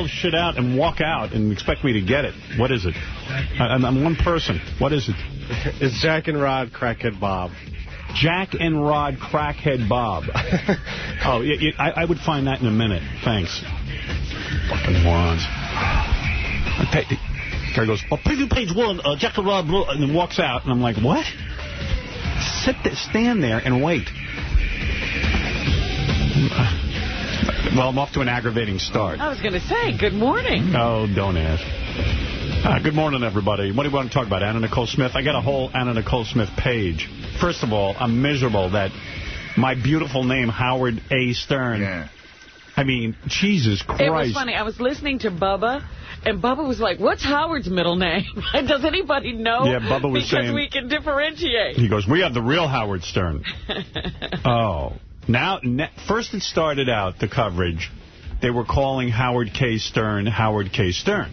yell shit out and walk out and expect me to get it. What is it? I, I'm one person. What is it? It's Jack and Rod Crackhead Bob. Jack and Rod Crackhead Bob. oh, yeah, yeah, I, I, would find that in a minute. Thanks. Fucking morons. The guy goes, oh, preview page one, uh, Jack and Rod, and then walks out, and I'm like, what? Sit there, stand there and wait. Well, I'm off to an aggravating start. I was going to say, good morning. Oh, don't ask. Uh, good morning, everybody. What do you want to talk about? Anna Nicole Smith? I got a whole Anna Nicole Smith page. First of all, I'm miserable that my beautiful name, Howard A. Stern. Yeah. I mean, Jesus Christ. It was funny. I was listening to Bubba, and Bubba was like, what's Howard's middle name? Does anybody know? Yeah, Bubba was because saying... Because we can differentiate. He goes, we have the real Howard Stern. oh. Now, first it started out, the coverage, they were calling Howard K. Stern Howard K. Stern.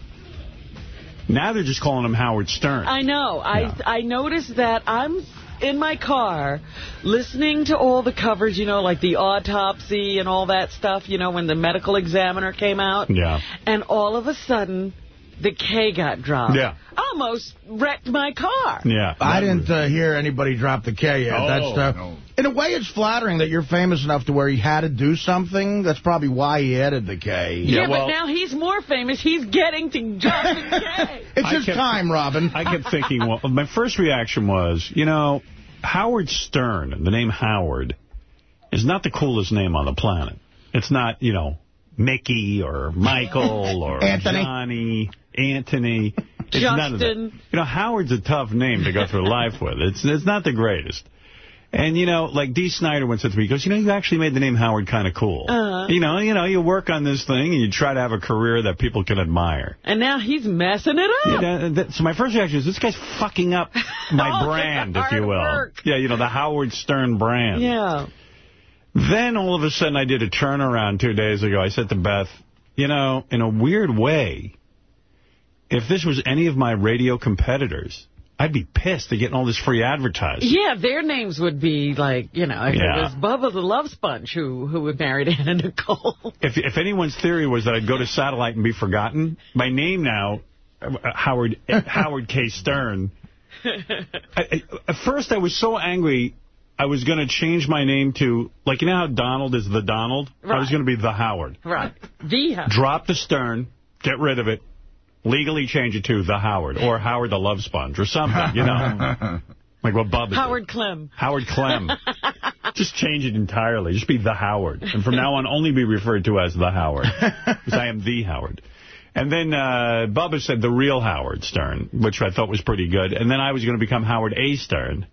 Now they're just calling him Howard Stern. I know. Yeah. I I noticed that I'm in my car listening to all the coverage, you know, like the autopsy and all that stuff, you know, when the medical examiner came out. Yeah. And all of a sudden, the K got dropped. Yeah. Almost wrecked my car. Yeah. I didn't uh, hear anybody drop the K yet. Oh, That's uh, no. In a way, it's flattering that you're famous enough to where he had to do something. That's probably why he added the K. Yeah, yeah well, but now he's more famous. He's getting to drop the K. it's his time, Robin. I kept thinking, well, my first reaction was, you know, Howard Stern, the name Howard, is not the coolest name on the planet. It's not, you know, Mickey or Michael or Anthony. Johnny, Anthony. It's Justin. You know, Howard's a tough name to go through life with. It's it's not the greatest. And, you know, like Dee Snider once said to me, he goes, you know, you actually made the name Howard kind of cool. Uh -huh. You know, you know, you work on this thing and you try to have a career that people can admire. And now he's messing it up. Yeah, that, so my first reaction is, this guy's fucking up my brand, if you will. Work. Yeah, you know, the Howard Stern brand. Yeah. Then all of a sudden I did a turnaround two days ago. I said to Beth, you know, in a weird way, if this was any of my radio competitors, I'd be pissed. They're getting all this free advertising. Yeah, their names would be like, you know, if yeah. it was Bubba the Love Sponge who who would married Anna Nicole. If if anyone's theory was that I'd go to satellite and be forgotten, my name now, uh, Howard Howard K. Stern. I, I, at first, I was so angry. I was going to change my name to, like, you know how Donald is the Donald? Right. I was going to be the Howard. Right. The Howard. Drop the Stern, get rid of it, legally change it to the Howard or Howard the Love Sponge or something, you know. like what Bubba Howard did. Clem. Howard Clem. Just change it entirely. Just be the Howard. And from now on, only be referred to as the Howard. Because I am the Howard. And then uh, Bubba said the real Howard Stern, which I thought was pretty good. And then I was going to become Howard A. Stern.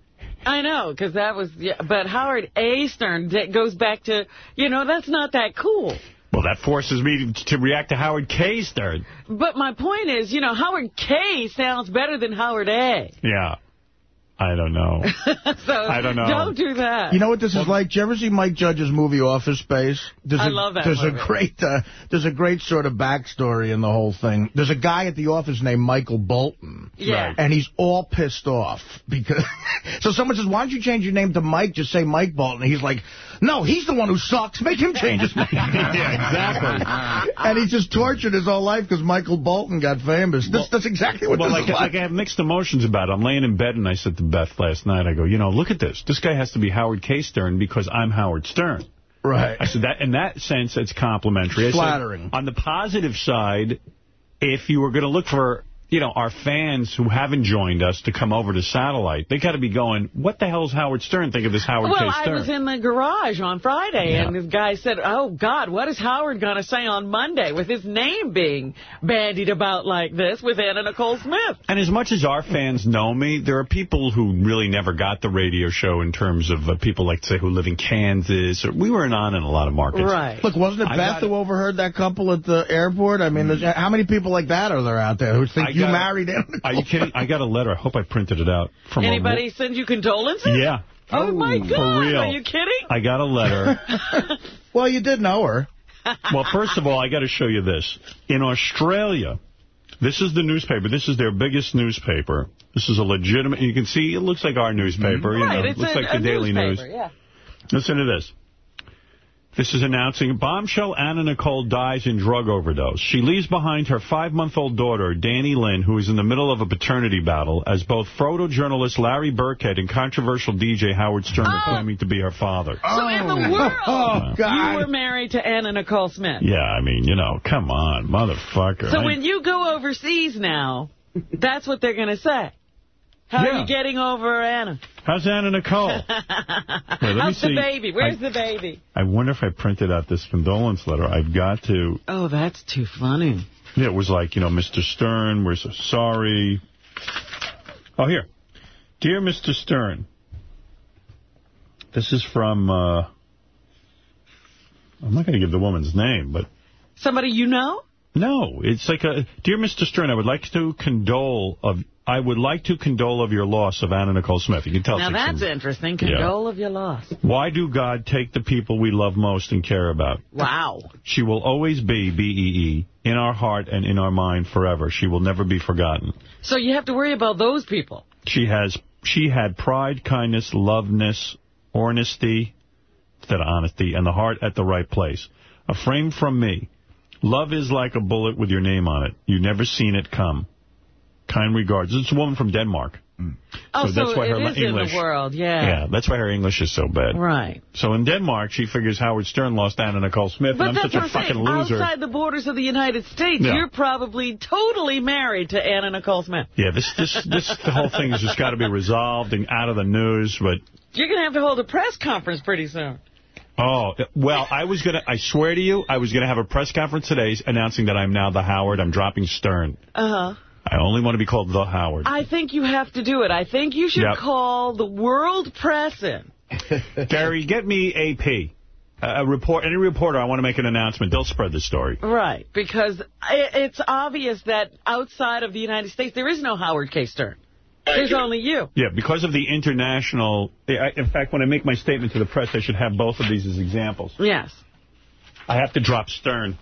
I know, because that was, yeah, but Howard A. Stern goes back to, you know, that's not that cool. Well, that forces me to, to react to Howard K. Stern. But my point is, you know, Howard K. sounds better than Howard A. Yeah. I don't know. so I don't know. Don't do that. You know what this is like? Did you ever see Mike Judge's movie Office Space? There's I a, love that There's movie. a great uh, there's a great sort of backstory in the whole thing. There's a guy at the office named Michael Bolton. Yeah. And he's all pissed off because so someone says, "Why don't you change your name to Mike? Just say Mike Bolton." And he's like, "No, he's the one who sucks. Make him change his name." yeah, exactly. and he's just tortured his whole life because Michael Bolton got famous. This, well, that's exactly what well, this like, is like. like I have mixed emotions about it. I'm laying in bed and I said to Beth last night, I go, you know, look at this. This guy has to be Howard K. Stern because I'm Howard Stern. Right. I said, that in that sense, it's complimentary. Flattering. Said, on the positive side, if you were going to look for you know, our fans who haven't joined us to come over to Satellite, they got to be going, what the hell is Howard Stern think of this Howard well, K. Stern? Well, I was in the garage on Friday, yeah. and this guy said, oh, God, what is Howard going to say on Monday with his name being bandied about like this with Anna Nicole Smith? And as much as our fans know me, there are people who really never got the radio show in terms of uh, people, like, say, who live in Kansas. Or, we weren't on in a lot of markets. Right. Look, wasn't it I Beth who overheard that couple at the airport? I mean, how many people like that are there out there who think I you married him? Are you kidding? I got a letter. I hope I printed it out. from Anybody send you condolences? Yeah. Oh, my God. For real. Are you kidding? I got a letter. well, you did know her. well, first of all, I got to show you this. In Australia, this is the newspaper. This is their biggest newspaper. This is a legitimate, you can see, it looks like our newspaper. Right, you know, it's looks a, like the a Daily News. Yeah. Listen to this. This is announcing bombshell Anna Nicole dies in drug overdose. She leaves behind her five-month-old daughter, Dannielynn, who is in the middle of a paternity battle, as both photojournalist Larry Birkhead and controversial DJ Howard Stern are oh. claiming to be her father. So in the oh. world, Oh, God. you were married to Anna Nicole Smith. Yeah, I mean, you know, come on, motherfucker. So I- when you go overseas now, that's what they're going to say. How are you getting over Anna? How's Anna Nicole? Wait, How's the baby? Where's I- the baby? I wonder if I printed out this condolence letter. I've got to. Oh, that's too funny. Yeah, it was like, you know, Mr. Stern, we're so sorry. Oh, here. Dear Mr. Stern, this is from, uh, I'm not going to give the woman's name, but Somebody you know? no, it's like a, Dear Mr. Stern, I would like to condole of, I would like to condole of your loss of Anna Nicole Smith. You can tell Now that's some- interesting. Condole of your loss. Why do God take the people we love most and care about? Wow. She will always be, B-E-E, in our heart and in our mind forever. She will never be forgotten. So you have to worry about those people. She has, she had pride, kindness, loveness, honesty, instead of honesty, and the heart at the right place. A frame from me. Love is like a bullet with your name on it. You never seen it come. Kind regards. It's a woman from Denmark. Oh, So so, that's why her it is English- in the world, yeah. Yeah, that's why her English is so bad. Right. So in Denmark, she figures Howard Stern lost Anna Nicole Smith, But and I'm that's such what a I'm fucking saying. loser. Outside the borders of the United States, Yeah. you're probably totally married to Anna Nicole Smith. Yeah, this this this the whole thing has just got to be resolved and out of the news. But You're going to have to hold a press conference pretty soon. oh well, I was gonna. I swear to you, I was gonna have a press conference today announcing that I'm now the Howard. I'm dropping Stern. Uh-huh. I only want to be called the Howard. I think you have to do it. I think you should Yep. call the world press in. Gary, get me AP. A a report. Any reporter, I want to make an announcement. They'll spread the story. Right. Because it's obvious that outside of the United States, there is no Howard K. Stern. There's only you. Yeah, because of the international. In fact, when I make my statement to the press, I should have both of these as examples. Yes. I have to drop Stern.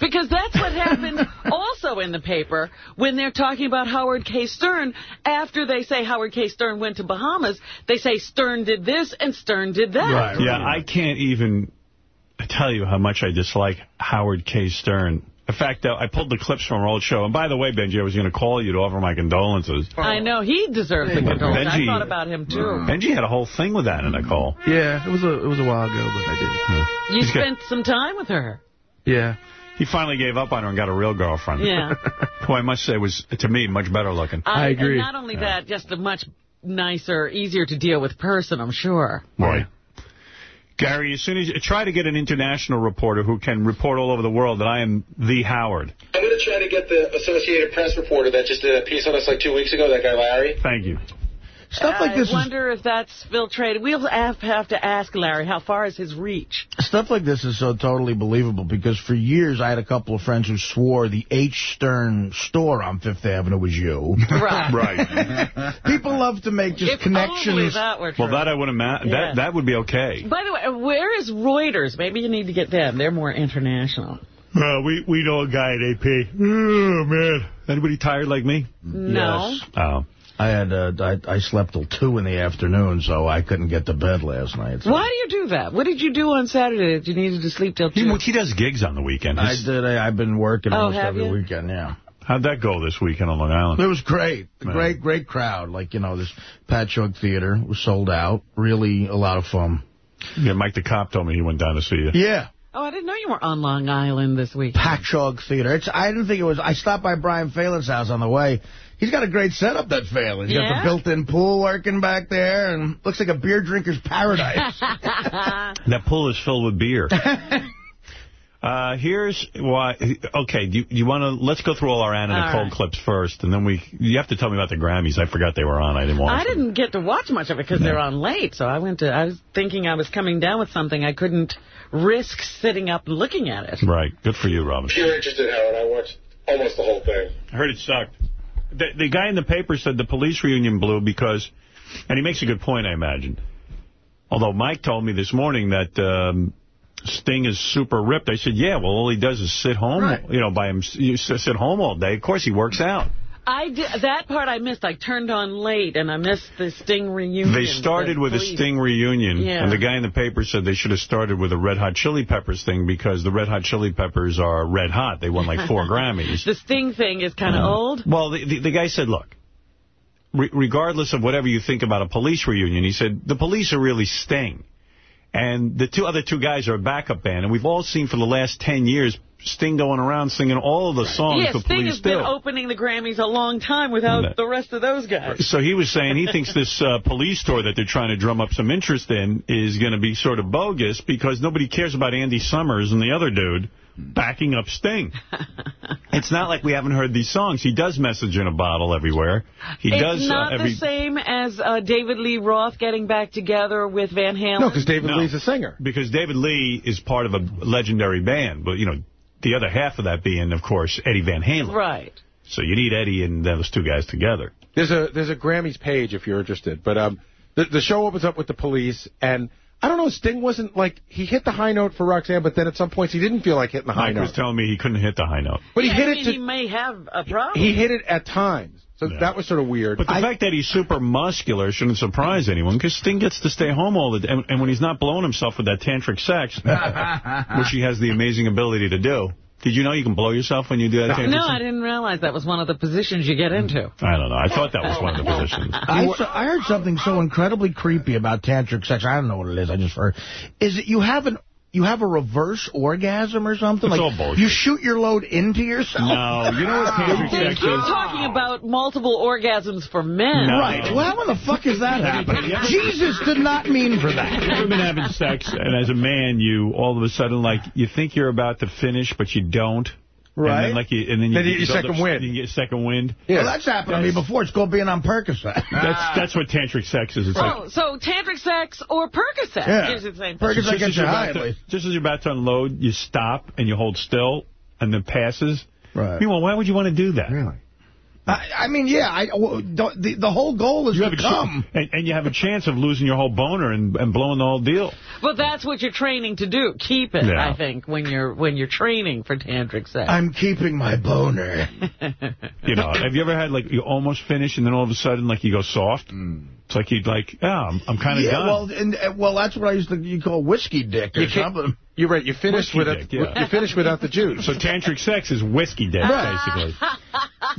Because that's what happened also in the paper when they're talking about Howard K. Stern. After they say Howard K. Stern went to Bahamas, they say Stern did this and Stern did that. Right. Yeah, I can't even tell you how much I dislike Howard K. Stern. In fact, uh, I pulled the clips from our old show. And by the way, Benji, I was going to call you to offer my condolences. I know. He deserves the condolence. I thought about him, too. Benji had a whole thing with Anna Nicole. Yeah, it was a it was a while ago, but I did. You He's got- spent some time with her. Yeah. He finally gave up on her and got a real girlfriend. Yeah. Who I must say was, to me, much better looking. Uh, I agree. And not only that, just a much nicer, easier to deal with person, I'm sure. Right. Gary, as soon as you try to get an international reporter who can report all over the world that I am the Howard. I'm going to try to get the Associated Press reporter that just did a piece on us like two weeks ago, that guy Larry. Thank you. Stuff like I this is wonder if that's filtrated. We'll have, have to ask Larry, how far is his reach? stuff like this is so totally believable because for years I had a couple of friends who swore the H. Stern store on Fifth Avenue was you. Right. Right. People love to make just If only connections. that were true. Well, that I would imagine. Yeah. That, that would be okay. By the way, where is Reuters? Maybe you need to get them. They're more international. Uh, we we know a guy at AP. Oh, man. Anybody tired like me? No. Yes. Oh. I had uh, I, I slept till two in the afternoon, so I couldn't get to bed last night. So Why do you do that? What did you do on Saturday that you needed to sleep till He, 2? he does gigs on the weekend. I did. I, I've been working Oh, almost have every you? weekend. Yeah, How'd that go this weekend on Long Island? it was great. Man. Great, great crowd. Like you know, this Patchogue Theater was sold out. Really, a lot of fun. Yeah, Mike the cop told me he went down to see you. Yeah, Oh, I didn't know you were on Long Island this week. Patchogue Theater. It's. I didn't think it was. I stopped by Brian Phelan's house on the way. He's got a great setup, that Phelan. He's got the built-in pool working back there, and looks like a beer drinker's paradise. That pool is filled with beer. Uh, here's why. Okay, do you, you want to? Let's go through all our Anna All Nicole right. clips first, and then we. You have to tell me about the Grammys. I forgot they were on. I didn't watch. I them. didn't get to watch much of it because they're on late, so I went to. I was thinking I was coming down with something. I couldn't risk sitting up and looking at it. Right. Good for you, Robin. If you're interested, Howard, I watched almost the whole thing. I heard it sucked. The, the guy in the paper said the police reunion blew because, and he makes a good point, I imagine. Although Mike told me this morning that um, Sting is super ripped. I said, yeah, well, all he does is sit home, Right. you know, by him, you sit home all day. Of course, he works out. I did, that part I missed. I turned on late, and I missed the Sting reunion. They started with a. Sting reunion, Yeah. and the guy in the paper said they should have started with a Red Hot Chili Peppers thing because the Red Hot Chili Peppers are red hot. They won like four Grammys. The Sting thing is kind of old. Well, the, the, the guy said, look, re regardless of whatever you think about a police reunion, he said, the police are really Sting. And the two other two guys are a backup band. And we've all seen for the last 10 years Sting going around singing all of the songs Yeah, the Sting police has been do. opening the Grammys a long time without No. the rest of those guys. So he was saying he thinks this uh, police tour that they're trying to drum up some interest in is going to be sort of bogus because nobody cares about Andy Summers and the other dude backing up Sting. it's not like we haven't heard these songs. He does message in a bottle everywhere. He it's does not uh, every. the same as uh, David Lee Roth getting back together with Van Halen. No, because David No. Lee's a singer. Because David Lee is part of a legendary band, but, you know, the other half of that being, of course, Eddie Van Halen. Right. So you need Eddie and those two guys together. There's a there's a Grammys page if you're interested. But um, the the show opens up with the police, and I don't know. Sting wasn't like he hit the high note for Roxanne, but then at some points he didn't feel like hitting the high Mike note. was telling me he couldn't hit the high note. But he Yeah, hit I it to he may have a problem. he hit it at times. So Yeah. that was sort of weird. But the I- fact that he's super muscular shouldn't surprise anyone, because Sting gets to stay home all the day. And, and when he's not blowing himself with that tantric sex, which he has the amazing ability to do. Did you know you can blow yourself when you do that tantric no. I didn't realize that was one of the positions you get into. I don't know. I thought that was one of the positions. I, saw- I heard something so incredibly creepy about tantric sex. I don't know what it is. I just heard. Is that you have an you have a reverse orgasm or something? It's like all bullshit. You shoot your load into yourself. No, you know what tantric They sex keep is? talking about multiple orgasms for men. No. Right. Well, how in the fuck is that happening? Jesus did not mean for that. You've that. ever been having sex, and as a man, you all of a sudden, like, you think you're about to finish, but you don't. And Right. then, like, you, and then you, Then you get build second up- wind. You get second wind. yeah. Well, that's happened to me before. It's called being on Percocet. That's that's what tantric sex is. It's like, Oh, so tantric sex or Percocet Yeah. is the same thing. Percocet just, gets as you you're high, about at to, least. just as you're about to unload, you stop and you hold still, and then passes. Right. Meanwhile, why would you want to do that? Really? I, I mean, yeah. I, the, the the whole goal is You have to a come. ch- and, and you have a chance of losing your whole boner and, and blowing the whole deal. Well, that's what you're training to do. Keep it, Yeah. I think, when you're when you're training for tantric sex. I'm keeping my boner. You know, have you ever had like you almost finish and then all of a sudden like you go soft? Mm. It's like you'd like, yeah, I'm, I'm kind of yeah, done. well, and, uh, well, that's what I used to you call whiskey dick or you something. You're right. You finished Whiskey without dick, yeah. you finished without the juice. so tantric sex is whiskey dick, basically.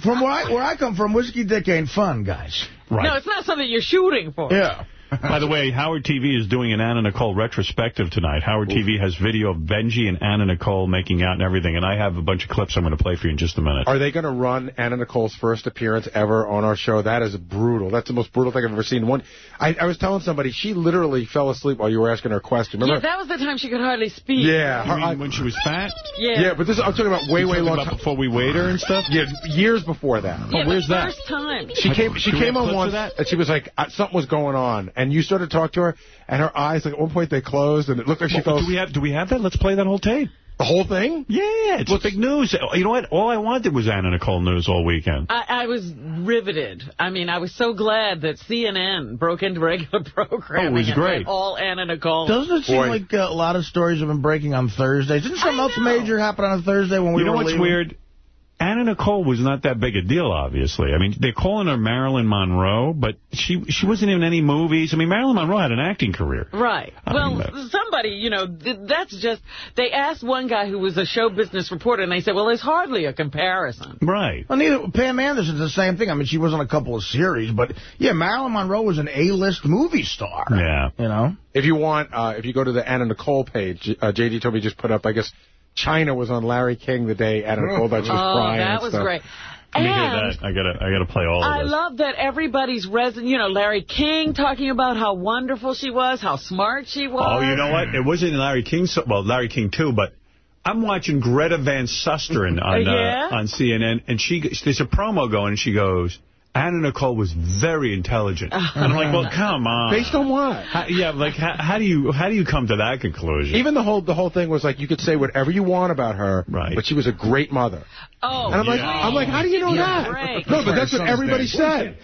From where I where I come from, whiskey dick ain't fun, guys. Right. No, it's not something you're shooting for. Yeah. By the way, Howard TV is doing an Anna Nicole retrospective tonight. Howard TV has video of Benji and Anna Nicole making out and everything, and I have a bunch of clips I'm going to play for you in just a minute. Are they going to run Anna Nicole's first appearance ever on our show? That is brutal. That's the most brutal thing I've ever seen. One, I, I was telling somebody she literally fell asleep while you were asking her a question. Yeah, that was the time she could hardly speak. yeah, You her- mean I- when she was fat? Yeah. yeah, but this I'm talking about way, way long about time. before we weighed her and stuff? Yeah, years before that. Yeah, Oh, where's the that? first time. She came. She came on once, and she was like, uh, something was going on, and you started to talk to her, and her eyes, like at one point, they closed, and it looked like she fell. do we have do we have that? Let's play that whole tape. the whole thing? Yeah, it's big news. You know what? All I wanted was Anna Nicole news all weekend. I, I was riveted. I mean, I was so glad that CNN broke into regular programming. Oh, it was great. went all Anna Nicole. Doesn't it seem Boy. like uh, a lot of stories have been breaking on Thursdays? Didn't something I else major happen on a Thursday when we you know were what's leaving? weird? Anna Nicole was not that big a deal, obviously. I mean, they're calling her Marilyn Monroe, but she she wasn't in any movies. I mean, Marilyn Monroe had an acting career. Right. I Well, mean, somebody, you know, th that's just, they asked one guy who was a show business reporter, and they said, well, there's hardly a comparison. Right. Well, neither Pam Anderson's the same thing. I mean, she was on a couple of series, but yeah, Marilyn Monroe was an A-list movie star. Yeah. You know? If you want, uh, if you go to the Anna Nicole page, uh, JD told me just put up. I guess Chyna was on Larry King the day Anna Nicole died. She was Oh, crying. that was stuff. great. Let me hear And that. I gotta I gotta play all of I this. love that everybody's resin. You know, Larry King talking about how wonderful she was, how smart she was. Oh, you know what? It wasn't Larry King, so, well, Larry King too, but I'm watching Greta Van Susteren on Yeah? uh, on CNN, and she there's a promo going, and she goes, Anna Nicole was very intelligent. Oh. And I'm like, well, come on. Based on what? How, yeah, like how, how do you how do you come to that conclusion? Even the whole the whole thing was like you could say whatever you want about her, Right. but she was a great mother. Oh, And I'm like, Yeah. I'm like, how do you know Yeah, that? great. No, but that's what everybody said.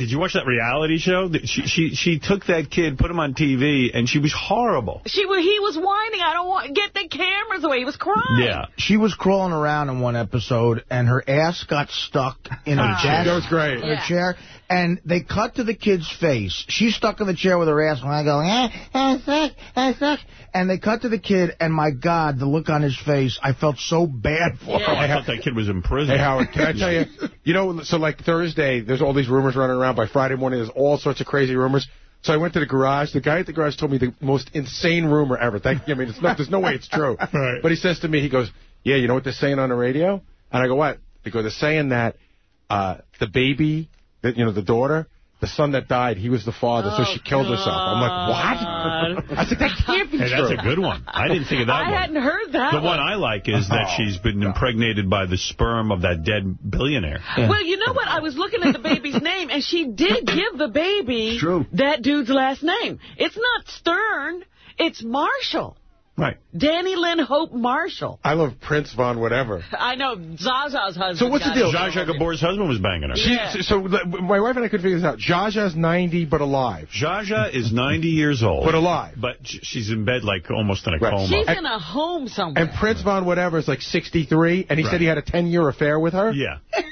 Did you watch that reality show? She she she took that kid, put him on TV, and she was horrible. She wa- He was whining, I don't want get the cameras away. He was crying. Yeah. She was crawling around in one episode, and her ass got stuck in a ah. desk. That was great. In a chair, and they cut to the kid's face. She's stuck in the chair with her ass, and I go, eh, eh, suck, eh, suck. And they cut to the kid, and my God, the look on his face, I felt so bad for Oh, I thought that kid was in prison. Hey, Howard, can I tell you, you know, so like Thursday, there's all these rumors running around. By Friday morning, there's all sorts of crazy rumors. So I went to the garage. The guy at the garage told me the most insane rumor ever. Thank you. I mean, it's not, there's no way it's true. Right. But he says to me, he goes, yeah, you know what they're saying on the radio? And I go, what? He goes, they're saying that uh, the baby, that you know, the daughter, the son that died, he was the father, so oh, she killed herself. I'm like, what? I said, that can't be Hey, true. that's a good one. I didn't think of that I one. hadn't heard that The one I like is that oh, she's been impregnated by the sperm of that dead billionaire. Well, you know what? I was looking at the baby's name, and she did give the baby True. that dude's last name. It's not Stern. It's Marshall. Right. Dannielynn Hope Marshall. I love Prince Von whatever. I know Zaza's husband. So what's the deal? it. Zsa Zsa Gabor's husband was banging her. She, Yeah. So my wife and I could figure this out. Zsa Zsa's 90 but alive. Zsa Zsa is 90 years old. But alive. But she's in bed like almost in a Right. coma. She's in a home somewhere. And Prince Von whatever is like 63, and he Right. said he had a 10-year affair with her? yeah.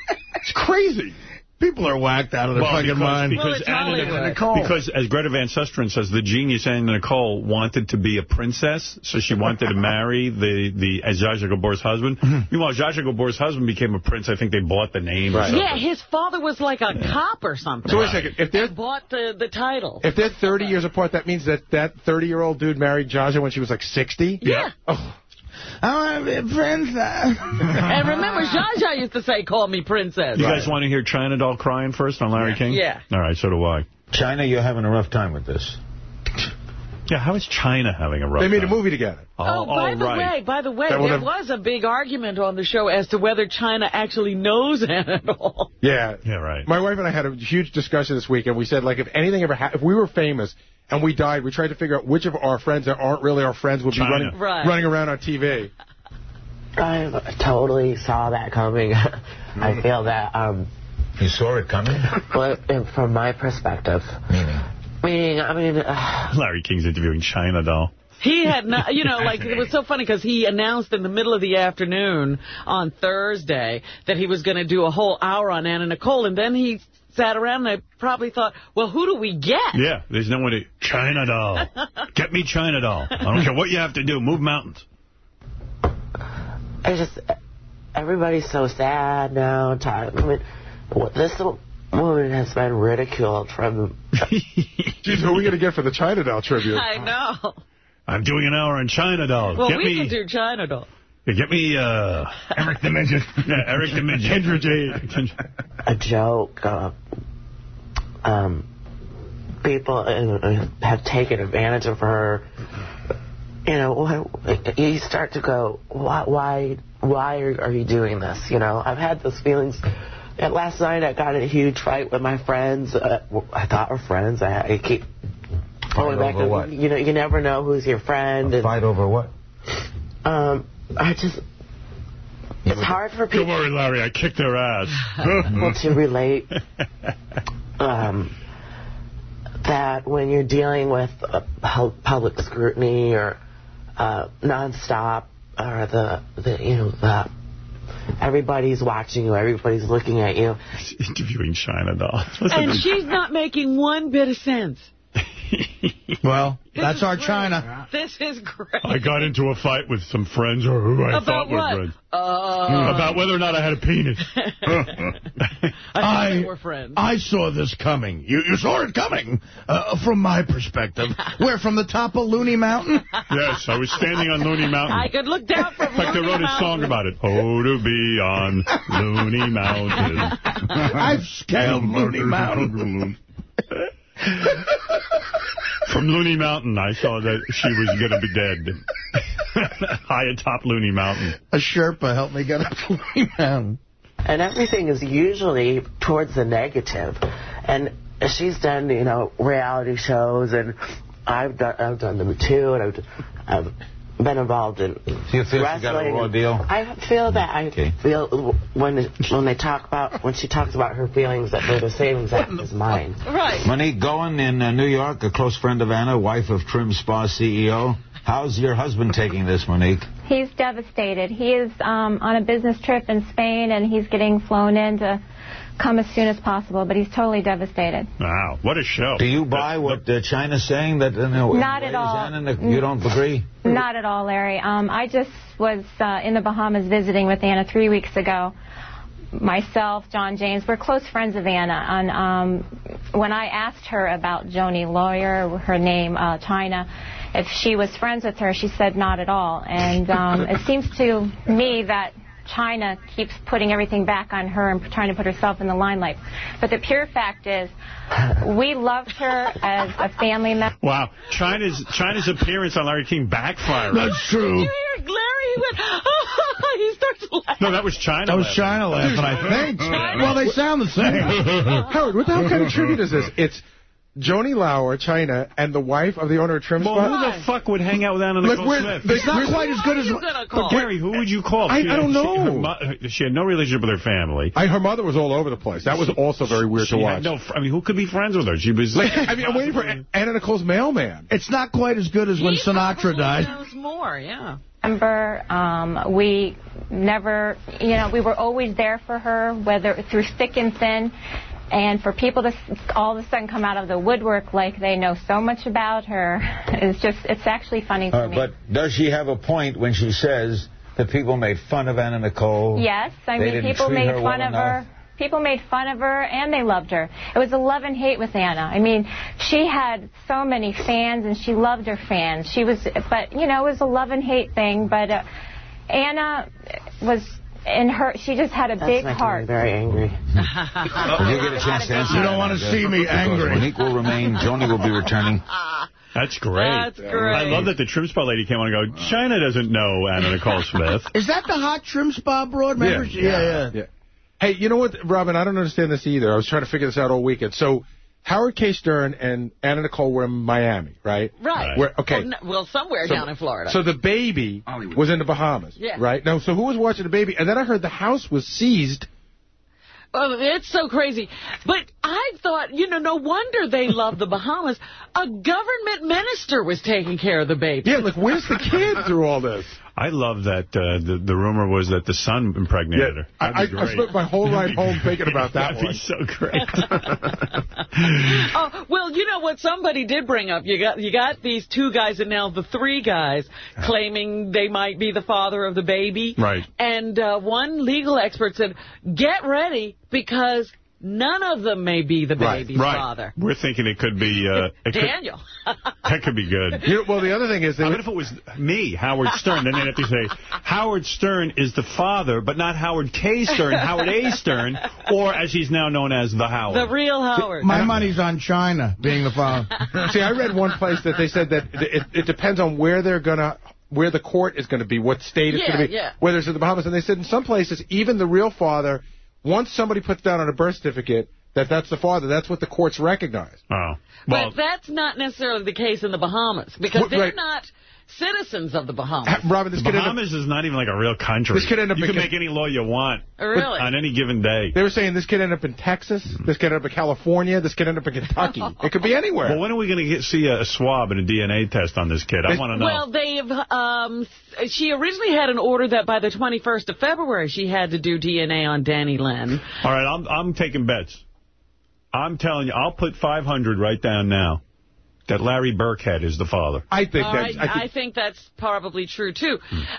It's crazy. People are whacked out of their Well, fucking because, mind. Because, it's Anna Hollywood. Nicole, because as Greta Van Susteren says, the genius Anna Nicole wanted to be a princess, so she wanted to marry the the as Zsa Zsa Gabor's husband. Mm-hmm. Meanwhile, Zsa Zsa Gabor's husband became a prince. I think they bought the name Right. yeah, his father was like a cop or something. So wait a second. If they're, bought the, the title. if they're 30 years apart, that means that that 30-year-old dude married Zsa Zsa when she was like 60? yeah. Oh, I want to be a princess. And remember, Zsa Zsa used to say, call me princess. You guys want to hear Chyna Doll crying first on Larry King? Yeah. All right, so do I. Chyna, you're having a rough time with this. Yeah, how is Chyna having a rough they made a movie together. Oh, by the right. way, by the way, That there have- was a big argument on the show as to whether Chyna actually knows Anadol. Yeah. Yeah, right. My wife and I had a huge discussion this week, and we said, like, if anything ever happened, if we were famous and we died, we tried to figure out which of our friends that aren't really our friends would be running, Right. running around on TV. I totally saw that coming. I feel that, um, You saw it coming? but from my perspective, Meaning? Meaning, I mean, uh, Larry King's interviewing Chyna Doll. He had not, you know, like, it was so funny because he announced in the middle of the afternoon on Thursday that he was going to do a whole hour on Anna Nicole, and then he sat around and I probably thought, well, who do we get? Yeah, there's no one to... Chyna Doll. Get me Chyna Doll. I don't care what you have to do. Move mountains. I just, everybody's so sad now. Tired. I mean, what- this woman has been ridiculed from, Jeez, who are we going to get for the Chyna Doll tribute? I know. I'm doing an hour on Chyna Doll. Well, get we me, can do Chyna Doll. Get me, uh... Eric the Midget. Yeah, Eric the Midget. Kendra J. a joke. Uh, um, people uh, have taken advantage of her. You know, you start to go, why, why, why are, are you doing this? You know, I've had those feelings. And last night I got in a huge fight with my friends. Uh, I thought were friends. I, I keep going back over to, what? you know, you never know who's your friend. A and, fight over what? um, I just, it's hard for people. Don't worry, Larry. I kicked their ass. people to relate um, that when you're dealing with uh, public scrutiny or uh, nonstop or the, the you know the everybody's watching you, everybody's looking at you. interviewing Chyna Doll. And she's not making one bit of sense. Well, This that's our great. Chyna. This is great. I got into a fight with some friends or who I About thought were what? friends. Uh, About whether or not I had a penis. I I- they were friends. I saw this coming. You, you saw it coming, uh, from my perspective. Where, from the top of Looney Mountain? yes, I was standing on Looney Mountain. I could look down from In fact, they Looney wrote a song about it. Oh, to be on Looney Mountain. I've scaled Looney Mountain. From Looney Mountain, I saw that she was going to be dead. High atop Looney Mountain. A Sherpa helped me get up to Looney Mountain. and everything is usually towards the negative. And she's done, you know, reality shows, and I've done, I've done them too, and I've, I've been involved in Do you feel she got a raw deal? I feel that. I Okay. feel when when they talk about when she talks about her feelings that they're the same exact as mine. Right. Monique Goen in uh, New York, a close friend of Anna, wife of TrimSpa CEO. How's your husband taking this, Monique? He's devastated. He is um, on a business trip in Spain, and he's getting flown in to come as soon as possible, but he's totally devastated. Wow, what a show. Do you buy what uh, Chyna's saying? That uh, no, Not at all. Anna, you don't agree? Not at all, Larry. Um, I just was uh, in the Bahamas visiting with Anna three weeks ago. Myself, John James, we're close friends of Anna. And um, when I asked her about Joanie Laurer, her name, uh, Chyna, if she was friends with her, she said not at all. And um, it seems to me that Chyna keeps putting everything back on her and trying to put herself in the limelight. But the pure fact is, we loved her as a family member. Wow, Chyna's Chyna's appearance on Larry King backfired. That's true. You hear Larry went, he starts laughing. No, that was Chyna. That was laughing. Chyna laughing, I think. Well, they sound the same. Howard, what the hell kind of tribute is this? It's Joanie Laurer, Chyna, and the wife of the owner of Trim Well, Spa. who the fuck would hang out with Anna Nicole we're- Smith? they- It's not quite as good as... Who are you gonna? Gary, who would you call? I- She- I don't she- know. her mo- she had no relationship with her family. I, her mother was all over the place. That was also very weird She to watch. no, I mean, who could be friends with her? She was. Like, I mean, I'm waiting for Anna Nicole's mailman. It's not quite as good as when He Sinatra probably died. knows more, yeah. member. Um, we never, you know, we were always there for her, whether through thick and thin. And for people to s- all of a sudden come out of the woodwork like they know so much about her is just, it's actually funny to Uh, me. but does she have a point when she says that people made fun of Anna Nicole? yes, I mean, people made fun well of enough? her. People made fun of her and they loved her. It was a love and hate with Anna. I mean, she had so many fans and she loved her fans. She was, but you know, it was a love and hate thing. But uh, Anna was in her. She just had a That's big making me heart. very angry. If you get a chance to answer You don't wanna see me angry. Monique will remain. Joni will be returning. That's great. That's great. I love that the TrimSpa lady came on and go, Chyna doesn't know Anna Nicole Smith. Is that the hot TrimSpa broad? Remember? she- yeah, yeah. Hey, you know what, Robin? I don't understand this either. I was trying to figure this out all weekend. So, Howard K. Stern and Anna Nicole were in Miami, right? Right. Where, okay. Well, well, somewhere So- down in Florida. So the baby was in the Bahamas, Yeah. right? No, so who was watching the baby? And then I heard the house was seized. Oh, it's so crazy. But I thought, you know, no wonder they love the Bahamas. A government minister was taking care of the baby. Yeah, like, where's the kid through all this? I love that uh, the, the rumor was that the son impregnated her. I, I, That'd be I great. spent my whole ride home thinking about that That'd one. be so great. Oh, well, you know what somebody did bring up? You got you got these two guys and now the three guys claiming they might be the father of the baby. Right. And uh, one legal expert said, get ready because none of them may be the Right, baby's right. father. We're thinking it could be... Uh, it could- Daniel. that could be good. You know, well, the other thing is, they I mean, if it was me, Howard Stern, then they'd have to say, Howard Stern is the father, but not Howard K. Stern, Howard A. Stern, or as he's now known as the Howard. the real Howard. My money's on Chyna being the father. See, I read one place that they said that it, it depends on where they're going to, where the court is going to be, what state it's Yeah, going to be, yeah. whether it's in the Bahamas. And they said in some places, even the real father, once somebody puts down on a birth certificate that that's the father, that's what the courts recognize. Oh. Well, but that's not necessarily the case in the Bahamas because Well, they're right. not citizens of the Bahamas. Ha- Robin, this the kid ended up, Bahamas is not even like a real country. This could end up you can make any law you want Really? on any given day. they were saying this could end up in Texas, this could end up in California, this could end up in Kentucky. it could be anywhere. Well, when are we going to see a, a swab and a DNA test on this kid? I want to know. Well, they've. Um, she originally had an order that by the 21st of February she had to do DNA on Dannielynn. All right, I'm I'm taking bets. I'm telling you, I'll put 500 right down now that Larry Birkhead is the father. I think All that's, I I, think, think that's probably true too.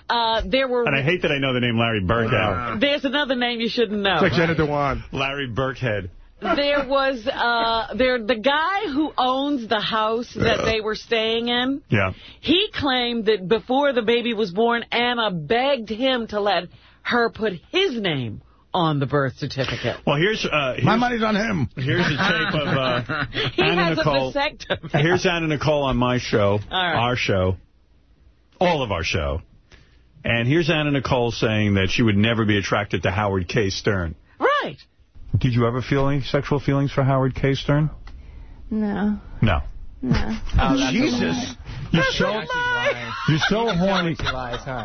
Uh, there were. And I hate that I know the name Larry Birkhead. There's another name you shouldn't know. it's like Jenna Dewan. Larry Birkhead. there was uh, there the guy who owns the house that they were staying in. Yeah. He claimed that before the baby was born, Anna begged him to let her put his name on the birth certificate. Well, here's uh, here's, My money's on him. here's a tape of uh, He Anna has Nicole. a vasectomy. Here's Anna Nicole on my show, right. our show, all of our show. And here's Anna Nicole saying that she would never be attracted to Howard K. Stern. Right. Did you ever feel any sexual feelings for Howard K. Stern? No, No. no. Jesus. You're so, you're so horny.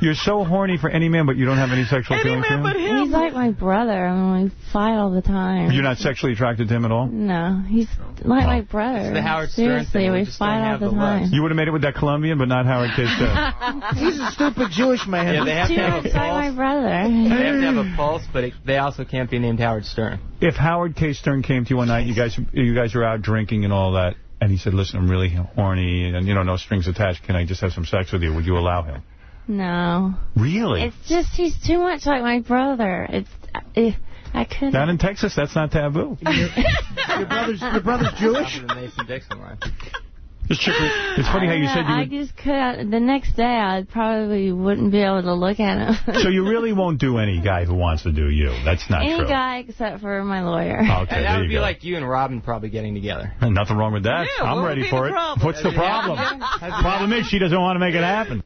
You're so horny for any man, but you don't have any sexual feelings for him? He's like my brother. I mean, we fight all the time. You're not sexually attracted to him at all? No, he's like my oh. brother. It's the Howard Stern Seriously, thing, we we fight all the the time. You would have made it with that Colombian, but not Howard K. Stern. He's a stupid Jewish man. Yeah, they have to have a He's like my brother. They have to have a pulse, but it, they also can't be named Howard Stern. If Howard K. Stern came to you one night, you guys you guys were out drinking and all that, and he said, listen, I'm really horny, and, you know, no strings attached. Can I just have some sex with you? Would you allow him? No. Really? It's just he's too much like my brother. It's eh, I couldn't. Down in Texas, that's not taboo. Your brother's, your brother's Jewish? Mason Dixon line. It's funny how you said you I would... just could. The next day, I probably wouldn't be able to look at him. So you really won't do any guy who wants to do you. That's not Any true. Any guy except for my lawyer. Okay, And there that would be go. like you and Robin probably getting together. Nothing wrong with that. Yeah, I'm ready for it. problem? What's the Yeah. problem? Yeah. problem is she doesn't want to make it happen.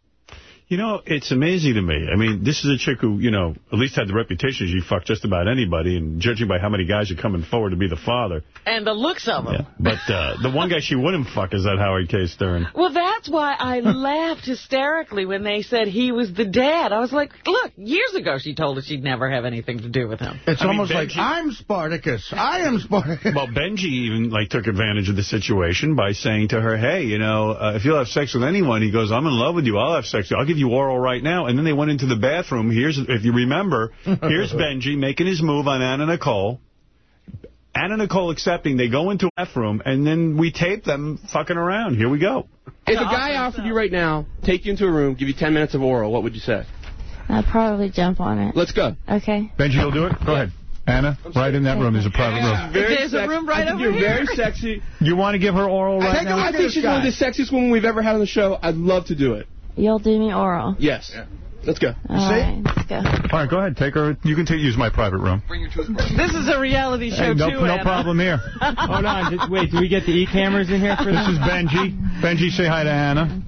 You know, it's amazing to me. I mean, this is a chick who, you know, at least had the reputation she fucked just about anybody, and judging by how many guys are coming forward to be the father. And the looks of him. But uh, the one guy she wouldn't fuck is that Howard K. Stern. Well, that's why I laughed hysterically when they said he was the dad. I was like, look, years ago she told us she'd never have anything to do with him. It's I mean, almost like, I'm Spartacus. I am Spartacus. Well, Benji even like took advantage of the situation by saying to her, "Hey, you know, uh, if you'll have sex with anyone," he goes, "I'm in love with you. I'll have sex with you. I'll give you oral right now." And then they went into the bathroom. Here's, if you remember, here's Benji making his move on Anna Nicole. Anna Nicole accepting. They go into the bathroom, and then we tape them fucking around. Here we go. If a guy offered you right now, take you into a room, give you 10 minutes of oral, what would you say? I'd probably jump on it. Let's go. Okay. Benji, you'll do it? Go ahead. Anna, right in that room. There's a private room. Very There's a room right I think over you're here. very sexy. You want to give her oral right I think, now? I think she's one of the sexiest women we've ever had on the show. I'd love to do it. You'll do me oral. Yes. Let's go. All right, let's go. All right, go ahead. Take her. You can take, use my private room. Bring your toothbrush. This is a reality show, Hey, no, too, no Anna. problem here. Hold on. Just, wait, do we get the E-cameras in here for This this? is Benji. Benji, say hi to Anna.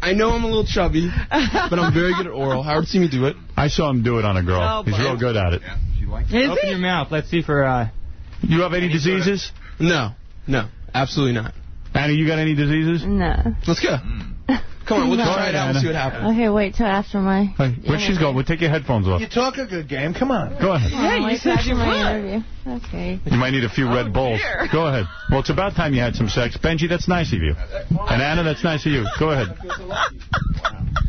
I know I'm a little chubby, but I'm very good at oral. Howard seen me do it. I saw him do it on a girl. Oh, He's real good at it. Is Open he? your mouth. Let's see for... Uh, You have any diseases? No. No. Absolutely not. Anna, you got any diseases? No. Let's go. Come on, we'll No. try it out and see what happens. Okay, wait till after my. Hey, where'd she go? We'll take your headphones off. You talk a good game. Come on. Go ahead. Yeah, you said you after my would. interview. Okay. You might need a few Red Bulls. dear. Go ahead. Well, it's about time you had some sex. Benji, that's nice of you. And Anna, that's nice of you. Go ahead.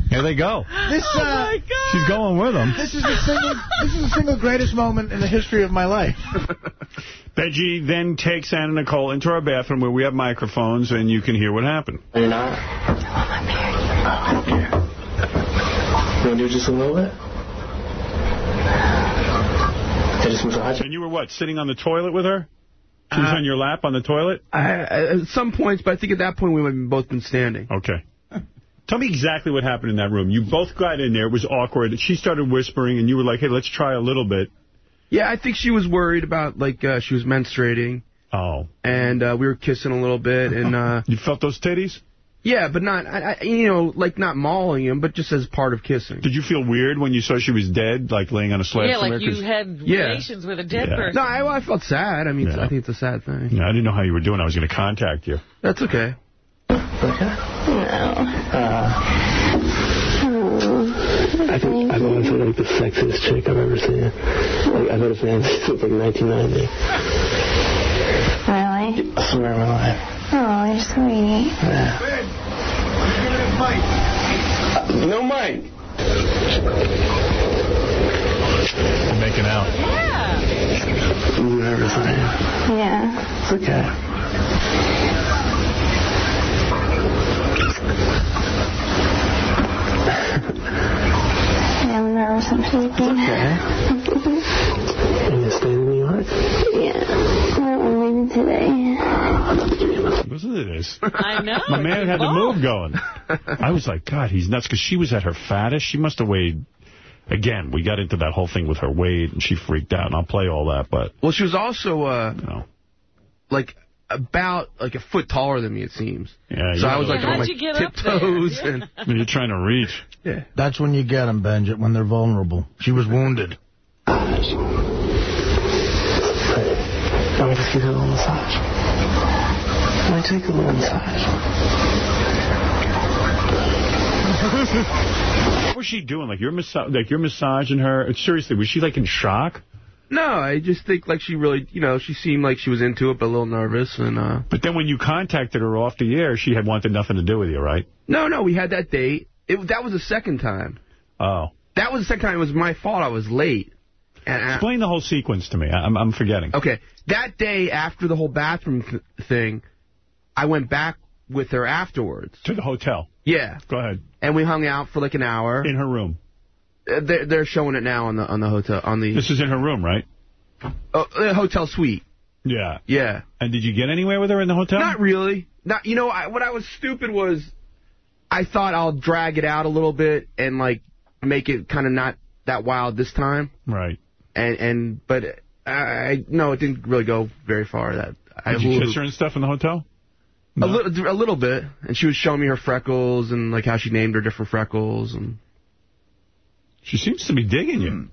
Here they go. This, Oh, uh, my God. She's going with them. this is the single, this is the single greatest moment in the history of my life. Benji then takes Anna Nicole into our bathroom where we have microphones, and you can hear what happened. You're not? I don't care. You want to do just a little bit? I just massage it? And you were what, sitting on the toilet with her? She was Uh, on your lap on the toilet? I, I- at some points, but I think at that point we would have both been standing. Okay. Tell me exactly what happened in that room. You both got in there. It was awkward. She started whispering, and you were like, hey, let's try a little bit. Yeah, I think she was worried about, like, uh, she was menstruating, Oh. and uh, we were kissing a little bit, and, uh, You felt those titties? Yeah, but not, I, I, you know, like not mauling him, but just as part of kissing. Did you feel weird when you saw she was dead, like laying on a slab Yeah, somewhere? like you 'Cause- had Yeah. relations with a dead Yeah. person. No, I, well, I felt sad. I mean, Yeah. I think it's a sad thing. No, I didn't know how you were doing. I was going to contact you. That's okay. Uh, I think I've always been like the sexiest chick I've ever seen. Like I've had a fantasy since like 1990. Really? I swear on my life. Oh, you're sweet. Yeah. Uh, no mic. Making out. Yeah. I'm nervous. I am. Yeah. It's okay. I'm nervous. I'm sleepy. Okay. Are you staying in New York? Yeah. I'm leaving today. Listen to this. I know. My man had the move going. I was like, God, he's nuts, because she was at her fattest. She must have weighed... Again, we got into that whole thing with her weight, and she freaked out, and I'll play all that, but... Well, she was also, uh, You know, like, about, like, a foot taller than me, it seems. yeah, So I was, know, like, Yeah, on how'd my you get up tiptoes. Yeah. And, You're trying to reach. yeah. That's when you get them, Benji, when they're vulnerable. She was wounded. Let me just give you a little massage. Let me take a little massage. what was she doing? Like you're, massa like you're massaging her? Seriously, was she like in shock? No, I just think like she really, you know, she seemed like she was into it, but a little nervous. and. uh But then when you contacted her off the air, she had wanted nothing to do with you, right? No, no, we had that date. It, that was the second time. Oh. That was the second time. It was my fault. I was late. And I- Explain the whole sequence to me. I'm, I'm forgetting. Okay, that day after the whole bathroom th thing, I went back with her afterwards. To the hotel? Yeah. Go ahead. And we hung out for like an hour. In her room? Uh, they're, they're showing it now on the on the hotel on the. This is in her room, right? Uh, uh, hotel suite. Yeah. Yeah. And did you get anywhere with her in the hotel? Not really. Not. You know, I, what I was stupid was, I thought I'll drag it out a little bit and like make it kind of not that wild this time. Right. And and but I, I no, it didn't really go very far. That I Did you kiss her and stuff in the hotel? A little, a little bit, and she was showing me her freckles and like how she named her different freckles, and she seems to be digging you.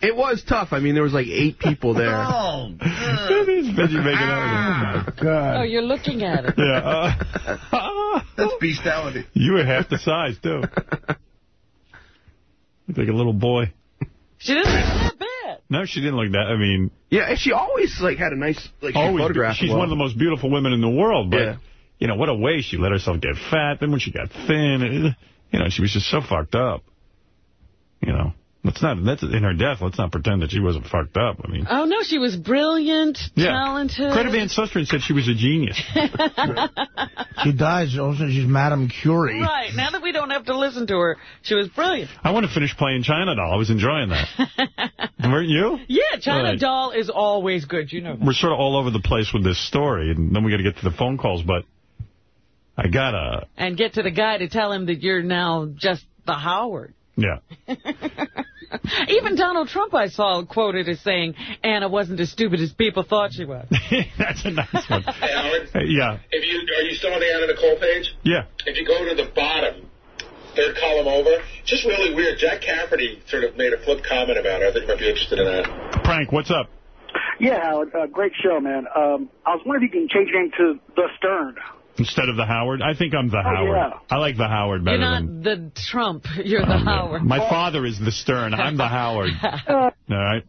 It was tough. I mean, there was like eight people there. oh, Veggie making out with her. Oh, you're looking at it. Yeah. Uh, That's bestiality. you were half the size, too. Look like a little boy. She didn't look that bad. No, she didn't look that. I mean, Yeah, she always like had a nice like she always. photographed. She's well. one of the most beautiful women in the world, but, Yeah. you know, what a way she let herself get fat. Then when she got thin, it, you know, she was just so fucked up. You know, let's not, that's in her death, let's not pretend that she wasn't fucked up. I mean, Oh, no, she was brilliant, yeah. talented. Greta Van Susteren said she was a genius. She dies. Also, she's Madame Curie. Right, now that we don't have to listen to her, she was brilliant. I want to finish playing Chyna Doll. I was enjoying that. Weren't you? Yeah, Chyna Right. Doll is always good, you know that. We're sort of all over the place with this story, and then we got to get to the phone calls, but I got to, And get to the guy to tell him that you're now just the Howard. Yeah. Even Donald Trump, I saw, quoted as saying, Anna wasn't as stupid as people thought she was. That's a nice one. Hey, Howard, Uh, yeah, if you are you still on the Anna Nicole page? yeah. If you go to the bottom, third column over, just really weird. Jack Cafferty sort of made a flip comment about her. I think you might be interested in that. Prank, what's up? Yeah, Howard, uh, great show, man. Um, I was wondering if you can change your name to The Stern. Instead of the Howard? I think I'm the oh, Howard. yeah. I like the Howard better You're than... not the Trump, you're the Howard. My father is the Stern. I'm the Howard. All right?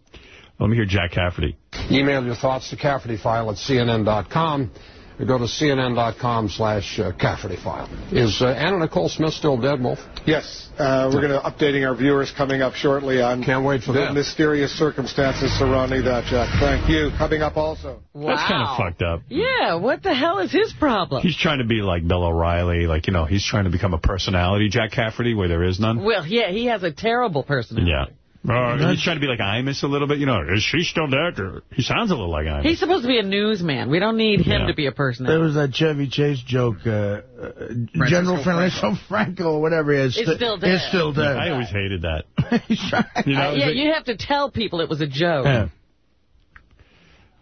Let me hear Jack Cafferty. Email your thoughts to Cafferty File at CNN.com. Or go to CNN.com slash uh, Cafferty File. Is uh, Anna Nicole Smith still dead, Wolf? Yes, uh, we're going to updating our viewers coming up shortly on Can't wait for the that. mysterious circumstances surrounding that, Jack. Thank you. Coming up also. Wow. That's kind of fucked up. Yeah, what the hell is his problem? He's trying to be like Bill O'Reilly. Like, you know, he's trying to become a personality, Jack Cafferty, where there is none. Well, yeah, he has a terrible personality. Yeah. Uh, he's trying to be like Imus a little bit. You know, is she still dead? Or, he sounds a little like Imus. He's supposed to be a newsman. We don't need him Yeah. to be a person. There was that Chevy Chase joke, uh, uh, General Francisco Franco, or whatever he is. It's still dead. Is still dead. I always hated that. You know, Uh, yeah, is it- you have to tell people it was a joke. Yeah.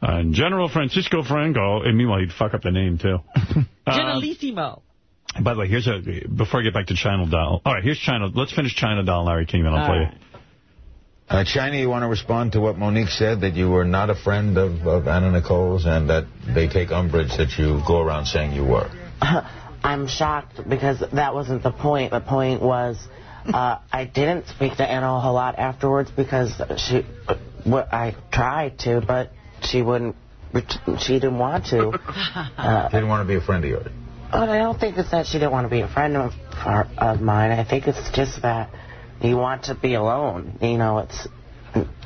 Uh, General Francisco Franco, and meanwhile, he'd fuck up the name, too. Uh, Generalissimo. by the way, here's a, before I get back to Chyna Doll. All right, here's Chyna. Let's finish Chyna Doll, Larry King, then I'll All play right. Uh, Chyna, you want to respond to what Monique said, that you were not a friend of, of Anna Nicole's and that they take umbrage that you go around saying you were? I'm shocked because that wasn't the point. The point was uh, I didn't speak to Anna a whole lot afterwards because she, uh, what I tried to, but she wouldn't. She didn't want to. Uh, didn't want to be a friend of yours. But I don't think it's that she didn't want to be a friend of, of mine. I think it's just that you want to be alone. You know, it's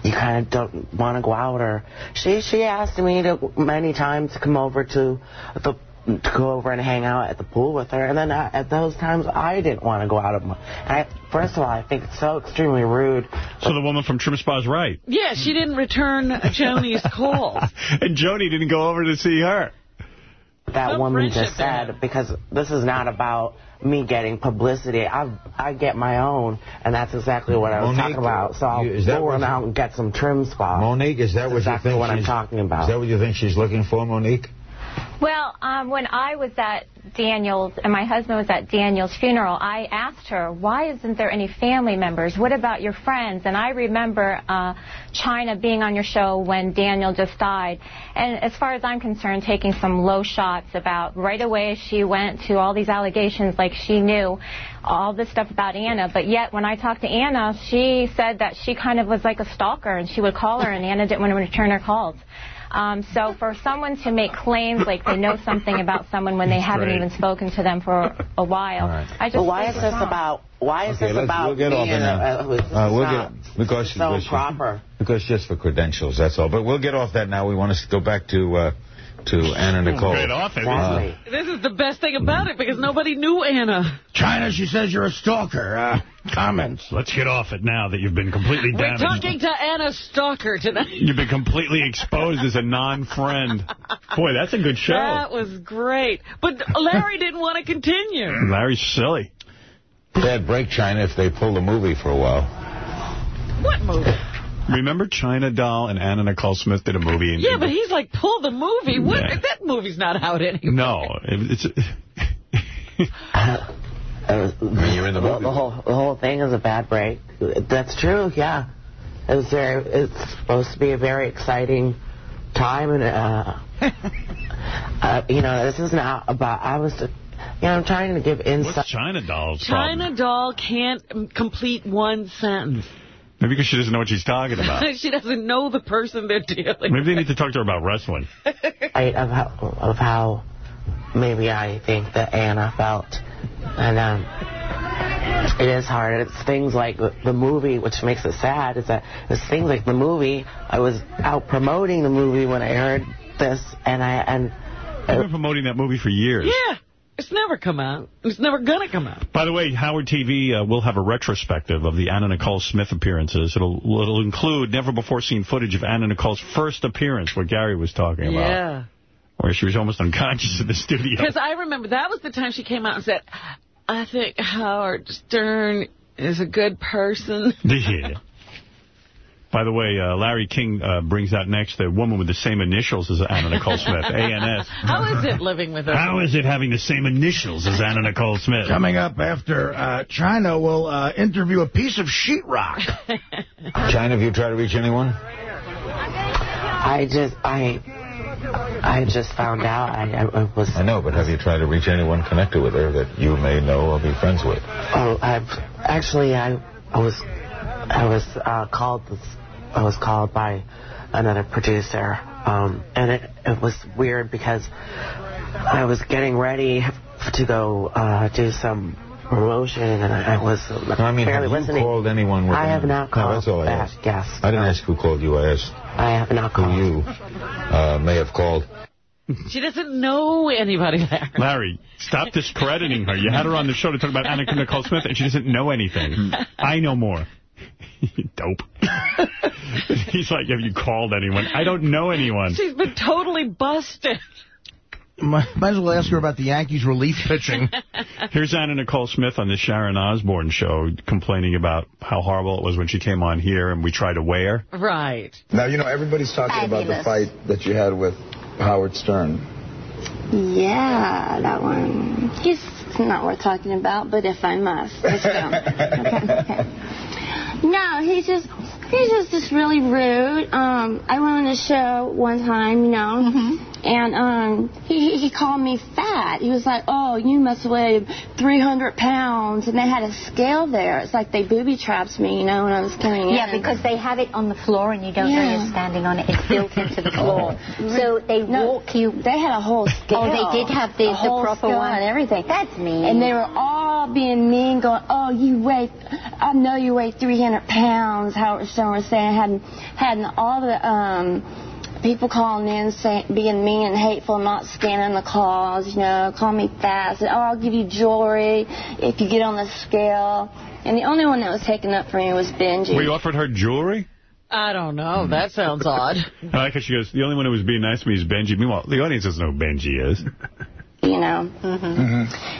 you kind of don't want to go out. Or she she asked me to many times to come over to the to go over and hang out at the pool with her, and then I, at those times I didn't want to go out of my. And I, first of all, I think it's so extremely rude. So the woman from TrimSpa's right. Yeah, she didn't return Joanie's call and Joanie didn't go over to see her. that Some woman just said because this is not about me getting publicity. I I get my own, and that's exactly what I was Monique, talking about. So I'll you- go what on you- out and get some trim spots. Monique, is that what exactly you think what I'm talking about. Is that what you think she's looking for, Monique? Well, um, when I was at Daniel's, and my husband was at Daniel's funeral, I asked her, why isn't there any family members? What about your friends? And I remember uh, Chyna being on your show when Daniel just died. And as far as I'm concerned, taking some low shots about right away she went to all these allegations like she knew all this stuff about Anna. But yet, when I talked to Anna, she said that she kind of was like a stalker, and she would call her, and Anna didn't want to return her calls. Um, so for someone to make claims like they know something about someone when they haven't even spoken to them for a while, I just But why is this wrong. about? Why is Okay, this about we'll get off being it now. uh, Uh, we'll get because so because proper? because just for credentials, that's all. But we'll get off that now. We want to go back to uh, to Anna Nicole. Get off it. Uh, This is the best thing about it because nobody knew Anna. Chyna, she says you're a stalker. Uh, comments. Let's get off it now that you've been completely We're talking to Anna Stalker tonight. You've been completely exposed as a non-friend. Boy, that's a good show. That was great. But Larry didn't want to continue. Larry's silly. Bad break, Chyna, if they pull the movie for a while. What movie? Remember Chyna Doll and Anna Nicole Smith did a movie? And Yeah, but he's like, pull the movie. What? Yeah. That movie's not out anymore. No, it- it's you're in the movie. The whole the whole thing is a bad break. That's true. Yeah, it was very. It's supposed to be a very exciting time, and uh, uh, you know, this isn't about. I was, you know, I'm trying to give insight. What's Chyna Doll's problem? Chyna Doll can't complete one sentence. Maybe because she doesn't know what she's talking about. she doesn't know the person they're dealing Maybe they need to talk to her about wrestling. I, of how of how maybe I think that Anna felt, and um, it is hard. It's things like the, the movie, which makes it sad. Is that it's things like the movie. I was out promoting the movie when I heard this, and I and I've been promoting that movie for years. Yeah, it's never come out. It's never going to come out. By the way, Howard TV uh, will have a retrospective of the Anna Nicole Smith appearances. It'll, it'll include never-before-seen footage of Anna Nicole's first appearance, what Gary was talking about, Yeah. where she was almost unconscious in the studio. Because I remember that was the time she came out and said, I think Howard Stern is a good person. Yeah. By the way, uh, Larry King uh, brings out next a woman with the same initials as Anna Nicole Smith, ANS. How is it living with her? How is it having the same initials as Anna Nicole Smith? Coming up after uh, Chyna will uh, interview a piece of sheetrock. Chyna, have you tried to reach anyone? I just I I just found out I, I was. I know, but have you tried to reach anyone connected with her that you may know or be friends with? Oh, I've actually I I was I was uh, called I was called by another producer, um, and it it was weird because I was getting ready to go uh, do some promotion, and I, I was I mean, barely have you listening. called anyone with I have an- not No, called that's all I back. asked. Yes, I didn't ask who called you. I asked I have not who called. you uh, may have called. She doesn't know anybody there. Larry, stop discrediting her. You had her on the show to talk about Anna Nicole Smith, and she doesn't know anything. I know more. Dope. He's like, have you called anyone? I don't know anyone. She's been totally busted. Might might as well ask her about the Yankees relief pitching. Here's Anna Nicole Smith on the Sharon Osbourne show complaining about how horrible it was when she came on here and we tried to weigh her. Right. Now, you know, everybody's talking about the fight that you had with Howard Stern. Yeah, that one. He's not worth talking about, but if I must, let's go. okay, okay. No, he's just he's just just really rude. Um, I went on a show one time, you know, and um, he he called me fat. He was like, "Oh, you must weigh 300 pounds," and they had a scale there. It's like they booby trapped me, you know, when I was coming in. Yeah, because they have it on the floor and you don't know you're standing on it. It's built into the floor. So they No, walk you. They had a whole scale. Oh, they did have the, the proper one. and everything. That's mean. And they were all being mean, going, "Oh, you weigh, I know you weigh 300 pounds." Howard Stern was saying, had had all the um, people calling in, saying, being mean and hateful, not scanning the calls, you know, call me fast, "Oh, I'll give you jewelry if you get on the scale." And the only one that was taken up for me was Benji. We offered her jewelry? I don't know. That sounds odd. I like how she goes, the only one who was being nice to me is Benji. Meanwhile, the audience doesn't know who Benji is. you know.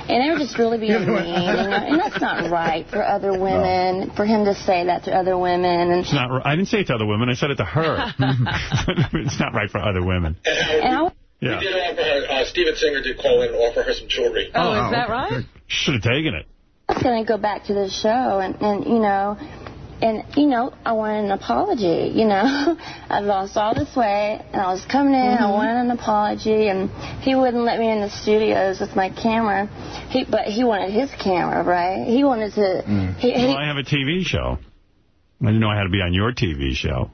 And they were just really being mean, you know, and that's not right for other women, for him to say that to other women. And, It's not. I didn't say it to other women. I said it to her. it's not right for other women. and I Yeah. We did offer her, uh, Steven Singer did call in and offer her some jewelry. Oh, is that right? Should have taken it. I was going to go back to the show and, and, you know, and, you know, I wanted an apology, you know. I lost all this weight, and I was coming in, I mm-hmm. wanted an apology, and he wouldn't let me in the studios with my camera. He, but he wanted his camera, right? He wanted to... Mm. He, he, Well, I have a TV show. I didn't know I had to be on your TV show.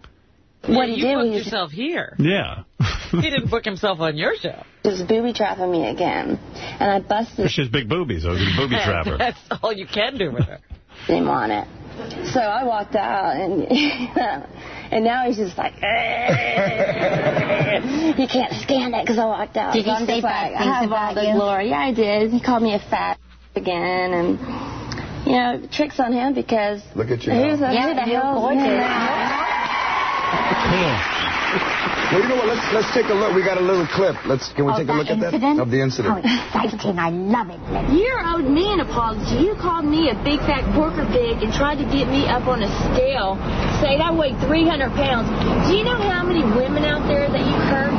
what Yeah, he you did booked was yourself here. Yeah. he didn't book himself on your show. he was booby trapping me again, and I busted She has big boobies. I was a booby trapper. That's all you can do with her. Him on it. So I walked out, and and now he's just like, he can't stand it because I walked out. Did he So I'm say bad like, things I about the you? glory. Yeah, I did. He called me a fat again, and you know, tricks on him because Look at you who's now. a, Yeah, who the you're hell gorgeous. Well, you know what? Let's let's take a look. We got a little clip. Let's can we Of take a that look at that of the incident? How exciting. I love it. You owed me an apology. You called me a big fat porker pig and tried to get me up on a scale, saying I weighed 300 pounds. Do you know how many women out there that you hurt?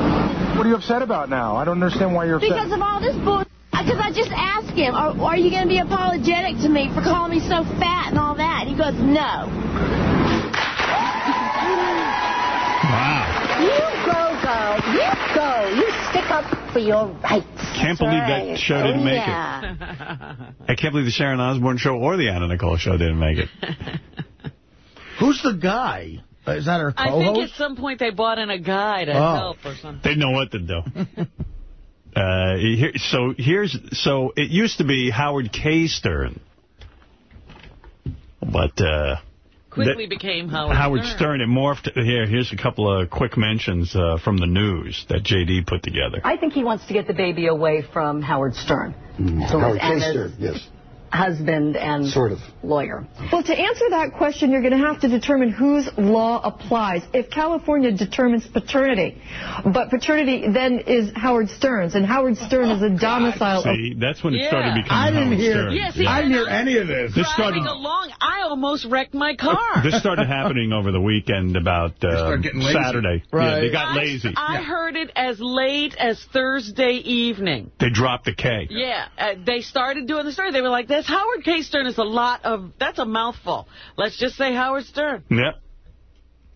What are you upset about now? I don't understand why you're upset. Because of all this bull. Because I just asked him, are, are you going to be apologetic to me for calling me so fat and all that? And he goes, no. Wow. You go, girl. You go. You stick up for your rights. Can't believe that show didn't Oh, make yeah. it. I can't believe the Sharon Osbourne show or the Anna Nicole show didn't make it. Who's the guy? Is that her I think at some point they bought in a guy to Oh. help or something. They know what to do. Uh, here, so here's so it used to be Howard K. Stern, but uh, Quickly that- became Howard, Howard Stern. Stern. It morphed. Here, here's a couple of quick mentions uh, from the news that JD put together. I think he wants to get the baby away from Howard Stern, who is Howard K. Stern, yes. Husband and Sort of. lawyer. Well, to answer that question, you're going to have to determine whose law applies. If California determines paternity, but paternity then is Howard Stern's, and Howard Stern is a domicile. See, that's when it started becoming I didn't Howard hear- Stern. Yeah, see, I didn't hear any of this. This started. Driving along, I almost wrecked my car. This started happening over the weekend about um, getting lazy. Saturday. Yeah, Right. they got I- lazy. I heard it as late as Thursday evening. They dropped the K. Yeah, uh, they started doing the story. They were like, "This Howard K. Stern is a lot of. That's a mouthful. Let's just say Howard Stern." Yeah.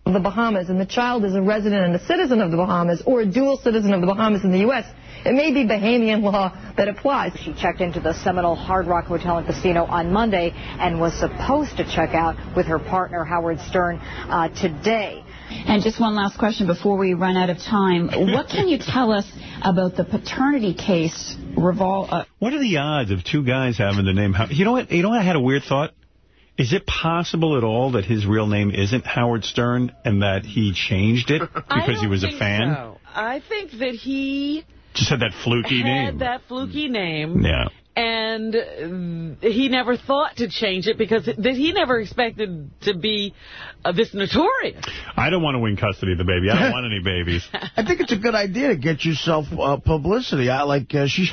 the Bahamas, and the child is a resident and a citizen of the Bahamas, or a dual citizen of the Bahamas in the U.S., it may be Bahamian law that applies. She checked into the Seminole Hard Rock Hotel and Casino on Monday and was supposed to check out with her partner, Howard Stern, uh, today. And just one last question before we run out of time. What can you tell us about the paternity case revol uh, What are the odds of two guys having the name? How You know what? You know what? I had a weird thought. Is it possible at all that his real name isn't Howard Stern and that he changed it because he don't was a think fan? so. I think that he Just had that fluky had name. that fluky name. Yeah. And uh, he never thought to change it because that he never expected to be uh, this notorious. I don't want to win custody of the baby. I don't want any babies. I think it's a good idea to get yourself uh, publicity. I like uh, she,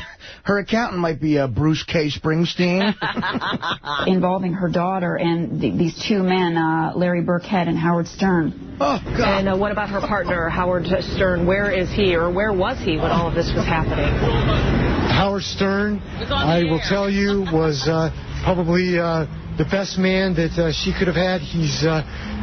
her accountant might be uh, Bruce K. Springsteen. involving her daughter and th these two men, uh, Larry Birkhead and Howard Stern? Oh, God. And uh, what about her partner, Howard Stern? Where is he, or where was he when all of this was happening? Howard Stern, I will tell you, was uh, probably uh, the best man that uh, she could have had. He's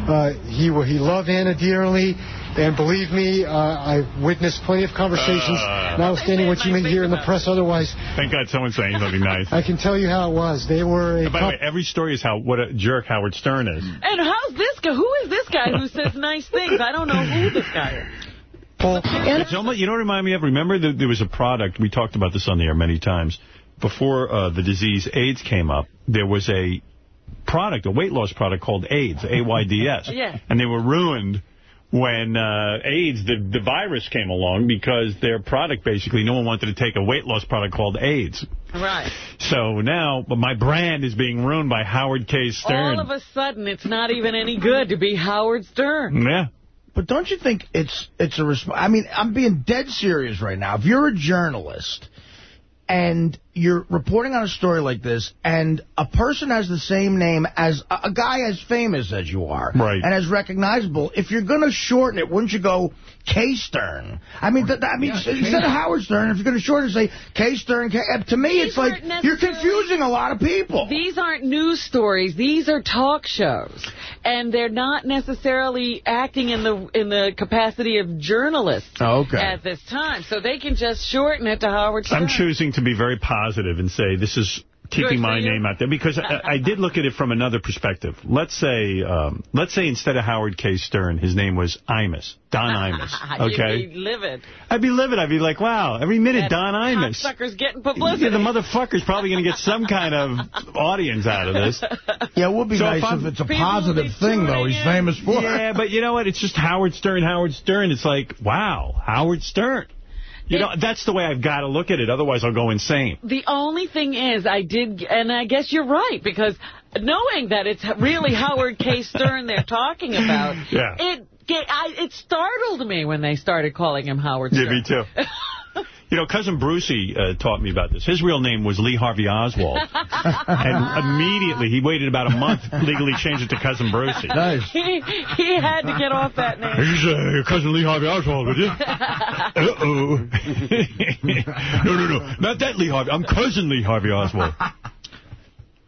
uh, he he loved Anna dearly, and believe me, uh, I've witnessed plenty of conversations, Uh. notwithstanding what you may hear in the press otherwise. Thank God someone's saying something nice. I can tell you how it was. They were a By the way, every story is how what a jerk Howard Stern is. And how's this guy? Who is this guy who says nice things? I don't know who this guy is. It's almost, you know what it reminded me of? Remember that there was a product, we talked about this on the air many times, before uh, the disease AIDS came up, there was a product, a weight loss product called AIDS, A-Y-D-S. Yeah. And they were ruined when uh, AIDS, the, the virus came along because their product, basically, no one wanted to take a weight loss product called AIDS. Right. So now, but my brand is being ruined by Howard K. Stern. All of a sudden, it's not even any good to be Howard Stern. Yeah. But don't you think it's it's a resp I mean, I'm being dead serious right now. If you're a journalist and you're reporting on a story like this, and a person has the same name as a, a guy as famous as you are, Right. and as recognizable. If you're going to shorten it, wouldn't you go K Stern? I mean, th I mean, instead of Howard Stern, if you're going to shorten it, say K Stern. K uh, to me, it's like you're confusing a lot of people. These aren't news stories. These are talk shows, and they're not necessarily acting in the in the capacity of journalists Oh, okay. at this time. So they can just shorten it to Howard Stern. I'm choosing to be very positive and say this is keeping my you. name out there because I, I did look at it from another perspective. Let's say, um, let's say instead of Howard K. Stern, his name was Imus, Don Imus. Okay, You'd be livid. I'd be livid. I'd be like, wow, every minute That Don Imus. Suckers getting Yeah, publicity. the motherfucker's probably going to get some kind of audience out of this. Yeah, it would be So nice I'm- if it's a positive thing, though. He's famous for. Yeah, but you know what? It's just Howard Stern, Howard Stern. It's like, wow, Howard Stern. You know, that's the way I've got to look at it. Otherwise, I'll go insane. The only thing is, I did, and I guess you're right, because knowing that it's really Howard K. Stern they're talking about, Yeah. it I, it startled me when they started calling him Howard Yeah, Stern. me too. You know, Cousin Brucey uh, taught me about this. His real name was Lee Harvey Oswald. and immediately, he waited about a month, legally changed it to Cousin Brucey. he, he had to get off that name. This is uh, Cousin Lee Harvey Oswald, would you? Uh-oh. no, no, no. Not that Lee Harvey. I'm Cousin Lee Harvey Oswald.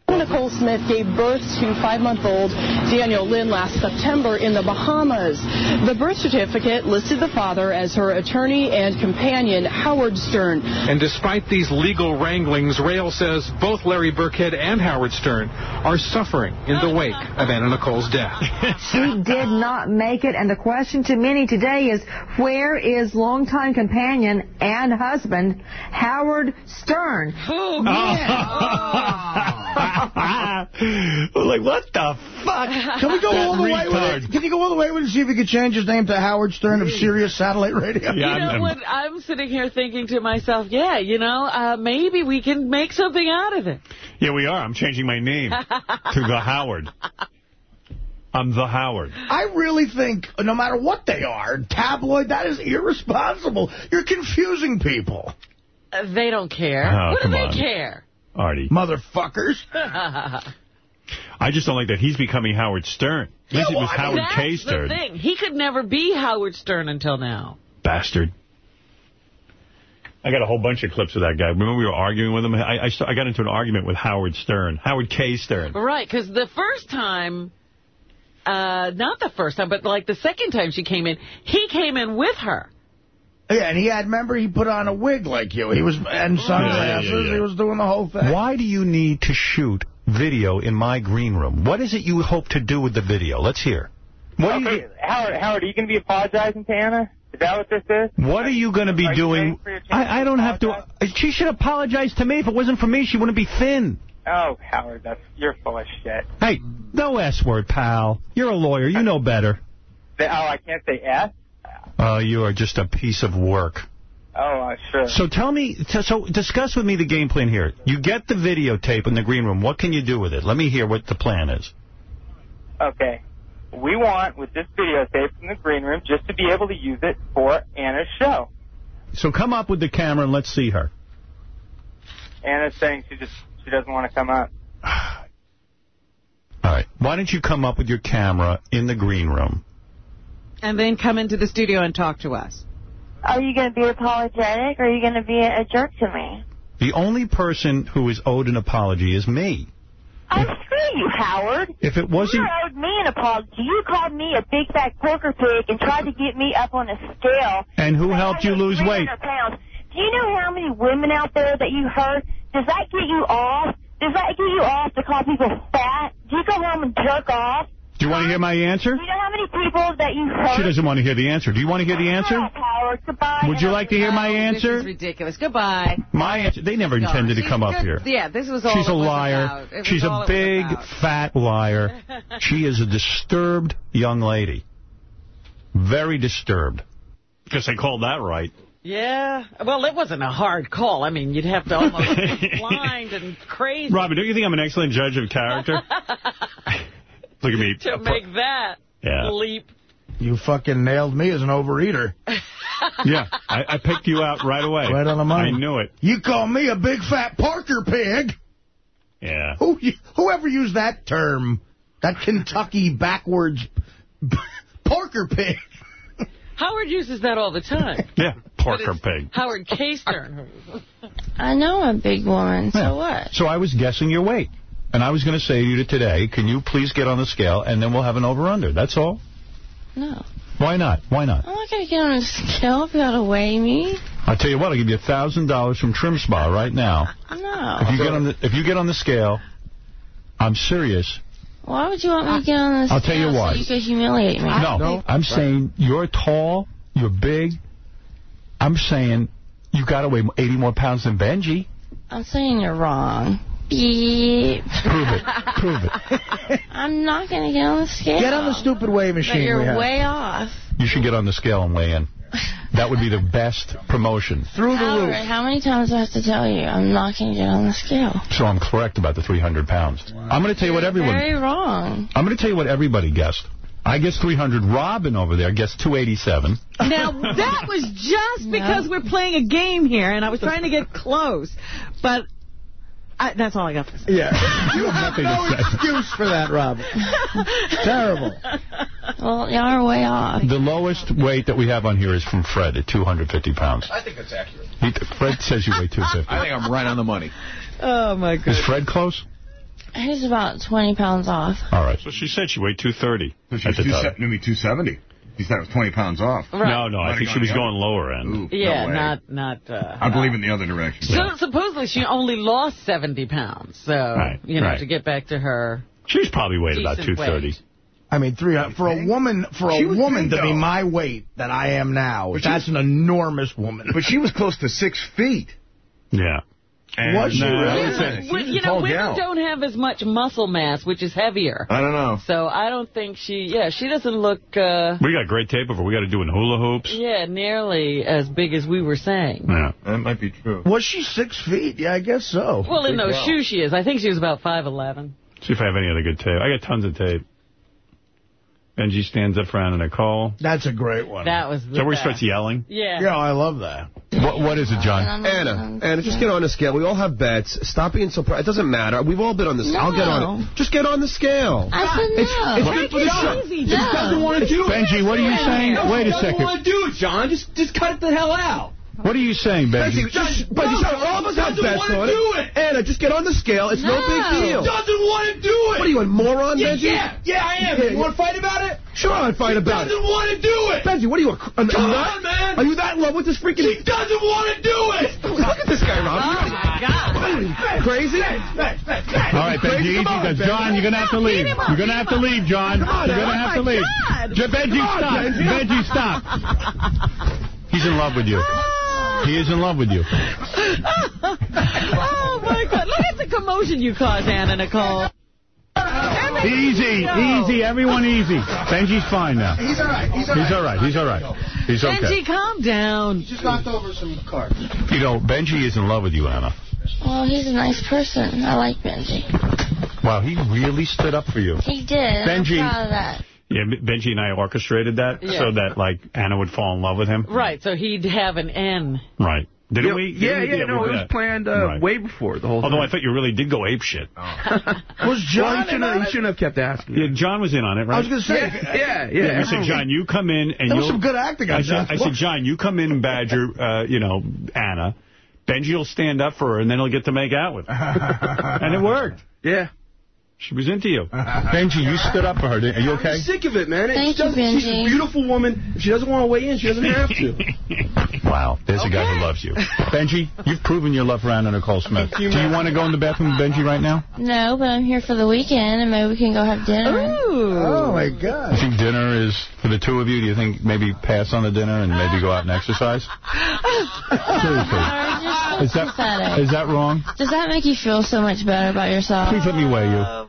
Nicole Smith gave birth to five-month-old Dannielynn last September in the Bahamas. The birth certificate listed the father as her attorney and companion, Howard Stern. And despite these legal wranglings, Rail says both Larry Birkhead and Howard Stern are suffering in the wake of Anna Nicole's death. She did not make it, and the question to many today is, where is longtime companion and husband Howard Stern? Oh, like, what the fuck? Can we go That all the way with it? Can you go all the way with it and see if you could change his name to Howard Stern of Sirius Satellite Radio? you know what? I'm sitting here thinking to myself, yeah, you know, uh, maybe we can make something out of it. Yeah, we are. I'm changing my name to the Howard. I'm the Howard. I really think, no matter what they are, tabloid, that is irresponsible. You're confusing people. Uh, they don't care. Oh, what do they on. care? Artie. Motherfuckers. I just don't like that he's becoming Howard Stern. At least it was Howard That's K. the Stern. thing. He could never be Howard Stern until now. Bastard. I got a whole bunch of clips of that guy. Remember we were arguing with him? I, I, I got into an argument with Howard Stern. Howard K. Stern. Right, because the first time, uh, not the first time, but like the second time she came in, he came in with her. Yeah, and he had, remember, he put on a wig like you. He was, and sunglasses. Yeah, yeah, yeah. He was doing the whole thing. Why do you need to shoot video in my green room? What is it you hope to do with the video? Let's hear. What do you Howard, Howard, are you going to be apologizing to Anna? Is that what this is? What are you going to be Are doing? waiting for your chance I, I don't have to. She should apologize to me. If it wasn't for me, she wouldn't be thin. Oh, Howard, that's you're full of shit. Hey, no S word, pal. You're a lawyer. You know better. The- oh, I can't say F? Uh, you are just a piece of work. Oh, uh, sure. So tell me, so, so discuss with me the game plan here. You get the videotape in the green room. What can you do with it? Let me hear what the plan is. Okay. We want, with this videotape in the green room, just to be able to use it for Anna's show. So come up with the camera and let's see her. Anna's saying she just she doesn't want to come up. All right. Why don't you come up with your camera in the green room? And then come into the studio and talk to us. Are you going to be apologetic or are you going to be a, a jerk to me? The only person who is owed an apology is me. Oh, screw you, Howard. If it wasn't... You owed me an apology. You called me a big fat porker pig and tried to get me up on a scale. And who helped you lose weight? Pounds. Do you know how many women out there that you hurt? Does that get you off? Does that get you off to call people fat? Do you go home and jerk off? Do you want to hear my answer? Do you know how many people that you hurt? She doesn't want to hear the answer. Do you want to hear the answer? Shut up, Howard. Goodbye. Would you like to hear my This answer? is ridiculous. Goodbye. My answer. They never No, intended to she's come up here. Yeah, this was all She's a liar. about. It was She's a big, fat liar. she is a disturbed young lady. Very disturbed. Because they called that right. Yeah. Well, it wasn't a hard call. I mean, you'd have to almost be blind and crazy Robin, don't you think I'm an excellent judge of character? Look at me. to make that Yeah. leap. You fucking nailed me as an overeater. Yeah, I, I picked you out right away. Right on the money. I knew it. You call me a big fat Parker pig. Yeah. Who, whoever used that term, that Kentucky backwards Parker pig. Howard uses that all the time. Yeah, Parker pig. Howard K. Stern. I know I'm a big woman, so Yeah. what? So I was guessing your weight. And I was going to say to you today, can you please get on the scale, and then we'll have an over-under. That's all. No. Why not? Why not? I'm not going to get on a scale if you got to weigh me. I'll tell you what, I'll give you $1,000 from TrimSpa right now. No. If you get on the if you get on the scale, I'm serious. Why would you want me to get on the scale I'll tell you why. so you could humiliate me? No, I'm saying you're tall, you're big. I'm saying you got to weigh 80 more pounds than Benji. I'm saying you're wrong. Beep. Prove it. Prove it. I'm not going to get on the scale. Get on the stupid weigh machine. But machine you're we way off. You should get on the scale and weigh in. That would be the best promotion. Through Howard, how many times do I have to tell you I'm not going to get on the scale? So I'm correct about the 300 pounds. I'm going to tell you what everyone... Very wrong. I'm going to tell you what everybody guessed. I guess 300. Robin over there guessed 287. Now, that was just because we're playing a game here, and I was trying to get close. But I, that's all I got to say. Yeah. You have no excuse for that, Rob. Terrible. Well, y'all are way off. The lowest weight that we have on here is from Fred at 250 pounds. I think that's accurate. He, Fred says you weigh 250. I think I'm right on the money. Oh, my God. Is. Fred close? He's about 20 pounds off. All right. So she said she weighed 230 So she at was the two maybe 270. He said it was 20 pounds off. No, no, I think she was gone the going lower end. Ooh, Yeah, no not... not. Uh, I believe in the other direction. So supposedly she only lost 70 pounds. So, Right, you know, right. to get back to her... She's probably weighed about Decent 230. weight. I mean, three for a woman for She a woman big, to be my weight that I am now. But she that's an enormous woman. But she was close to six feet. Yeah. And Was she uh, really? yeah, Yeah. she's Well, a you know, women gal. don't have as much muscle mass, which is heavier. I don't know. So I don't think she... Yeah, she doesn't look... Uh, We got great tape of her. We got to do in hula hoops. yeah, nearly as big as we were saying. Yeah. That might be true. Was she six feet? Yeah, I guess so. Well, in Big those gal. shoes she is. I think she was about 5'11". See if I have any other good tape. I got tons of tape. Benji stands up for Anna Nicole. That's a great one. That was Is the that where he starts yelling? Yeah. Yeah, I love that. What, what is it, John? Anna, Anna, just get on the scale. We all have bets. Stop being so proud. It doesn't matter. We've all been on the scale. I'll get on it. Just get on the scale. I said no. It's good for the show. easy, Just John. doesn't want to do it. Benji, what are you saying? Wait a second. want to do it, John. Just, just cut the hell out. What are you saying, Benji? Benji, just, Benji, shut up. all of us have bets wanna on do it. Anna, just get on the scale. It's no, No. big deal. Doesn't want to do it. What are you, a moron, Benji? Yeah, yeah, I am. Yeah, you want to fight about it? Sure, I'd fight about it. Doesn't want to do it. Benji, what are you, a, a, a Come nut? on, man. Are you that in love with this freaking... She doesn't want to do it. Look at this guy, Rob. Oh, my God. What are you, crazy? All right, Benji, Crazy, easy, on, Benji. John, you're going to have to leave. You're going to have to leave, John. Come on, You're going to oh have to leave. God. J- Benji, stop. Benji. Benji, stop. He's in love with you. Ah. He is in love with you. oh, my God. Look at the commotion you caused, Anna Nicole. Easy, easy, everyone easy. Benji's fine now. He's all right. He's all He's all right. He's all right. He's okay. Benji, calm down. Just knocked over some cards. You know, Benji is in love with you, Anna. Well, he's a nice person. I like Benji. Wow, he really stood up for you. He did. Benji. I'm proud of that. Yeah, Benji and I orchestrated that Yeah. so that, like, Anna would fall in love with him. Right, so he'd have an N. Right. Didn't Yeah, we? yeah, Didn't we? yeah, no, we it was that. planned uh, Right. way before the whole Although I thought you really did go ape shit. Was John well, he in shouldn't, on have, he shouldn't have kept asking. Yeah, John was in on it, right? I was going to say. Yeah, yeah, Yeah, yeah. we said, John, you come in and you'll... was some good acting on I said, I said. John, you come in and badger, uh, you know, Anna. Benji will stand up for her, and then he'll get to make out with her. and it worked. Yeah. She was into you. Uh-huh. Benji, you stood up for her. Are you okay? I'm sick of it, man. Thank she doesn't- She's a beautiful woman. If she doesn't want to weigh in, she doesn't have to. Wow, there's a guy who loves you. Benji, you've proven your love for Anna Nicole Smith. Do you want to go in the bathroom with Benji right now? No, but I'm here for the weekend, and maybe we can go have dinner. Oh, my God. You God. think dinner is for the two of you? Do you think maybe pass on the dinner and maybe go out and exercise? Seriously. Is that, pathetic. is that wrong? Does that make you feel so much better about yourself? Please let me weigh you.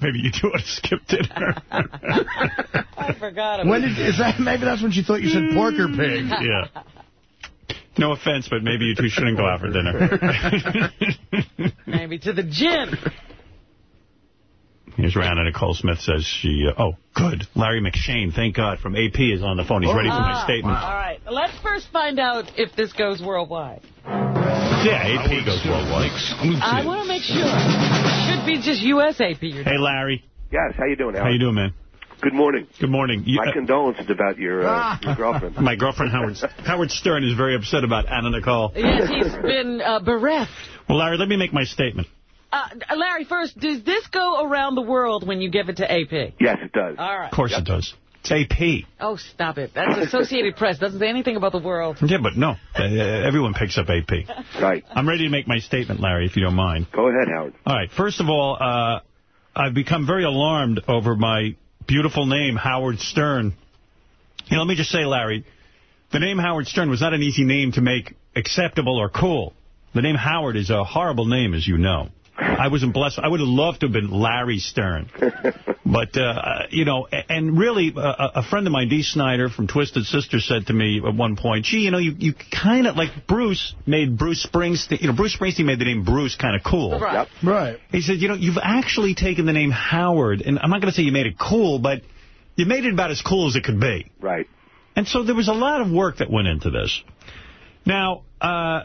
Maybe you two want to skipped dinner. I forgot about When did, is that, maybe that's when she thought you said pork or pig. yeah. No offense, but maybe you two shouldn't go out for dinner. Maybe to the gym. Here's where Anna Nicole Smith says she, uh, oh, good. Larry McShane, thank God, from AP is on the phone. He's ready for my Ah, statement. All right. Let's first find out if this goes worldwide. Yeah, AP goes worldwide. I want to make sure. Should be just U.S. AP. Hey, Larry. Yes, how you doing, Howard? How you doing, man? Good morning. Good morning. You- My uh, condolences about your, uh, your girlfriend. my girlfriend, Howard, Howard Stern, is very upset about Anna Nicole. Yes, he's been uh, bereft. Well, Larry, let me make my statement. Uh, Larry, first, does this go around the world when you give it to AP? Yes, it does. All right. Of course it does. It's AP. Oh, stop it. That's Associated Press. Doesn't say anything about the world. Yeah, but no. Uh, everyone picks up AP. Right. I'm ready to make my statement, Larry, if you don't mind. Go ahead, Howard. All right. First of all, uh, I've become very alarmed over my beautiful name, Howard Stern. You know, let me just say, Larry, the name Howard Stern was not an easy name to make acceptable or cool. The name Howard is a horrible name, as you know. I wasn't blessed. I would have loved to have been Larry Stern. But, uh, you know, and really, uh, a friend of mine, Dee Snider from Twisted Sister, said to me at one point, gee, you know, you, you kind of, like Bruce made Bruce Springsteen, you know, Bruce Springsteen made the name Bruce kind of cool. Right. Right. He said, you know, you've actually taken the name Howard, and I'm not going to say you made it cool, but you made it about as cool as it could be. Right. And so there was a lot of work that went into this. Now, uh,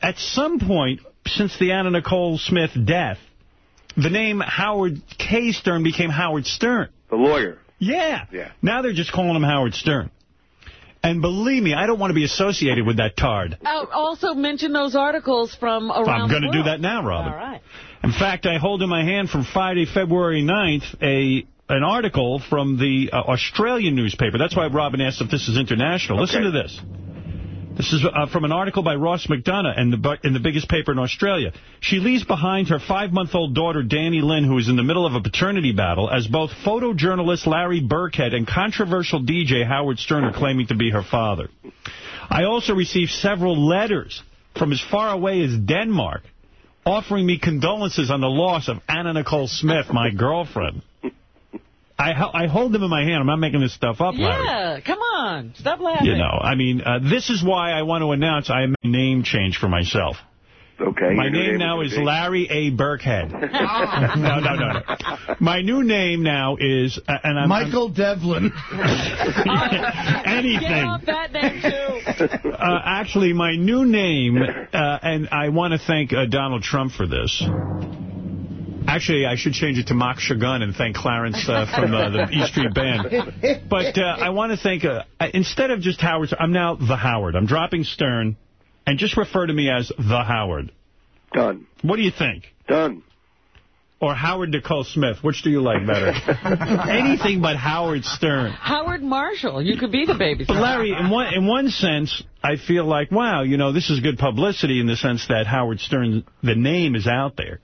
at some point, since the Anna Nicole Smith death, the name Howard K. Stern became Howard Stern. The lawyer. Yeah. Yeah. Now they're just calling him Howard Stern. And believe me, I don't want to be associated with that tard. I'll also mention those articles from around I'm going to do that now, Robin. All right. In fact, I hold in my hand from Friday, February 9th, a an article from the uh, Australian newspaper. That's why Robin asked if this is international. Listen to this. This is uh, from an article by Ross McDonough in the, in the biggest paper in Australia. She leaves behind her five-month-old daughter, Dannielynn, who is in the middle of a paternity battle, as both photojournalist Larry Birkhead and controversial DJ Howard Stern are claiming to be her father. I also received several letters from as far away as Denmark offering me condolences on the loss of Anna Nicole Smith, my girlfriend. I, I hold them in my hand. I'm not making this stuff up, Larry. Yeah, come on. Stop laughing. You know, I mean, uh, this is why I want to announce I am a name change for myself. Okay. My name name now is is be- Larry A. Birkhead. no, no, no, no. My new name now is... Uh, and I'm, Michael Devlin. anything. Get off that name, too. Uh, actually, my new name, uh, and I want to thank uh, Donald Trump for this. Actually, I should change it to Mock Shagun and thank Clarence uh, from uh, the E Street Band. But uh, I want to thank, uh, instead of just Howard, I'm now the Howard. I'm dropping Stern, and just refer to me as the Howard. Done. What do you think? Done. Or Howard Nicole Smith? Which do you like better? Anything but Howard Stern. Howard Marshall. You could be the baby. But Larry, in one in one sense, I feel like, wow, you know, this is good publicity in the sense that Howard Stern, the name is out there.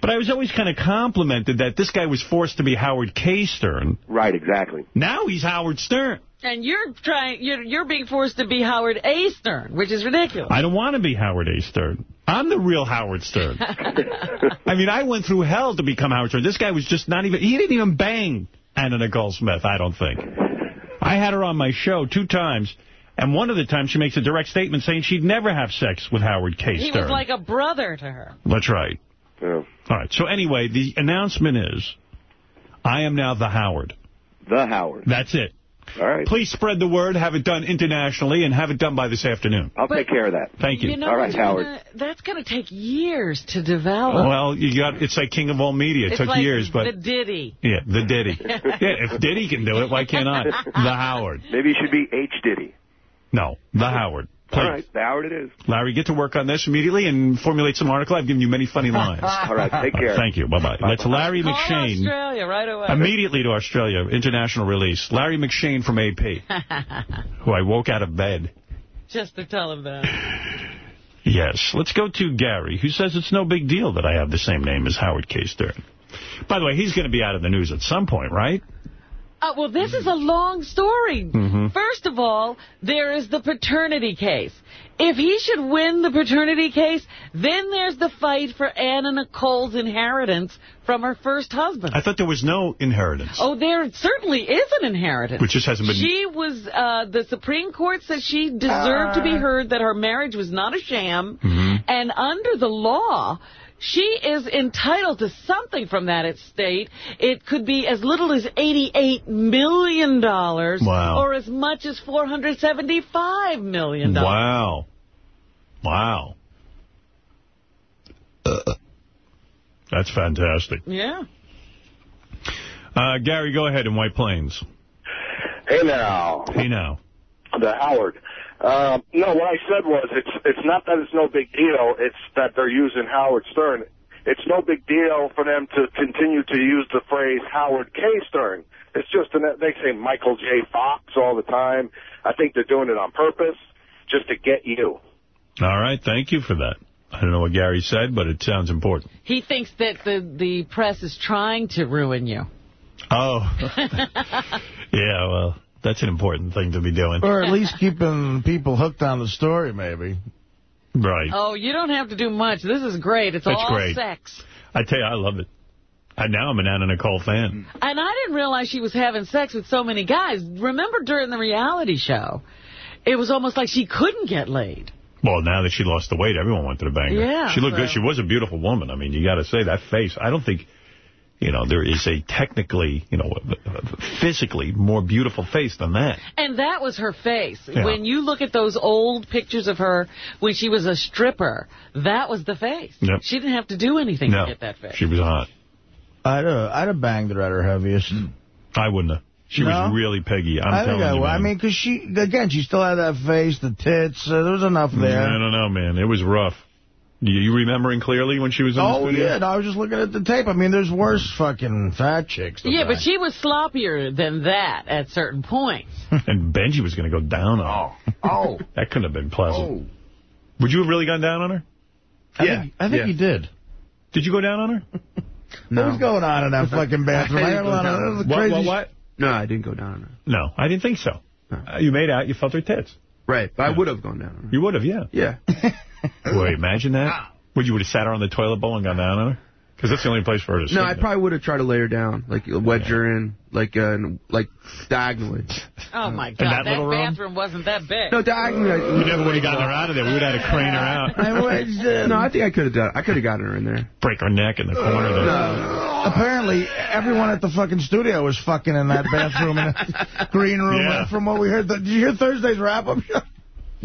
But I was always kind of complimented that this guy was forced to be Howard K. Stern. Right, exactly. Now he's Howard Stern. And you're trying. You're, you're being forced to be Howard A. Stern, which is ridiculous. I don't want to be Howard A. Stern. I'm the real Howard Stern. I mean, I went through hell to become Howard Stern. This guy was just not even, he didn't even bang Anna Nicole Smith, I don't think. I had her on my show two times, and one of the times she makes a direct statement saying she'd never have sex with Howard K. Stern. He was like a brother to her. That's right. Yeah. All right. So anyway, the announcement is, I am now the Howard. The Howard. That's it. All right. Please spread the word, have it done internationally, and have it done by this afternoon. I'll take care of that. Thank you. You know, All right, Howard. Gonna, that's going to take years to develop. Well, you got it's like king of all media. It it's took like years, but the Diddy. yeah, the Diddy. yeah, if Diddy can do it, why can't I? The Howard. Maybe you should be H. Diddy. No, the Howard. Please. All right, the Howard it is. Larry, get to work on this immediately and formulate some article. I've given you many funny lines. All right, take care. Thank you. Bye-bye. That's Larry Call McShane. Australia right away. Immediately to Australia, international release. Larry McShane from AP, who I woke out of bed. Just to tell him that. Yes. Let's go to Gary, who says it's no big deal that I have the same name as Howard K. Stern. By the way, he's going to be out of the news at some point, right? Uh, well, this is a long story. Mhm. First of all, there is the paternity case. If he should win the paternity case, then there's the fight for Anna Nicole's inheritance from her first husband. I thought there was no inheritance. Oh, there certainly is an inheritance. Which just hasn't been- She was, uh, the Supreme Court said she deserved to be Ah. heard, that her marriage was not a sham. Mm-hmm. And under the law, she is entitled to something from that estate. It could be as little as $88 million Wow. or as much as $475 million. Wow. Wow. That's fantastic. Yeah. Uh, Gary, go ahead in White Plains. Hey now. Hey now. The Howard. Uh, no, what I said was it's it's not that it's no big deal. It's that they're using Howard Stern. It's no big deal for them to continue to use the phrase Howard K. Stern. It's just an, they say Michael J. Fox all the time. I think they're doing it on purpose just to get you. All right, thank you for that. I don't know what Gary said, but it sounds important. He thinks that the, the press is trying to ruin you. Oh. yeah, well, that's an important thing to be doing. Or at least keeping people hooked on the story, maybe. Right. Oh, you don't have to do much. This is great. It's That's all great. sex. I tell you, I love it. I, now I'm an Anna Nicole fan. And I didn't realize she was having sex with so many guys. Remember during the reality show, it was almost like she couldn't get laid. Well, now that she lost the weight, everyone wanted to bang her. Yeah, She looked so- good. She was a beautiful woman. I mean, you got to say, that face. I don't think, you know, there is a technically, you know, physically more beautiful face than that. And that was her face. Yeah. When you look at those old pictures of her when she was a stripper, that was the face. Yep. She didn't have to do anything No, to get that face. she was hot. I'd have, I'd have banged her at her heaviest. I wouldn't have. She No? was really peggy. I'm I think telling I you, would. I mean, because she, again, she still had that face, the tits. Uh, there was enough there. I don't know, man. It was rough. You, you remembering clearly when she was in the studio? Oh, studio? yeah. No, I was just looking at the tape. I mean, there's worse fucking fat chicks. to Yeah, but she was sloppier than that at certain points. And Benji was going to go down on her. Oh. That couldn't have been pleasant. Would you have really gone down on her? I think, I think Yeah. he did. Did you go down on her? What was going on in that fucking bathroom? I I heard go down. that was What, crazy what, sh- what? No, I didn't go down on her. No, I didn't think so. Uh, you made out, you felt her tits. Right, but I would have gone down on her. You would have, yeah. Yeah. Boy, imagine that. Would you would have sat her on the toilet bowl and gone down on her? Because that's the only place for her to No, sit. I probably would have tried to lay her down, like wedge her in, like uh, like diagonally. Oh, my God. That, little room? bathroom wasn't that big. No, diagonally. We never would have gotten her out of there. We would have had to crane her out. I wedged in. No, I think I could have done. I could have gotten her in there. Break her neck in the corner there. Apparently, everyone at the fucking studio was fucking in that bathroom in the green room. Yeah. From what we heard, did you hear Thursday's wrap-up show?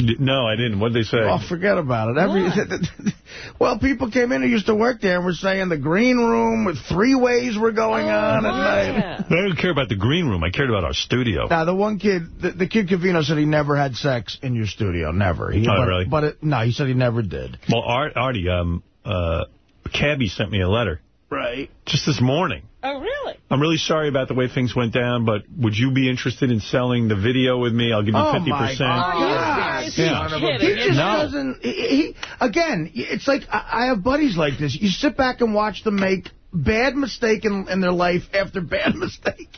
D- No, I didn't. What did they say? Oh, forget about it. Every well, people came in who used to work there and were saying the green room with three ways were going on at night. Yeah. I didn't care about the green room. I cared about our studio. Now, the one kid, the, the kid Cavino said he never had sex in your studio. Never. He, Oh, but, really? But it, no, he said he never did. Well, Art, Artie, um, uh, Cabby sent me a letter Right. just this morning. Oh, really? I'm really sorry about the way things went down, but would you be interested in selling the video with me? I'll give you Oh, 50%. my God. Seriously, Yeah. kidding. He just No. doesn't. He, he again. It's like I, I have buddies like this. You sit back and watch them make bad mistake in, in their life after bad mistake.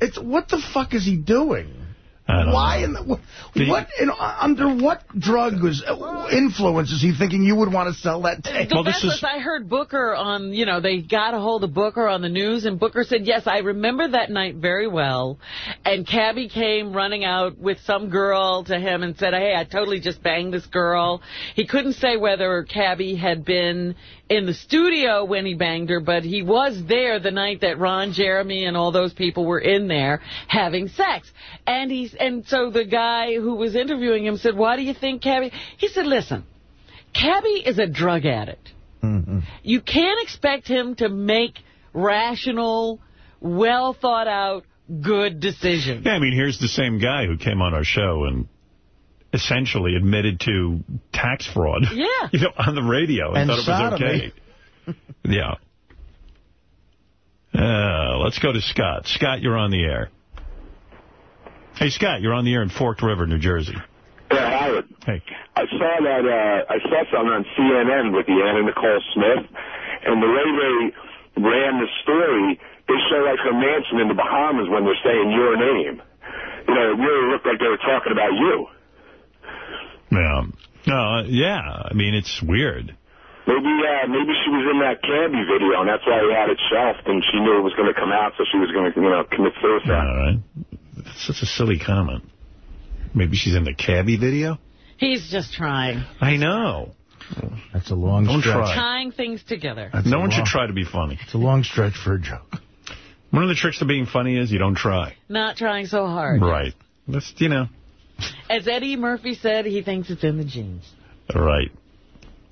It's what the fuck is he doing? I don't Why know. in the what? Did he- what in, under what drug was uh, influence is he thinking you would want to sell that tape? The Well, this best is- was I heard Booker on, you know, they got a hold of Booker on the news, and Booker said, yes, I remember that night very well. And Cabby came running out with some girl to him and said, hey, I totally just banged this girl. He couldn't say whether Cabby had been in the studio when he banged her, but he was there the night that Ron Jeremy and all those people were in there having sex. And he's and so the guy who was interviewing him said, why do you think Cabby? He said, listen, Cabby is a drug addict. Mm-hmm. You can't expect him to make rational, well thought out, good decisions. Yeah, I mean, here's the same guy who came on our show and essentially admitted to tax fraud. Yeah. you know, on the radio and, And thought it was okay. yeah. Uh, let's go to Scott. Scott, you're on the air. Hey, Scott, you're on the air in Forked River, New Jersey. Yeah, Howard. Hey. I saw that, uh, I saw something on CNN with the Anna Nicole Smith, and the way they ran the story, they show like her mansion in the Bahamas when they're saying your name. You know, it really looked like they were talking about you. Yeah. No, uh, yeah. I mean, it's weird. Maybe, uh, maybe she was in that Cabby video, and that's why they had it shelved, and she knew it was going to come out, so she was going to, you know, commit suicide. All right. That's such a silly comment. Maybe she's in the cabbie video? He's just trying. I know. That's a long Don't stretch. try. Tying things together. That's no a one should try to be funny. It's a long stretch for a joke. One of the tricks to being funny is you don't try. Not trying so hard. Right. That's, you know, As Eddie Murphy said, he thinks it's in the genes. right.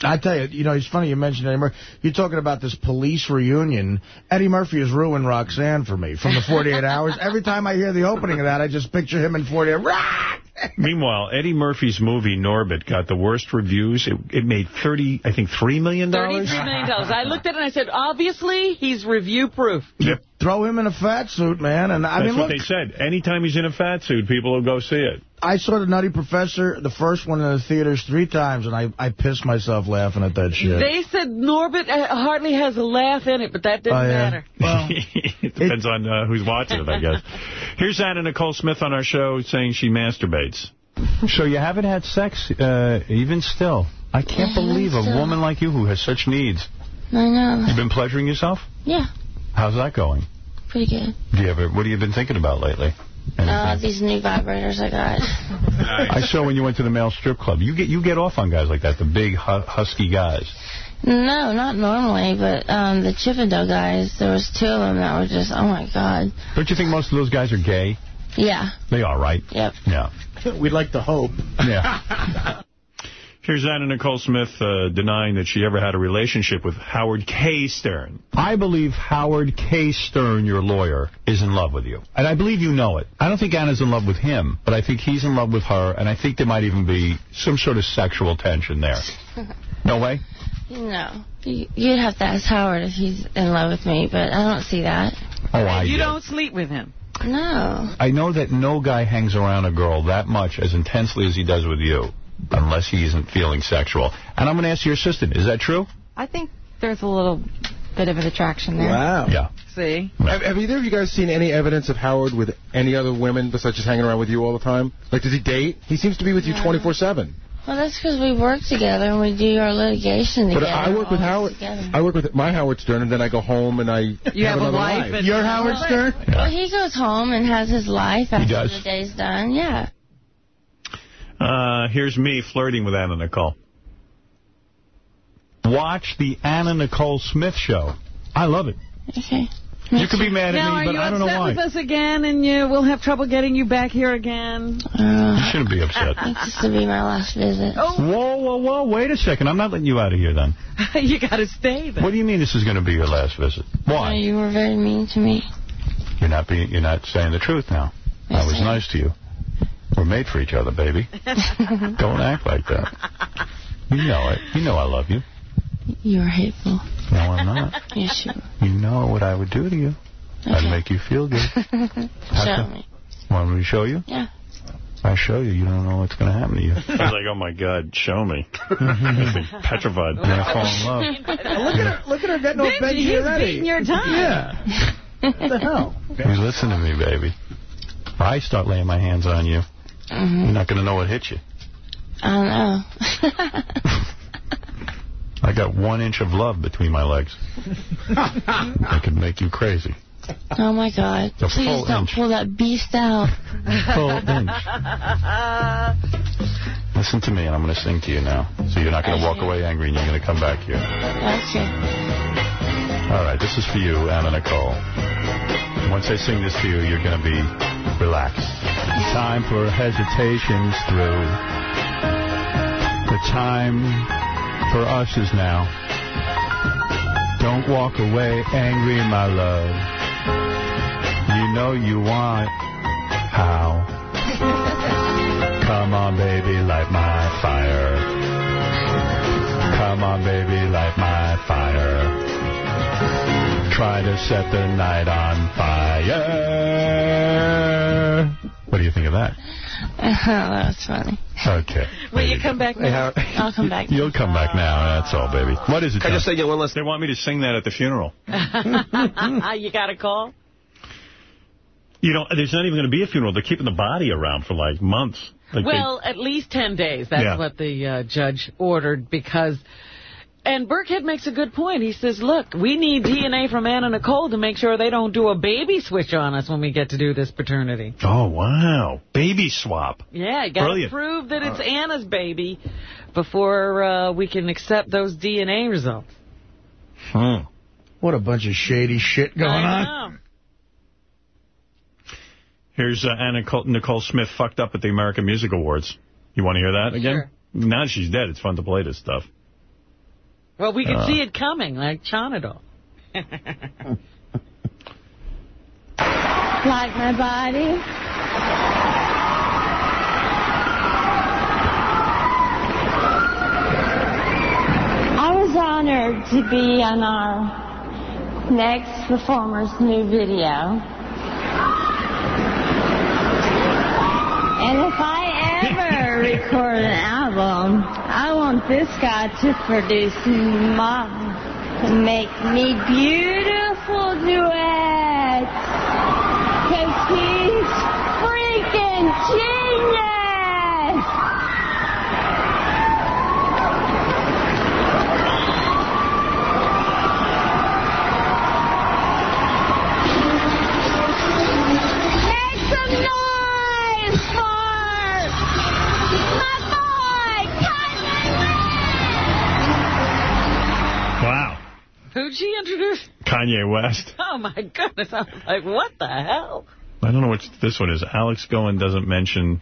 I tell you, you know, it's funny you mentioned Eddie Murphy. You're talking about this police reunion. Eddie Murphy has ruined Roxanne for me from the 48 Hours. Every time I hear the opening of that, I just picture him in 48 Hours. Meanwhile, Eddie Murphy's movie Norbit got the worst reviews. It, it made 30, I think, $3 million. $33 million. I looked at it and I said, obviously, he's review-proof. Yep. Throw him in a fat suit, man. And I That's mean, what look, they said. Anytime he's in a fat suit, people will go see it. I saw The Nutty Professor, the first one in the theaters, three times, and I, I pissed myself laughing at that shit. They said Norbit uh, hardly has a laugh in it, but that didn't Oh, yeah. matter. it depends on uh, who's watching it, I guess. Here's Anna Nicole Smith on our show saying she masturbates. So you haven't had sex, uh, even still. I can't Yeah, believe a still. woman like you who has such needs. I know. You've been pleasuring yourself? Yeah, How's that going? pretty good. Do you ever? What have you been thinking about lately? Uh, these new vibrators I got. I saw when you went to the male strip club. You get you get off on guys like that, the big hu husky guys. No, not normally, but um, the Chippendale guys, there was two of them that were just, oh my god. Don't you think most of those guys are gay? Yeah, They are, right? Yep. Yeah. We'd like to hope. Yeah. Here's Anna Nicole Smith uh, denying that she ever had a relationship with Howard K. Stern. I believe Howard K. Stern, your lawyer, is in love with you. And I believe you know it. I don't think Anna's in love with him, but I think he's in love with her, and I think there might even be some sort of sexual tension there. No way? no. You- You'd have to ask Howard if he's in love with me, but I don't see that. Oh, I you do. don't sleep with him. No. I know that no guy hangs around a girl that much as intensely as he does with you, unless he isn't feeling sexual. And I'm going to ask your assistant, is that true? I think there's a little bit of an attraction there. Wow. Yeah. See? Have, have either of you guys seen any evidence of Howard with any other women besides just hanging around with you all the time? Like, does he date? He seems to be with you 24-7. Well, that's because we work together and we do our litigation together. But. I work with Howard. Together. I work with my Howard Stern, and then I go home and I You have a another wife and- You're Howard Stern? Well, he goes home and has his life after does? the day's done. Yeah. Uh, here's me flirting with Anna Nicole. Watch the Anna Nicole Smith show. I love it. Okay. You could be mad Now, at are me, but you I don't know why. Now upset why. with us again, and you we'll have trouble getting you back here again? Uh, You shouldn't be upset. I think this will be my last visit. Oh, Whoa, whoa, whoa, wait a second. I'm not letting you out of here then. you got to stay then. What do you mean this is going to be your last visit? Why? you were very mean to me. You're not being, you're not saying the truth now. I was I am. nice to you. We're made for each other, baby. Don't act like that. You know it. You know I love you. You're hateful. No, I'm not. Yes, you You know what I would do to you. I'd make you feel good. Show come? me. Want me to show you? Yeah. I show you, you don't know what's going to happen to you. I was like, oh, my God, show me. I'd be petrified. You're going to fall in love. Look at her, look at her getting all Benji, bendy he's already. beating your time. Yeah. What the hell? You listen to me, baby. I start laying my hands on you, hmm you're not going to know what hit you. I don't know. I got one inch of love between my legs. I could make you crazy. oh, my God. A Please full don't inch. pull that beast out. Full inch. Listen to me, and I'm going to sing to you now. So you're not going to walk away angry, and you're going to come back here. Okay. All right, this is for you, Anna Nicole. Once I sing this to you, you're going to be relaxed. The time for hesitations through. The time for us is now. Don't walk away angry, my love. You know you want how. Come on, baby, light my fire. Come on, baby, light my fire. Try to set the night on fire. What do you think of that? That's funny. Okay. Will you come back now? I'll come back. You'll come back now. That's all, baby. What is it, Can I John? just say one last They want me to sing that at the funeral. you got a call? You know, there's not even going to be a funeral. They're keeping the body around for, like, months. Like they- Well, at least 10 days. That's Yeah. what the uh, judge ordered because And Birkhead makes a good point. He says, look, we need DNA from Anna Nicole to make sure they don't do a baby switch on us when we get to do this paternity. Oh, wow. Baby swap. Yeah, you got to prove that it's Uh. Anna's baby before uh, we can accept those DNA results. Hmm. What a bunch of shady shit going I on. know. Here's uh, Anna Nicole, Nicole Smith fucked up at the American Music Awards. You want to hear that again? Sure. Now she's dead. It's fun to play this stuff. Well, we can Uh. see it coming, like Chanadol. Like my body? I was honored to be on our next performer's new video. And if I ever record an album, I want this guy to produce my, to make me beautiful duets. Cause he's freaking genius! Who'd she introduce? Kanye West. Oh, my goodness. I was like, what the hell? I don't know what this one is. Alex Goen doesn't mention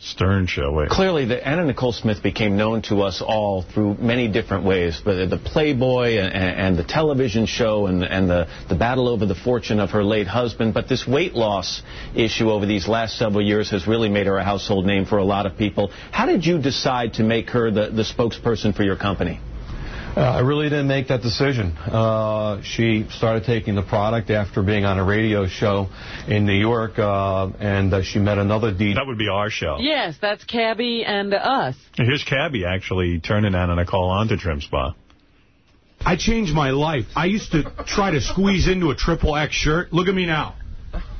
Stern Show. Wait. Clearly, the Anna Nicole Smith became known to us all through many different ways. The, the Playboy and, and the television show and, and the, the battle over the fortune of her late husband. But this weight loss issue over these last several years has really made her a household name for a lot of people. How did you decide to make her the, the spokesperson for your company? Uh, I really didn't make that decision. Uh, she started taking the product after being on a radio show in New York, uh, and uh, she met another DJ. That would be our show. Yes, that's Cabby and us. Here's Cabby actually turning Anna Nicole on to TrimSpa. I changed my life. I used to try to squeeze into a triple X shirt. Look at me now.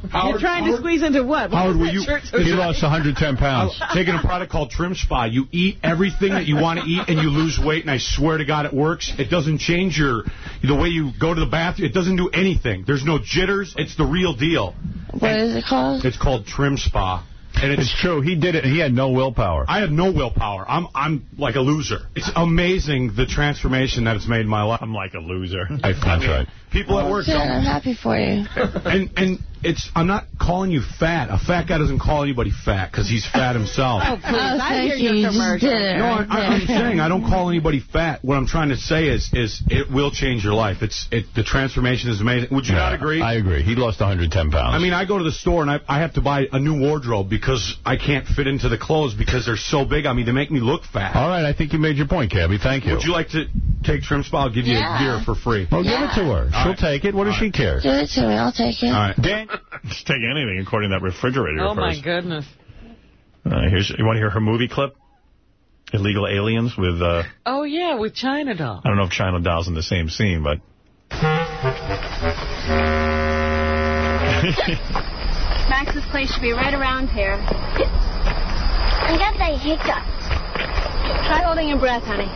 You're trying to squeeze into what? Howard, What will is you? so He lost 110 pounds. Oh. Taking a product called TrimSpa. You eat everything that you want to eat, and you lose weight. And I swear to God, it works. It doesn't change your the way you go to the bathroom. It doesn't do anything. There's no jitters. It's the real deal. What is it called? It's called TrimSpa. And it's, true. He did it. And he had no willpower. I have no willpower. I'm I'm like a loser. It's amazing the transformation that it's made in my life. I'm like a loser. I, that's right. People at work Good, tell I'm happy for you. And and it's I'm not calling you fat. A fat guy doesn't call anybody fat because he's fat himself. Oh, please. Oh, I thank hear you. your commercial. No, I, I, I'm saying I don't call anybody fat. What I'm trying to say is is it will change your life. It's it the transformation is amazing. Would you not agree? I agree. He lost 110 pounds. I mean, I go to the store and I, I have to buy a new wardrobe because I can't fit into the clothes because they're so big I mean, They make me look fat. All right, I think you made your point, Cabby. Thank you. Would you like to take TrimSpa? I'll give you Yeah. a gear for free. Well, give it to her. All She'll right. take it. What does she care? Give it to me. I'll take it. All right. Dan, just take anything according to that refrigerator Oh, my goodness. Uh, here's you want to hear her movie clip? Illegal Aliens with uh, Oh, yeah, with China Doll. I don't know if China Doll's in the same scene, but Max's place should be right around here. I got the hiccups. Try holding your breath, honey.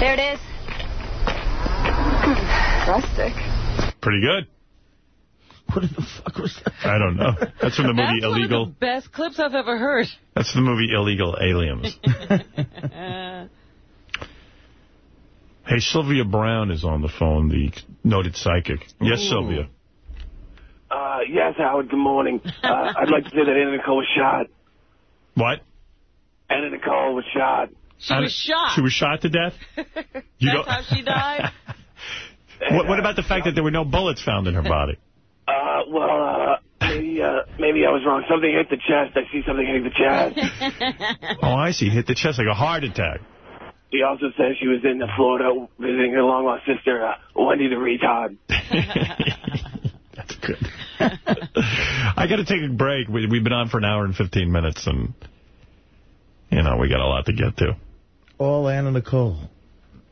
There it is. Rustic. pretty good. What the fuck was that? I don't know. That's from the movie That's one Illegal. of the best clips I've ever heard. That's the movie Illegal Aliens. Uh, hey, Sylvia Browne is on the phone, the noted psychic. Yes, Ooh. Sylvia. Uh, yes, Howard, good morning. Uh, I'd like to say that Anna Nicole was shot. What? Anna Nicole was shot. she was shot. She was shot to death? You That's go- how she died? What, what about the fact that there were no bullets found in her body? Uh, well, uh, maybe, uh, maybe I was wrong. Something hit the chest. I see something hitting the chest. Oh, I see. Hit the chest like a heart attack. He also says she was in Florida visiting her long-lost sister, uh, Wendy the retard. That's good. I got to take a break. We, we've been on for an hour and 15 minutes, and, you know, we got a lot to get to. All Anna Nicole.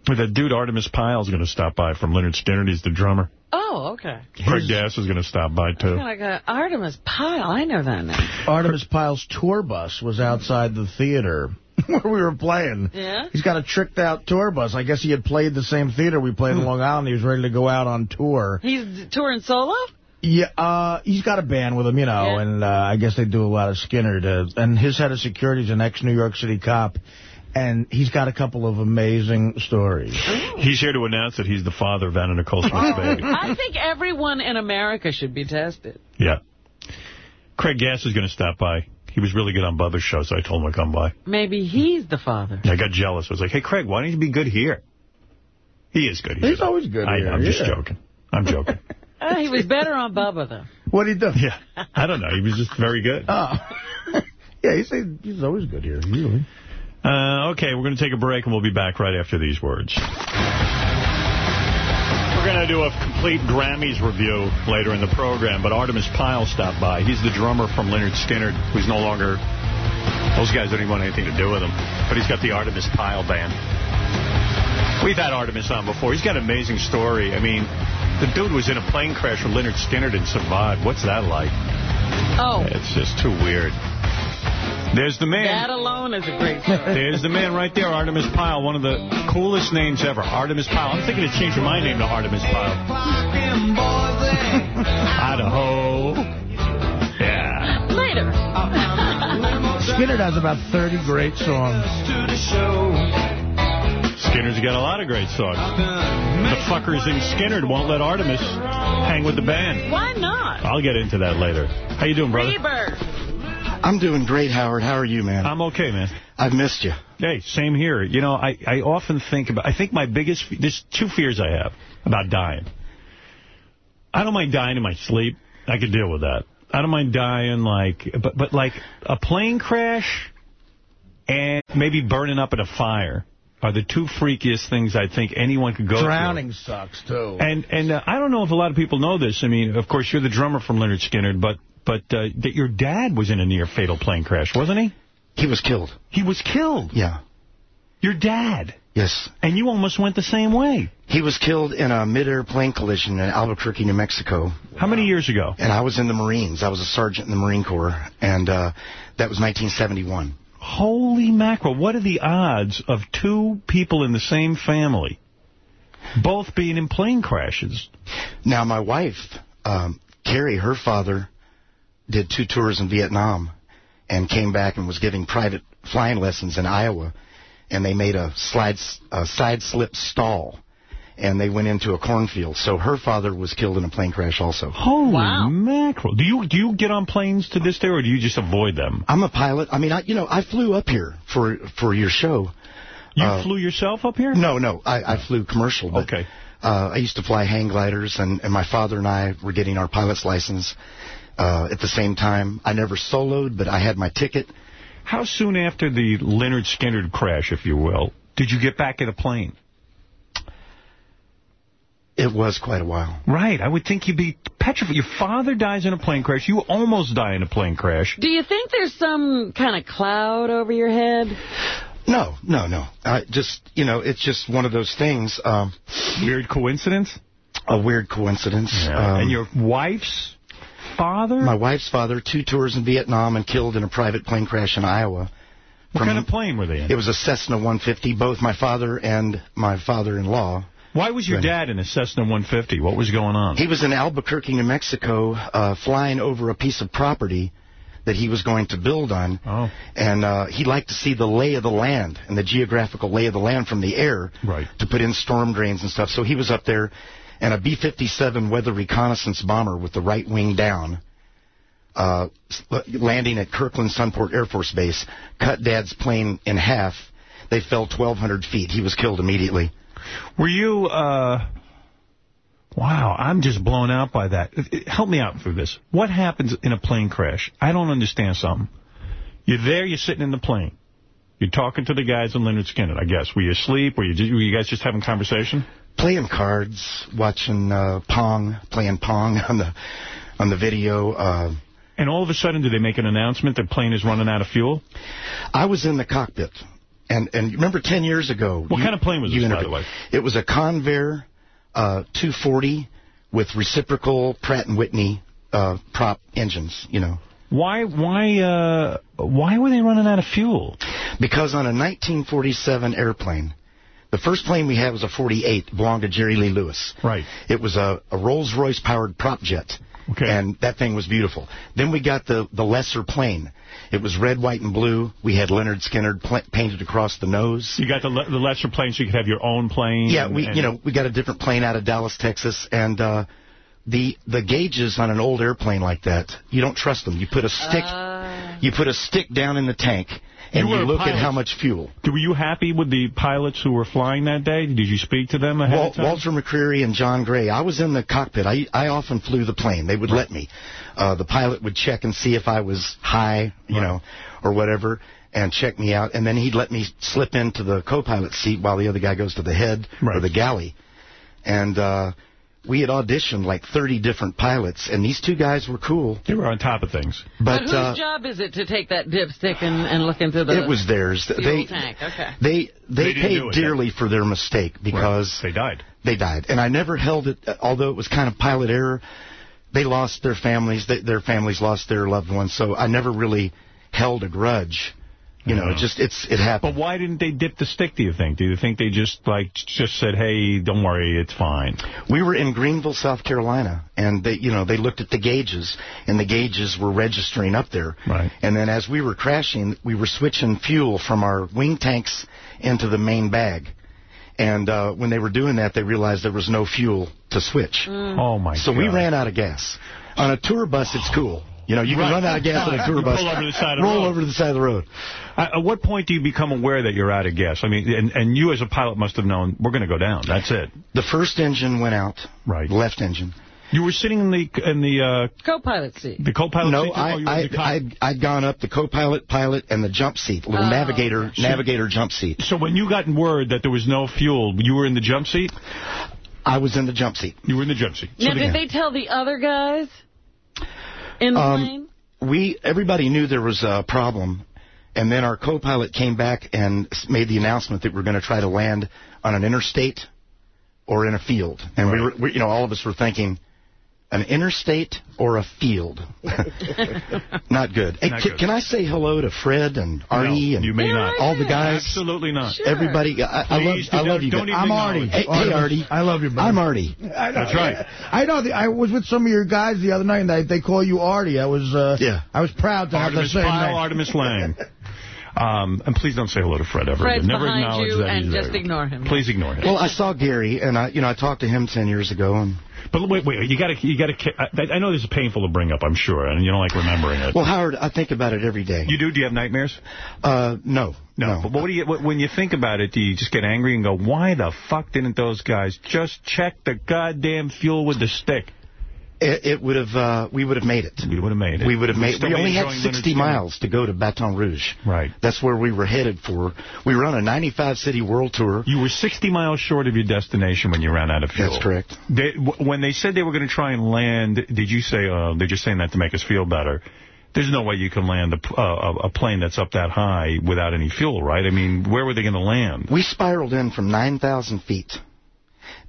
That dude Artimus Pyle is going to stop by from Lynyrd Skynyrd. He's the drummer. Oh, okay. Craig Gass is going to stop by, too. Like a Artimus Pyle. I know that name. Artimus Pyle's tour bus was outside the theater where we were playing. Yeah? He's got a tricked out tour bus. I guess he had played the same theater we played in Long Island. He was ready to go out on tour. He's touring solo? Yeah, uh, he's got a band with him, you know, Yeah. and uh, I guess they do a lot of Skynyrd. To, and his head of security is an ex-New York City cop, and he's got a couple of amazing stories. He's here to announce that he's the father of Anna Nicole Smith's baby. I think everyone in America should be tested. Yeah. Craig Gass is going to stop by. He was really good on Bubba's show, so I told him to come by. Maybe he's the father. I got jealous. I was like, hey, Craig, why don't you be good here? He is good here. He's always good I, here, I'm just yeah. joking. I'm joking. Uh, he was better on Bubba, though. What'd he do? Yeah. I don't know. He was just very good. Oh. yeah, he's, he's always good here, usually. Uh, okay, we're going to take a break, and we'll be back right after these words. We're going to do a complete Grammys review later in the program, but Artimus Pyle stopped by. He's the drummer from Lynyrd Skynyrd, who's no longer... Those guys don't even want anything to do with him. But he's got the Artimus Pyle band. We've had Artimus on before. He's got an amazing story. I mean, the dude was in a plane crash with Lynyrd Skynyrd and survived. What's that like? Oh. It's just too weird. There's the man. That alone is a great story. There's the man right there, Artimus Pyle, one of the coolest names ever. Artimus Pyle. I'm thinking of changing my name to Artimus Pyle. Idaho. Yeah. Later. Skynyrd has about 30 great songs. Skynyrd's got a lot of great songs. The fuckers in Skynyrd won't let Artimus hang with the band. Why not? I'll get into that later. How you doing, brother? Reber. I'm doing great, Howard. How are you, man? I'm okay, man. I've missed you. Hey, same here. You know, I, I often think about, I think my biggest, there's two fears I have about dying. I don't mind dying in my sleep. I could deal with that. I don't mind dying like, but, but like a plane crash and maybe burning up in a fire are the two freakiest things I think anyone could go Drowning sucks, too. And, and uh, I don't know if a lot of people know this. I mean, of course, you're the drummer from Lynyrd Skynyrd, but, but uh, that your dad was in a near fatal plane crash, wasn't he? He was killed. He was killed. Yeah. Your dad. Yes. And you almost went the same way. He was killed in a mid-air plane collision in Albuquerque, New Mexico. How many years ago? And I was in the Marines. I was a sergeant in the Marine Corps, and uh, that was 1971. Holy mackerel. What are the odds of two people in the same family both being in plane crashes? Now, my wife, um, Carrie, her father, did two tours in Vietnam and came back and was giving private flying lessons in Iowa. And they made a slide, a side slip stall, and they went into a cornfield. So her father was killed in a plane crash also. Holy mackerel. Do you do you get on planes to this day, or do you just avoid them? I'm a pilot. I mean, I, you know, I flew up here for for your show. You Uh, flew yourself up here? No, no, I, I flew commercial. But, Okay. Uh, I used to fly hang gliders, and, and my father and I were getting our pilot's license uh, at the same time. I never soloed, but I had my ticket. How soon after the Lynyrd Skynyrd crash, if you will, did you get back in a plane? It was quite a while. Right. I would think you'd be petrified. Your father dies in a plane crash. You almost die in a plane crash. Do you think there's some kind of cloud over your head? No, no, no. I just, you know, it's just one of those things. Um, weird coincidence? A weird coincidence. Um, and your wife's father? My wife's father, two tours in Vietnam and killed in a private plane crash in Iowa. What kind of plane were they in? It was a Cessna 150. Both my father and my father-in-law. Why was your dad in a Cessna 150? What was going on? He was in Albuquerque, New Mexico, uh, flying over a piece of property that he was going to build on. Oh. And uh, he liked to see the lay of the land and the geographical lay of the land from the air Right. to put in storm drains and stuff. So he was up there, and a B-57 weather reconnaissance bomber with the right wing down, uh, landing at Kirtland Sunport Air Force Base, cut Dad's plane in half. They fell 1,200 feet. He was killed immediately. Were you, uh... Wow, I'm just blown out by that. Help me out through this. What happens in a plane crash? I don't understand something. You're there, you're sitting in the plane. You're talking to the guys in Lynyrd Skynyrd, I guess. Were you asleep? Were you, were you guys just having conversation? Playing cards, watching uh, Pong, playing Pong on the on the video. Uh, And all of a sudden, do they make an announcement that plane is running out of fuel? I was in the cockpit, and and remember ten years ago. What you- kind of plane was this, by the way? It was a Convair uh, 240 with reciprocal Pratt and Whitney uh, prop engines. You know. Why, why, uh, why were they running out of fuel? Because on a 1947 airplane, the first plane we had was a 48, belonged to Jerry Lee Lewis. Right. It was a, a Rolls-Royce powered prop jet. Okay. And that thing was beautiful. Then we got the, the lesser plane. It was red, white, and blue. We had Lynyrd Skynyrd pl- painted across the nose. You got the, le- the lesser plane so you could have your own plane. Yeah, and- we and- you know we got a different plane out of Dallas, Texas, and uh, the the gauges on an old airplane like that, you don't trust them. You put a stick, you put a stick down in the tank, and You you, look at how much fuel. Were you happy with the pilots who were flying that day? Did you speak to them ahead Wal- of time? Walter McCreary and John Gray. I was in the cockpit. I I often flew the plane. They would let me. Uh, the pilot would check and see if I was high, you know, or whatever, and check me out. And then he'd let me slip into the co-pilot seat while the other guy goes to the head or the galley. And uh, we had auditioned like 30 different pilots, and these two guys were cool. They were on top of things. But whose uh, job is it to take that dipstick and, and look into the it was theirs. fuel They tank? Okay. they They they, paid do it, dearly for their mistake because they died. They died, and I never held it. Although it was kind of pilot error, they lost their families. They, their families lost their loved ones. So I never really held a grudge. You know, it just it's it happened. But why didn't they dip the stick, do you think? Do you think they just, like, just said, hey, don't worry, it's fine? We were in Greenville, South Carolina, and they, you know, they looked at the gauges, and the gauges were registering up there. Right. And then as we were crashing, we were switching fuel from our wing tanks into the main bag. And uh, when they were doing that, they realized there was no fuel to switch. Oh, my So God. we ran out of gas. On a tour bus, it's cool. You know, you can run out of gas on a tour bus. pull over to the side of the roll over to the side of the road. At at what point do you become aware that you're out of gas? I mean, and, and you as a pilot must have known, we're going to go down. That's it. The first engine went out. Right. Left engine. You were sitting in the in the uh, Co-pilot seat. the co-pilot no, seat? I, Oh, you were I, in the co- I'd, I'd gone up the co-pilot, pilot, and the jump seat, little Oh, navigator, okay. navigator jump seat. So when you got word that there was no fuel, you were in the jump seat? I was in the jump seat. You were in the jump seat. Now, did they tell the other guys in the Um, plane? we everybody knew there was a problem, and then our co-pilot came back and made the announcement that we're going to try to land on an interstate or in a field, and we were, we, you know, all of us were thinking. An interstate or a field? Not good. Hey, Not ca- good. Can I say hello to Fred and Artie No, and you may not. all the guys? Absolutely not. Everybody, I, I love, Please I love you. don't guys. even I'm Artie. acknowledge. Hey, hey, Artie. I love you, brother. I'm Artie. I know. That's right. I know. The, I was with some of your guys the other night, and they, they call you Artie. I was uh, Yeah. I was proud to Artimus have the same Pyle, name. Artimus Lang. Um, and please don't say hello to Fred ever. Fred's again. Never behind acknowledge you that and he's just there. ignore him. Please ignore him. Well, I saw Gary, and I, you know, I talked to him ten years ago, and But wait, wait, you got to, you got to. I, I know this is painful to bring up, I'm sure, and you don't like remembering it. well, Howard, I think about it every day. you do? Do you have nightmares? Uh, no, No. But what do you? What, when you think about it, do you just get angry and go, "Why the fuck didn't those guys just check the goddamn fuel with the stick?" It, it would have, uh, we would have made it. We would have made it. We would have made. We only had 60 miles to go to Baton Rouge. Right. That's where we were headed for. We were on a 95 city world tour. You were 60 miles short of your destination when you ran out of fuel. That's correct. They, w- when they said they were going to try and land, did you say, uh, they're just saying that to make us feel better? There's no way you can land a, uh, a, a plane that's up that high without any fuel, right? I mean, where were they going to land? We spiraled in from 9,000 feet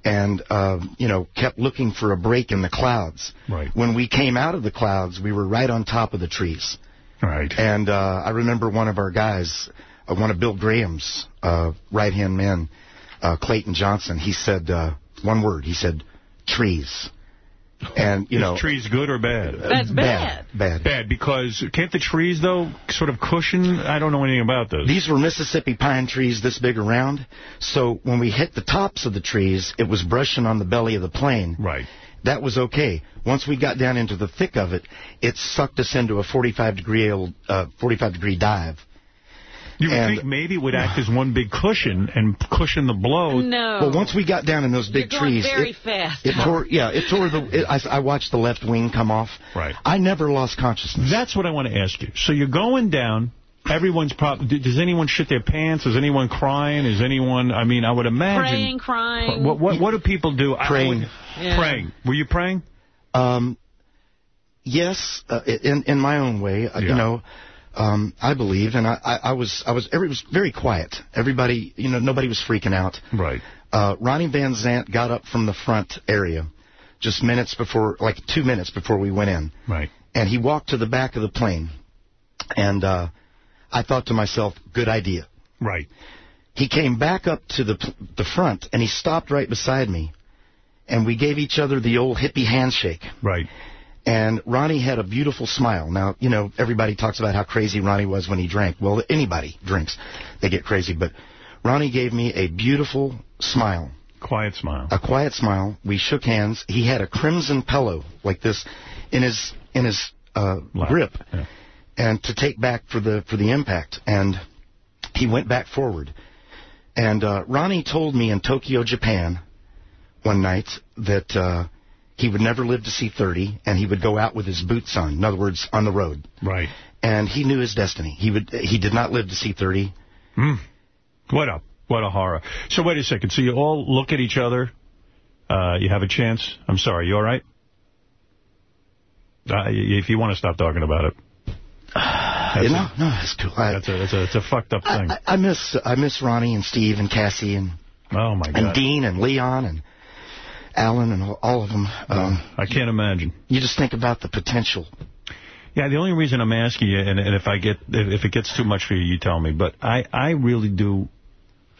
and, uh, you know, kept looking for a break in the clouds. Right. When we came out of the clouds, we were right on top of the trees. Right. And uh, I remember one of our guys, uh, one of Bill Graham's uh, right-hand men, uh, Clayton Johnson, he said uh, one word. He said, trees. And, you Is know... trees good or bad? That's bad. Bad. Bad, because can't the trees, though, sort of cushion? I don't know anything about this. These were Mississippi pine trees this big around. So when we hit the tops of the trees, it was brushing on the belly of the plane. Right. That was okay. Once we got down into the thick of it, it sucked us into a 45 degree uh, 45 degree dive. You would And- think maybe it would act as one big cushion and cushion the blow. No. Well, once we got down in those big You're going trees, very it, fast. it tore. Yeah, it tore the. It, I, I watched the left wing come off. Right. I never lost consciousness. That's what I want to ask you. So you're going down. Everyone's probably. Does anyone shit their pants? Is anyone crying? Is anyone? I mean, I would imagine. Praying, crying. What what what do people do? I- I Praying. Yeah. Praying. Were you praying? Um, yes, uh, in in my own way, uh, Yeah. you know, um, I believed, and I, I, I was I was every was very quiet. Everybody, you know, nobody was freaking out. Right. Uh, Ronnie Van Zant got up from the front area, just minutes before, like two minutes before we went in, Right. and he walked to the back of the plane, and uh, I thought to myself, good idea. Right. He came back up to the the front, and he stopped right beside me, and we gave each other the old hippie handshake. Right. And Ronnie had a beautiful smile. Now, you know, everybody talks about how crazy Ronnie was when he drank. Well, anybody drinks, they get crazy. But Ronnie gave me a beautiful smile. Quiet smile. A quiet smile. We shook hands. He had a crimson pillow like this in his in his uh, grip, Yeah. and to take back for the for the impact. And he went back forward. And uh, Ronnie told me in Tokyo, Japan, one night that uh, he would never live to see 30, and he would go out with his boots on. In other words, on the road. Right. And he knew his destiny. He would. He did not live to see 30. Hmm. What a what a horror. So wait a second. So you all look at each other. Uh, you have a chance. I'm sorry. You all right? Uh, if you want to stop talking about it. That's no, a, no, it's cool. I, that's a, that's a, it's a fucked up thing. I, I miss I miss Ronnie and Steve and Cassie and oh my God. and Dean and Leon and Alan and all- of them. Um, I can't imagine. you just think about the potential. Yeah, the only reason I'm asking you, and, and if I get if, if it gets too much for you, you tell me. But I I really do.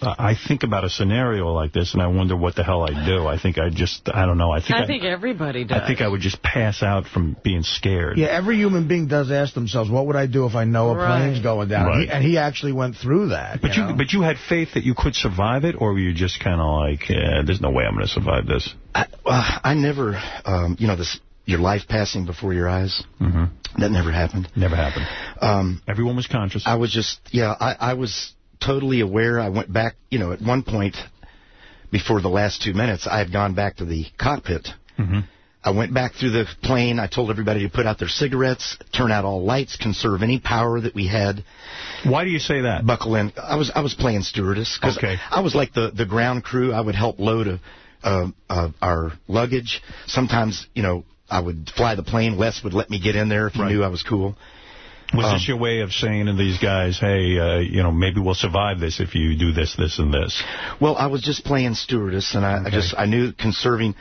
I think about a scenario like this, and I wonder what the hell I'd do. I think I just I don't know. I think I think everybody does. I think I would just pass out from being scared. Yeah, every human being does ask themselves, what would I do if I know a Right. plane's going down? Right. And, he, and he actually went through that. But you, but you had faith that you could survive it, or were you just kind of like, eh, there's no way I'm going to survive this? I, uh, I never, um, you know, this your life passing before your eyes. Mm-hmm. That never happened. Never happened. Um, Everyone was conscious. I was just, yeah, I, I was totally aware. I went back, you know, at one point before the last two minutes, I had gone back to the cockpit. Mm-hmm. I went back through the plane. I told everybody to put out their cigarettes, turn out all lights, conserve any power that we had. Why do you say that? Buckle in. I was I was playing stewardess because Okay. I was like the the ground crew. I would help load a, uh, uh, our luggage. Sometimes, you know, I would fly the plane. Les would let me get in there if he knew I was cool. Was Um, this your way of saying to these guys, hey, uh, you know, maybe we'll survive this if you do this, this, and this? Well, I was just playing stewardess, and I, I just I knew conserving.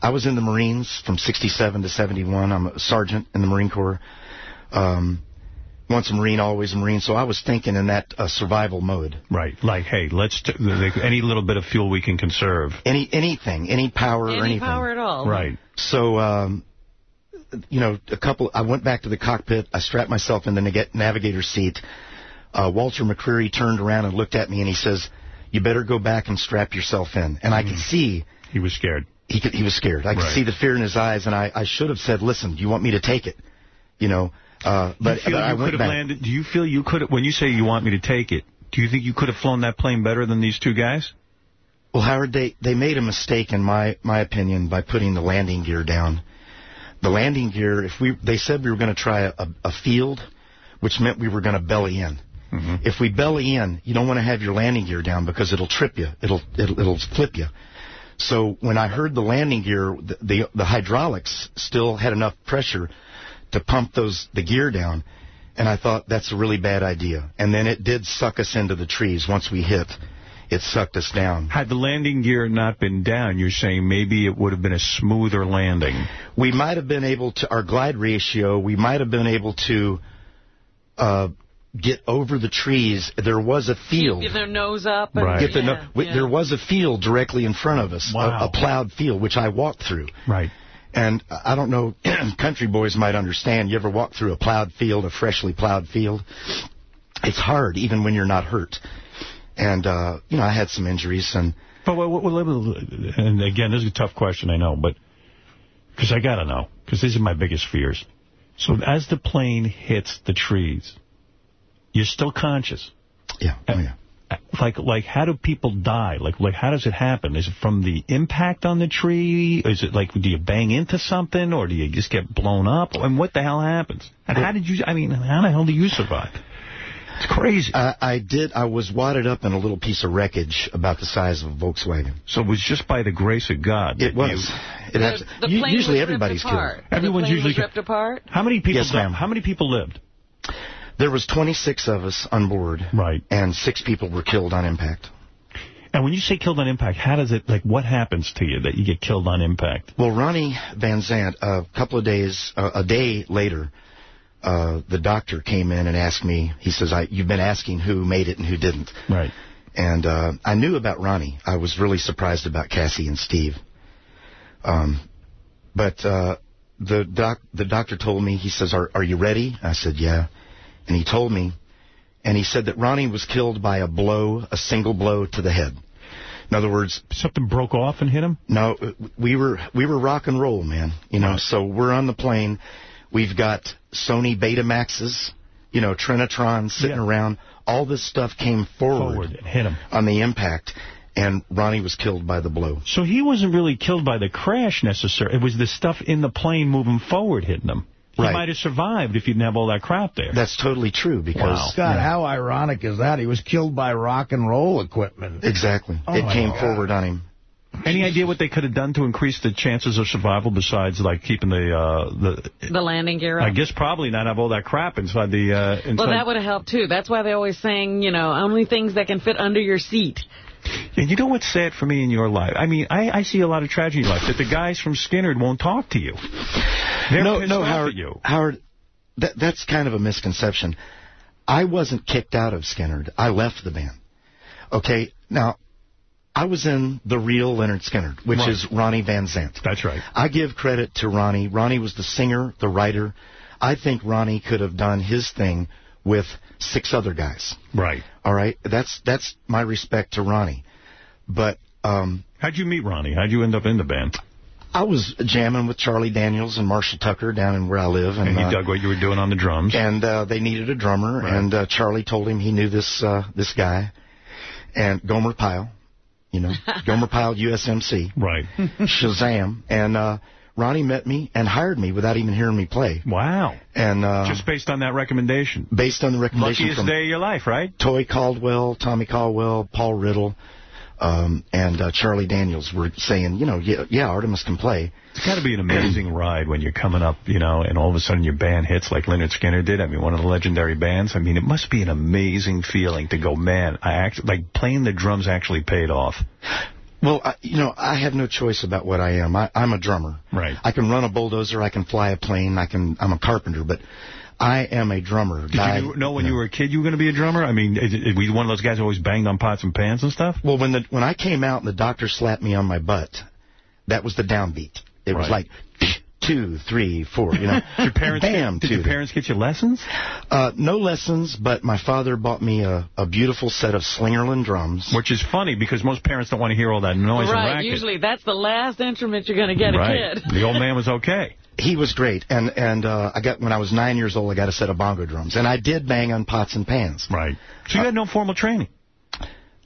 I was in the Marines from '67 to '71. I'm a sergeant in the Marine Corps. Um, once a Marine, always a Marine. So I was thinking in that uh, survival mode. Right. Like, hey, let's t like, any little bit of fuel we can conserve. Any anything, any power or Any anything. power at all. Right. So, um, you know, a couple. I went back to the cockpit. I strapped myself in the navigator's seat. Uh, Walter McCreary turned around and looked at me, and he says, "You better go back and strap yourself in." And I could see he was scared. He could, he was scared. I could Right. see the fear in his eyes, and I, I should have said, "Listen, do you want me to take it?" You know, uh, but, you but I went could have back. landed? Do you feel you could have? When you say you want me to take it, do you think you could have flown that plane better than these two guys? Well, Howard, they, they made a mistake, in my, my opinion, by putting the landing gear down. The landing gear, if we they said we were going to try a, a field, which meant we were going to belly in. Mm-hmm. If we belly in, you don't want to have your landing gear down because it'll trip you. It'll it'll, it'll flip you. So when I heard the landing gear, the, the the hydraulics still had enough pressure to pump those the gear down, and I thought that's a really bad idea. And then it did suck us into the trees once we hit. It sucked us down. Had the landing gear not been down, you're saying maybe it would have been a smoother landing. we might have been able to our glide ratio we might have been able to uh get over the trees there was a field Get their nose up. And, get the no- yeah, w- yeah. there was a field directly in front of us a- Wow. a, plowed field which i walked through Right. and i don't know country boys might understand you ever walk through a plowed field a freshly plowed field it's hard even when you're not hurt and uh you know i had some injuries and But well, well, well, and again, this is a tough question, I know, but because I got to know, because these are my biggest fears. So as the plane hits the trees, you're still conscious. Yeah. Oh, yeah. Like, like, how do people die? Like, like, how does it happen? Is it from the impact on the tree? Is it like, do you bang into something, or do you just get blown up? And what the hell happens? And how did you? I mean, how the hell do you survive? It's crazy. I, I did. I was wadded up in a little piece of wreckage about the size of a Volkswagen. So it was just by the grace of God. It that was. you- It has, The u- plane usually was everybody's ripped apart. killed. Everyone's the plane usually was ripped apart. How many people? Yes, ma'am. How many people lived? There was 26 of us on board. Right. And six people were killed on impact. And when you say killed on impact, how does it, like, what happens to you that you get killed on impact? Well, Ronnie Van Zant, a couple of days, uh, a day later, uh, the doctor came in and asked me, he says, I, you've been asking who made it and who didn't. Right. And uh, I knew about Ronnie. I was really surprised about Cassie and Steve. Um, but uh, the doc, the doctor told me, he says, are, are you ready? I said, yeah. And he told me, and he said that Ronnie was killed by a blow, a single blow to the head. In other words, something broke off and hit him. No, we were we were rock and roll, man. You know, so we're on the plane. We've got Sony Betamaxes, you know, Trinitron sitting around. All this stuff came forward, Forward, hit him. on the impact, and Ronnie was killed by the blow. So he wasn't really killed by the crash necessarily. It was the stuff in the plane moving forward hitting him. He Right. might have survived if you didn't have all that crap there. That's totally true because God, how ironic is that? He was killed by rock and roll equipment. exactly Oh, it came God. forward on him. Any idea what they could have done to increase the chances of survival besides like keeping the uh, the? The landing gear up. I guess probably not have all that crap inside the. Uh, inside. Well, that would have helped, too. That's why they're always saying, you know, only things that can fit under your seat. And you know what's sad for me in your life? I mean, I, I see a lot of tragedy in life that the guys from Skynyrd won't talk to you. They're no, no, off Howard. you. Howard, that, that's kind of a misconception. I wasn't kicked out of Skynyrd. I left the band. Okay, now I was in the real Lynyrd Skynyrd, which Right. is Ronnie Van Zant. That's right. I give credit to Ronnie. Ronnie was the singer, the writer. I think Ronnie could have done his thing with six other guys. Right. All right, that's that's my respect to Ronnie. But um, How'd you meet Ronnie? How'd you end up in the band? I was jamming with Charlie Daniels and Marshall Tucker down in where I live, and, And he uh, dug what you were doing on the drums. and uh, they needed a drummer, Right. and uh, Charlie told him he knew this uh, this guy, and Gomer Pyle, you know, Gomer Pyle USMC, Right. Shazam, and uh, Ronnie met me and hired me without even hearing me play, Wow. and uh, Just based on that recommendation. based on the recommendation Luckiest from day of your life, right? Toy Caldwell, Tommy Caldwell, Paul Riddle, um, and uh, Charlie Daniels were saying, you know, yeah, yeah, Artimus can play. It's got to be an amazing ride when you're coming up, you know, and all of a sudden your band hits like Lynyrd Skynyrd did. I mean, one of the legendary bands. I mean, it must be an amazing feeling to go, man, I actually, like, playing the drums actually paid off. Well, I, you know, I have no choice about what I am. I, I'm a drummer. Right. I can run a bulldozer. I can fly a plane. I can. I'm a carpenter, but I am a drummer. Did Guy- you know when you were a kid you were going to be a drummer? I mean, is, is, were you one of those guys who always banged on pots and pans and stuff? Well, when the when I came out and the doctor slapped me on my butt, that was the downbeat. It was like two, three, four. You know, Your parents, bam, did two. your parents get you lessons? Uh, no lessons, but my father bought me a, a beautiful set of Slingerland drums. Which is funny because most parents don't want to hear all that noise and racket. right, usually that's the last instrument you're going to get right. a kid. The old man was okay. He was great, and and uh, I got when I was nine years old, I got a set of bongo drums, and I did bang on pots and pans. Right. So you had no formal training.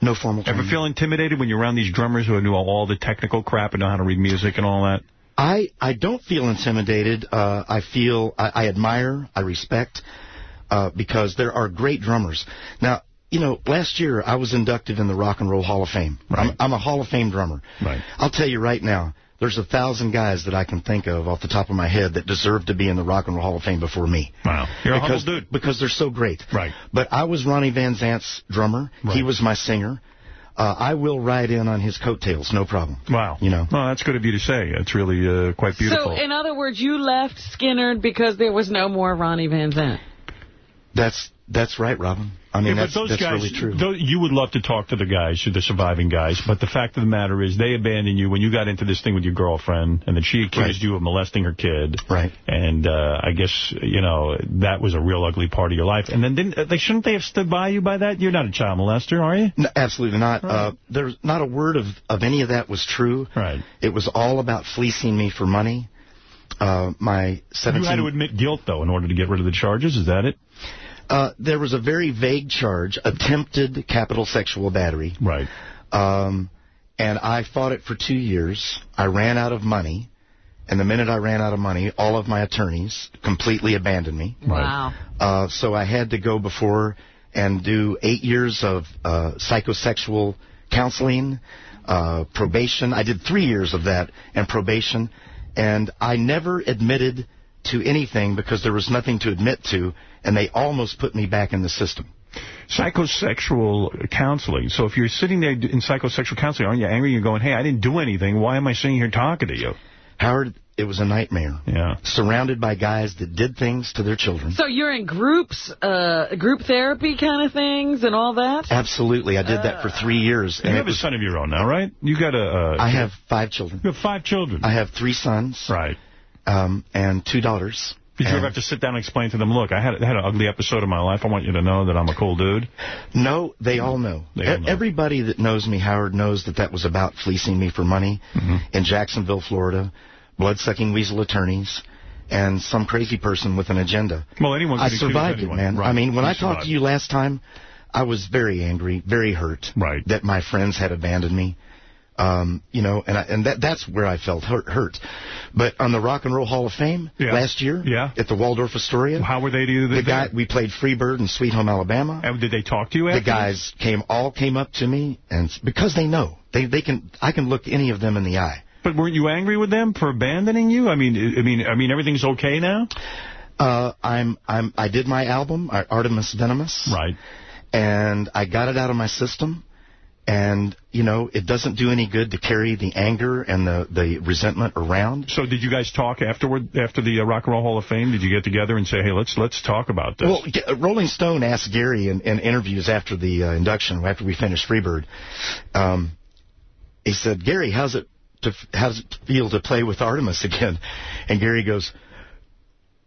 No formal. Ever feel intimidated when you're around these drummers who know all the technical crap and know how to read music and all that? I I don't feel intimidated. Uh, I feel I, I admire, I respect, uh, because there are great drummers. Now, you know, last year I was inducted in the Rock and Roll Hall of Fame. I'm, I'm a Hall of Fame drummer. Right. I'll tell you right now, there's a thousand guys that I can think of off the top of my head that deserve to be in the Rock and Roll Hall of Fame before me. Wow. You're a because, humble dude. Because they're so great. Right. But I was Ronnie Van Zant's drummer. Right. He was my singer. Uh, I will ride in on his coattails, no problem. Wow. You know. Well, that's good of you to say. It's really uh, quite beautiful. So, in other words, you left Skynyrd because there was no more Ronnie Van Zant. That's that's right, Robin. I mean, yeah, that's, those that's guys, really true. tho- you would love to talk to the guys, the surviving guys, but the fact of the matter is they abandoned you when you got into this thing with your girlfriend, and then she accused Right. you of molesting her kid. Right. And uh, I guess, you know, that was a real ugly part of your life. And then didn't, uh, they shouldn't they have stood by you by that? You're not a child molester, are you? No, absolutely not. Uh, there's not a word of, of any of that was true. Right. It was all about fleecing me for money. Uh, my 17. You had to admit guilt, though, in order to get rid of the charges. Is that it? Uh, there was a very vague charge, attempted capital sexual battery. Right. Um, and I fought it for two years. I ran out of money. And the minute I ran out of money, all of my attorneys completely abandoned me. Wow. Uh, so I had to go before and do eight years of uh, psychosexual counseling, uh, probation. I did three years of that and probation, and I never admitted to anything because there was nothing to admit to, and they almost put me back in the system. Psychosexual counseling. So if you're sitting there in psychosexual counseling, aren't you angry? You're going, hey, I didn't do anything. Why am I sitting here talking to you? Howard, it was a nightmare. Yeah. Surrounded by guys that did things to their children. So you're in groups, uh, group therapy kind of things and all that? Absolutely. I did that for three years. You have a son of your own now, right? You got a... Uh, I have five children. You have five children. I have three sons. Right. Um, and two daughters. Did you ever have to sit down and explain to them, look, I had, had an ugly episode of my life. I want you to know that I'm a cool dude? No, they all know. They all know. Everybody that knows me, Howard, knows that that was about fleecing me for money Mm-hmm. in Jacksonville, Florida, blood-sucking weasel attorneys, and some crazy person with an agenda. Well, anyone I survived anyone. it, man. Right. I mean, when You I talked to you last time, I was very angry, very hurt right. that my friends had abandoned me. Um, you know, and I, and that that's where I felt hurt, hurt. But on the Rock and Roll Hall of Fame Yeah. last year, Yeah. at the Waldorf Astoria, How were they to you? the guy we played Freebird in Sweet Home Alabama. And did they talk to you The after? guys came all came up to me and because they know they they can I can look any of them in the eye. But weren't you angry with them for abandoning you? I mean, I I mean, I mean, everything's okay now. Uh, I'm I'm I did my album Artimus Venomous. Right. And I got it out of my system. And you know it doesn't do any good to carry the anger and the the resentment around. So did you guys talk afterward, after the uh, Rock and Roll Hall of Fame? Did you get together and say, hey, let's let's talk about this? Well, Rolling Stone asked Gary in, in interviews after the uh, induction, after we finished Freebird, um, he said, Gary, how's it to how's it feel to play with Artimus again? And Gary goes,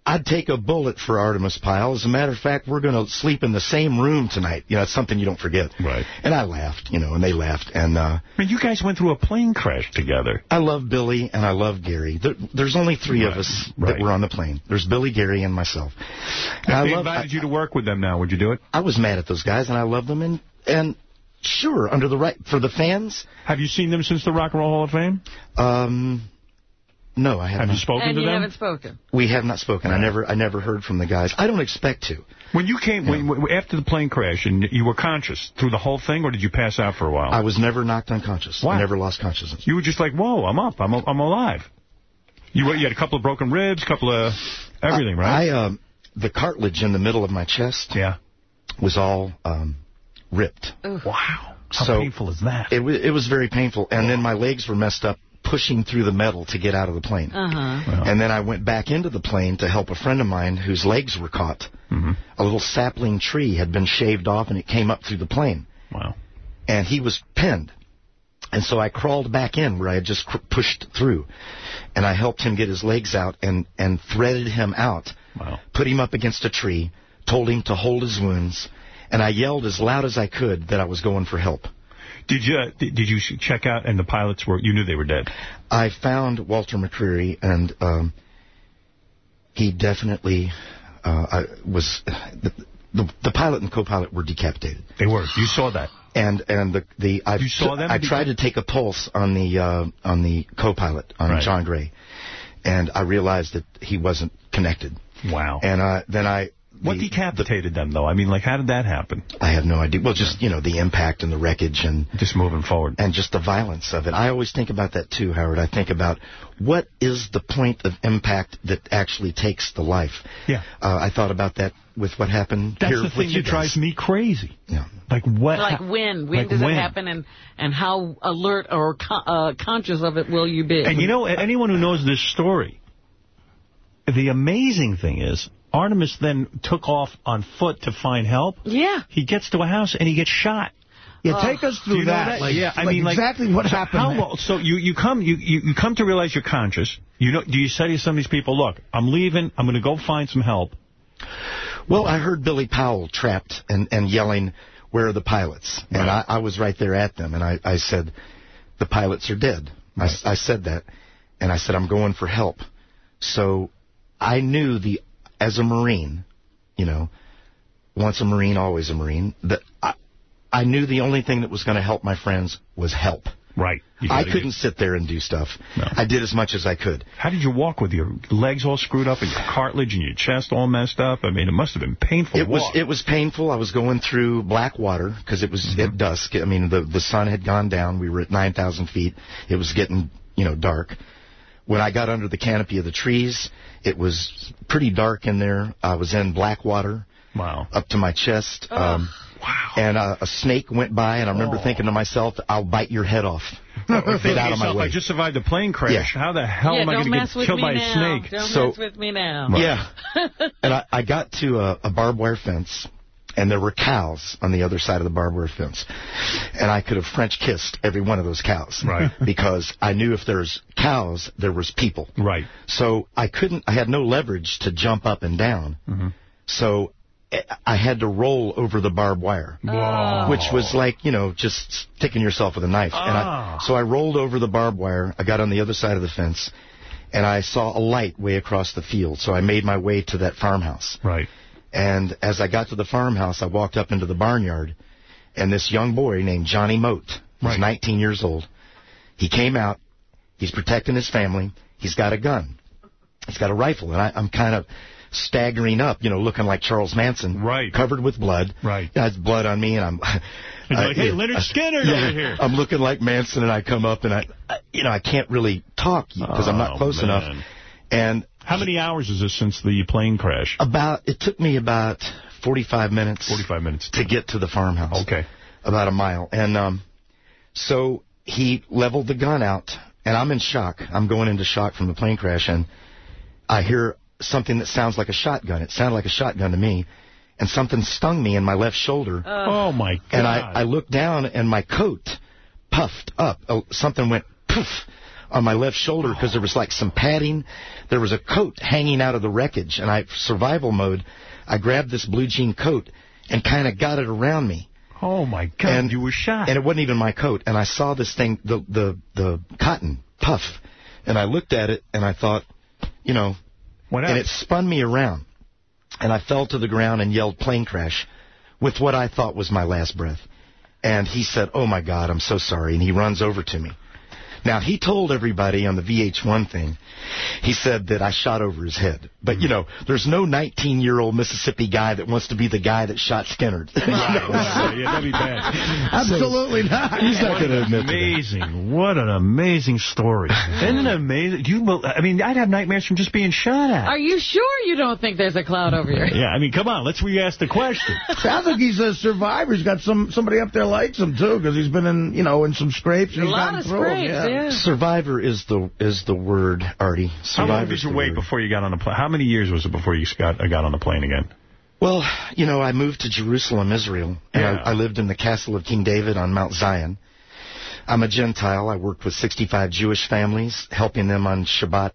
I'd take a bullet for Artimus Pyle. As a matter of fact, we're going to sleep in the same room tonight. You know, it's something you don't forget. Right. And I laughed, you know, and they laughed. And uh, I mean, you guys went through a plane crash together. I love Billy and I love Gary. There, there's only three of us right. that were on the plane. There's Billy, Gary, and myself. And If I they love, invited you to work with them now, would you do it? I was mad at those guys, and I love them, and and sure, under the right for the fans. Have you seen them since the Rock and Roll Hall of Fame? Um, no, I have, Have not. you spoken and to you them? haven't spoken. We have not spoken. I never, I never heard from the guys. I don't expect to. When you came, when, when- after the plane crash, and you were conscious through the whole thing, or did you pass out for a while? I was never knocked unconscious. Wow. I never lost consciousness. You were just like, whoa, I'm up, I'm I'm alive. You were- you had a couple of broken ribs, a couple of everything, right? I um, the cartilage in the middle of my chest. Yeah. Was all um, ripped. Wow. How So- painful is that? It was it was very painful, and then my legs were messed up pushing through the metal to get out of the plane. Uh-huh. And then I went back into the plane to help a friend of mine whose legs were caught. Mm-hmm. A little sapling tree had been shaved off and it came up through the plane. Wow. And he was pinned. And so I crawled back in where I had just cr- pushed through. And I helped him get his legs out and, and threaded him out. Wow. Put him up against a tree, told him to hold his wounds. And I yelled as loud as I could that I was going for help. Did you did did you check out and the pilots were you knew they were dead? I found Walter McCreary, and um, he definitely uh, was the, the the pilot and co-pilot were decapitated. They were. You saw that. And and the the I You saw them I tried to take a pulse on the uh, on the co-pilot on Right. John Gray, and I realized that he wasn't connected. Wow. And uh, then I What decapitated them though? I mean, like, how did that happen? I have no idea. Well, just you know the impact and the wreckage and just moving forward and just the violence of it. I always think about that too, Howard. I think about what is the point of impact that actually takes the life. Yeah. Uh, I thought about that with what happened That's here the thing you that drives me crazy. Yeah. Like what? Like when? When like does when? it happen and, and how alert or con- uh, conscious of it will you be? And you know, anyone who knows this story, the amazing thing is, Artimus then took off on foot to find help. Yeah. He gets to a house and he gets shot. Yeah, take us through you know that. Like, yeah, I like mean, like exactly what so happened. How, there. well, so you you come you, you you come to realize you're conscious. You know, do you say to some of these people, "Look, I'm leaving. I'm going to go find some help." Well, I heard Billy Powell trapped and, and yelling, where are the pilots? And I, I was right there at them, and I, I said, the pilots are dead. I, I said that, and I said, I'm going for help. So I knew the, as a Marine, you know, once a Marine, always a Marine, that I, I knew the only thing that was going to help my friends was help. Right. I couldn't sit there and do stuff. No. I did as much as I could. How did you walk with your legs all screwed up and your cartilage and your chest all messed up? I mean, it must have been painful. It was it was painful. I was going through black water because it was Mm-hmm. at dusk. I mean, the the sun had gone down. We were at nine thousand feet. It was getting you know dark. When I got under the canopy of the trees, it was pretty dark in there. I was in black water. Wow. Up to my chest. Um, wow. And uh, a snake went by, and I remember Oh. thinking to myself, "I'll bite your head off." Well, Get out of my way. I just survived a plane crash. Yeah. How the hell yeah, am I going to get killed me by a snake? Don't So- mess with me now. Yeah. and I, I got to a, a barbed wire fence, and there were cows on the other side of the barbed wire fence. And I could have French kissed every one of those cows. Right. because I knew if there's cows, there was people. Right. So I couldn't, I had no leverage to jump up and down. Mm-hmm. So eh, I had to roll over the barbed wire. Whoa. Which was like, you know, just sticking yourself with a knife. And I, Ah. so I rolled over the barbed wire. I got on the other side of the fence, and I saw a light way across the field. So I made my way to that farmhouse. Right. And as I got to the farmhouse, I walked up into the barnyard, and this young boy named Johnny Mote, who's Right. 19 years old, he came out. He's protecting his family. He's got a gun. He's got a rifle, and I, I'm kind of staggering up, you know, looking like Charles Manson, Right. covered with blood. Right. It's blood on me, and I'm. He's I- like, hey, yeah, Lynyrd I- Skynyrd yeah, over here. I'm looking like Manson, and I come up, and I, I you know, I can't really talk because I'm not Oh, close man. enough. And How many hours is this since the plane crash? about it took me about 45 minutes 45 minutes. to get to the farmhouse. Okay. About a mile. And um so he leveled the gun out and I'm in shock. I'm going into shock from the plane crash and I hear something that sounds like a shotgun. It sounded like a shotgun to me. And something stung me in my left shoulder. oh, my God. And I, I looked down and my coat puffed up. Oh, something went poof on my left shoulder because there was like some padding. There was a coat hanging out of the wreckage. And I, survival mode, I grabbed this blue jean coat and kind of got it around me. oh, my God. and you were shot. And it wasn't even my coat. And I saw this thing, the, the, the cotton puff. And I looked at it and I thought, you know, what and it spun me around. And I fell to the ground and yelled plane crash with what I thought was my last breath. And he said, oh my God, I'm so sorry. And he runs over to me. Now, he told everybody on the VH1 thing, he said that I shot over his head. But, you hmm. know, there's no 19-year-old Mississippi guy that wants to be the guy that shot Skynyrd. yeah, that'd be bad. Absolutely not. He's not going to admit to that. Amazing. What an amazing story. Isn't it amazing? You, I mean, I'd have nightmares from just being shot at. Are you sure you don't think there's a cloud over your head? Yeah, I mean, come on. Let's re-ask the question. Sounds like he's a survivor. He's got some somebody up there likes him too, because he's been in you know in some scrapes and A he's lot gotten of through 'em, scrapes, yeah. Yeah. Survivor is the is the word, Artie. How long Survivor did you wait word. before you got on the plane? How many years was it before you got, got on the plane again? Well, you know, I moved to Jerusalem, Israel, and Yeah. I, I lived in the castle of King David on Mount Zion. I'm a Gentile. I worked with 65 Jewish families, helping them on Shabbat,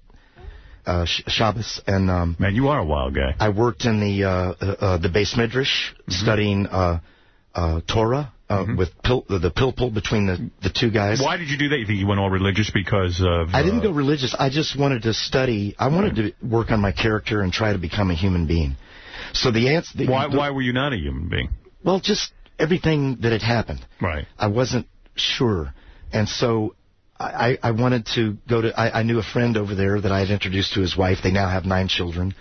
uh, Shabbos, and um, Man, you are a wild guy. I worked in the uh, uh, uh, the Beis Midrash, studying uh, uh, Torah uh, with pil- the pilpul between the the two guys. Why did you do that? You think you went all religious because of... I didn't uh, go religious. I just wanted to study. I wanted to work on my character and try to become a human being. So the answer. The, Why, the- why were you not a human being? Well, just everything that had happened. Right. I wasn't sure, and so I, I wanted to go to. I, I knew a friend over there that I had introduced to his wife. They now have nine children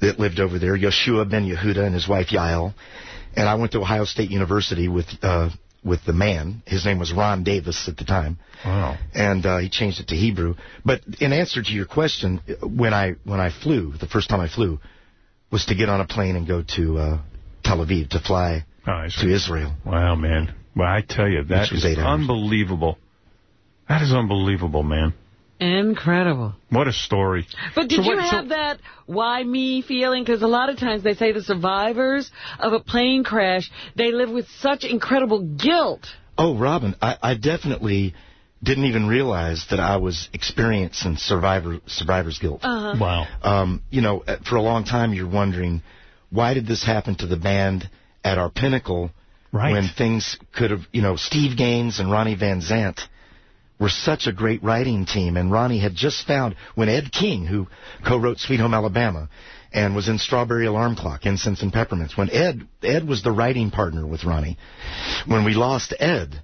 that lived over there. Yoshua ben Yehuda and his wife Yael, and I went to Ohio State University with uh, with the man. His name was Ron Davis at the time Wow. and uh, he changed it to Hebrew. But in answer to your question, when I when I flew, the first time I flew, was to get on a plane and go to uh, Tel Aviv to fly Oh, to Israel. Wow, man. Well, I tell you, that is unbelievable. That is unbelievable, man. Incredible. What a story. But did So you what- so- have that why me feeling? Because a lot of times they say the survivors of a plane crash, they live with such incredible guilt. Oh, Robin, I, I definitely didn't even realize that I was experiencing survivor survivor's guilt. Uh-huh. Wow. Um, you know, uh, for a long time you're wondering why did this happen to the band at our pinnacle Right. when things could have, you know, Steve Gaines and Ronnie Van Zant were such a great writing team, and Ronnie had just found when Ed King, who co-wrote Sweet Home Alabama, and was in Strawberry Alarm Clock, Incense and Peppermints. When Ed Ed was the writing partner with Ronnie, when we lost Ed,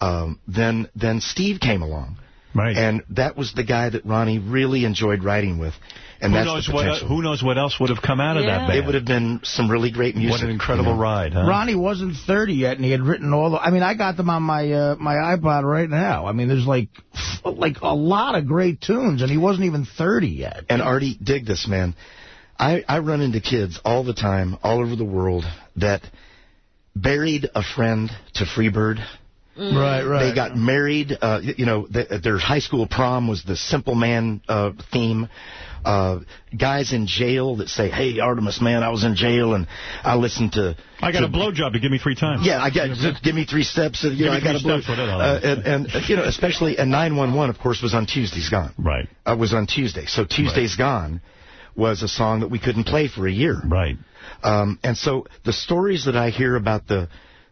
um, then then Steve came along, Right. and that was the guy that Ronnie really enjoyed writing with, and who that's knows the what potential. who knows what else would have come out of that band? it would have been some really great music. what an incredible you know. ride, huh? Ronnie wasn't 30 yet, and he had written all the... I mean, I got them on my uh, my iPod right now. I mean, there's like like a lot of great tunes, and he wasn't even 30 yet. And Artie, dig this, man. I, I run into kids all the time, all over the world, that buried a friend to Freebird Mm. Right, right. They got married. Uh, you know, th their high school prom was the Simple Man uh, theme. Uh, guys in jail that say, "Hey, Artimus, man, I was in jail and I listened to." I got to, a blowjob to give me three times. Yeah, I got. Just give me three steps. You Give know, me I got a blow. Uh, and, and you know, especially and 911, of course, was on Tuesday's Gone. Right. Uh, was on Tuesday. So Tuesday's Gone was a song that we couldn't play for a year. Right. Um, and so the stories that I hear about the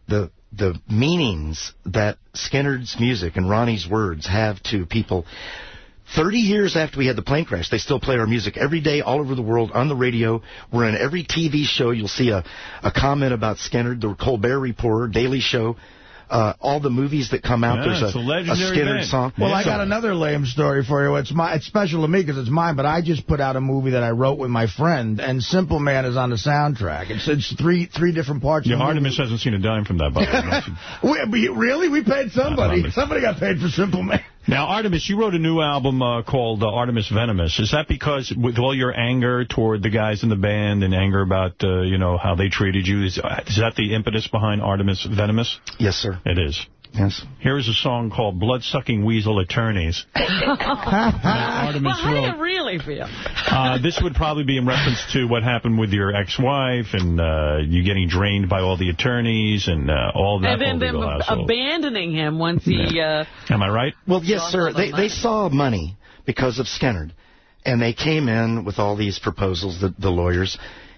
the the meanings that Skynyrd's music and Ronnie's words have to people. 30 years after we had the plane crash, they still play our music every day all over the world on the radio. We're in every TV show. You'll see a, a comment about Skynyrd, the Colbert Report, Daily Show. Uh, all the movies that come out, Yeah, there's it's a a, Skynyrd band. song. Well, I got another lame story for you. It's my it's special to me because it's mine, but I just put out a movie that I wrote with my friend, and Simple Man is on the soundtrack. It's it's three three different parts. Yeah, of the movie. Artimus hasn't seen a dime from that, by the way. We, we, really? We paid somebody. Somebody got paid for Simple Man. Now, Artimus, you wrote a new album uh, called uh, Artimus Venomous. Is that because with all your anger toward the guys in the band and anger about, uh, you know, how they treated you, is, is that the impetus behind Artimus Venomous? Yes, sir. It is. Yes. Here is a song called Blood-Sucking Weasel Attorneys. Artimus well, how do you really feel? Uh, this would probably be in reference to what happened with your ex-wife and uh, you getting drained by all the attorneys and uh, all that and then them household. abandoning him once he... Uh, Am I right? Well, yes, sir. the They money. they saw money because of Skynyrd, and they came in with all these proposals, the, the lawyers,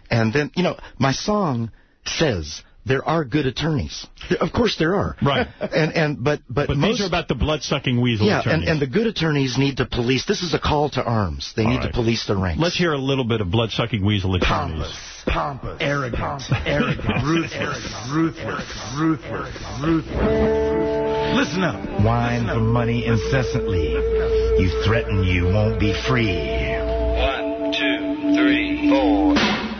and then you know my song says there are good attorneys. Of course there are. Right. And and but but, But most, these are about the blood-sucking weasel yeah, and, attorneys. and the good attorneys need to police. This is a call to arms. They All need right. to police their ranks. Let's hear a little bit of blood-sucking weasel attorneys. pompous, Arrogant, arrogant, ruthless, ruthless, ruthless, ruthless. Listen up. Whine for money incessantly. You threaten you won't be free. One, two, three, four.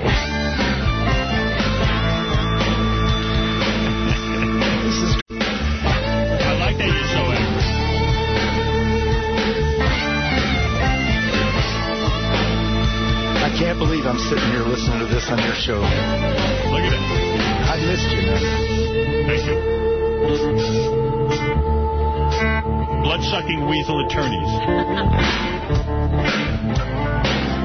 Can't believe I'm sitting here listening to this on your show. Look at it. I missed you, man. Thank you. Blood-sucking weasel attorneys.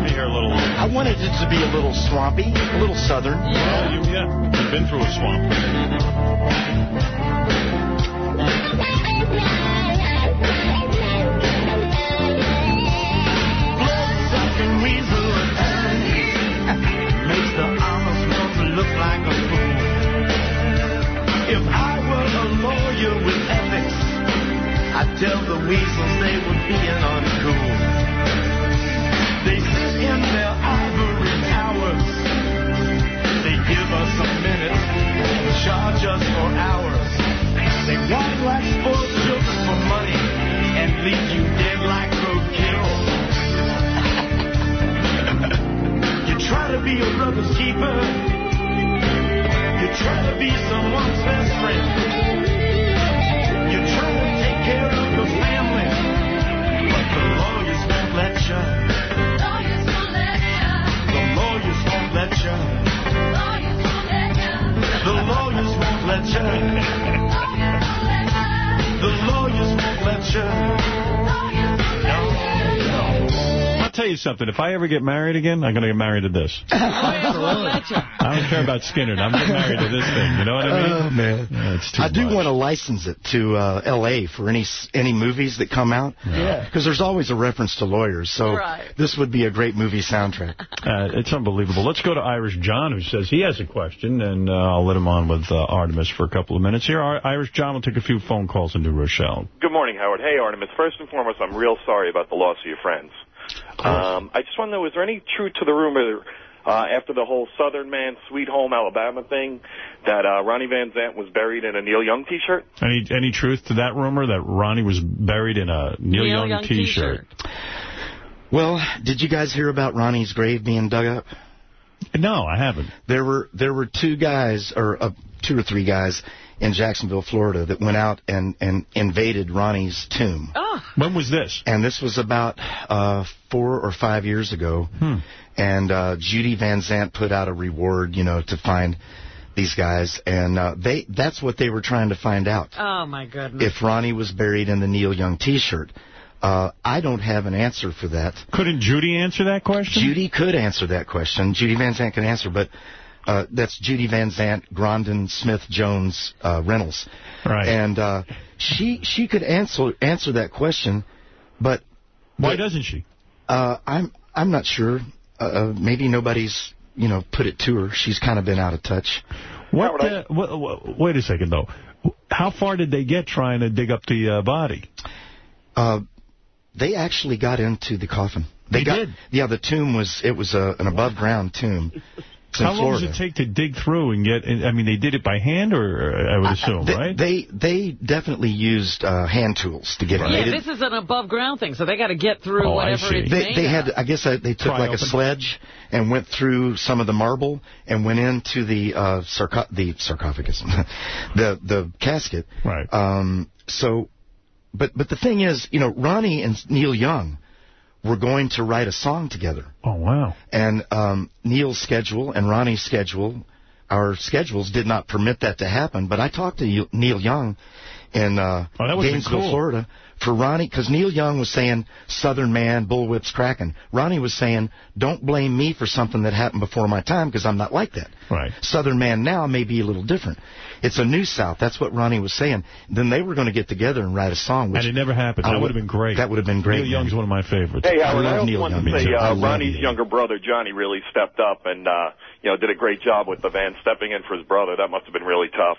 Me a little... I wanted it to be a little swampy, a little southern. Well, you, yeah, you've been through a swamp. Something. If I ever get married again, I'm going to get married to this. I don't care about Skynyrd. I'm getting married to this thing. You know what I mean? Oh, man. Yeah, it's too I do much. want to license it to uh, L.A. for any any movies that come out. Yeah. Because there's always a reference to lawyers, so Right. this would be a great movie soundtrack. Uh, it's unbelievable. Let's go to Irish John, who says he has a question, and uh, I'll let him on with uh, Artimus for a couple of minutes. Here, Ar- Irish John will take a few phone calls in New Rochelle. Good morning, Howard. Hey, Artimus. First and foremost, I'm real sorry about the loss of your friends. Um, I just want to know, is there any truth to the rumor uh, after the whole Southern Man, Sweet Home Alabama thing that uh, Ronnie Van Zant was buried in a Neil Young T-shirt? Any any truth to that rumor that Ronnie was buried in a Neil, Neil Young, Young T-shirt? Well, did you guys hear about Ronnie's grave being dug up? No, I haven't. There were there were two guys, or uh, two or three guys, in Jacksonville, Florida, that went out and, and invaded Ronnie's tomb. When was this? And this was about uh, four or five years ago. Hmm. And uh, Judy Van Zant put out a reward, you know, to find these guys, and uh, they that's what they were trying to find out. Oh, my goodness. If Ronnie was buried in the Neil Young T-shirt. Uh, I don't have an answer for that. Couldn't Judy answer that question? Judy could answer that question. Judy Van Zant can answer, but uh, that's Judy Van Zant, Grondon, Smith, Jones, uh, Reynolds. Right. And uh, she she could answer answer that question, but Why doesn't she? uh, I'm I'm not sure. Uh, uh, maybe nobody's you know put it to her. She's kind of been out of touch. What? Uh, wha- wha- wait a second, though. How far did they get trying to dig up the uh, body? Uh, they actually got into the coffin. They got, did? Yeah, the tomb was it was a, an above ground tomb. It's in How long does it take to dig through and get? I mean, they did it by hand, or I would assume, they, right? They they definitely used uh, hand tools to get it. Yeah, They did- this is an above ground thing, so they got to get through whatever it's They, made they had, I guess, uh, they took Pry like a open. sledge and went through some of the marble and went into the uh, sarco- the sarcophagus, the the casket. Right. Um. So, but but the thing is, you know, Ronnie and Neil Young were going to write a song together. Oh wow. And um, Neil's schedule and Ronnie's schedule, our schedules did not permit that to happen. But I talked to Neil- Neil Young in uh, Oh, Gainesville, cool. Florida, for Ronnie, because Neil Young was saying Southern man, bullwhips cracking. Ronnie was saying, don't blame me for something that happened before my time, because I'm not like that. Right. Southern man now may be a little different. It's a new South. That's what Ronnie was saying. Then they were going to get together and write a song. Which And it never happened. I That would have been great. That would have been great. Neil Young's one of my favorites. Hey, Howard, I I, love also Neil wanted Young. to say too. I uh, love Ronnie's Neil. younger brother, Johnny, really stepped up and, uh, you know, did a great job with the band stepping in for his brother. That must have been really tough.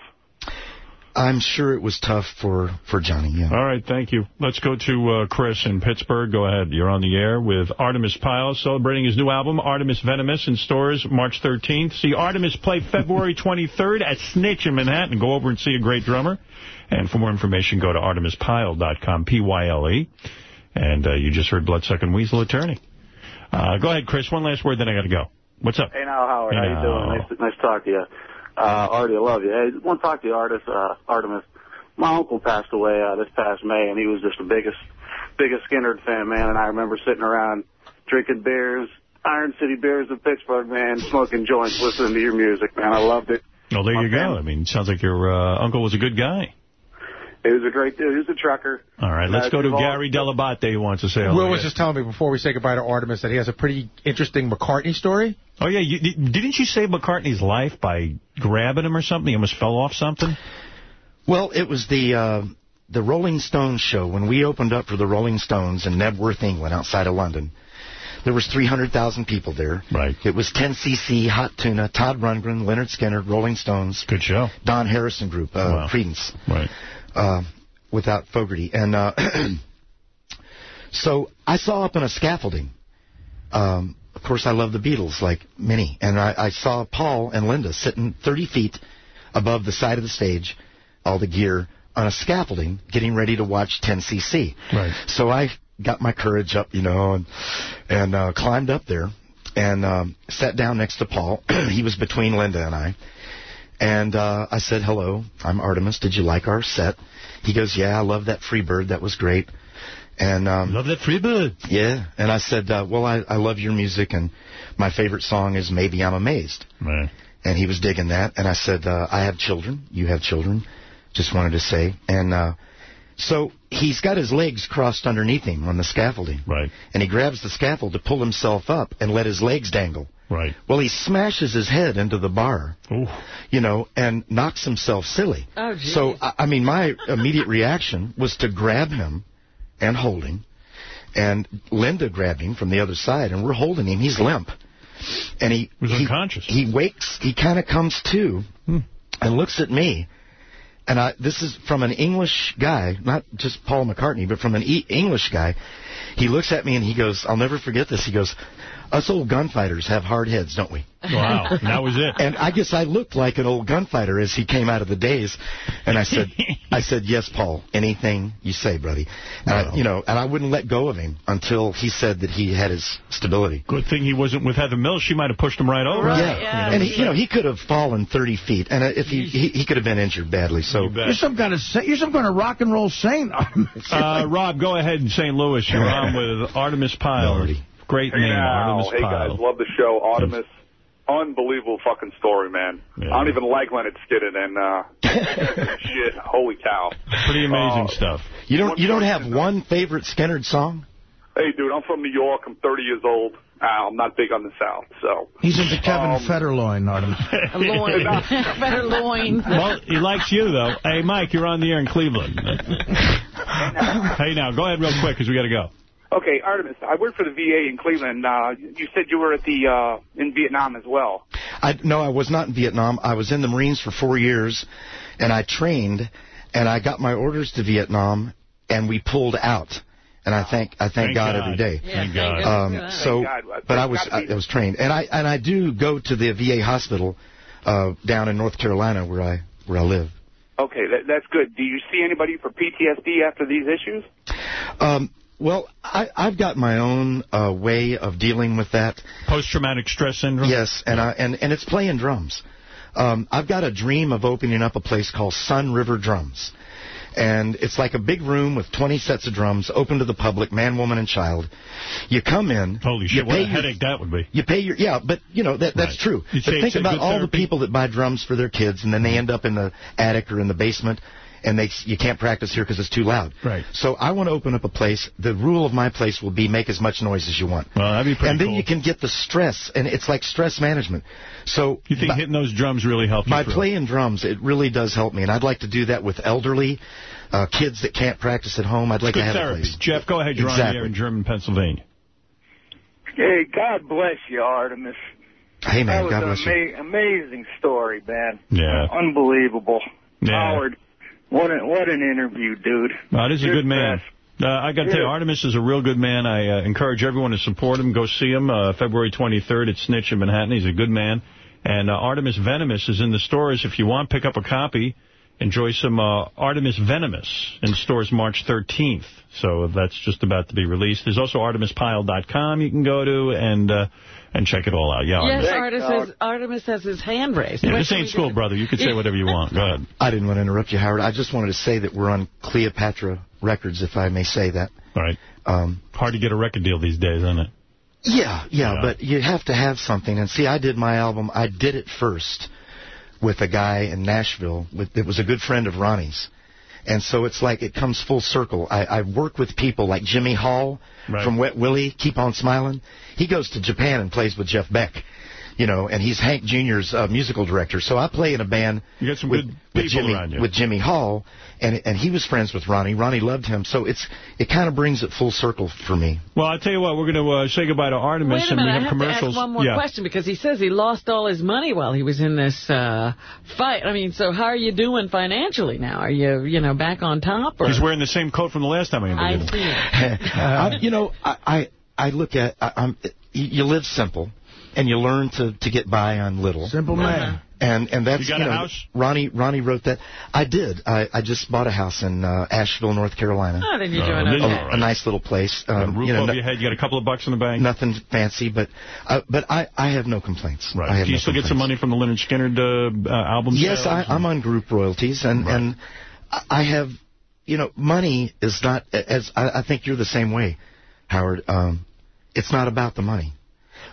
I'm sure it was tough for, for Johnny, yeah. All right, thank you. Let's go to uh, Chris in Pittsburgh. Go ahead. You're on the air with Artimus Pyle celebrating his new album, Artimus Venomous, in stores March 13th. See Artimus play February 23rd at Snitch in Manhattan. Go over and see a great drummer. And for more information, go to artimuspyle.com, P-Y-L-E. And uh, you just heard Bloodsucking Weasel Attorney. Uh, go ahead, Chris. One last word, then I got to go. What's up? Hey now, Howard, Hey, how you doing? Nice, nice to talk to you. Uh, Artie, I love you. Hey, want to talk to you, Artis, uh, Artimus. My uncle passed away uh, this past May, and he was just the biggest, biggest Skynyrd fan, man. And I remember sitting around drinking beers, Iron City beers in Pittsburgh, man, smoking joints, listening to your music, man. I loved it. Well, there you go. I mean, sounds like your uh, uncle was a good guy. He was a great dude. He was a trucker. All right, let's Uh, go to Duvall- Gary Dell'Abate who wants to say Will was just telling me before we say goodbye to Artimus that he has a pretty interesting McCartney story. Oh, yeah. You, didn't you save McCartney's life by grabbing him or something? He almost fell off something? Well, it was the uh, the Rolling Stones show when we opened up for the Rolling Stones in Knebworth, England, outside of London. There was 300,000 people there. Right. It was 10cc, Hot Tuna, Todd Rundgren, Lynyrd Skynyrd, Rolling Stones. Good show. Don Harrison Group, uh, Wow. Creedence. Right. Uh, without Fogerty. And uh, so I saw up on a scaffolding. Um, of course, I love the Beatles, like many. And I, I saw Paul and Linda sitting 30 feet above the side of the stage, all the gear, on a scaffolding, getting ready to watch 10cc. Right. So I got my courage up, you know, and and uh, climbed up there and um, sat down next to Paul. he was between Linda and I. And uh, I said, hello, I'm Artimus. Did you like our set? He goes, yeah, I love that Freebird. That was great. And um, Love that Freebird. Yeah. And I said, uh, well, I, I love your music, and my favorite song is Maybe I'm Amazed. Right. And he was digging that. And I said, uh, I have children. You have children. Just wanted to say. And uh, so he's got his legs crossed underneath him on the scaffolding. Right. And he grabs the scaffold to pull himself up and let his legs dangle. Right. Well, he smashes his head into the bar, you know, and knocks himself silly. Oh, geez. So, I I mean, my immediate reaction was to grab him and hold him. And Linda grabbed him from the other side, and we're holding him. He's limp. And he was he, unconscious. He wakes, he kind of comes to hmm. and looks at me. And I, this is from an English guy, not just Paul McCartney, but from an e- English guy. He looks at me and he goes, I'll never forget this. He goes, us old gunfighters have hard heads, don't we? Wow, and that was it. And I guess I looked like an old gunfighter as he came out of the days. And I said, I said, yes, Paul, anything you say, buddy. And I, you know, and I wouldn't let go of him until he said that he had his stability. Good thing he wasn't with Heather Mills. She might have pushed him right over. yeah. and he, you know, he could have fallen 30 feet, and uh, if he, he he could have been injured badly. So You're some kind of you're some kind of rock and roll saint. Uh, Rob, go ahead in St. Louis. You're on with Artimus Pyle. Great Hey name, now, Artimus hey Pyle. guys, love the show. Artimus, unbelievable fucking story, man. I don't even like Lynyrd Skynyrd, and uh, shit, holy cow. Pretty amazing Uh, stuff. You don't you don't have one favorite Skynyrd song? Hey, dude, I'm from New York. I'm 30 years old. Uh, I'm not big on the South, so. He's into Kevin Um, Federloin, Artimus. Loin. Better loin. Well, he likes you, though. Hey, Mike, you're on the air in Cleveland. hey, now, go ahead real quick, because we got to go. Okay, Artimus, I work for the VA in Cleveland. Uh, you said you were at the uh, in Vietnam as well. I no, I was not in Vietnam. I was in the Marines for four years, and I trained, and I got my orders to Vietnam, and we pulled out. And I thank I thank, Thank God, God. every day. Yeah, Thank God. God. Um, Thank so, God. but I was I, I was trained, and I and I do go to the VA hospital uh, down in North Carolina where I where I live. Okay, that, that's good. Do you see anybody for PTSD after these issues? Um, well, I, I've got my own uh, way of dealing with that. Post-traumatic stress syndrome? Yes, and I, and and it's playing drums. Um, I've got a dream of opening up a place called Sun River Drums. And it's like a big room with 20 sets of drums, open to the public, man, woman, and child. You come in. Holy you shit, what pay a your- headache that would be. You pay your yeah, but you know that that's Right. true. You But think about all the people that buy drums for their kids, and then they end up in the attic or in the basement, and they you can't practice here because it's too loud. Right. So I want to open up a place. The rule of my place will be make as much noise as you want. Well, that'd be pretty and then cool. you can get the stress, and it's like stress management. So You think by, hitting those drums really help you by through? playing drums, it really does help me, and I'd like to do that with elderly. Uh, kids that can't practice at home, I'd like to have a therapy. place. Jeff, go ahead. You're on the air in German, Pennsylvania. Hey, God bless you, Artimus. Hey, man, that God an bless you. ama- amazing story, man. Yeah. Unbelievable. Yeah. Howard, what a, what an interview, dude. Uh, this is a good man. best. Uh, I got to tell you, Artimus is a real good man. I uh, encourage everyone to support him. Go see him uh, February 23rd at Snitch in Manhattan. He's a good man. And uh, Artimus Venomous is in the stores. If you want, pick up a copy. Enjoy some uh, Artimus Venomous in stores March 13th. So that's just about to be released. There's also ArtimusPyle.com you can go to and uh, and check it all out. Yeah, Yes, Artimus. Artimus has, Artimus has his hand raised. Yeah, this ain't school, do? brother. You can say whatever you want. Go ahead. I didn't want to interrupt you, Howard. I just wanted to say that we're on Cleopatra Records, if I may say that. All right. Um, Hard to get a record deal these days, isn't it? yeah, yeah, Yeah. but you have to have something. And see, I did my album. I did it first with a guy in Nashville with, that was a good friend of Ronnie's. And so it's like it comes full circle. I, I work with people like Jimmy Hall Right. from Wet Willie, Keep On Smiling. He goes to Japan and plays with Jeff Beck, you know, and he's Hank Jr.'s uh, musical director. So I play in a band You got some with, good with Jimmy around you. with Jimmy Hall, and and he was friends with Ronnie. Ronnie loved him, so it's it kind of brings it full circle for me. Well, I'll tell you what, we're going to uh, say goodbye to Artimus, Wait a and we minute, I have have to commercials. ask one more yeah. question because he says he lost all his money while he was in this uh, fight. I mean, so how are you doing financially now? Are you, you know, back on top? Or? He's wearing the same coat from the last time I I interviewed him. I see it. I, you know, I, I I look at I, I'm you you live simple, and you learn to to get by on little. Simple man. And and that's You got a know, house? Ronnie Ronnie wrote that. I did. I I just bought a house in uh, Asheville, North Carolina. Oh, then you're Uh, doing then okay. you're A, all a nice little place. Um, roof you know, over no- your head. You got a couple of bucks in the bank. nothing fancy, but uh, but I I have no complaints. Right. I have Do you no still get some money from the Lynyrd Skynyrd uh, uh, album Yes. I, I'm on group royalties, and Right. and I have, you know, money is not as I, I think you're the same way, Howard. Um, it's not about the money.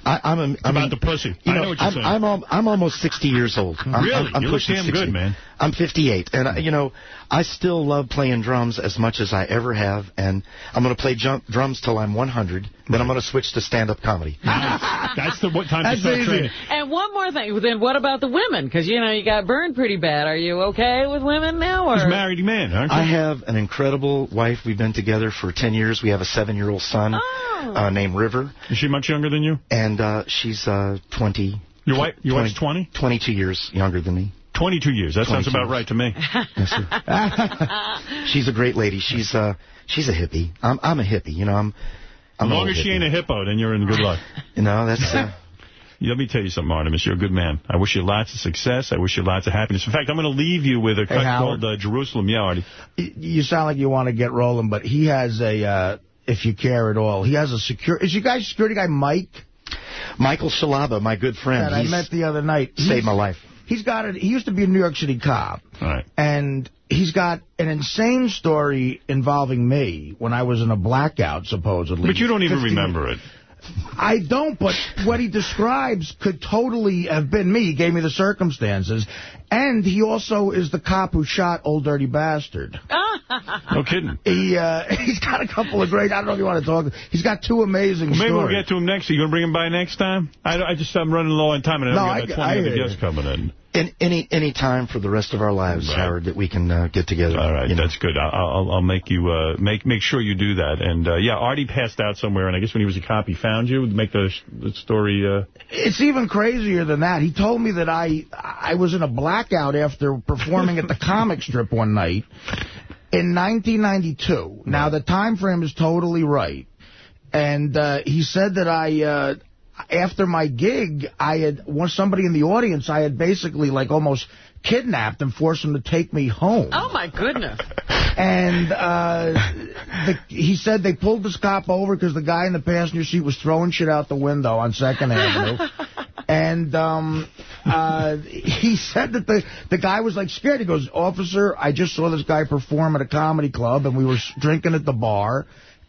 I, I'm a, It's I about mean, the pussy. You I know, know what you're I'm, saying. I'm, al- I'm almost 60 years old. I'm, Really? I'm, I'm You look pushing damn 60. good, man. I'm 58, and I- you know, I still love playing drums as much as I ever have, and I'm going to play jump, drums till I'm 100. Then I'm going to switch to stand-up comedy. That's the what time to That's start easy. training. And one more thing. Then what about the women? Because, you know, you got burned pretty bad. Are you okay with women now? Or? He's a married man, aren't you? I have an incredible wife. We've been together for 10 years. We have a seven-year-old son Oh. uh, named River, Is she much younger than you? and uh, she's uh, 20. Your wife, your wife's 20? 22 years younger than me. 22 years. That sounds 22 about right to me. Yes, sir. she's a great lady. She's uh, she's a hippie. I'm I'm a hippie. You know, I'm. I'm as an long as she hippie. ain't a hippo, then you're in good luck. You know, that's. Uh, Let me tell you something, Artimus. You're a good man. I wish you lots of success. I wish you lots of happiness. In fact, I'm going to leave you with a cut Howard. called uh, Jerusalem. Yeah, Artie. You sound like you want to get rolling, but he has a, uh, if you care at all, he has a secure. Is you guys security guy Mike Michael Shalaba, my good friend. that I met the other night? saved my life. He's got it. He used to be a New York City cop, right. and he's got an insane story involving me when I was in a blackout, supposedly. But you don't even 15 remember it. I don't, but what he describes could totally have been me. He gave me the circumstances. And he also is the cop who shot Ol' Dirty Bastard. No kidding. He, uh, he's got a couple of great, I don't know if you want to talk, he's got two amazing Well, maybe stories. we'll get to him next. Are you going to bring him by next time? I, I just, I'm running low on time, and I No, know I- we got I 20 hear other guests coming in. In, any any time for the rest of our lives, Howard, that we can uh, get together. All right, that's good. I'll, I'll, I'll make you uh, make make sure you do that. And uh, yeah, Artie passed out somewhere, and I guess when he was a cop, he found you. Make the, the story. Uh, It's even crazier than that. He told me that I I was in a blackout after performing at the comic strip one night in 1992. Now, the time frame is totally right. And uh, he said that I, uh, after my gig, I had, once somebody in the audience, I had basically like almost kidnapped and forced him to take me home. Oh, my goodness. And uh, the, he said they pulled this cop over because the guy in the passenger seat was throwing shit out the window on 2nd Avenue. And um, uh, he said that the, the guy was, like, scared. He goes, officer, I just saw this guy perform at a comedy club, and we were drinking at the bar.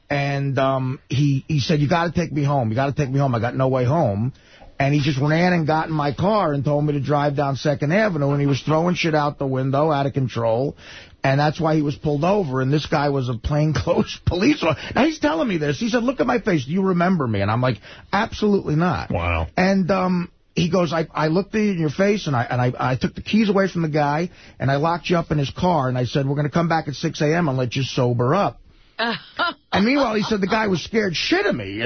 And um, he, he said, you got to take me home. You got to take me home. I got no way home. And he just ran and got in my car and told me to drive down 2nd Avenue. And he was throwing shit out the window, out of control. And that's why he was pulled over. And this guy was a plainclothes police officer. Now, he's telling me this. He said, look at my face. Do you remember me? And I'm like, absolutely not. Wow. And um, he goes, I, I looked in your face, and I and I, I took the keys away from the guy, and I locked you up in his car. And I said, we're going to come back at 6 a.m. and let you sober up. And meanwhile, he said the guy was scared shit of me.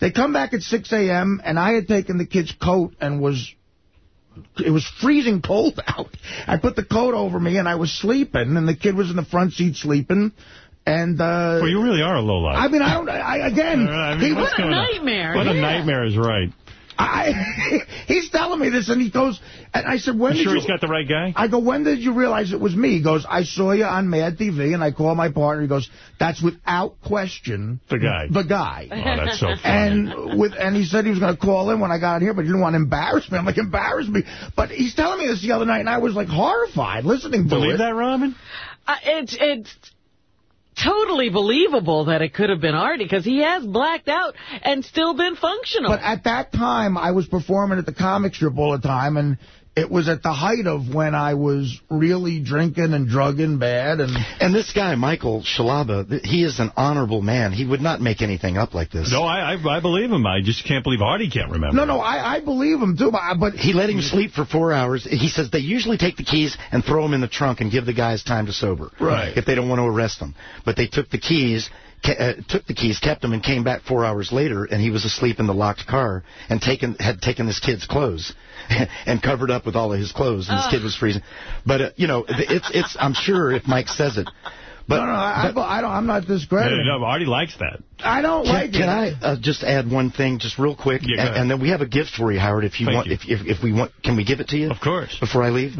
They come back at 6 a.m., and I had taken the kid's coat and was... It was freezing cold out. I put the coat over me, and I was sleeping, and the kid was in the front seat sleeping. And, uh... well, you really are a lowlife. I mean, I don't... I, again... I mean, he- what's going on? nightmare, What a nightmare is right. I, he's telling me this, and he goes, and I said, when You did sure you... Sure he's got the right guy? I go, when did you realize it was me? He goes, I saw you on Mad TV, and I call my partner. He goes, that's without question The guy. the guy. Oh, that's so funny. And with and he said he was going to call in when I got here, but he didn't want to embarrass me. I'm like, embarrass me? But he's telling me this the other night, and I was like horrified listening to Believe it. that, Robin? Uh, it's it's totally believable that it could have been Artie because he has blacked out and still been functional. But at that time, I was performing at the comic strip all the time, and it was at the height of when I was really drinking and drugging bad. And And this guy, Michael Shalaba, he is an honorable man. He would not make anything up like this. No, I, I I believe him. I just can't believe Artie can't remember. no, no, I, I believe him too. But, but He let him sleep for four hours. He says they usually take the keys and throw them in the trunk and give the guys time to sober. Right. If they don't want to arrest them. But they took the keys, uh, took the keys, kept them, and came back four hours later, and he was asleep in the locked car and taken had taken this kid's clothes and covered up with all of his clothes, and this kid was freezing. But uh, you know, it's it's. I'm sure if Mike says it. But, no, no, I, but- I, I don't. I'm not No, discrediting. no, Artie likes that. I don't Can, like can it. I uh, just add one thing, just real quick, Yeah, go and, ahead. and then we have a gift for you, Howard. If you Thank want, you. if, if if we want, can we give it to you? Of course. Before I leave,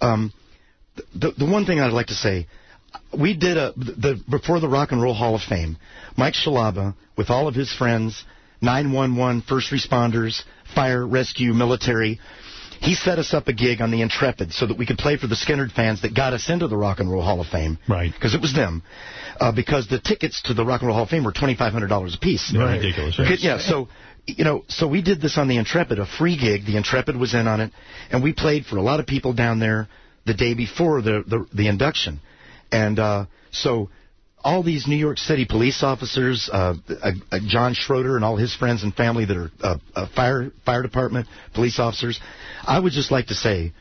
um, the the one thing I'd like to say, we did a the before the Rock and Roll Hall of Fame, Mike Shalaba with all of his friends, 911, first responders, fire, rescue, military. He set us up a gig on the Intrepid so that we could play for the Skynyrd fans that got us into the Rock and Roll Hall of Fame. Right. Because it was them. Uh, because the tickets to the Rock and Roll Hall of Fame were $2,500 a piece. Yeah, ridiculous. Okay, Yeah, so you know, so we did this on the Intrepid, a free gig. The Intrepid was in on it, and we played for a lot of people down there the day before the the, the induction, and uh, so all these New York City police officers, uh, uh, uh, John Schroeder and all his friends and family that are uh, uh, fire fire department police officers, I would just like to say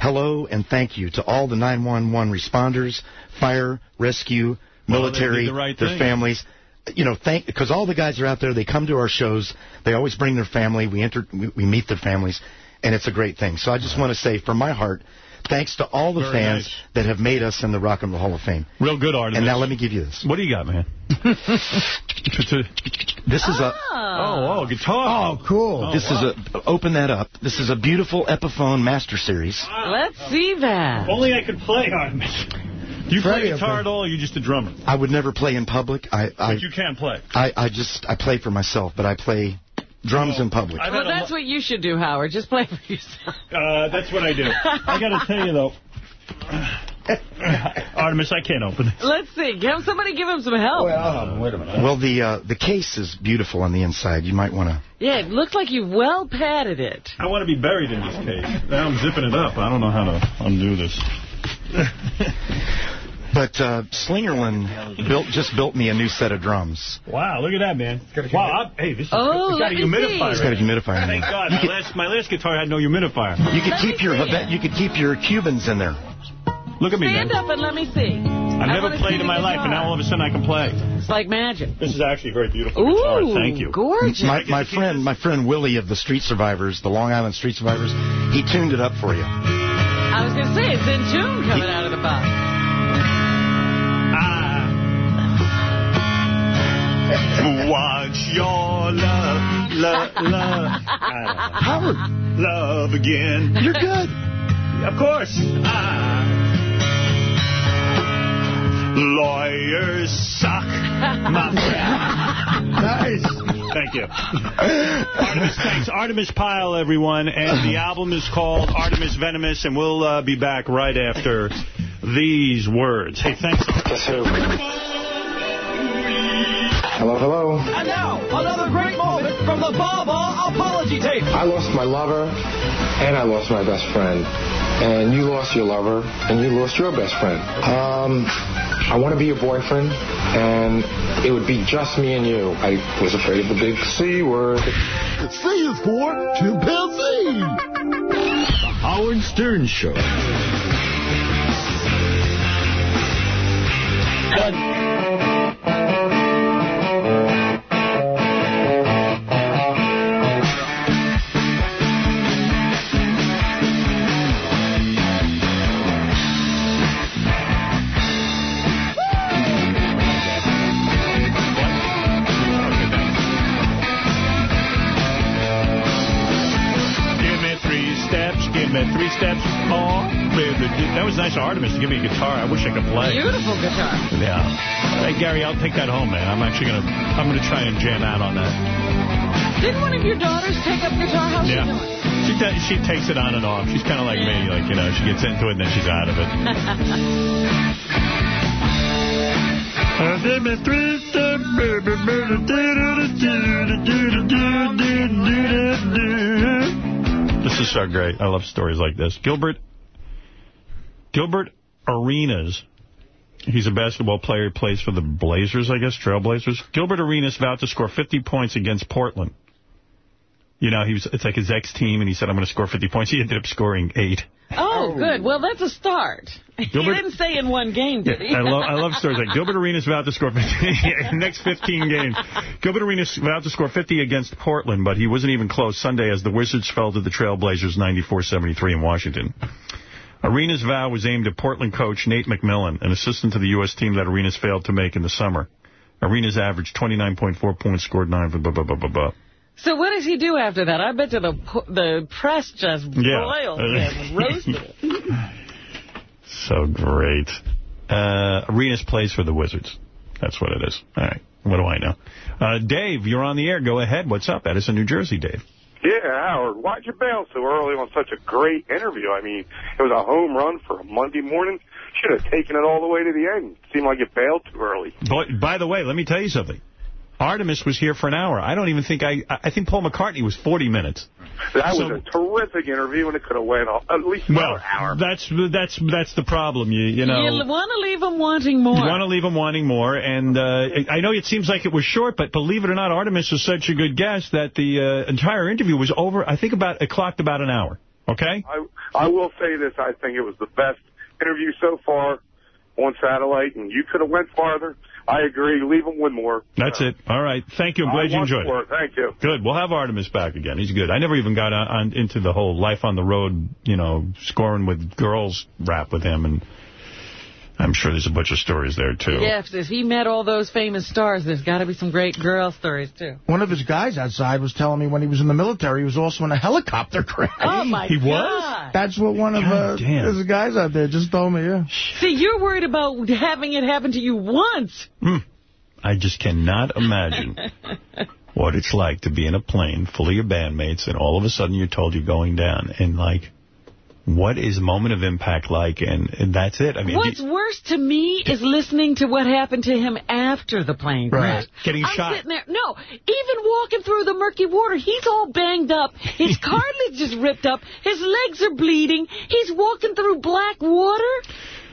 hello and thank you to all the 911 responders, fire, rescue, Well, military, the right their thing. families. You know, thank because all the guys are out there. They come to our shows. They always bring their family. We enter, we, we meet their families, and it's a great thing. So I just want to say, from my heart, thanks to all the Very fans nice. that have made us in the Rock and Roll Hall of Fame. Real good, Artie. And now let me give you this. What do you got, man? This is a ah. oh, oh, guitar. Oh, cool. Oh, this is a open that up. This is a beautiful Epiphone Master Series. Let's see that. Only I could play on it. Do you Freddie, play guitar at all, or are you just a drummer? I would never play in public. I I, But you can play. I, I just I play for myself, but I play drums in public. Well, that's what you should do, Howard. Just play for yourself. Uh, that's what I do. I got to tell you though, Artimus, I can't open it. Let's see. Have somebody give him some help. Well, wait a minute. Well, the uh, the case is beautiful on the inside. You might want to. yeah, it looks like you've well padded it. I want to be buried in this case. Now I'm zipping it up. I don't know how to undo this. But uh, Slingerland built just built me a new set of drums. Wow, look at that, man. Wow, I, hey, this is Oh, it's got a let me humidifier. It's got a humidifier in Thank. God. My could, last, my last guitar had no humidifier. you could Let keep your see it. you could keep your Cubans in there. Look at me, Stand man. up and let me see. I've I never played in the my life, and now all of a sudden I can play. It's like magic. This is actually a very beautiful Ooh, guitar. Thank you. gorgeous. My my friend my friend Willie of the Street Survivors, the Long Island Street Survivors, he tuned it up for you. I was going to say, it's in tune coming out of the box. Watch your love, love, love. Howard, love again. you're good. Of course. Ah. Lawyers suck, my friend. Nice. Thank you. Artimus, thanks. Artimus Pyle, everyone. And the album is called Artimus Venomous, and we'll uh, be back right after these words. Hey, thanks. Hello, hello. And now, another great moment from the Baba apology tape. I lost my lover, and I lost my best friend. And you lost your lover, and you lost your best friend. Um, I want to be your boyfriend, and it would be just me and you. I was afraid of the big C word. C is for chimpanzee. The Howard Stern Show. Give me three steps, give me three steps more. That was nice of Artimus to give me a guitar. I wish I could play. Beautiful guitar. Yeah. Hey, Gary, I'll take that home, man. I'm actually going to I'm gonna try and jam out on that. Didn't one of your daughters take up guitar? How's Yeah. she doing? She, she takes it on and off. She's kind of like me. Like, you know, she gets into it and then she's out of it. Give me three steps, baby, baby, This is so great. I love stories like this. Gilbert Gilbert Arenas. He's a basketball player. He plays for the Blazers, I guess, Trailblazers. Gilbert Arenas vowed to score 50 points against Portland. You know, he was it's like his ex-team, and he said, I'm going to score 50 points. He ended up scoring eight. Oh, good. Well, that's a start. Gilbert- he didn't say in one game, did he? I love I love stories like Gilbert Arenas vowed to score 50 in next 15 games. Gilbert Arenas vowed to score 50 against Portland, but he wasn't even close Sunday as the Wizards fell to the Trailblazers 94-73 in Washington. Arenas' vow was aimed at Portland coach Nate McMillan, an assistant to the U.S. team that Arenas failed to make in the summer. Arenas averaged 29.4 points, scored nine. Blah, blah, blah, blah, blah. So what does he do after that? I bet you the the press just Yeah. broiled him and roasted him. So great. Uh, Arenas plays for the Wizards. That's what it is. All right. What do I know? Uh, Dave, you're on the air. Go ahead. What's up? Edison, New Jersey, Dave. Yeah, Howard, why'd you bail so early on such a great interview? I mean, it was a home run for a Monday morning. Should have taken it all the way to the end. Seemed like you bailed too early. But, by the way, let me tell you something. Artimus was here for an hour. I don't even think I... I think Paul McCartney was 40 minutes. That So- was a terrific interview, and it could have went all- at least Well, another hour. that's that's that's the problem. You you know... You want to leave them wanting more. You want to leave him wanting more, and uh, I know it seems like it was short, but believe it or not, Artimus is such a good guest that the uh, entire interview was over, I think about, it clocked about an hour, okay? I, I will say this. I think it was the best interview so far on satellite, and you could have went farther. I agree. Leave him with more. That's it. All right. Thank you. I'm glad I you enjoyed more. it. Thank you. Good. We'll have Artimus back again. He's good. I never even got on, on into the whole life on the road, you know, scoring with girls rap with him, and I'm sure there's a bunch of stories there, too. Yes, if he met all those famous stars, there's got to be some great girl stories, too. One of his guys outside was telling me when he was in the military, he was also in a helicopter crash. Oh, my He was? That's what one of uh, his guys out there just told me, yeah. See, you're worried about having it happen to you once. Hmm. I just cannot imagine what it's like to be in a plane full of your bandmates, and all of a sudden you're told you're going down, and, like, what is moment of impact like, and, and that's it. I mean, What's worse to me is listening to what happened to him after the plane crash. Right. Getting I'm shot. sitting there. No, even walking through the murky water, he's all banged up. His cartilage is ripped up. His legs are bleeding. He's walking through black water.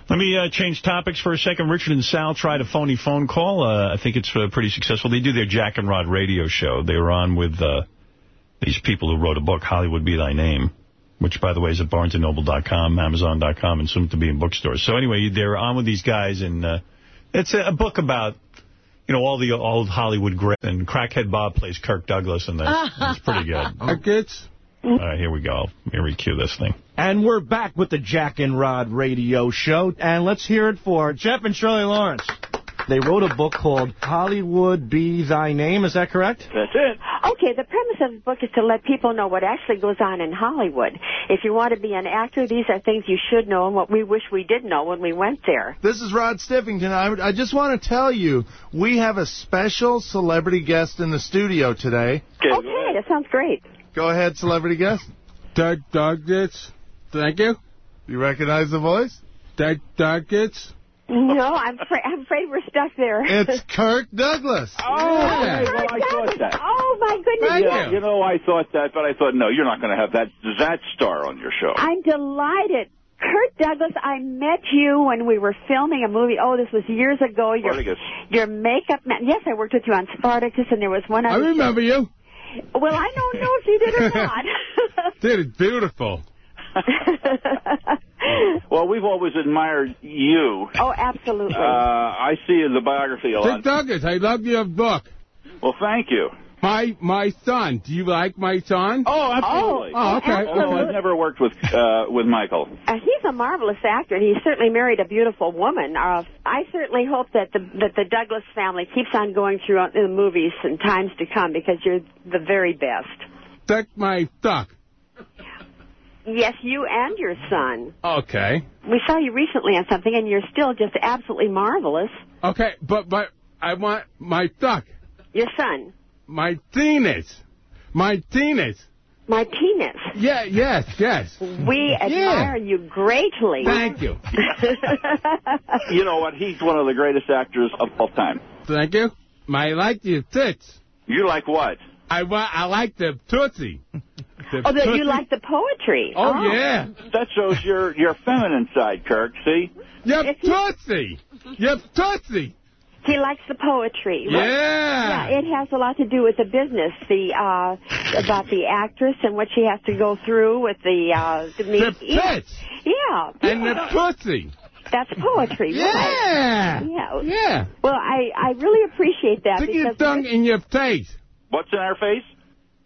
Let me uh, change topics for a second. Richard and Sal tried a phony phone call. Uh, I think it's uh, pretty successful. They do their Jack and Rod radio show. They were on with uh, these people who wrote a book, Hollywood Be Thy Name, which, by the way, is at BarnesandNoble.com, Amazon.com, and soon to be in bookstores. So anyway, they're on with these guys, and uh, it's a, a book about, you know, all the old Hollywood greats. And Crackhead Bob plays Kirk Douglas in this. It's pretty good. Crickets. All right, here we go. Let me re-cue this thing. And we're back with the Jack and Rod radio show. And let's hear it for Jeff and Shirley Lawrence. They wrote a book called Hollywood Be Thy Name. Is that correct? That's it. Okay, the premise of the book is to let people know what actually goes on in Hollywood. If you want to be an actor, these are things you should know and what we wish we did know when we went there. This is Rod Stiffington. I, I just want to tell you, we have a special celebrity guest in the studio today. Okay, that sounds great. Go ahead, celebrity guest. Doug Doggett. Thank you. You recognize the voice? Doug Doggett. No, I'm, afraid I'm afraid we're stuck there. It's Kirk Douglas. Oh, hey, well, I thought oh, that. Oh, my goodness. Yeah, you you know, I thought that, but I thought, no, you're not going to have that that star on your show. I'm delighted. Kurt Douglas, I met you when we were filming a movie. Oh, this was years ago. Your, Spartacus. your makeup man. Yes, I worked with you on Spartacus, and there was one other I other. remember you. Well, I don't know if you did or not. Did it beautiful. Well, we've always admired you. oh, absolutely. Uh, I see in the biography a lot. Dick Douglas, I love your book. Well, thank you. My my son. Do you like my son? Oh, absolutely. Oh, okay. Although I've never worked with uh, with Michael. Uh, he's a marvelous actor, and he certainly married a beautiful woman. Uh, I certainly hope that the that the Douglas family keeps on going through the movies in times to come because you're the very best. Suck my duck. Yes, you and your son. Okay. We saw you recently on something, and you're still just absolutely marvelous. Okay, but but I want my duck. Your son, My penis. My penis. Martinez. Yeah, yes, yes. We admire you greatly. Thank you. You know what? He's one of the greatest actors of all time. Thank you. I like your tits. You like what? I want. I like the tootsie. The Oh, that you like the poetry. Oh, yeah. That shows your your feminine side, Kirk. See? Your tootsie. Your tootsie. He likes the poetry. Yeah. Yeah, it has a lot to do with the business, the uh about the actress and what she has to go through with the uh the, The yeah. tits. Yeah. And the pussy. That's poetry, Yeah. right? Yeah. Yeah. Well, I I really appreciate that Stick your because tongue in your face. What's in our face?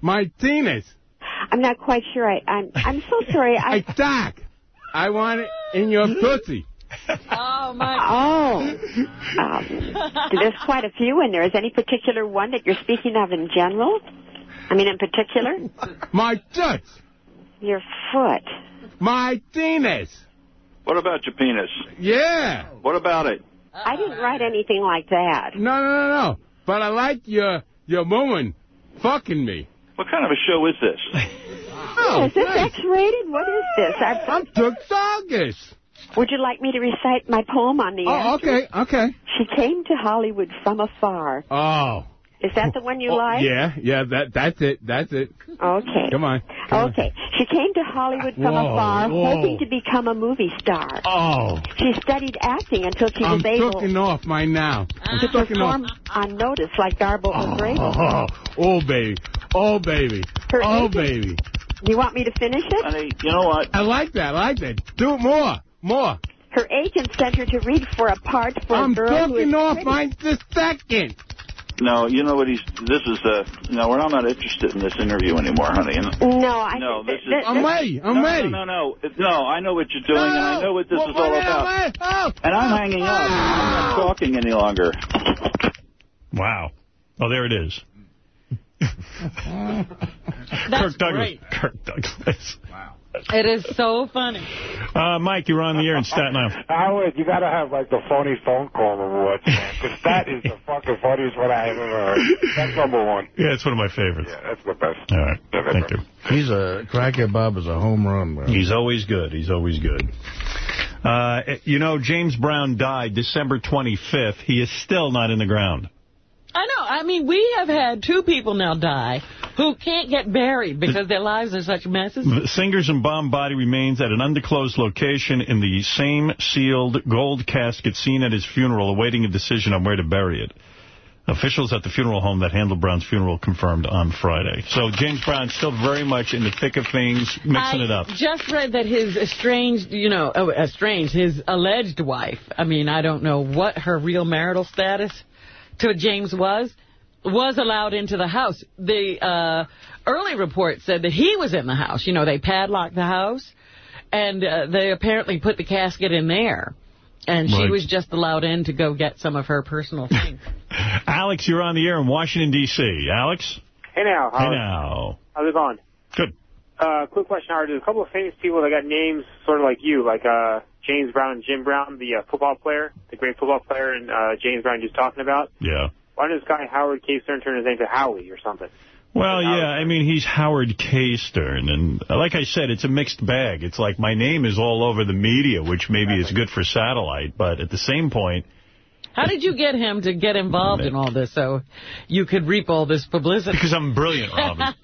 My penis. I'm not quite sure. I I'm I'm so sorry. I I talk. I want it in your pussy. Oh, my Oh. Um, there's quite a few in there. Is any particular one that you're speaking of in general? I mean, in particular? My tits. Your foot. My penis. What about your penis? Yeah. What about it? I didn't write anything like that. No, no, no, no. But I like your your woman fucking me. What kind of a show is this? Oh, is this X-rated? What is this? I, I'm Dick Doggett. Would you like me to recite my poem on the Oh, actress? okay, okay. She came to Hollywood from afar. Oh. Is that the one you Oh, like? Yeah, yeah, that that's it. That's it. Okay. Come on. come on. Okay. She came to Hollywood from Whoa, afar, whoa. hoping to become a movie star. Oh. She studied acting until she I'm was able taking off mine now. I'm to taking off. perform on notice like Darbo and Bravo. Oh, oh, baby. Oh, baby. Her oh, agent- baby. You want me to finish it? Honey, you know what? I like that. I like that. Do it more. More. Her agent sent her to read for a part for I'm a girl who is taking off pretty. mine the second. No, you know what he's. This is uh. No, we're I'm not interested in this interview anymore, honey. And- No, I. No, this is. I'm ready. I'm no, ready. No, no, no, no. I know what you're doing, and I know what this is all about. oh. And I'm hanging up. I'm not talking any longer. Wow. Oh, there it is. That's Kirk Douglas. great. Kirk Douglas. Wow. It is so funny. Uh, Mike, you're on the air in Staten Island. Howard, you got to have, like, the phony phone call award, because that is the fucking funniest one I ever heard. That's number one. Yeah, it's one of my favorites. Yeah, that's the best. All right. Thank you. He's a crackhead Bob is a home run, man. He's always good. He's always good. Uh, you know, James Brown died December 25th. He is still not in the ground. I know. I mean, we have had two people now die who can't get buried because their lives are such messes. The singer's embalmed body remains at an undisclosed location in the same sealed gold casket seen at his funeral, awaiting a decision on where to bury it. Officials at the funeral home that handled Brown's funeral confirmed on Friday. So James Brown still very much in the thick of things, mixing I it up. just read that his estranged, you know, oh, estranged, his alleged wife, I mean, I don't know what her real marital status to James was, was allowed into the house. The uh, early report said that he was in the house. You know, they padlocked the house, and uh, they apparently put the casket in there. And she Right. was just allowed in to go get some of her personal things. Alex, you're on the air in Washington, D.C. Alex? Hey now, Hey now. How's it going? Good. Uh, quick question, Howard. There's a couple of famous people that got names sort of like you, like uh, James Brown and Jim Brown, the uh, football player, the great football player, and uh, James Brown just talking about. Yeah. Why didn't this guy Howard K. Stern turn his name to Howie or something? Well, yeah, I mean, he's Howard K. Stern, and like I said, it's a mixed bag. It's like my name is all over the media, which maybe is good for satellite, but at the same point, How did you get him to get involved in all this so you could reap all this publicity? because I'm brilliant, Robin.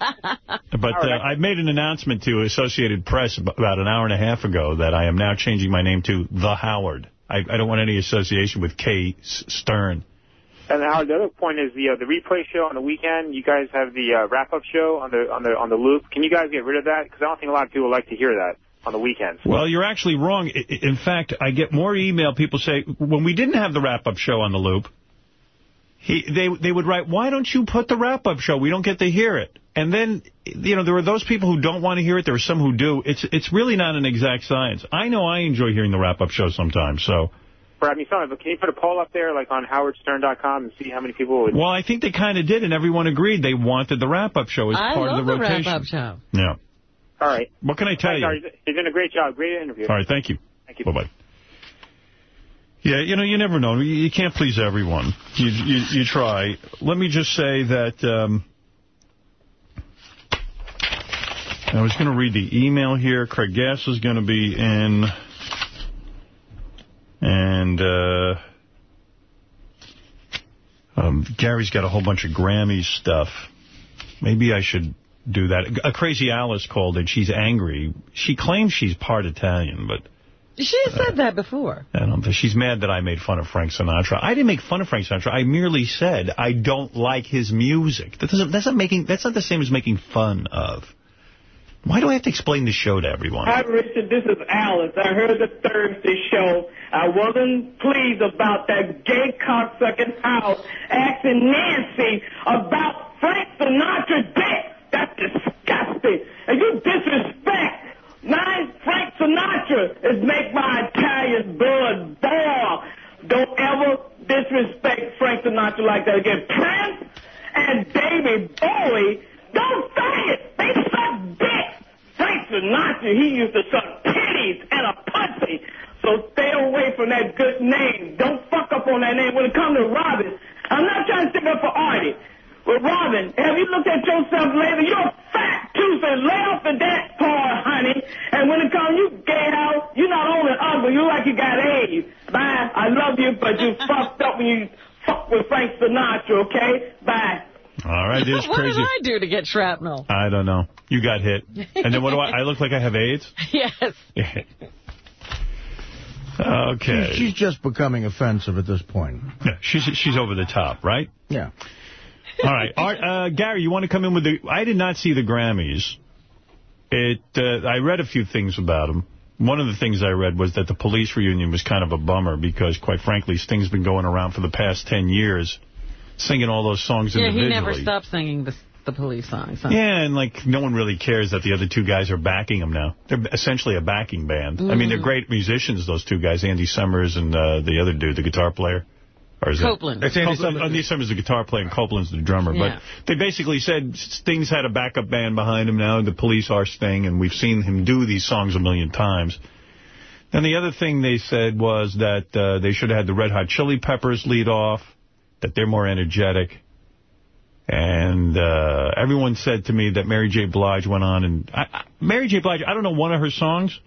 But uh, I made an announcement to Associated Press about an hour and a half ago that I am now changing my name to The Howard. I, I don't want any association with K. S- Stern. And Howard, the other point is the uh, the replay show on the weekend. You guys have the uh, wrap up show on the on the on the loop. Can you guys get rid of that? Because I don't think a lot of people like to hear that on the weekends. Well, you're actually wrong. In fact, I get more email. People say, when we didn't have the wrap-up show on the loop, he, they they would write, why don't you put the wrap-up show? We don't get to hear it. And then, you know, there are those people who don't want to hear it. There are some who do. It's it's really not an exact science. I know I enjoy hearing the wrap-up show sometimes, so... Or, I mean, sorry, but can you put a poll up there, like on howardstern.com, and see how many people would... Well, I think they kind of did, and everyone agreed they wanted the wrap-up show as I part of the the rotation. wrap-up show. Yeah. All right. What can I tell Thanks, you? Howard. You're doing a great job. Great interview. All right, thank you. Thank you. Bye-bye. Yeah, you know, you never know. You, you can't please everyone. You, you you try. Let me just say that um, I was going to read the email here. Craig Gass is going to be in, and uh, um, Gary's got a whole bunch of Grammy stuff. Maybe I should do that. A Crazy Alice called and she's angry. She claims she's part Italian, but She said that before. I don't think she's mad that I made fun of Frank Sinatra. I didn't make fun of Frank Sinatra. I merely said I don't like his music. That doesn't, that's not making. That's not the same as making fun of. Why do I have to explain the show to everyone? Hi, Richard. This is Alice. I heard the Thursday show. I wasn't pleased about that gay cocksucking house asking Nancy about Frank Sinatra dick. That's disgusting. And you disrespect my Frank Sinatra is make my Italian blood boil. Don't ever disrespect Frank Sinatra like that again. Prince and David Bowie, don't say it. They suck dick. Frank Sinatra, he used to suck titties and a pussy. So stay away from that good name. Don't fuck up on that name. When it comes to Robin, I'm not trying to stick up for Artie. But Robin, have you looked at yourself lately? You're fat too, so lay off the dance part, honey. And when it comes, you gay out, you're not only ugly, you like you got AIDS. Bye. I love you, but you fucked up when you fuck with Frank Sinatra, okay? Bye. All right, there's what crazy. did I do to get shrapnel? I don't know. You got hit. And then what do I? I look like I have AIDS? yes. Okay. She's, she's just becoming offensive at this point. Yeah, she's she's over the top, right? Yeah. All right, Art, uh, Gary, you want to come in with the? I did not see the Grammys. It. Uh, I read a few things about them. One of the things I read was that the police reunion was kind of a bummer because, quite frankly, Sting's been going around for the past 10 years singing all those songs Yeah, he never stopped singing the, the police songs. huh? Yeah, and like no one really cares that the other two guys are backing him now. They're essentially a backing band. I mean, they're Mhm. great musicians, those two guys, Andy Summers and uh, the other dude, the guitar player. Or is Copeland. It? Copeland. Andy Summers is the guitar player and Copeland's the drummer. Yeah. But they basically said Sting's had a backup band behind him now. The police are Sting, and we've seen him do these songs a million times. Then the other thing they said was that uh, they should have had the Red Hot Chili Peppers lead off, that they're more energetic. And uh, everyone said to me that Mary J. Blige went on and... I, I, Mary J. Blige, I don't know one of her songs,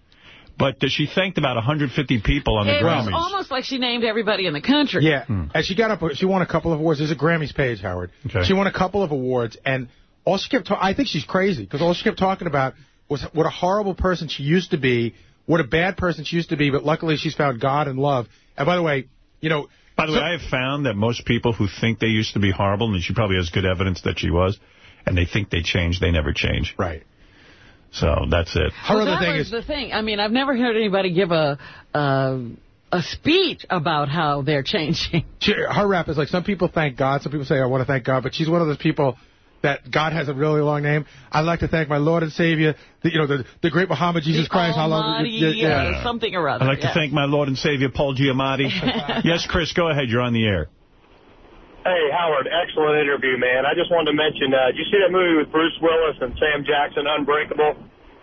but uh, she thanked about 150 people on It the was Grammys. almost like she named everybody in the country. Yeah, and she got up. She won a couple of awards. There's a Grammys page, Howard. Okay. She won a couple of awards, and all she kept. Ta- I think she's crazy because all she kept talking about was what a horrible person she used to be, what a bad person she used to be. But luckily, she's found God and love. And by the way, you know. By the way, I have found that most people who think they used to be horrible, and she probably has good evidence that she was, and they think they changed, they never change. Right. So that's it. Well, that thing was is the thing. I mean, I've never heard anybody give a uh, a speech about how they're changing. She, her rap is like some people thank God, some people say I want to thank God, but she's one of those people that God has a really long name. I'd like to thank my Lord and Savior, the, you know, the the great Muhammad Jesus the Christ. How long? Almighty, yeah, yeah. something or other. I'd like yeah. to thank my Lord and Savior, Paul Giamatti. yes, Chris, go ahead. You're on the air. Hey, Howard, excellent interview, man. I just wanted to mention, uh, did you see that movie with Bruce Willis and Sam Jackson, Unbreakable?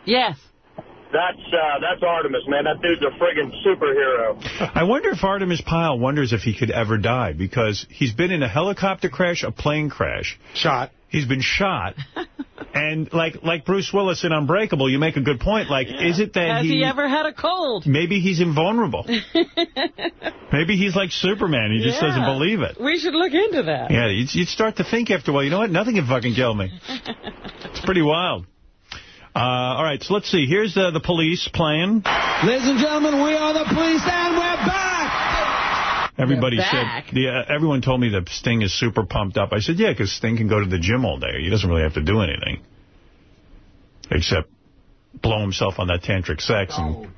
Yes. That's uh, that's Artimus, man. That dude's a friggin' superhero. I wonder if Artimus Pyle wonders if he could ever die, because he's been in a helicopter crash, a plane crash. Shot. He's been shot. and like like Bruce Willis in Unbreakable, you make a good point. Like, is it that Has he, ever had a cold? Maybe he's invulnerable. Maybe he's like Superman. He just Yeah. doesn't believe it. We should look into that. Yeah, you'd, you'd start to think after a while, you know what? Nothing can fucking kill me. It's pretty wild. Uh, all right, so let's see. Here's uh, the police playing. Ladies and gentlemen, we are the police, and we're back. Everybody said, back. yeah, everyone told me that Sting is super pumped up. I said, yeah, because Sting can go to the gym all day. He doesn't really have to do anything. Except blow himself on that tantric sex. And oh.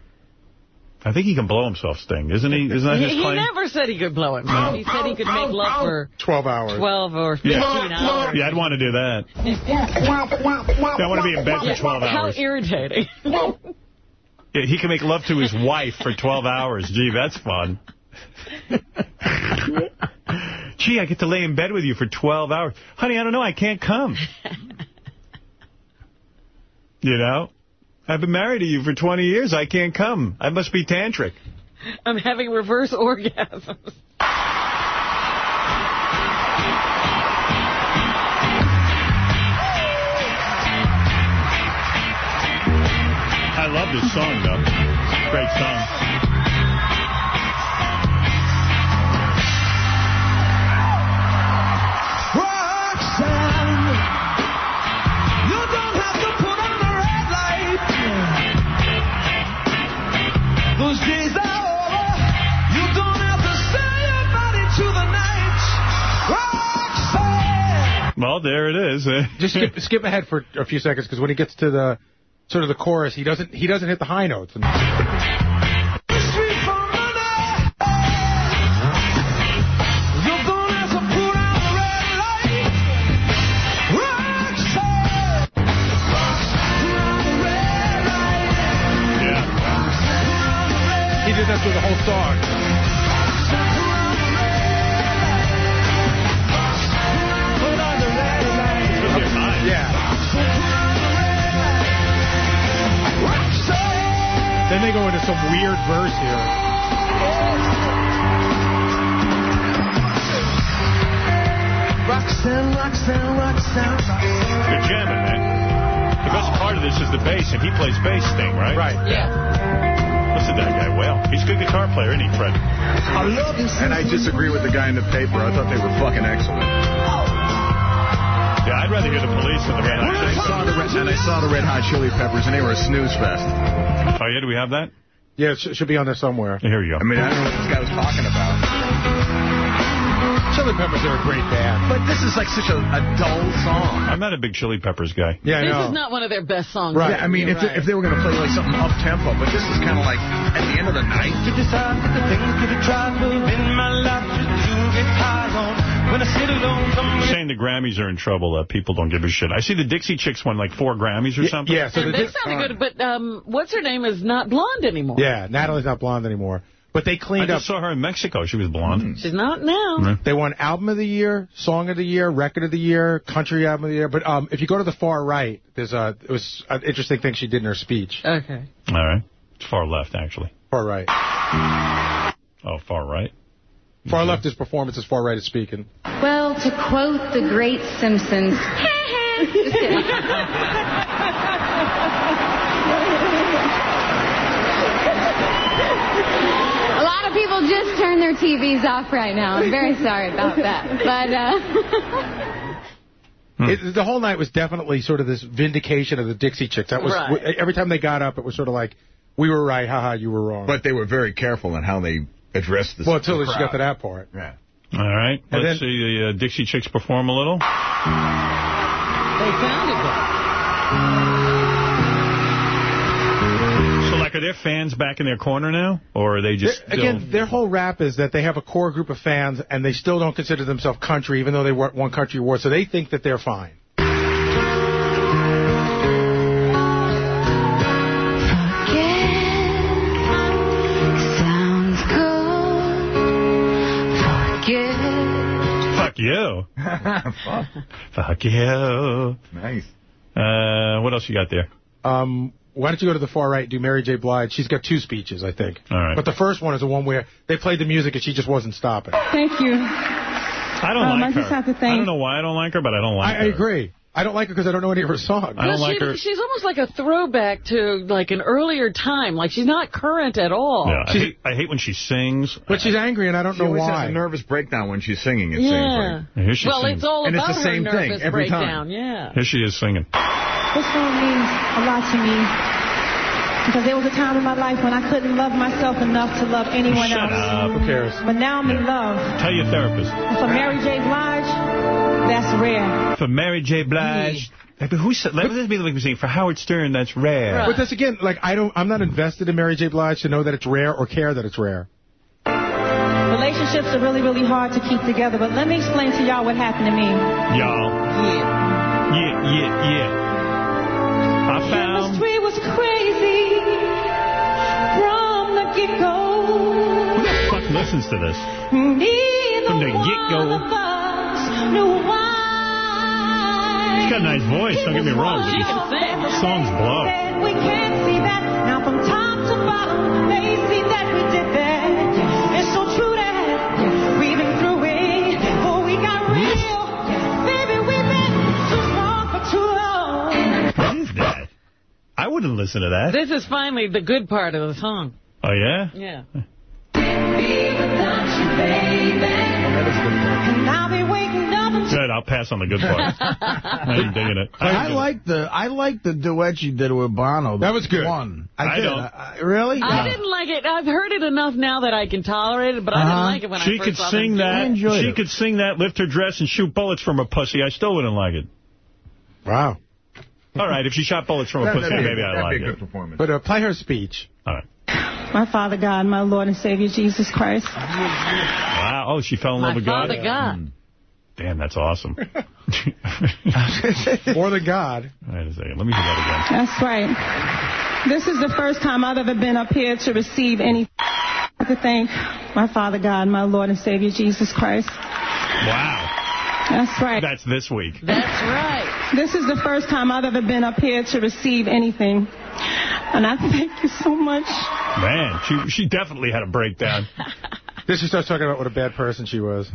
I think he can blow himself, Sting. Isn't he? Isn't that He, his he claim? never said he could blow himself. He said he could make love for 12 hours. 12 or 15 Yeah. hours. Yeah, I'd want to do that. Yeah, I want to be in bed for 12 hours. How hours. irritating. Yeah, he can make love to his wife for 12 hours. Gee, that's fun. Gee, I get to lay in bed with you for 12 hours. Honey, I don't know. I can't come. You know? I've been married to you for 20 years. I can't come. I must be tantric. I'm having reverse orgasms. I love this song, though. Great song. Well, there it is. Just skip, skip ahead for a few seconds because when he gets to the sort of the chorus, he doesn't he doesn't hit the high notes. You don't have to put Then they go into some weird verse here. Roxanne, Roxanne, Roxanne, Roxanne. They're jamming, man. The best part of this is the bass, and he plays bass thing, right? Right. Yeah. Listen to that guy. Well, he's a good guitar player, isn't he, Fred? I love you. And I disagree with the guy in the paper. I thought they were fucking excellent. Yeah, I'd rather hear the police than the Red Hot Chili saw the Red, and I saw the Red Hot Chili Peppers, and they were a snooze fest. Oh, yeah? Do we have that? Yeah, it sh- should be on there somewhere. Here you go. I mean, I don't know what this guy was talking about. Chili Peppers are a great band. But this is like such a, a dull song. I'm not a big Chili Peppers guy. Yeah, this is not one of their best songs. Yeah, I mean, if, You're if they were going to play like something up tempo, but this is kind of like at the end of the night. To decide the things that I try to move in my life to get high on. When I sit alone, come You're saying the Grammys are in trouble, that people don't give a shit. I see the Dixie Chicks won like four Grammys or something. Yeah, so And the they Dick- sounded good, but um, what's her name is not blonde anymore. Yeah, Natalie's not blonde anymore. But they cleaned I up. I saw her in Mexico. She was blonde. She's not now. They won Album of the Year, Song of the Year, Record of the Year, Country Album of the Year. But um, if you go to the far right, there's a it was an interesting thing she did in her speech. Okay. All right. It's far left, actually. Far right. Oh, far right. Far left is performance, as far right is speaking. Well, to quote the great Simpsons, A lot of people just turn their TVs off right now. I'm very sorry about that. But, uh... It, the whole night was definitely sort of this vindication of the Dixie Chicks. That was Right. every time they got up, it was sort of like, "We were right, haha, you were wrong." But they were very careful in how they addressed this. well, until the she crowd. got to that part. Yeah. All right. And Let's see the uh, Dixie Chicks perform a little. They sounded So, like, are their fans back in their corner now? Or are they just Their- Again, their whole rap is that they have a core group of fans, and they still don't consider themselves country, even though they won won country awards. So they think that they're fine. You. Fuck. Fuck you. Nice. Uh, what else you got there? Um, why don't you go to the far right and do Mary J. Blige? She's got two speeches, I think. All right. But the first one is the one where they played the music and she just wasn't stopping. Thank you. I don't Um, like I just her. have to I don't know why I don't like her, but I don't like I, I agree. I don't like her because I don't know any of her songs. I don't Well, like she- her. She's almost like a throwback to like an earlier time. Like she's not current at all. Yeah, I, hate, I hate when she sings. But she's angry, and I don't She know always why. has a nervous breakdown when she's singing, it Yeah. seems like. Here she well, sings. it's all And it's about the same her thing nervous every time. breakdown. Yeah. Here she is singing. This song means a lot to me because there was a time in my life when I couldn't love myself enough to love anyone Shut else. up. Who cares? But now I'm in love. Tell your therapist. And for Mary J. Blige, that's rare. For Mary J. Blige. But who said? Let this be like me saying for Howard Stern. That's rare. But that's again, like I don't, I'm not invested in Mary J. Blige to know that it's rare or care that it's rare. Relationships are really, really hard to keep together, but let me explain to y'all what happened to me. Y'all. Yeah. Yeah, yeah, yeah. I found. Chemistry was crazy from the get-go. Who the fuck listens to this? Neither From the one get-go. She's got a nice voice. Don't get me wrong. but She can sing. Songs blow. We can't see that. Now from top to bottom, they see that we did that. It's so true that we've been through it. We got hmm? real. Baby, we've been too strong for too long. What is that? I wouldn't listen to that. This is finally the good part of the song. Oh, yeah? Yeah. And I'll be waking up Good, I'll pass on the good part. I ain't digging it. I like the I like the duet she did with Bono. That was good. One. I, I don't. I- really? I didn't like it. I've heard it enough now that I can tolerate it, but I didn't Uh-huh. like it when She I first could saw sing them. that. enjoyed She it. could sing that, lift her dress, and shoot bullets from her pussy. I still wouldn't like it. Wow. All right, if she shot bullets from her That'd pussy, maybe I'd that'd like be a it. good performance. But uh, play her speech. All right. My Father God, my Lord and Savior Jesus Christ. Wow. Oh, she fell in My love with God. My father God. Mm. Damn, that's awesome. More the God. Wait a second. Let me hear that again. That's right. This is the first time I've ever been up here to receive any to thank my Father God, my Lord and Savior Jesus Christ. Wow. That's right. That's this week. That's right. This is the first time I've ever been up here to receive anything. And I thank you so much. Man, she she definitely had a breakdown. Then she starts talking about what a bad person she was.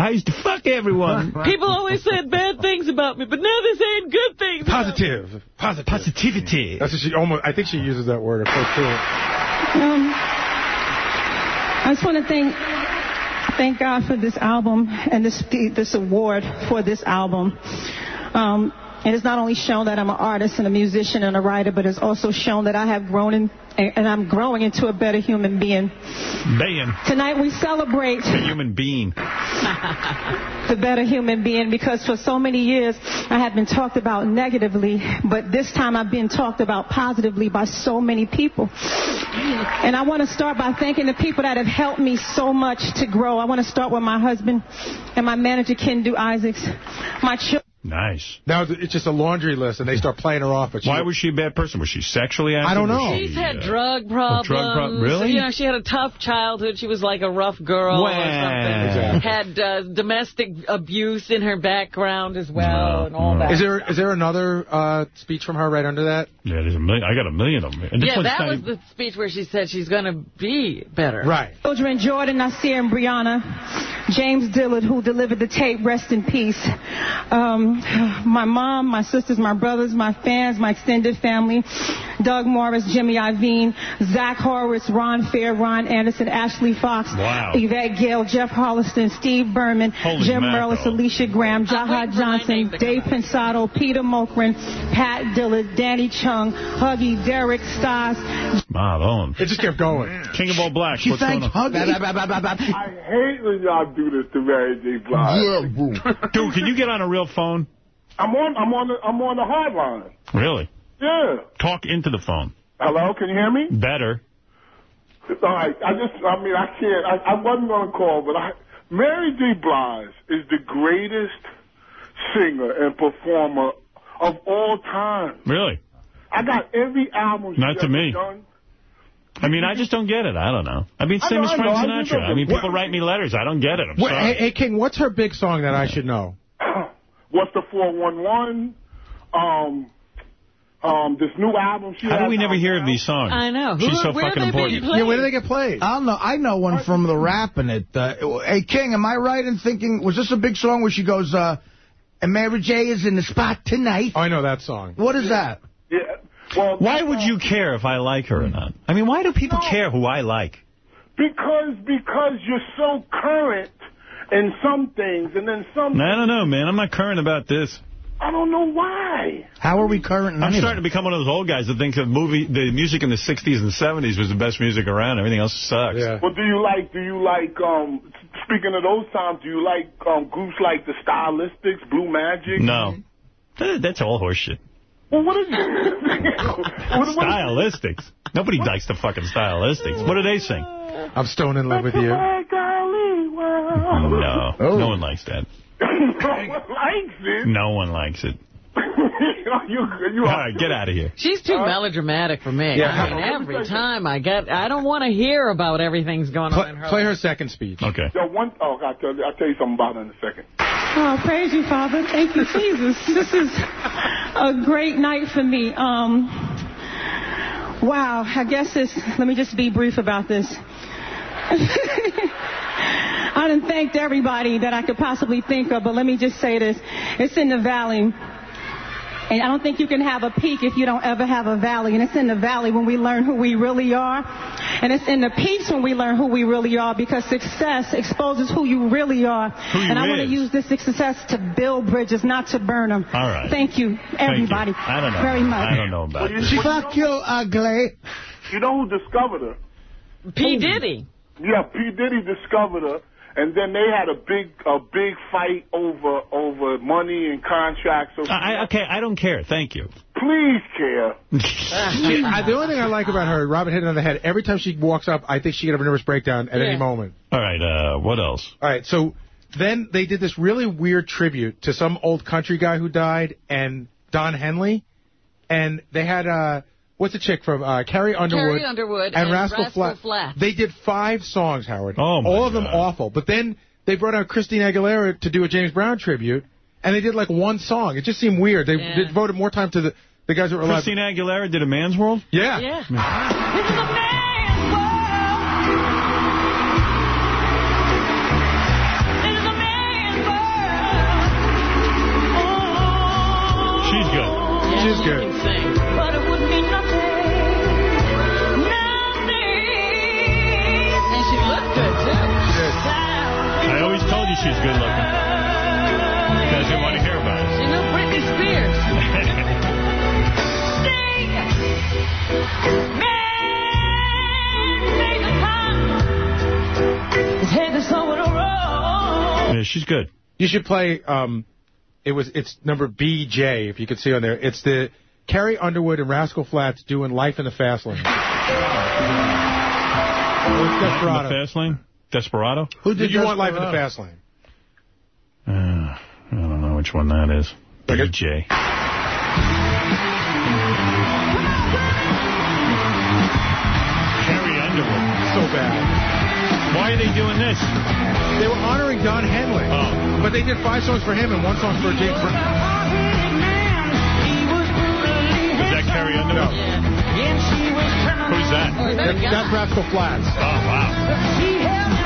I used to fuck everyone. People always said bad things about me, but now they're saying good things. Positive. Positive. Positivity. That's what she almost. I think she uses that word. Or close. Um, I just want to thank thank God for this album and this this award for this album. Um, it it's not only shown that I'm an artist and a musician and a writer, but it's also shown that I have grown in, and I'm growing into a better human being. Being Tonight we celebrate a human being. the better human being because for so many years I have been talked about negatively, but this time I've been talked about positively by so many people. And I want to start by thanking the people that have helped me so much to grow. I want to start with my husband and my manager, Ken Kendu Isaacs, my children. Nice. Now it's just a laundry list, and they start playing her off. But she, Why was she a bad person? Was she sexually active? I don't Was know. she, She's had uh, drug problems. drug prob- really? You know, she had a tough childhood. She was like a rough girl Wah. or something. Exactly. Had uh, domestic abuse in her background as well and all that. Is there is there another uh, speech from her right under that? Yeah, there's a million. I got a million of them. And this yeah, that not was even- the speech where she said she's going to be better. Right. Children Jordan, Nasir, and Brianna. James Dillard, who delivered the tape, rest in peace. Um, my mom, my sisters, my brothers, my fans, my extended family. Doug Morris, Jimmy Iovine, Zach Horowitz, Ron Fair, Ron Anderson, Ashley Fox, Wow. Yvette Gill, Jeff Holliston, Steve Berman, Holy Jim mackerel. Merlis, Alicia Graham, Jaha Johnson, Dave Pensado, Peter Mokran, Pat Dillard, Danny Chung, Huggy, Derek Stas, Marlon. It just kept going. King of all blacks. She What's going thanked on? Huggy. I hate when y'all do this to Mary J. Blige. Yeah, Dude, can you get on a real phone? I'm on. I'm on. The, I'm on the hard line. Really? Yeah. Talk into the phone. Hello. Can you hear me? Better. All right. I just. I mean, I can't. I, I wasn't going to call, but I. Mary J. Blige is the greatest singer and performer of all time. Really? I got every album she's Not to ever me. done. I mean, I just don't get it. I don't know. I mean, I same know, as Frank know, I Sinatra. I mean, get- people write me letters. I don't get it. I'm Wait, sorry. hey, hey, King, what's her big song that I should know? What's the 411? Um, um, this new album she How do we never hear now. of these songs? I know. Who- She's so fucking they important. Yeah, where do they get played? I don't know. I know one from the rap in it. Uh, hey, King, am I right in thinking, was this a big song where she goes, uh, and Mary J is in the spot tonight? Oh, I know that song. What is that? Yeah. Well, Why would you care if I like her or not? I mean, why do people care who I like? Because because you're so current in some things, and then some. I don't know, man. I'm not current about this. I don't know why. How are we current I'm anything? starting to become one of those old guys that think the movie, the music in the 60s and 70s was the best music around. Everything else sucks. Yeah. Well, do you like? Do you like? Um, speaking of those times, do you like um groups like the Stylistics, Blue Magic? No. That's all horseshit. Well, what is what, what, Stylistics. Nobody likes the fucking stylistics. What do they sing? I'm stone in love with you. Hey, golly. No. Oh. No one likes that. no one likes it. No one likes it. you, you All are right, get out of here. She's too melodramatic for me. Yeah. I mean, every time I get, I don't want to hear about everything's going on in Play, her play life. her second speech. Okay. Yo, one, oh, I'll tell, you, I'll tell you something about it in a second. Oh, praise you, Father. Thank you, Jesus. This is a great night for me. Um, wow, I guess it's, let me just be brief about this. I done thanked everybody that I could possibly think of, but let me just say this. It's in the valley. And I don't think you can have a peak if you don't ever have a valley. And it's in the valley when we learn who we really are. And it's in the peaks when we learn who we really are because success exposes who you really are. you and I want to use this success to build bridges, not to burn them. All right. Thank you, everybody. Thank you. I don't know. Very much. I don't know about Well, this. you- Fuck you, ugly. You know who discovered her? P. Diddy. Yeah, P. Diddy discovered her, and then they had a big a big fight over over money and contracts. So I, I- okay, I don't care. Thank you. please care. I, the only thing I like about her, Robin hit it on the head. Every time she walks up, I think she could have a nervous breakdown at Yeah. any moment. All right, uh, what else? All right, so then they did this really weird tribute to some old country guy who died, and Don Henley, and they had uh, what's the chick from uh, Carrie Underwood, Carrie Underwood and, and Rascal, Rascal Flat. Flatts. They did five songs, Howard. Oh, my all of them awful. But then they brought out Christina Aguilera to do a James Brown tribute, and they did like one song. It just seemed weird. They Yeah. devoted more time to the the guys that were alive. Christina Aguilera did a man's world? Yeah. Yeah. This is a man's world. This is a man's. She's good. Yeah, She's good. But it would be nothing. Nothing. And she looked good, too. I always told you she's good looking. You guys didn't want to hear about She it. knew Britney Spears. yeah, she's good. You should play. Um, it was it's number BJ if you could see on there. It's the Carrie Underwood and Rascal Flatts doing Life in the Fast Lane. With In the Desperado. fast lane? Desperado? Who did you want Life in the Fast Lane? Uh, I don't know which one that is. DJ. Carrie Underwood. So bad. Why are they doing this? They were honoring Don Henley. Oh. But they did five songs for him and one song for James Brown. Was that Carrie Underwood? Who's that? That, that's Rascal Flatts. Oh, wow.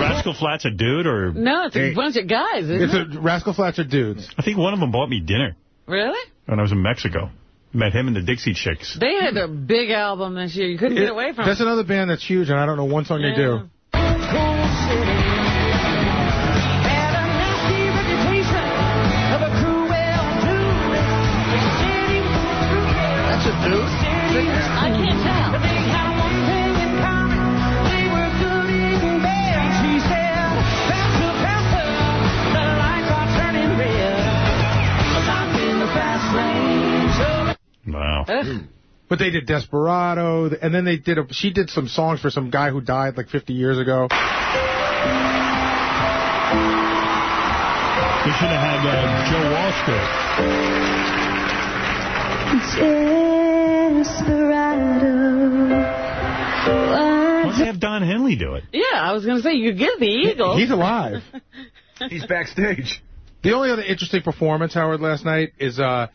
Rascal Flat's a dude, or No, it's a bunch of guys, isn't It's it? a, Rascal Flatts are dudes. I think one of them bought me dinner Really? when I was in Mexico. Met him and the Dixie Chicks. They had a big album this year. You couldn't get away from That's it. another band that's huge, and I don't know one song they do. Wow. But they did Desperado, and then they did a, she did some songs for some guy who died like 50 years ago. We should have had uh, Joe Why don't they have Don Henley do it? Yeah, I was going to say, you could get the Eagles. He's alive. He's backstage. The only other interesting performance, Howard, last night is uh,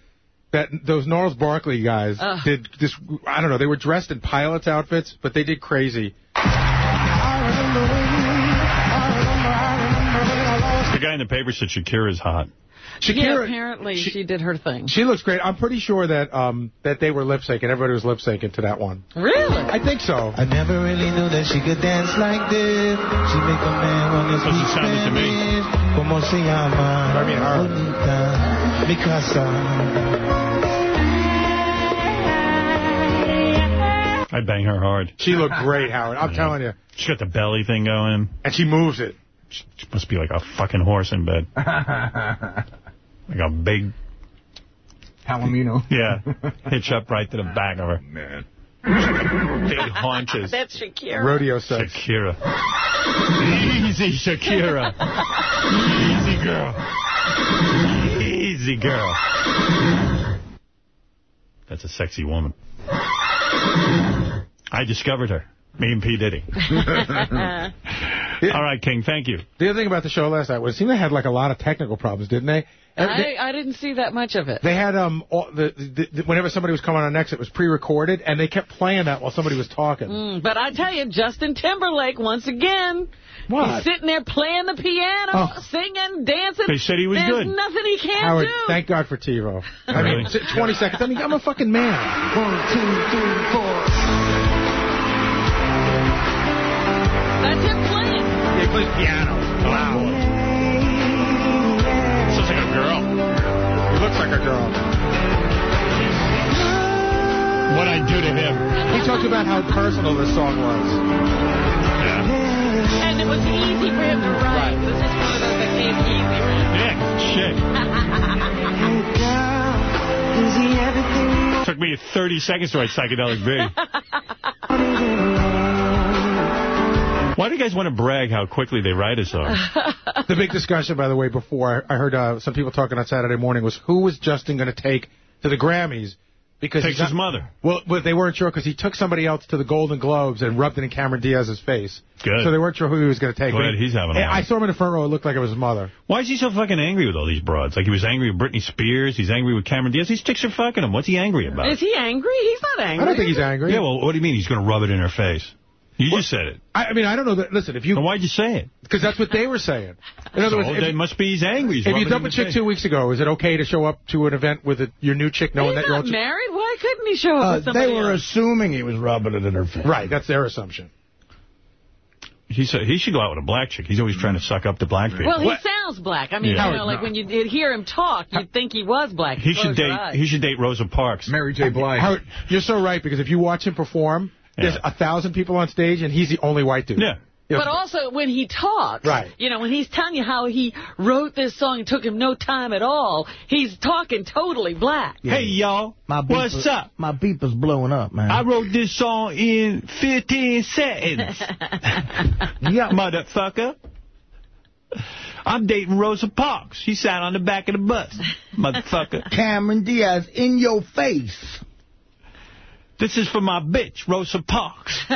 that those Gnarls Barkley guys Ugh. did this. I don't know. They were dressed in pilots' outfits, but they did crazy. The guy in the paper said Shakira's hot. yeah, Shakira, apparently she, did her thing. she looks great. I'm pretty sure that um, that they were lip syncing. Everybody was lip syncing to that one. Really? I think so. I never really knew that she could dance like this. She make a man wanna That's what speak to me. Spanish. Como se llama? I mean her. Bonita, mi casa. I'd bang her hard. She looked great, Howard. I'm telling you. She got the belly thing going. And she moves it. She must be like a fucking horse in bed. Like a big, Palomino. yeah, hitch up right to the back of her. Oh, man. Big haunches. That's Shakira. Rodeo sex. Shakira. Easy, Shakira. Easy, girl. Easy, girl. That's a sexy woman. I discovered her. Me and P. Diddy. All right, King, thank you. The other thing about the show last night was, it seemed they had like a lot of technical problems, didn't they? I, I didn't see that much of it. They had um all, the, the, the whenever somebody was coming on next, it was pre-recorded, and they kept playing that while somebody was talking. Mm, but I tell you, Justin Timberlake, once again, What? he's sitting there playing the piano, Oh. singing, dancing. They said he was There's good. nothing he can't Howard, do. thank God for TiVo. I mean, Really? t- 20 seconds. I mean, I'm a fucking man. One, two, three, four. That's him playing. He plays piano. Wow. Sounds like a girl. He looks like a girl. What I do to him. He talked about how personal this song was. Yeah. And it was easy for him to write. This is one of those that came easy for him. Yeah, shit. Took me 30 seconds to write Psychedelic B. Why do you guys want to brag how quickly they write a song? The big discussion, by the way, before I I heard uh, some people talking on Saturday morning was who was Justin going to take to the Grammys? Because Takes not- his mother. Well, but they weren't sure because he took somebody else to the Golden Globes and rubbed it in Cameron Diaz's face. Good. So they weren't sure who he was going to take. Glad But he's having a I saw him in the front row. It looked like it was his mother. Why is he so fucking angry with all these broads? Like he was angry with Britney Spears. He's angry with Cameron Diaz. These chicks are fucking him. What's he angry about? Is he angry? He's not angry. I don't think he's angry. Yeah, well, what do you mean he's going to rub it in her face? You just said it. I, I mean, I don't know that. Listen, if you Then why'd you say it? because that's what they were saying. In other So words, if, that must be he's angry. He's if you rubbing dump it a in chick the two weeks ago, is it okay to show up to an event with a, your new chick knowing He's that you're not married. Why couldn't he show up Uh, with somebody they were else? assuming he was rubbing it in her face. Right, that's their assumption. He said he should go out with a black chick. He's always trying to suck up the black people. Well, he sounds black. I mean, Yeah. you know, like when you hear him talk, you'd think he was black. he Close should date. He should date Rosa Parks. Mary J. Blige. Howard, you're so right because if you watch him perform, there's a thousand people on stage and he's the only white dude. Yeah. You But also when he talks, Right. you know, when he's telling you how he wrote this song, it took him no time at all, he's talking totally black. Hey y'all, My what's beeper- up? My beeper's blowing up, man. I wrote this song in 15 seconds. yeah, Motherfucker. I'm dating Rosa Parks. She sat on the back of the bus, motherfucker. Cameron Diaz, in your face. This is for my bitch, Rosa Parks.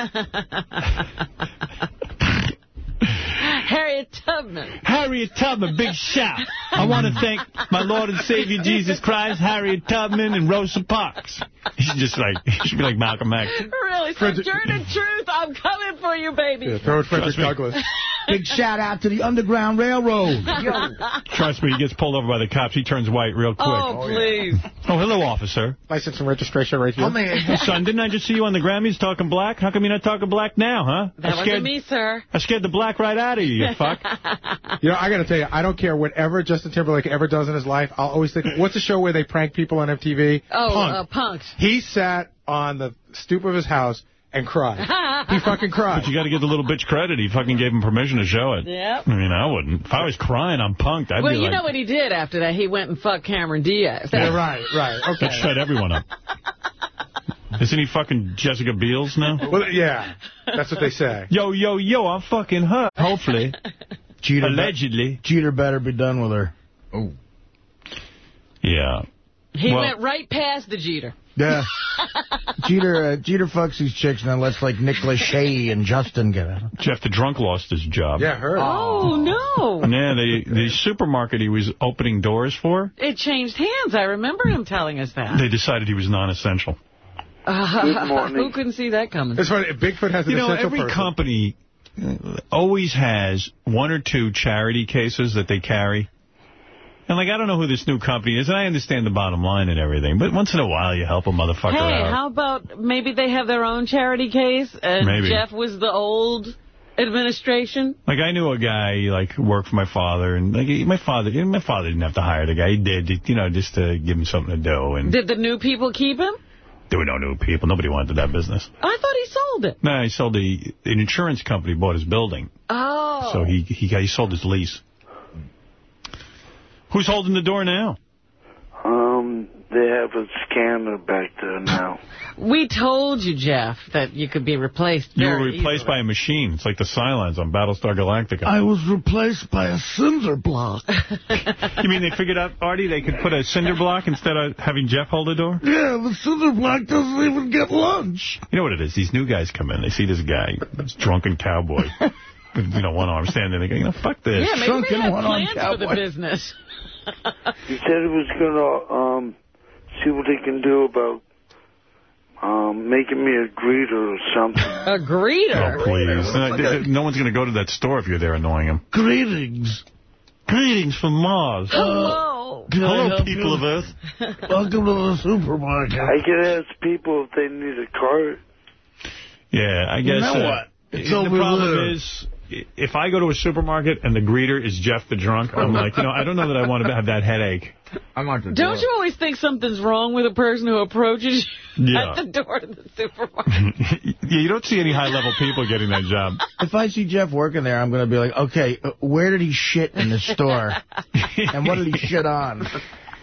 Harriet Tubman. Harriet Tubman, big shout. I want to thank my Lord and Savior Jesus Christ, Harriet Tubman, and Rosa Parks. He should just like, he should be like Malcolm X. Really, Sojourner Truth, I'm coming for you, baby. Yeah, throw it Frederick Douglass. Big shout out to the Underground Railroad. Yo. Trust me, he gets pulled over by the cops. He turns white real quick. Oh, please. Oh, hello, officer. License and registration right here. Oh Hey, son, didn't I just see you on the Grammys talking black? How come you're not talking black now, huh? That I scared, wasn't me, sir. I scared the black right out of you, you fuck. You know, I got to tell you, I don't care whatever Justin Timberlake ever does in his life. I'll always think, what's the show where they prank people on MTV? Oh, Punk. uh, punks. He sat on the stoop of his house and cried. he fucking cried. But you got to give the little bitch credit. He fucking gave him permission to show it. Yeah. I mean, I wouldn't. If I was crying, I'm punked. I'd well, be you like, know what he did after that? He went and fucked Cameron Diaz. Yeah, right, right. Okay. Let's shut everyone up. Isn't he fucking Jessica Biels now? Well, yeah, that's what they say. Yo, yo, yo, I'm fucking her. Hopefully. Jeter Allegedly. Jeter better be done with her. Oh. Yeah. He Well- went right past the Jeter. Yeah. Jeter uh, Jeter fucks these chicks and then lets like Nick Lachey and Justin get at him. Jeff the drunk lost his job. Yeah, her. Oh, no. Yeah, the the supermarket he was opening doors for, It changed hands. I remember him telling us that. they decided he was non-essential. Uh, who couldn't see that coming? It's funny. Bigfoot has an You know, every person. company uh, always has one or two charity cases that they carry. And, like, I don't know who this new company is, and I understand the bottom line and everything, but once in a while you help a motherfucker Hey, out. how about maybe they have their own charity case and Maybe. Jeff was the old administration? Like, I knew a guy, like, worked for my father, and, like, he- my father my father didn't have to hire the guy. He did, you know, just to give him something to do, and Did the new people keep him? there were no new people. Nobody wanted that business. I thought he sold it. No, he sold the, an insurance company bought his building. Oh. So he, he he sold his lease. Who's holding the door now? Um, they have a scanner back there now. We told you, Jeff, that you could be replaced You were very replaced by a machine. It's like the Cylons on Battlestar Galactica. I was replaced by a cinder block. you mean they figured out, Artie, they could put a cinder block instead of having Jeff hold the door? Yeah, the cinder block doesn't even get lunch. You know what it is? These new guys come in. They see this guy, this drunken cowboy, with, you know, one arm standing. They go, you know, fuck this. Yeah, maybe they have plans for the business. He said he was gonna um see what he can do about um making me a greeter or something. A greeter? Oh, please. Uh, no one's going to go to that store if you're there annoying him. Greetings. Greetings from Mars. Hello. Can I Hello, people you? of Earth. Welcome to the supermarket. I can ask people if they need a cart. Yeah, I guess. know uh, what? It's the problem there. is, i- if I go to a supermarket and the greeter is Jeff the drunk, I'm like, you know, I don't know that I want to have that headache. I'm not the Don't you always think something's wrong with a person who approaches you Yeah. at the door to the supermarket? yeah, you don't see any high-level people getting that job. If I see Jeff working there, I'm going to be like, okay, uh, where did he shit in the store? and what did he shit on?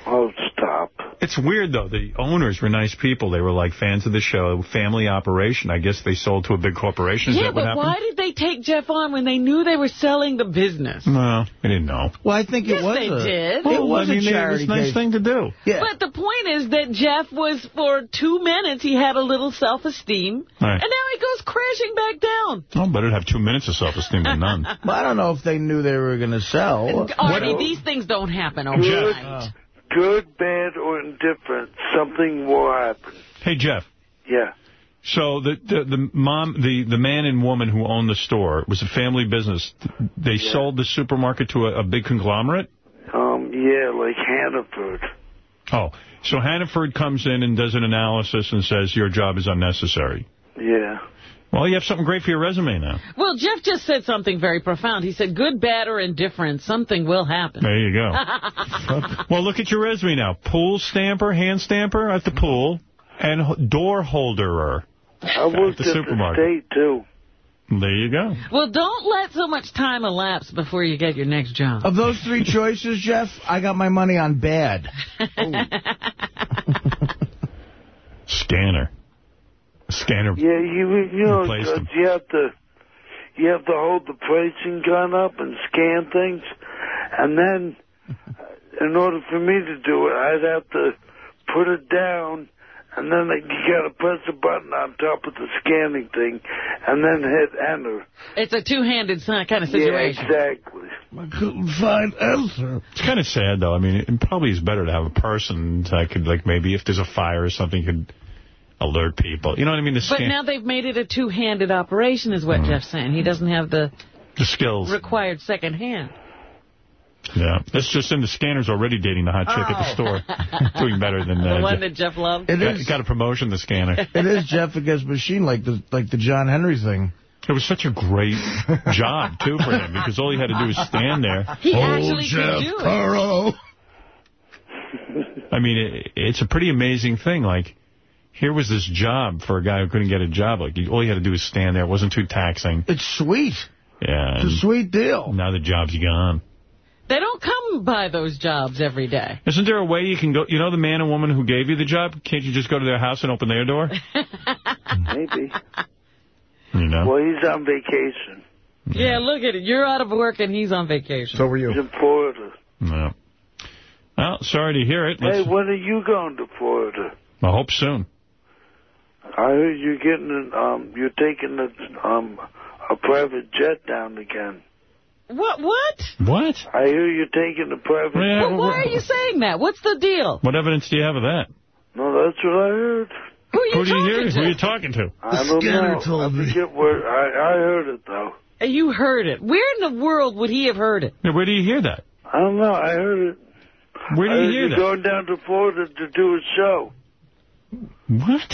Oh, stop. It's weird, though. The owners were nice people. They were, like, fans of the show. Family operation. I guess they sold to a big corporation. Is yeah, that what but happened? why did they take Jeff on when they knew they were selling the business? No, I didn't know. Well, I think Yes, it was they a, did. It was I mean, a it was a nice case. thing to do. Yeah. But the point is that Jeff was, for two minutes, he had a little self-esteem, Right. and now he goes crashing back down. Oh, better have two minutes of self-esteem than none. Well, I don't know if they knew they were going to sell. Artie, these things don't happen Good, overnight. Good, bad, or indifferent, something will happen. Hey, Jeff. Yeah. So the, the the mom, the the man and woman who owned the store it was a family business. They sold the supermarket to a, a big conglomerate. Um, yeah, like Hannaford. Oh, so Hannaford comes in and does an analysis and says your job is unnecessary. Yeah. Well, you have something great for your resume now. Well, Jeff just said something very profound. He said, good, bad, or indifferent, something will happen. There you go. well, look at your resume now. Pool stamper, hand stamper at the pool, and door holderer I worked the at supermarket. the state, too. There you go. Well, don't let so much time elapse before you get your next job. Of those three choices, Jeff, I got my money on bad. Scanner. Scanner. Yeah, you you know, Judge, uh, you have to you have to hold the pricing gun up and scan things, and then uh, in order for me to do it, I'd have to put it down, and then like, you got to press a button on top of the scanning thing, and then hit enter. It's a two-handed kind of situation. Yeah, exactly. I couldn't find answer. It's kind of sad, though. I mean, it probably is better to have a person that could, like, maybe if there's a fire or something, could alert people. You know what I mean? The But now they've made it a two-handed operation, is what Jeff's saying. He doesn't have the the skills. required second hand. Yeah. That's just in the scanner's already dating the hot chick at the store. Doing better than Oh. the uh, one Je- that Jeff loved. It got, is. got a promotion, the scanner. It is Jeff against machine, like the like the John Henry thing. It was such a great job, too, for him, because all he had to do was stand there. He Oh, actually Jeff could do it. Burrow. I mean, it, it's a pretty amazing thing. Like, here was this job for a guy who couldn't get a job. Like, all he had to do was stand there. It wasn't too taxing. It's sweet. Yeah. It's a sweet deal. Now the job's gone. They don't come by those jobs every day. Isn't there a way you can go, you know the man and woman who gave you the job? Can't you just go to their house and open their door? Maybe. You know? Well, he's on vacation. Yeah, look at it. You're out of work and he's on vacation. So were you. He's in Florida. No. Well, sorry to hear it. Hey, Let's, when are you going to Florida? I hope soon. I heard you're getting, an, um, you're taking a, um, a private jet down again. What? What? What? I hear you're taking a private Yeah, Well, why are you saying that? What's the deal? What evidence do you have of that? No, that's what I heard. Who are you Who do you talking hear? to? Who are you talking to? I don't scanner know. told I me. where, I, I heard it, though. You heard it. Where in the world would he have heard it? Yeah, Where do you hear that? I don't know. I heard it. Where do I you heard hear you're that? going down to Florida to do a show. What?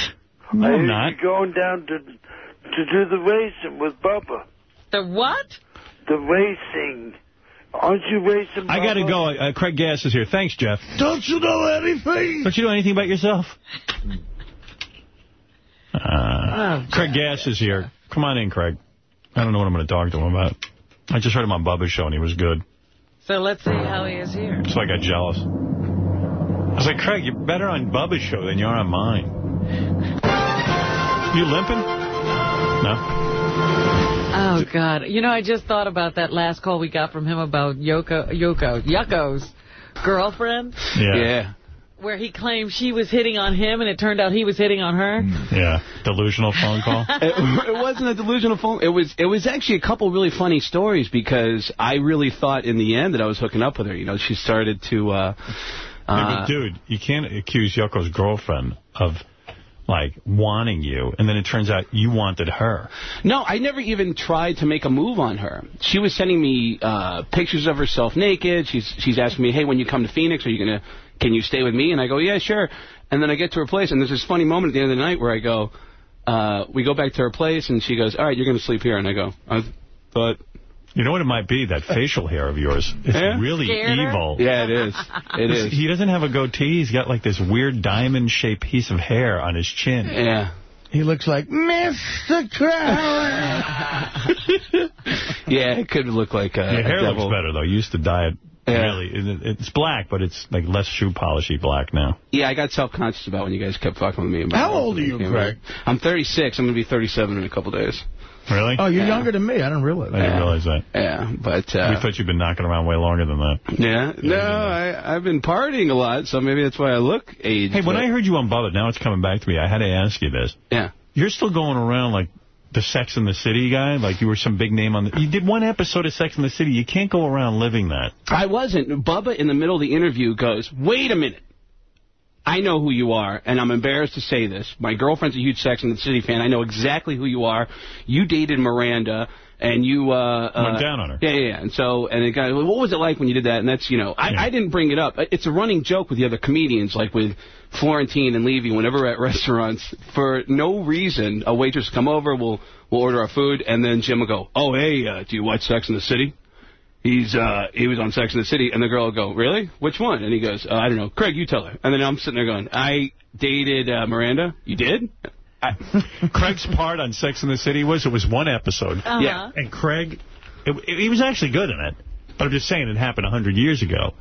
I No, heard I'm not. you're going down to to do the racing with Bubba. The what? The racing. Aren't you racing, I got to go. Uh, Craig Gass is here. Thanks, Jeff. Don't you know anything? Don't you know anything about yourself? Uh, Oh, Craig Gass is here. Come on in, Craig. I don't know what I'm going to talk to him about. I just heard him on Bubba's show, and he was good. So let's see how he is here. So I got jealous. I was like, Craig, you're better on Bubba's show than you are on mine. You limping? No? Oh, God. You know, I just thought about that last call we got from him about Yoko, Yoko, Yucko's girlfriend, Yeah. where he claimed she was hitting on him, and it turned out he was hitting on her. Yeah. Delusional phone call? it, it wasn't a delusional phone. It was it was actually a couple really funny stories because I really thought in the end that I was hooking up with her. You know, she started to. Uh, Yeah, uh, but dude, you can't accuse Yoko's girlfriend of, like, wanting you, and then it turns out you wanted her. No, I never even tried to make a move on her. She was sending me uh, pictures of herself naked. She's she's asking me, hey, when you come to Phoenix, are you gonna can you stay with me? And I go, yeah, sure. And then I get to her place, and there's this funny moment at the end of the night where I go, uh, we go back to her place, and she goes, all right, you're gonna sleep here. And I go, thought. You know what it might be? That facial hair of yours. It's Yeah? really Scared her? evil. Yeah, it is. It is. He doesn't have a goatee. He's got like this weird diamond-shaped piece of hair on his chin. Yeah. He looks like Mr. Crowley. Yeah, it could look like a, Your a hair devil. looks better, though. You used to dye it Yeah. really. It's black, but it's like less shoe polishy black now. Yeah, I got self-conscious about when you guys kept fucking with me. About How old are you, Yeah, Craig? I'm 36. I'm going to be 37 in a couple days. Really? Oh, you're Yeah. younger than me. I didn't realize I didn't realize that. Yeah, but... we Uh, thought you'd been knocking around way longer than that. yeah, no, I, I've been partying a lot, so maybe that's why I look aged. Hey, when but- I heard you on Bubba, now it's coming back to me. I had to ask you this. Yeah. You're still going around like the Sex in the City guy? Like you were some big name on the... You did one episode of Sex in the City. You can't go around living that. I wasn't. Bubba, in the middle of the interview, goes, wait a minute. I know who you are, and I'm embarrassed to say this. My girlfriend's a huge Sex and the City fan. I know exactly who you are. You dated Miranda, and you... Uh, Went uh, down on her. Yeah, yeah, yeah. And so, and the guy, what was it like when you did that? And that's, you know, I, I didn't bring it up. It's a running joke with the other comedians, like with Florentine and Levy, whenever we're at restaurants, for no reason, a waitress will come over, we'll, we'll order our food, and then Jim will go, oh, hey, uh, do you watch Sex and the City? He's uh he was on Sex in the City, and the girl will go, really? Which one? And he goes, uh, I don't know. Craig, you tell her. And then I'm sitting there going, I dated uh, Miranda. You did? I, Craig's part on Sex in the City was it was one episode. Uh-huh. Yeah. And Craig, it, it- he was actually good in it. But I'm just saying it happened a 100 years ago.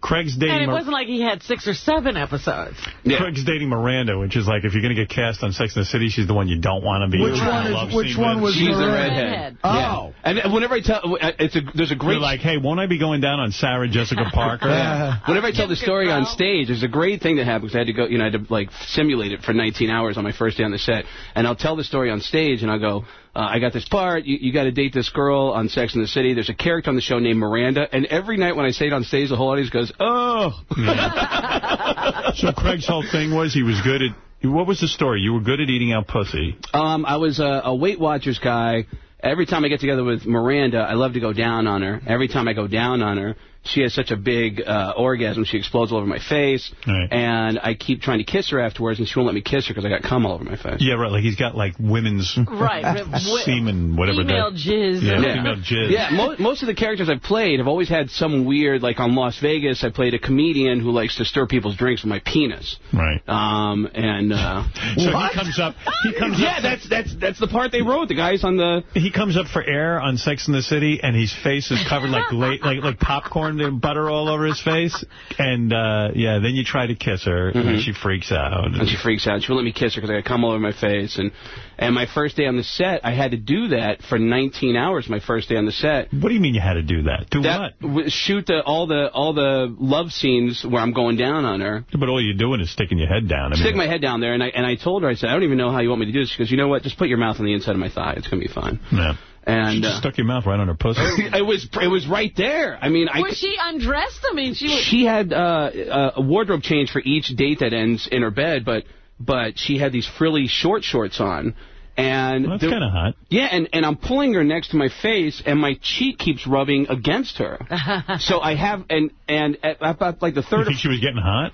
Craig's dating... And it Mar- wasn't like he had six or seven episodes. Craig's dating Miranda, which is like, if you're going to get cast on Sex and the City, she's the one you don't want to be. Which one is- which one was She's the Miranda? redhead. Redhead. Yeah. Oh. And whenever I tell, uh, it's a there's a great. You're like, hey, won't I be going down on Sarah Jessica Parker? Yeah. Whenever I tell the story on stage, there's a great thing that happens. I had to go, you know, I had to like simulate it for 19 hours on my first day on the set, and I'll tell the story on stage, and I'll go, uh, I got this part. You, you got to date this girl on Sex and the City. There's a character on the show named Miranda, and every night when I say it on stage, the whole audience goes, oh. so Craig's whole thing was he was good at... What was the story? You were good at eating out pussy. Um, I was a, a Weight Watchers guy. Every time I get together with Miranda, I love to go down on her. Every time I go down on her, she has such a big uh, orgasm. She explodes all over my face. Right. And I keep trying to kiss her afterwards, and she won't let me kiss her because I got cum all over my face. Yeah, right. Like he's got like women's Right. semen, whatever. Female that, jizz. Yeah, Yeah. female jizz. Yeah, mo most of the characters I've played have always had some weird, like on Las Vegas, I played a comedian who likes to stir people's drinks with my penis. Right. Um, and, uh... So he comes up. He comes yeah, up. that's that's that's the part they wrote. The guys on the He comes up for air on Sex and the City, and his face is covered like like like popcorn, there's butter all over his face. And uh, yeah, then you try to kiss her, and Mhm. she freaks out. And she freaks out. She won't let me kiss her because I got cum all over my face. And and my first day on the set, I had to do that for 19 hours. My first day on the set. What do you mean you had to do that? Do that, what? Shoot the all the all the love scenes where I'm going down on her. But all you're doing is sticking your head down. I mean, Stick my head down there, and I and I told her, I said, I don't even know how you want me to do this. She goes, you know what? Just put your mouth on the inside of my thigh. It's gonna be fine. Yeah. And She just uh, stuck your mouth right on her pussy. it was it was right there. I mean, I Was she undressed? I mean, she was... she had uh, a wardrobe change for each date that ends in her bed, but but she had these frilly short shorts on. And Well, that's kinda hot. Yeah, and, and I'm pulling her next to my face, and my cheek keeps rubbing against her. so I have, and and at about like the You third, think she was getting hot?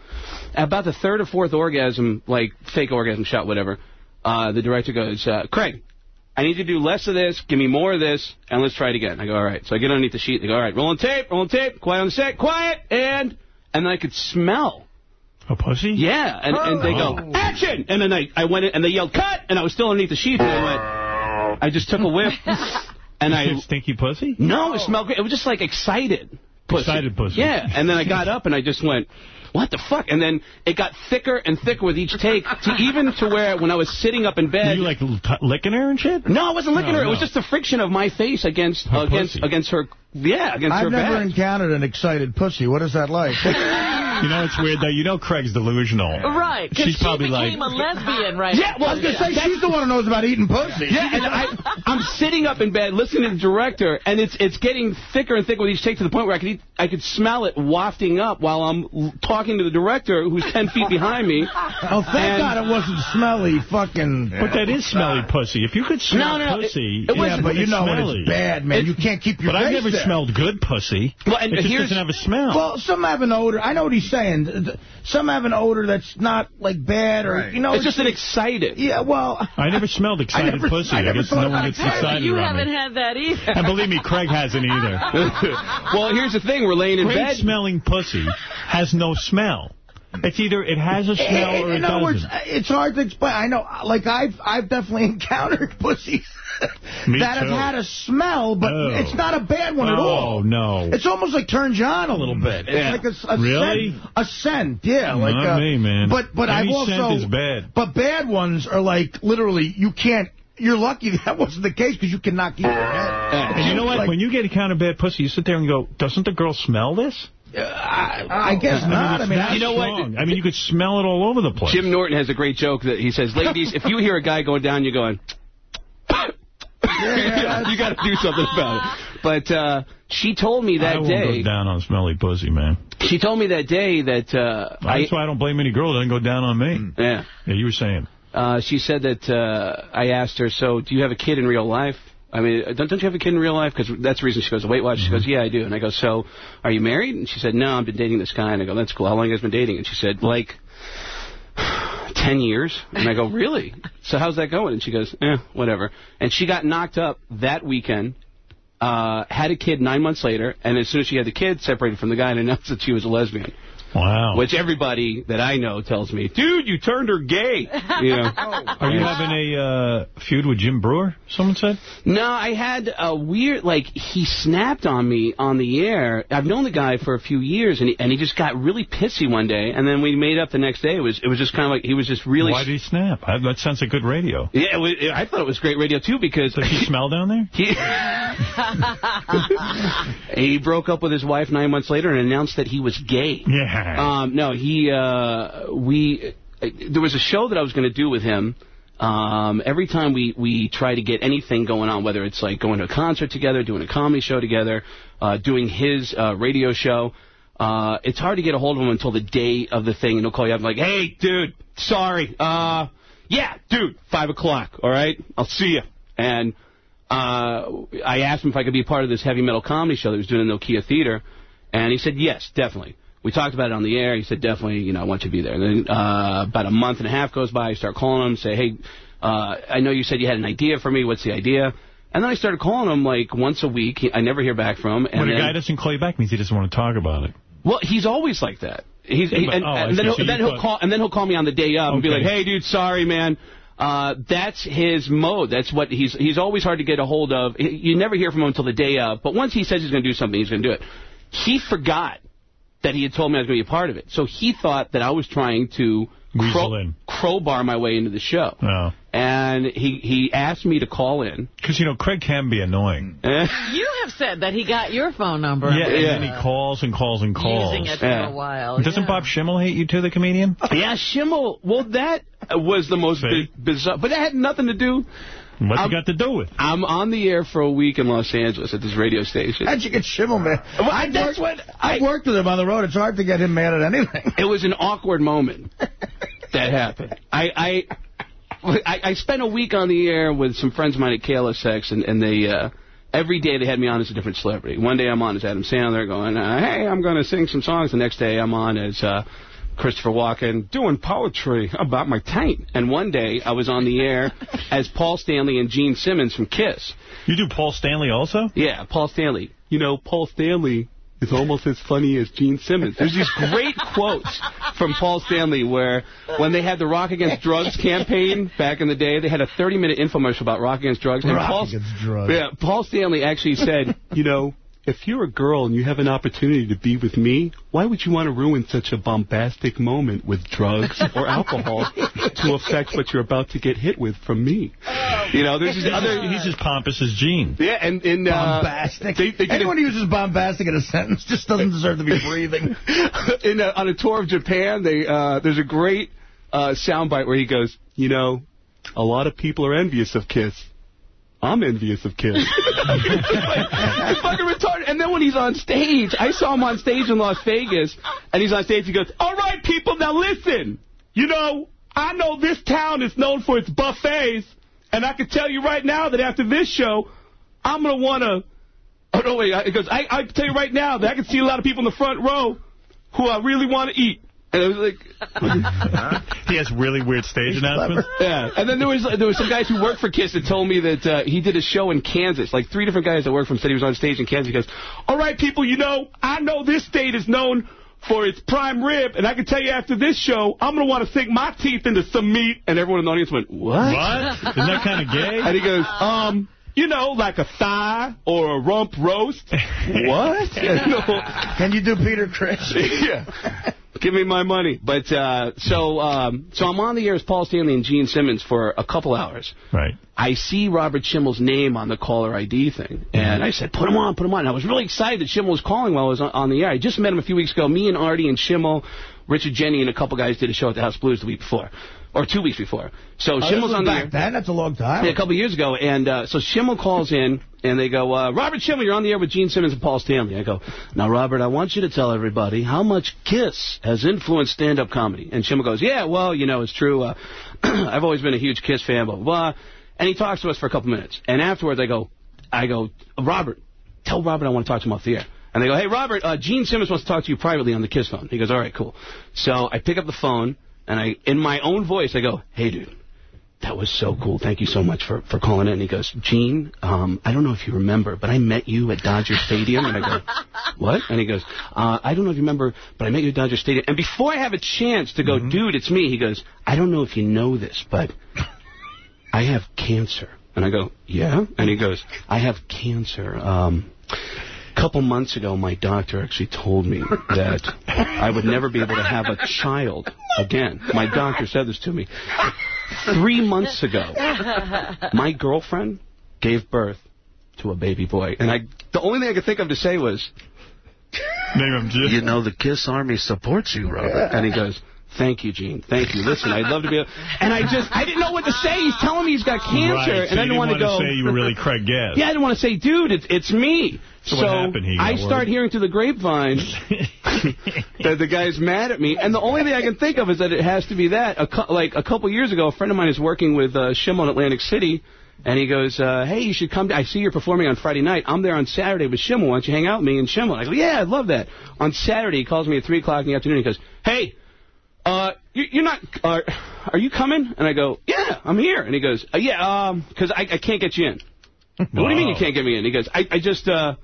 about the third or fourth orgasm, like fake orgasm shot, whatever. Uh, the director goes, uh, Craig, I need to do less of this, give me more of this, and let's try it again. I go, all right. So I get underneath the sheet. They go, all right, rolling tape, rolling tape, quiet on the set, quiet, and and then I could smell. A pussy? Yeah, and, and they go, Oh. action! And then I, I went in, and they yelled, cut! And I was still underneath the sheet, and I went, I just took a whiff, and I... Stinky pussy? No, it smelled great. It was just like excited pussy. Excited pussy. Yeah, and then I got up, and I just went, what the fuck? And then it got thicker and thicker with each take, to even to where when I was sitting up in Were bed... you like licking her and shit? no, I wasn't licking No, her. It was just the friction of my face against Her against pussy. against her. Yeah, against her I've never back. encountered an excited pussy. What is that like? You know, it's weird, though. You know Craig's delusional. Right, because She's she probably became like... a lesbian right Yeah, well, I was going to say, she's the one who knows about eating pussy. Yeah, and I, I'm sitting up in bed listening to the director, and it's it's getting thicker and thicker with each take to the point where I could eat, I could smell it wafting up while I'm l- talking to the director who's 10 feet behind me. Oh, thank God it wasn't smelly fucking... But that is smelly pussy. If you could smell No, no, no, pussy... it- it yeah, wasn't- but you it's know when smelly. it's bad, man. It- you can't keep your But I've never there. smelled good pussy. Well, and it just here's- doesn't have a smell. Well, some have an odor. I know what he's saying. Some have an odor that's not, like, bad or, you know... It's just an excited. Yeah, well... I never smelled excited never- pussy. I I, never guess no one gets that. excited You haven't me. had that either. And believe me, Craig hasn't either. well, here's the thing. We're laying in Great bed. smelling pussy has no smell. It's either it has a smell or it in other words, doesn't. it's hard to explain. I know, like, I've I've definitely encountered pussies that too. have had a smell, but Oh. it's not a bad one at Oh, all. no. It's almost like turns you on a little bit. It's Yeah. like a, a Really? scent. A scent, yeah. Like Not uh, me, man. But but Any I've also bad. But bad ones are like literally you can't. You're lucky that wasn't the case because you cannot keep your head. And you know what? Like, when you get a kind of bad pussy, you sit there and go, doesn't the girl smell this? I, I guess I mean, not. I mean, You know what? I mean, you could smell it all over the place. Jim Norton has a great joke that he says, ladies, if you hear a guy going down, you're going, you got to do something about it. But uh, she told me that I that won't day, go down on smelly pussy, man. she told me that day that, uh, I, That's why I don't blame any girl that doesn't go down on me. yeah, Yeah, you were saying. uh, she said that, uh, I asked her, so do you have a kid in real life? I mean, don't, don't you have a kid in real life? Because that's the reason she goes, Weight Watch. She goes, yeah, I do. And I go, so are you married? And she said, no, I've been dating this guy. And I go, that's cool. How long have you guys been dating? And she said, like, 10 years. And I go, really? So how's that going? And she goes, eh, whatever. And she got knocked up that weekend, uh, had a kid nine months later, and as soon as she had the kid, separated from the guy and announced that she was a lesbian. Wow. Which everybody that I know tells me, dude, you turned her gay. You know? Are you having a uh, feud with Jim Breuer, someone said? No, I had a weird, like, he snapped on me on the air. I've known the guy for a few years, and he, and he just got really pissy one day, and then we made up the next day. It was it was just kind of like, he was just really... Why did he snap? I, have that sounds like good radio. Yeah, it was, I thought it was great radio, too, because... Does he smell down there? He, he broke up with his wife nine months later and announced that he was gay. Yeah. Um, no, he, uh, we, uh, there was a show that I was going to do with him. Um, every time we, we try to get anything going on, whether it's like going to a concert together, doing a comedy show together, uh, doing his uh, radio show, uh, it's hard to get a hold of him until the day of the thing, and he'll call you up and like, hey, dude, sorry, uh, yeah, dude, 5 o'clock, all right? I'll see you. And uh, I asked him if I could be part of this heavy metal comedy show that he was doing in the Nokia Theater, and he said, yes, definitely. We talked about it on the air. He said, definitely, you know, I want you to be there. And then uh, about a month and a half goes by. I start calling him, say, hey, uh, I know you said you had an idea for me. What's the idea? And then I started calling him like once a week. He, I never hear back from him. And when a then, guy doesn't call you back, means he doesn't want to talk about it. well, he's always like that. He's, he, and, oh, and then, he'll, So then he'll call and then he'll call me on the day of and be like, "Hey, dude, sorry, man." Uh, that's his mode. That's what he's he's always hard to get a hold of. He- You never hear from him until the day of. But once he says he's going to do something, he's going to do it. He forgot that he had told me I was going to be a part of it. So he thought that I was trying to Weasel in. crowbar my way into the show. No. And he he asked me to call in. Because, you know, Craig can be annoying. You have said that he got your phone number. Yeah, and and then he calls and calls and calls. Using it for Yeah. a while. Doesn't yeah. Bob Schimmel hate you too, the comedian? Yeah, Schimmel. Well, that was the most bi- bizarre. But that had nothing to do. What's I'm- he got to do with? I'm on the air for a week in Los Angeles at this radio station. How'd you get Schimmel, man? Well, I've that's worked, what I've I- worked with him on the road. It's hard to get him mad at anything. It was an awkward moment that happened. I, I I I spent a week on the air with some friends of mine at KLSX, and, and they uh, every day they had me on as a different celebrity. One day I'm on as Adam Sandler, going, uh, "Hey, I'm going to sing some songs." The next day I'm on as uh, Christopher Walken, doing poetry about my taint. And one day I was on the air as Paul Stanley and Gene Simmons from Kiss. You do Paul Stanley also? Yeah, Paul Stanley. You know, Paul Stanley is almost as funny as Gene Simmons. There's these great quotes from Paul Stanley where when they had the Rock Against Drugs campaign back in the day, they had a 30-minute infomercial about Rock Against Drugs. And Rock Paul, Against Drugs. Yeah, Paul Stanley actually said, you know, if you're a girl and you have an opportunity to be with me, why would you want to ruin such a bombastic moment with drugs or alcohol to affect what you're about to get hit with from me? You know, there's these other... He's as pompous as Gene. Yeah, and... and uh, Bombastic. They, they Anyone who uses bombastic in a sentence just doesn't deserve to be breathing. in a, on a tour of Japan, they uh, there's a great uh, soundbite where he goes, you know, a lot of people are envious of Kiss. I'm envious of it's fucking retarded. And then when he's on stage, I saw him on stage in Las Vegas, and he's on stage. He goes, "All right, people, now listen. You know, I know this town is known for its buffets, and I can tell you right now that after this show, I'm gonna want to." Oh no, wait. He goes, I, I tell you right now that I can see a lot of people in the front row who I really want to eat. And I was like, He has really weird stage announcements. yeah. And then there was there was some guys who worked for Kiss that told me that uh, he did a show in Kansas. Like three different guys that worked for him said he was on stage in Kansas. He goes, "All right, people, you know, I know this state is known for its prime rib, and I can tell you after this show, I'm gonna want to sink my teeth into some meat." And everyone in the audience went, "What? What? Isn't that kind of gay? And he goes, um. You know, like a thigh or a rump roast. what? Can you do Peter Criss? yeah. Give me my money. But uh, so um, so I'm on the air as Paul Stanley and Gene Simmons for a couple hours. Right. I see Robert Schimmel's name on the caller ID thing, and I said, "Put him on, put him on." And I was really excited that Schimmel was calling while I was on, on the air. I just met him a few weeks ago. Me and Artie and Schimmel, Richard Jeni, and a couple guys did a show at the House Blues the week before, or two weeks before. So Oh, Schimmel's on the back air. then? That's a long time. Yeah, a couple of years ago, and uh, so Schimmel calls in, and they go, uh, Robert Schimmel, you're on the air with Gene Simmons and Paul Stanley. I go, now, Robert, I want you to tell everybody how much Kiss has influenced stand-up comedy. And Schimmel goes, yeah, well, you know, it's true. Uh, I've always been a huge Kiss fan, blah, blah, blah. And he talks to us for a couple minutes. And afterwards, I go, I go, Robert, tell Robert I want to talk to him off the air. And they go, hey, Robert, uh, Gene Simmons wants to talk to you privately on the Kiss phone. He goes, all right, cool. So I pick up the phone, and I, in my own voice, I go, hey, dude, that was so cool. Thank you so much for, for calling in. And he goes, Gene, um, I don't know if you remember, but I met you at Dodger Stadium. And I go, what? And he goes, uh, I don't know if you remember, but I met you at Dodger Stadium. And before I have a chance to go, dude, it's me, he goes, I don't know if you know this, but I have cancer. And I go, yeah? And he goes, I have cancer. Um, a couple months ago, my doctor actually told me that I would never be able to have a child again. My doctor said this to me. Three months ago, my girlfriend gave birth to a baby boy. And I, the only thing I could think of to say was, "Name him." You know, the KISS Army supports you, Robert. and he goes, Thank you, Gene. Thank you. Listen, I'd love to be. Able, and I just, I didn't know what to say. He's telling me he's got cancer, Right, so and I you didn't want to go. say you were really Craig Gass. Yeah, I didn't want to say, dude, it's it's me. So what happened? He got I worried? start hearing through the grapevine that the guy's mad at me, and the only thing I can think of is that it has to be that. A like a couple years ago, a friend of mine is working with uh, in Atlantic City. And he goes, uh, hey, you should come. I see you're performing on Friday night. I'm there on Saturday with Schimmel. Why don't you hang out with me and? And I go, yeah, I'd love that. On Saturday, he calls me at 3 o'clock in the afternoon. He goes, hey, uh, you, you're not, uh, are you coming? And I go, yeah, I'm here. And he goes, uh, yeah, um, 'cause I, I can't get you in. What do you mean you can't get me in? He goes, I, I just, uh,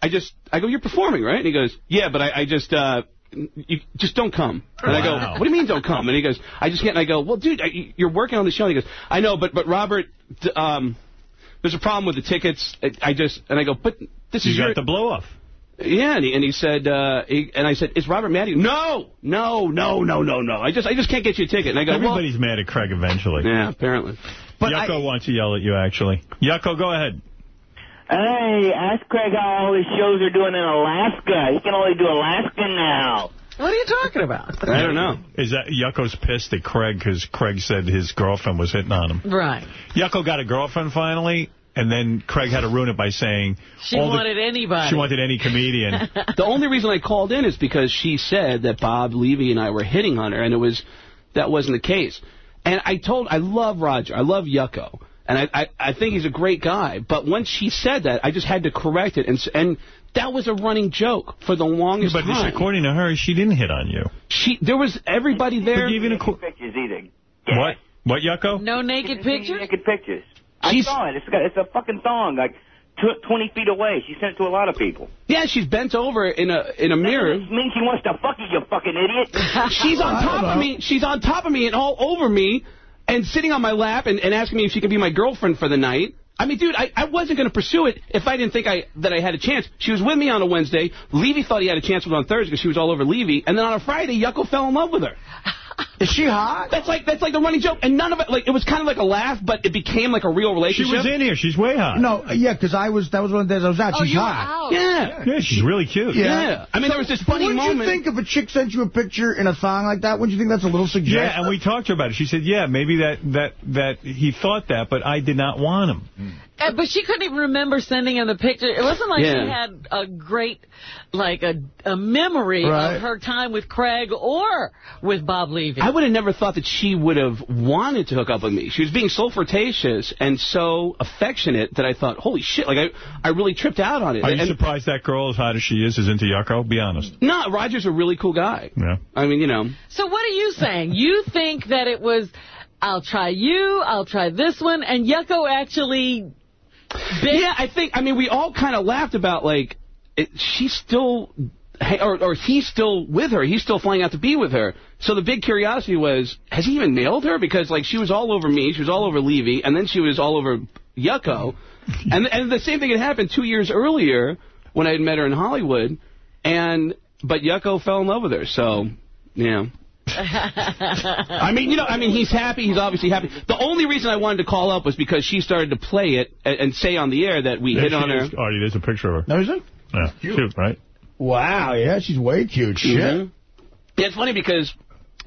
I just, I go, you're performing, right? And he goes, yeah, but I, I just, uh, you just don't come. And I go, what do you mean don't come? And he goes, I just can't. And I go, well, dude, I, you're working on the show. And he goes, I know, but, but Robert, um, there's a problem with the tickets. I, I just, and I go, but this You is got the blow off. Yeah, and he, and he said, uh, he, and I said, is Robert mad at you? No, no, no, no, no, no. I just, I just can't get you a ticket. And I go, well, Everybody's mad at Craig eventually. yeah, apparently. But Yucko wants to yell at you, actually. Yucko, go ahead. Hey, ask Craig how all his shows are doing in Alaska. He can only do Alaska now. What are you talking about? I don't know. Is that Yucko's pissed at Craig because Craig said his girlfriend was hitting on him? Right. Yucko got a girlfriend finally, and then Craig had to ruin it by saying She all the- wanted anybody. she wanted any comedian. the only reason I called in is because she said that Bob Levy and I were hitting on her, and it was that wasn't the case. And I told, I love Roger, I love Yucko, and I, I, I think he's a great guy. But once she said that, I just had to correct it, and and that was a running joke for the longest but this, time. according to her, she didn't hit on you. She, there was everybody there. Pictures eating. What? What, Yucko? No naked pictures? Naked pictures. I saw it. It's, got, it's a fucking thong, like tw 20 feet away. She sent it to a lot of people. Yeah, she's bent over in a in a mirror. That means she wants to fuck you, you fucking idiot. She's on top of me. She's on top of me and all over me and sitting on my lap and, and asking me if she can be my girlfriend for the night. I mean, dude, I, I wasn't going to pursue it if I didn't think I that I had a chance. She was with me on a Wednesday. Levy thought he had a chance with on Thursday because she was all over Levy. And then on a Friday, Yucko fell in love with her. Is she hot? That's like that's like the running joke. And none of it, like, it was kind of like a laugh, but it became like a real relationship. She was in here. She's way hot. No, yeah, because I was, that was one of the days I was out. Oh, She's hot. out. Yeah. Yeah, she's really cute. Yeah. I mean, there was this funny Wouldn't moment. you think if a chick sent you a picture in a thong like that, wouldn't you think that's a little suggestive? Yeah, and we talked to her about it. She said, yeah, maybe that, that, that he thought that, but I did not want him. Uh, but she couldn't even remember sending him the picture. It wasn't like Yeah. she had a great, like a, a memory Right. of her time with Craig or with Bob Levy. I would have never thought that she would have wanted to hook up with me. She was being so flirtatious and so affectionate that I thought, holy shit, like I, I really tripped out on it. Are you and, surprised that girl, as hot as she is, is into Yucko? Be honest. no, Roger's a really cool guy. Yeah. I mean, you know. So what are you saying? You think that it was, I'll try you, I'll try this one, and Yucko actually... Yeah, I think, I mean, we all kind of laughed about, like, it, she's still, or, or he's still with her. He's still flying out to be with her. So the big curiosity was, has he even nailed her? Because, like, she was all over me, she was all over Levy, and then she was all over Yucko. and, and the same thing had happened two years earlier when I had met her in Hollywood, and, but Yucko fell in love with her, so, yeah. I mean, you know, I mean, he's happy. He's obviously happy. The only reason I wanted to call up was because she started to play it and, and say on the air that we There hit she on her. is. Artie, there's a picture of her. No, is it? Yeah, cute, right? Wow, yeah, she's way cute. Shit. Mhm. Yeah, it's funny because,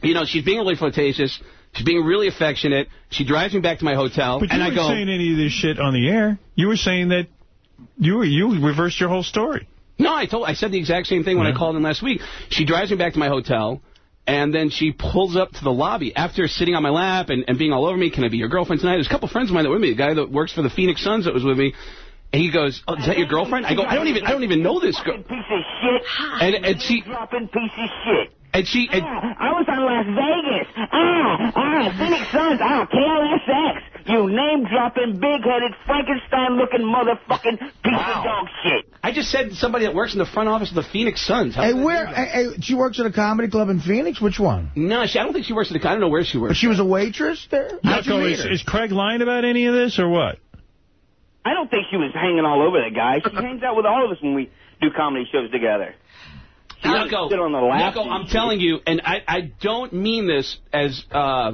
you know, she's being really flirtatious. She's being really affectionate. She drives me back to my hotel, But you and I weren't go. saying any of this shit on the air. You were saying that you were, you reversed your whole story. No, I told. I said the exact same thing when I called in last week. She drives me back to my hotel, and then she pulls up to the lobby after sitting on my lap and, and being all over me. Can I be your girlfriend tonight? There's a couple friends of mine that were with me. The guy that works for the Phoenix Suns that was with me. And he goes, oh, is that your girlfriend? I go, I don't even, I don't even know this girl. Piece of shit. And, and she, Dropping piece of shit. And she... And, I was on Las Vegas. Ah, ah, Phoenix Suns. Ah, KLSX. You name-dropping, big-headed, Frankenstein-looking motherfucking piece of dog shit. I just said somebody that works in the front office of the Phoenix Suns. How Hey, where? Hey, hey, she works at a comedy club in Phoenix. Which one? No, she, I don't think she works at the... I don't know where she works. But she was a waitress there. How'd you Yucko, meet is, is Craig lying about any of this or what? I don't think she was hanging all over the guy. She hangs out with all of us when we do comedy shows together. She doesn't sit on the lap. Yucko, I'm telling you, and I, I don't mean this as, uh,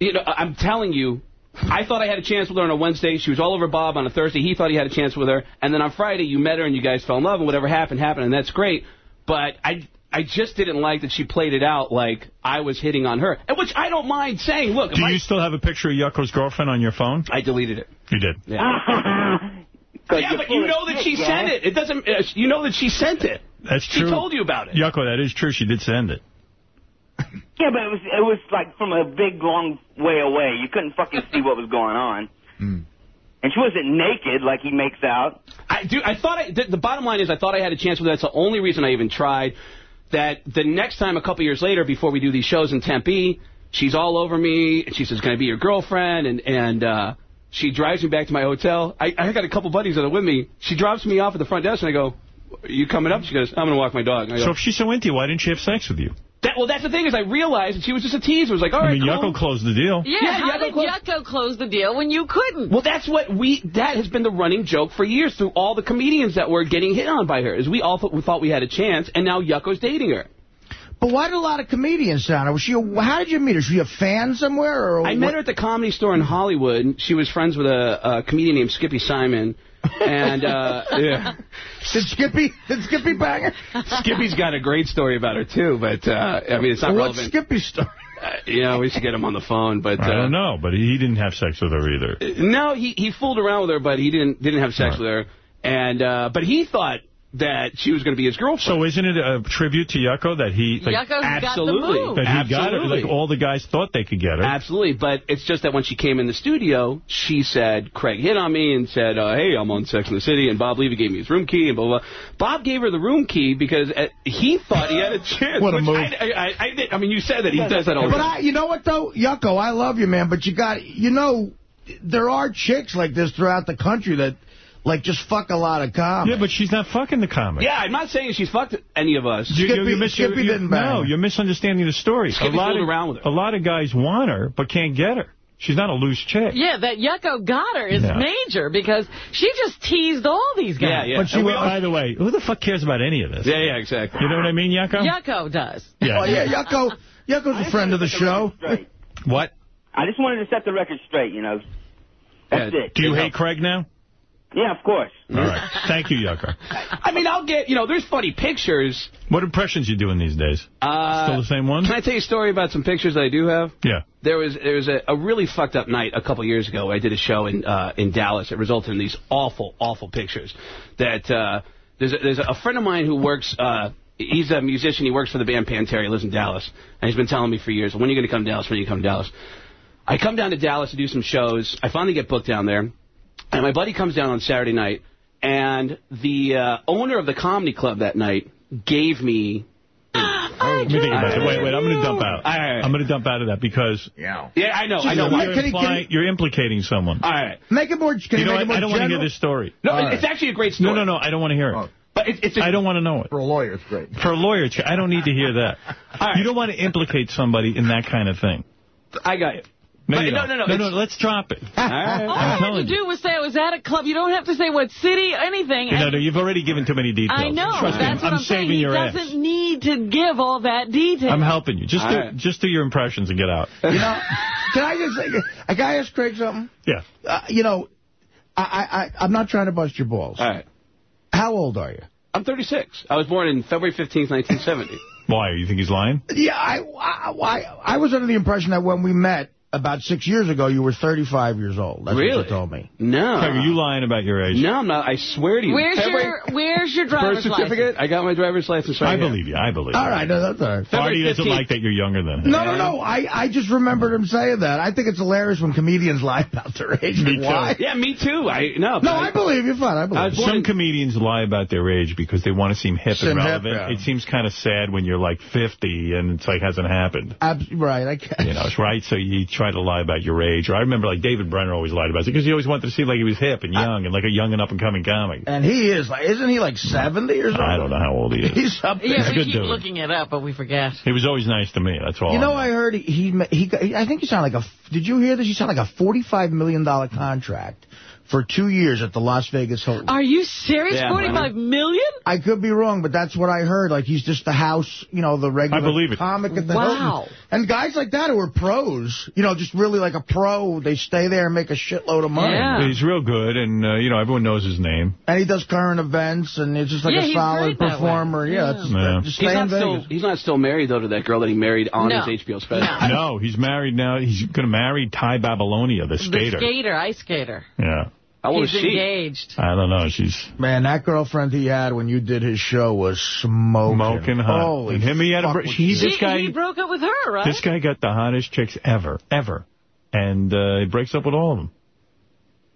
you know, I'm telling you, I thought I had a chance with her on a Wednesday. She was all over Bob on a Thursday. He thought he had a chance with her. And then on Friday, you met her and you guys fell in love and whatever happened, happened, and that's great. But I I just didn't like that she played it out like I was hitting on her, and which I don't mind saying. Look, Do if I- you still have a picture of Yucko's girlfriend on your phone? I deleted it. You did. Yeah. Yeah, but you know that she Jack. sent it. It doesn't. Uh, you know that she sent it. That's She true. She told you about it. Yucko, that is true. She did send it. Yeah, but it was it was like from a big long way away. You couldn't fucking see what was going on. Hmm. And she wasn't naked like he makes out. I do. I thought I, the, the bottom line is I thought I had a chance with her. That's the only reason I even tried. That the next time, a couple years later, before we do these shows in Tempe, she's all over me. And she says, "Can I be your girlfriend?" And and uh, she drives me back to my hotel. I, I got a couple buddies that are with me. She drops me off at the front desk, and I go, "Are you coming up?" She goes, "I'm going to walk my dog." Go, So if she's so into you, why didn't she have sex with you? That, well, that's the thing is I realized that she was just a tease. It was like, all right, I mean, cool. Yucko closed the deal. Yeah, Yeah, how Yucko did closed- Yucko close the deal when you couldn't? Well, that's what we, that has been the running joke for years through all the comedians that were getting hit on by her, is we all thought we, thought we had a chance, and now Yucko's dating her. But why did a lot of comedians sound her? Was she? A, how did you meet her? Was she a fan somewhere? Or I met her at the comedy store in Hollywood. She was friends with a, a comedian named Skippy Simon. And, uh, yeah. Did Skippy, did Skippy bang her? Skippy's got a great story about her, too, but, uh, I mean, it's not What's relevant. Skippy's story? Uh, you know, we should get him on the phone, but, I uh, don't know, but he didn't have sex with her either. No, he he fooled around with her, but he didn't didn't have sex Right. with her. And uh, but he thought that she was going to be his girlfriend. So isn't it a tribute to Yucko that he like, Yucko's got the absolutely. move. that he got her? Like all the guys thought they could get her. Absolutely, but it's just that when she came in the studio, she said Craig hit on me and said, uh, "Hey, I'm on Sex in the City," and Bob Levy gave me his room key and blah blah. blah. Bob gave her the room key because uh, he thought he had a chance. What a move. I, I, I, I, I mean, you said that he does that all the time. But. I, you know what though, Yucko, I love you, man. But you got, you know, there are chicks like this throughout the country that, like, just fuck a lot of comics. Yeah, but she's not fucking the comic. Yeah, I'm not saying she's fucked any of us. You, you, Skippy- you mis- you- Skippy you- didn't bang No, her. you're misunderstanding the story. Skippy a lot of, around with her. A lot of guys want her, but can't get her. She's not a loose chick. Yeah, that Yucko got her is Yeah. major because she just teased all these guys. yeah. But she, And we by the way, who the fuck cares about any of this? Yeah, yeah, exactly. You know what I mean, Yucko? Yucko does. Yeah. Oh, yeah, Yucko, Yucko's a friend of the show. What? I just wanted to set the record straight, you know. That's Yeah. it. Do you hate Craig now? Yeah, of course. All right. Thank you, Yucko. I mean, I'll get, you know, there's funny pictures. What impressions you doing these days? Uh, Still the same one? Can I tell you a story about some pictures that I do have? Yeah. There was there was a, a really fucked up night a couple years ago. I did a show in uh, in Dallas. It resulted in these awful, awful pictures. That uh, there's a, there's a friend of mine who works. Uh, he's a musician. He works for the band Pantera. He lives in Dallas, and he's been telling me for years, "When are you going to come to Dallas? When are you going to come to Dallas?" I come down to Dallas to do some shows. I finally get booked down there, and my buddy comes down on Saturday night, and the uh, owner of the comedy club that night gave me. Let me think about it. Wait, wait, I'm going to dump out. All right. I'm going to dump out of that because Yeah. Yeah, I know, I know. Just- you're, Can can implying, he- you're implicating someone. All right. Make it more, can You know make what? it more I don't want to hear this story. No, All it's actually a great story. No, no, no. I don't want to hear it. But it's, it's a, I don't want to know it. For a lawyer, it's great. For a lawyer, I don't need to hear that. All right. You don't want to implicate somebody in that kind of thing. I got it. No, But you no, no, no, no, let's drop it. All right. All I'm had to you. do was say I was at a club. You don't have to say what city, anything. No, no, you've already given too many details. I know. Trust me, That's what I'm I'm saying. saving He your ass. doesn't need to give all that detail. I'm helping you. Just All do, right. just do your impressions and get out. You know, can I just say, I got to ask Craig something? Yeah. Uh, you know, I, I, I, I'm not trying to bust your balls. All right. How old are you? I'm 36. I was born in February 15th, 1970. Why? You think he's lying? Yeah, I, I, I, I was under the impression that when we met, about six years ago, you were 35 years old. That's Really? what you told me. No. Craig, are you lying about your age? No, I'm not. I swear to you. Where's February- your Where's your driver's birth certificate? I got my driver's license right I here. believe you. I believe All you. right, no, that's all right. Artie February doesn't like that you're younger than him. No, no, no. I, I just remembered him saying that. I think it's hilarious when comedians lie about their age. Me and too. Why? Yeah, me too. I no. No, I believe you. Fine, I believe. You. Some in- comedians lie about their age because they want to seem hip Seem and hip, relevant. yeah. It seems kind of sad when you're like 50 and it's like hasn't happened. Abs- right, I guess. You know, it's right. So you try to lie about your age. Or I remember like David Brenner always lied about it because he always wanted to seem like he was hip and young and like a young and up and coming comic. And he is like, isn't he like 70 or something? I don't know how old he is. He's up there. He's Yeah, a we good keep dude. looking it up, but we forget. He was always nice to me. That's all. You know, I I heard he, he, he, I think he signed like a, did you hear this? He signed like a $45 million contract for two years at the Las Vegas Hilton. Are you serious? Yeah, Forty-five million? I could be wrong, but that's what I heard. Like, he's just the house, you know, the regular I believe it. comic at the Wow. Hilton. And guys like that who are pros, you know, just really like a pro, they stay there and make a shitload of money. Yeah. He's real good, and, uh, you know, everyone knows his name. And he does current events, and he's just like Yeah, a solid great that way. performer. Yeah, Yeah. that's, Yeah. just He's not in still. He's not still married though to that girl that he married on No. his HBO special. No. No, he's married now. He's going to marry Tai Babilonia, the skater. The skater. skater, ice skater. Yeah. How old He's is she? engaged. I don't know. She's Man, that girlfriend he had when you did his show was smoking. smoking hot. Holy and him, he had a. fuck, br- was He, she- guy. he broke up with her, right? This guy got the hottest chicks ever, ever. And uh, he breaks up with all of them.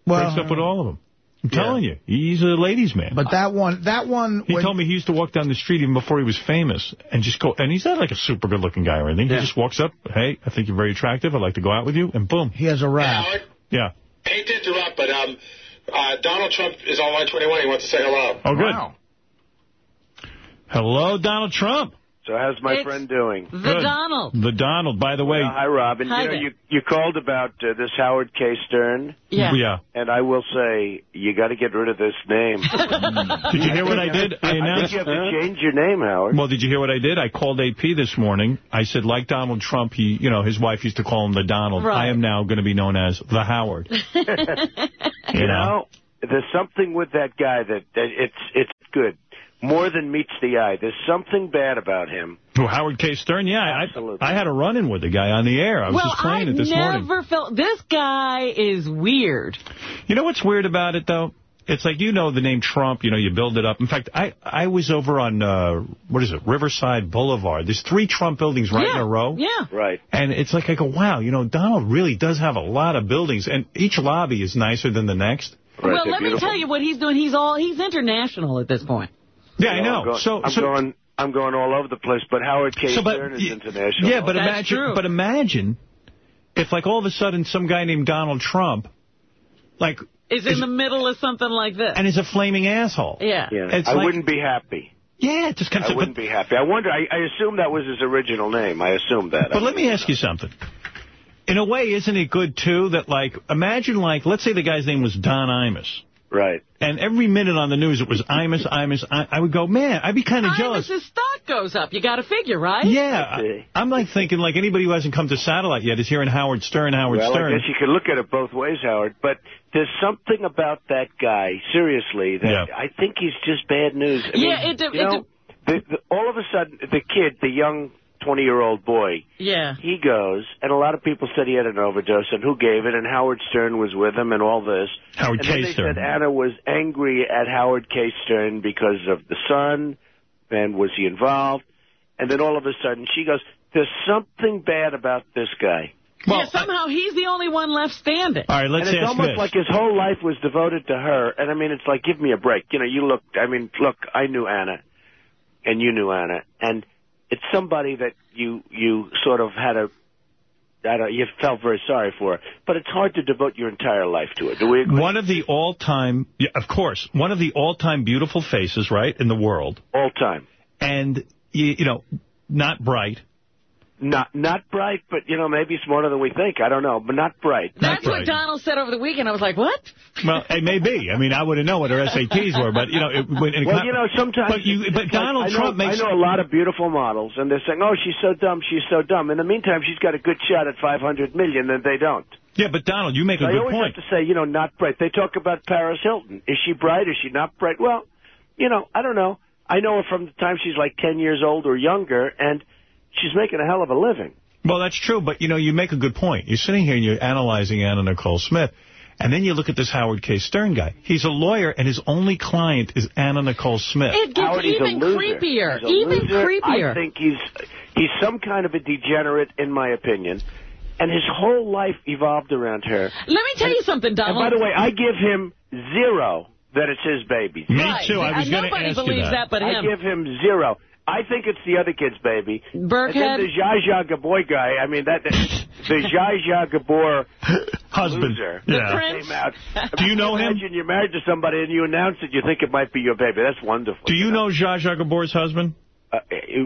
well, breaks up with all of them. I'm Yeah. telling you, he's a ladies' man. But that one, that one, he when- told me he used to walk down the street even before he was famous and just go, and he's not like a super good-looking guy or anything. Yeah. He just walks up, hey, I think you're very attractive. I'd like to go out with you, and boom. he has a rap. Yeah. Hate to interrupt, but um, uh, Donald Trump is on line 21. He wants to say hello. Oh, good. Wow. Hello, Donald Trump. So how's my It's friend doing? The Good. Donald. The Donald, by the way. Uh, hi, Robin. Hi you know, you, you called about uh, this Howard K. Stern, Yeah. Yeah. and I will say you got to get rid of this name. Did you hear what I did? I I think you have to change your name, Howard. Well, did you hear what I did? I called AP this morning. I said, like Donald Trump, he, you know, his wife used to call him the Donald. Right. I am now going to be known as the Howard. you you know? know, there's something with that guy that, that it's it's good. More than meets the eye. There's something bad about him. Who, Howard K. Stern? Yeah, I, Absolutely. I had a run-in with the guy on the air. I was well, just playing I've it this never felt... This guy is weird. You know what's weird about it, though? It's like, you know the name Trump, you know, you build it up. In fact, I, I was over on, uh, what is it, Riverside Boulevard. There's three Trump buildings right yeah. in a row. Yeah. Right. And it's like, I go, wow, you know, Donald really does have a lot of buildings, and each lobby is nicer than the next. Right, well, they're let me tell you what he's doing. He's all he's international at this point. Yeah, I You know. I'm going, so, I'm so, going. I'm going all over the place. But Howard K. So, but, Stern is international. Yeah, but That's imagine, true. but imagine if, like, all of a sudden, some guy named Donald Trump, like, Is in the middle of something like this. and is a flaming asshole. yeah. yeah, It's I like- wouldn't be happy. Yeah, it just kind I wouldn't But, be happy. I wonder. I, I assume that was his original name. I assume that. but let me ask you something. In a way, isn't it good too that, like, imagine, like, let's say the guy's name was Don Imus. Right. And every minute on the news it was Imus, Imus. I, I would go, man, I'd be kind of jealous. Imus's stock goes up. You got to figure, right? Yeah, I, I'm like thinking, like, anybody who hasn't come to satellite yet is hearing Howard Stern, Howard well, Stern. I guess you could look at it both ways, Howard. But there's something about that guy, seriously, that Yeah. I think he's just bad news. I Yeah, mean, it de- you it know, the, the, all of a sudden, the kid, the young 20-year-old boy, Yeah. he goes, and a lot of people said he had an overdose, and who gave it, and Howard Stern was with him, and all this. Howard and K. then they Stern. said Anna was angry at Howard K. Stern because of the son, and was he involved? And then all of a sudden she goes, there's something bad about this guy. yeah, somehow he's the only one left standing. All right, let's and it's ask almost this. like his whole life was devoted to her. And I mean, it's like, give me a break. You know, you look, I mean, look, I knew Anna, and you knew Anna, and it's somebody that you you sort of had a, I don't, you felt very sorry for. But it's hard to devote your entire life to it. Do we agree? One of the all-time, yeah, of course, one of the all-time beautiful faces, right, in the world. All time. And, you, you know, not bright. Not not bright, but you know, maybe smarter than we think. I don't know, but not bright. That's what Donald said over the weekend. I was like, what? Well, it may be. I mean, I wouldn't know what her SATs were, but, you know... It, when, in a Well, you know, sometimes. But, you, but it's like, Donald know, Trump makes... I know a lot of beautiful models, and they're saying, "Oh, she's so dumb, she's so dumb." In the meantime, she's got a good shot at 500 million, and they don't. Yeah, but Donald, you make a I good point. I always point. have to say, you know, not bright. They talk about Paris Hilton. Is she bright? Is she not bright? Well, you know, I don't know. I know her from the time she's like 10 years old or younger, and she's making a hell of a living. Well, that's true, but, you know, you make a good point. You're sitting here and you're analyzing Anna Nicole Smith, and then you look at this Howard K. Stern guy. He's a lawyer, and his only client is Anna Nicole Smith. It gets Howard, he's a even creepier. Even loser. creepier. I think he's he's some kind of a degenerate, in my opinion. And his whole life evolved around her. Let me tell you something, Donald. And by the way, I give him zero that it's his baby. Me Right. too. I was going to ask you believes that. that but I give him zero. I think it's the other kid's baby. And then Birkhead. the Zsa Zsa Gabor guy, I mean, that the Zsa Zsa Gabor Husband. loser Yeah. Prince. came out. Do you know him? Imagine you're married to somebody and you announce it, you think it might be your baby. That's wonderful. Do you know Zsa Zsa Gabor's husband? Uh,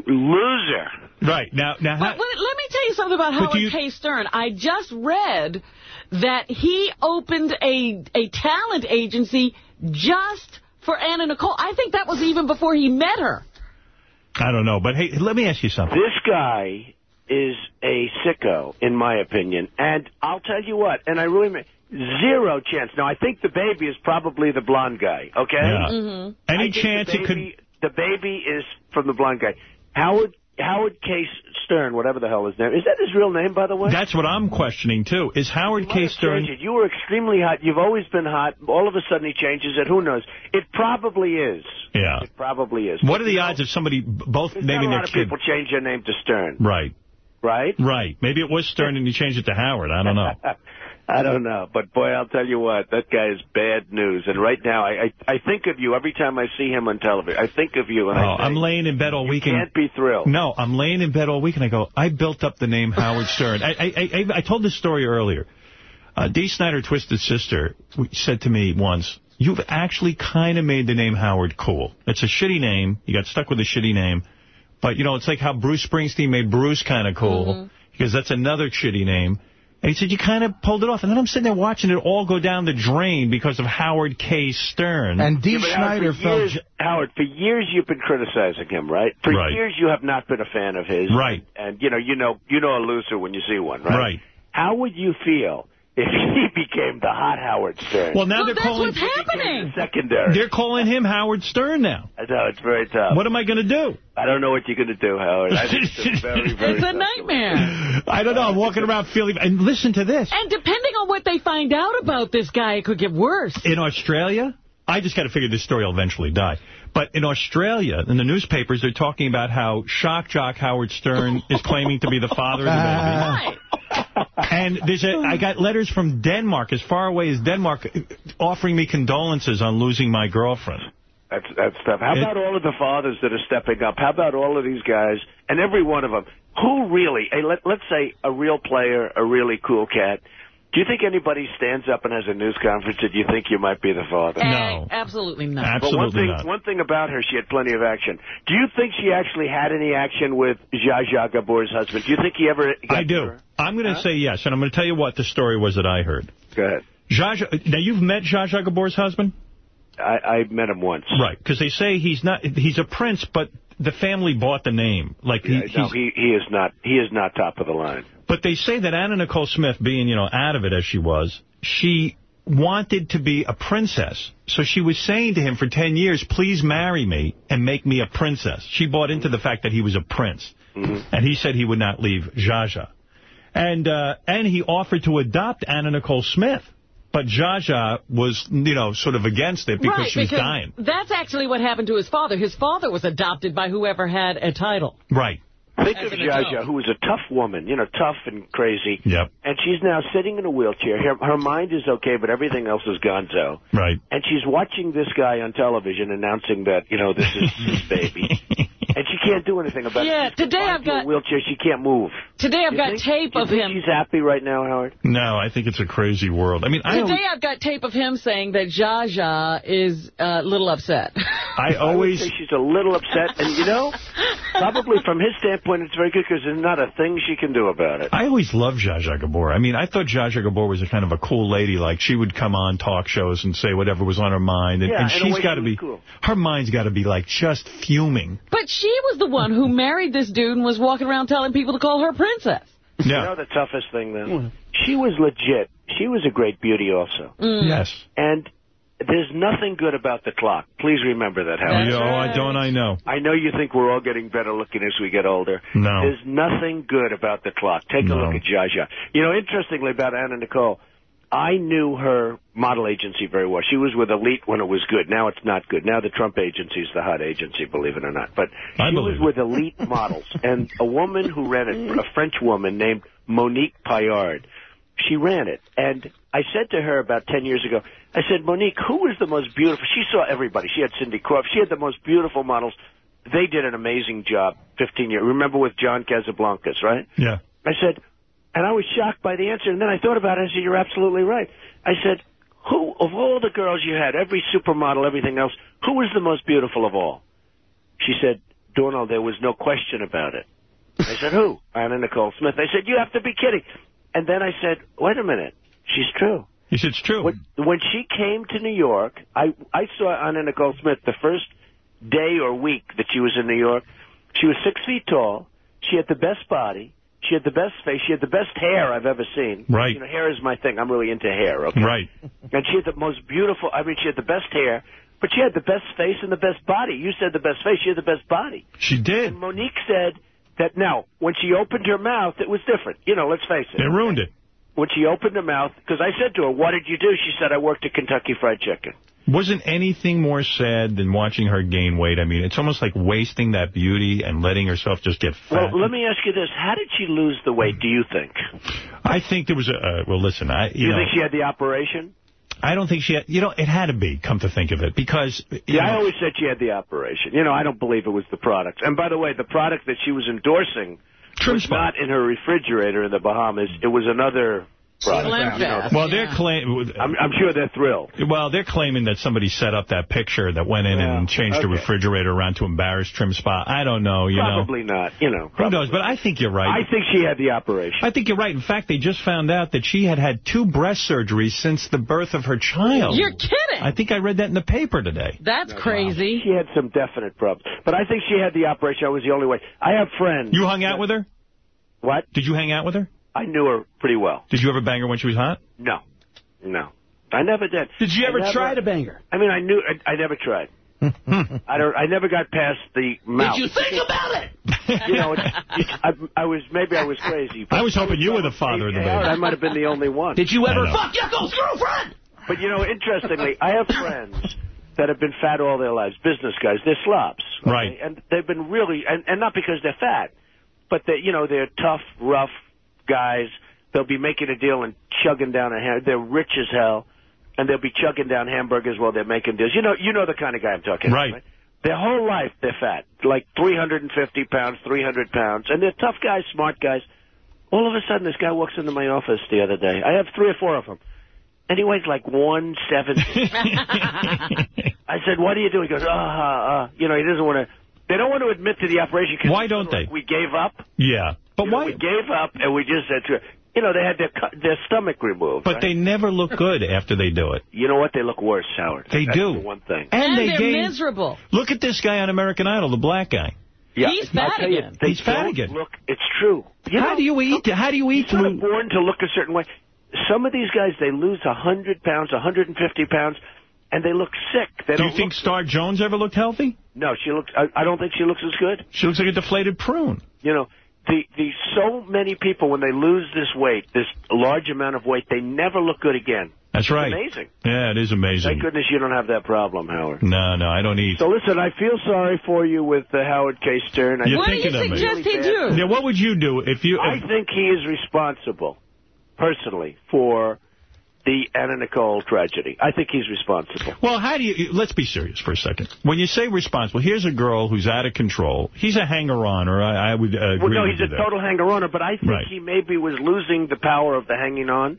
loser. Right. Now, now But, but let me tell you something about But do Howard you- K. Stern. I just read that he opened a a talent agency just for Anna Nicole. I think that was even before he met her. I don't know, but hey, let me ask you something. This guy is a sicko, in my opinion. And I'll tell you what, and I really mean, zero chance. Now, I think the baby is probably the blonde guy, okay? Yeah. Mm-hmm. Any chance the it could... The baby is from the blonde guy. Howard Howard K. Stern, whatever the hell his name. Is that his real name, by the way? That's what I'm questioning, too. Is Howard K. Stern... You were extremely hot. You've always been hot. All of a sudden he changes it. Who knows? It probably is. Yeah. It probably is. What are the odds of somebody both naming not a their lot of kid... people change their name to Stern, Right. right? Right. Maybe it was Stern and he changed it to Howard. I don't know. I don't know, but boy, I'll tell you what, that guy is bad news. And right now, I I, I think of you every time I see him on television. I think of you, and Oh, I say, I'm laying in bed all weekend. can't be thrilled. No, I'm laying in bed all week, and I go, I built up the name Howard Stern. I, I, I, I told this story earlier. Uh, Dee Snider, Twisted Sister, said to me once, you've actually kind of made the name Howard cool. It's a shitty name. You got stuck with a shitty name. But, you know, it's like how Bruce Springsteen made Bruce kind of cool, Mm-hmm. because that's another shitty name. And he said, you kind of pulled it off. And then I'm sitting there watching it all go down the drain because of Howard K. Stern. And Dee Yeah, but Howard, Snider felt... years, Howard, for years you've been criticizing him, right? For Right. years you have not been a fan of his. Right. And, you know, you know, you know a loser when you see one, right? Right. How would you feel if he became the hot Howard Stern? Well, now Well, they're calling... what's happening. secondary. They're calling him Howard Stern now. I know, it's very tough. What am I going to do? I don't know what you're going to do, Howard. I think it's a very, very It's a nightmare. I don't know. I'm walking around feeling... And listen to this. And depending on what they find out about this guy, it could get worse. In Australia, I just got to figure this story will eventually die. But in Australia, in the newspapers, they're talking about how shock jock Howard Stern is claiming to be the father of the baby. And there's a, I got letters from Denmark, as far away as Denmark, offering me condolences on losing my girlfriend. That's that's tough. How It- about all of the fathers that are stepping up? How about all of these guys and every one of them? Who really? Hey, let, let's say a real player, a really cool cat. Do you think anybody stands up and has a news conference that you think you might be the father? Eh, no. absolutely not. But one Absolutely thing, not. one thing about her, she had plenty of action. Do you think she actually had any action with Zsa Zsa Gabor's husband? Do you think he ever? Got I do. her? I'm going to Huh? say yes, and I'm going to tell you what the story was that I heard. Go ahead. Zsa Zsa- now, you've met Zsa Zsa Gabor's husband? I, I met him once. Right, because they say he's not he's a prince, but the family bought the name. Like he, Yeah, no, he he is not. He is not top of the line. But they say that Anna Nicole Smith, being, you know, out of it as she was, she wanted to be a princess. So she was saying to him for 10 years, please marry me and make me a princess. She bought into the fact that he was a prince. And he said he would not leave Zsa Zsa. And, uh, and he offered to adopt Anna Nicole Smith. But Zsa Zsa was, you know, sort of against it because right, she was because dying. that's actually what happened to his father. His father was adopted by whoever had a title. Right. Think As of an Zsa who was a tough woman, you know, tough and crazy. Yep. And she's now sitting in a wheelchair. Her, her mind is okay, but everything else is gonzo. Right. And she's watching this guy on television announcing that, you know, this is his baby. And she can't do anything about Yeah, it. She's today I've to a got- wheelchair. She can't move. Today I've You got think- tape of him. She's happy right now, Howard. No, I think it's a crazy world. I mean, I Today I've got tape of him saying that Zsa Zsa is a little upset. I I always... say she's a little upset, and you know, probably from his standpoint, it's very good because there's not a thing she can do about it. I always loved Zsa Zsa Gabor. I mean, I thought Zsa Zsa Gabor was a kind of a cool lady. Like, she would come on talk shows and say whatever was on her mind. And, Yeah, and in a she's way got to was be, cool. her mind's got to be, like, just fuming. But she was the one who married this dude and was walking around telling people to call her princess. Yeah. You know the toughest thing, then? She was legit. She was a great beauty also. Mm. Yes. And there's nothing good about the clock. Please remember that, Howard. Yo, I don't I know. I know you think we're all getting better looking as we get older. No. There's nothing good about the clock. Take a No. look at Zsa Zsa. You know, interestingly about Anna Nicole, I knew her model agency very well. She was with Elite when it was good. Now it's not good. Now the Trump agency is the hot agency, believe it or not. But I she was it. with Elite models. And a woman who ran it, a French woman named Monique Pillard, she ran it. And I said to her about 10 years ago, I said, Monique, who is the most beautiful? She saw everybody. She had Cindy Crawford. She had the most beautiful models. They did an amazing job 15 years. Remember with John Casablancas, right? Yeah. I said, and I was shocked by the answer. And then I thought about it. I said, you're absolutely right. I said, who, of all the girls you had, every supermodel, everything else, who was the most beautiful of all? She said, Dornall, there was no question about it. I said, who? Anna Nicole Smith. I said, you have to be kidding. And then I said, wait a minute. She's true. Said it's true. When, when she came to New York, I, I saw Anna Nicole Smith the first day or week that she was in New York. She was six feet tall. She had the best body. She had the best face. She had the best hair I've ever seen. Right. You know, hair is my thing. I'm really into hair. Okay. Right. And she had the most beautiful. I mean, she had the best hair, but she had the best face and the best body. You said the best face. She had the best body. She did. And Monique said that now, when she opened her mouth, it was different. You know, let's face it. They ruined it. When she opened her mouth, because I said to her, "What did you do?" She said, "I worked at Kentucky Fried Chicken." Wasn't anything more sad than watching her gain weight? I mean, it's almost like wasting that beauty and letting herself just get fat. Well, let me ask you this: How did she lose the weight? Do you think? I think there was a, uh, well, listen, I, Do you you know, think she had the operation? I don't think she had, you know, it had to be, come to think of it, because, Yeah, I always said she had the operation. You know, I don't believe it was the product. And by the way, the product that she was endorsing was not in her refrigerator in the Bahamas. It was another product. You well, they're claiming, I'm, I'm sure they're thrilled. well, they're claiming that somebody set up that picture that went in and changed the refrigerator around to embarrass TrimSpa. I don't know, you know. Probably not. You know. Who knows? But I think you're right. I think she had the operation. I think you're right. In fact, they just found out that she had had two breast surgeries since the birth of her child. You're kidding. I think I read that in the paper today. That's crazy. She had some definite problems. But I think she had the operation. That was the only way. I have friends. You hung out with her? What? Did you hang out with her? I knew her pretty well. Did you ever bang her when she was hot? No. No. I never did. Did you ever never- try to bang her? I mean, I knew. I, I never tried. I don't. I never got past the mouth. Did you think about it? You know, it's, it's, I, I was maybe I was crazy. I was hoping you were the father of the baby. I might have been the only one. Did you ever fuck Yucko's girlfriend? But you know, interestingly, I have friends that have been fat all their lives. Business guys, they're slobs, okay? Right. And they've been really, and, and not because they're fat, but they, you know, they're tough, rough guys. They'll be making a deal and chugging down a ham. They're rich as hell, and they'll be chugging down hamburgers while they're making deals. You know, you know the kind of guy I'm talking Right. about. Their whole life they're fat, like 350 pounds, 300 pounds, and they're tough guys, smart guys. All of a sudden, this guy walks into my office the other day. I have three or four of them. And he weighs like 170. I said, what are you doing? He goes, ah, ah, ah. You know, he doesn't want to. They don't want to admit to the operation. 'cause Why don't they? like We gave up. Yeah. But You know. We gave up, and we just said to you know, they had their cu- their stomach removed. But right? they never look good after they do it. You know what? They look worse, Howard. They That's do. the one thing. And, And they they're gain. miserable. Look at this guy on American Idol, the black guy. Yeah, He's fat tell you, again. He's fat again. Look, it's true. You how know, do you eat? How do you eat? You're to born to look a certain way. Some of these guys, they lose 100 pounds, 150 pounds, and they look sick. They do you don't think look, Star Jones ever looked healthy? No, she looks. I, I don't think she looks as good. She looks like a deflated prune. You know, the the so many people when they lose this weight, this large amount of weight, they never look good again. That's It's right. Amazing. Yeah, it is amazing. Thank amazing. goodness you don't have that problem, Howard. No, no, I don't eat. So listen, I feel sorry for you with uh, Howard K. Stern. I You're What do you thinking of suggest he do? Yeah, what would you do if you? I think he is responsible, personally, for the Anna Nicole tragedy. I think he's responsible. well, how do you? Let's be serious for a second. When you say responsible, here's a girl who's out of control. He's a hanger-on, or I, I would uh, agree Well, no, he's a there. total hanger-on, but I think Right. he maybe was losing the power of the hanging on.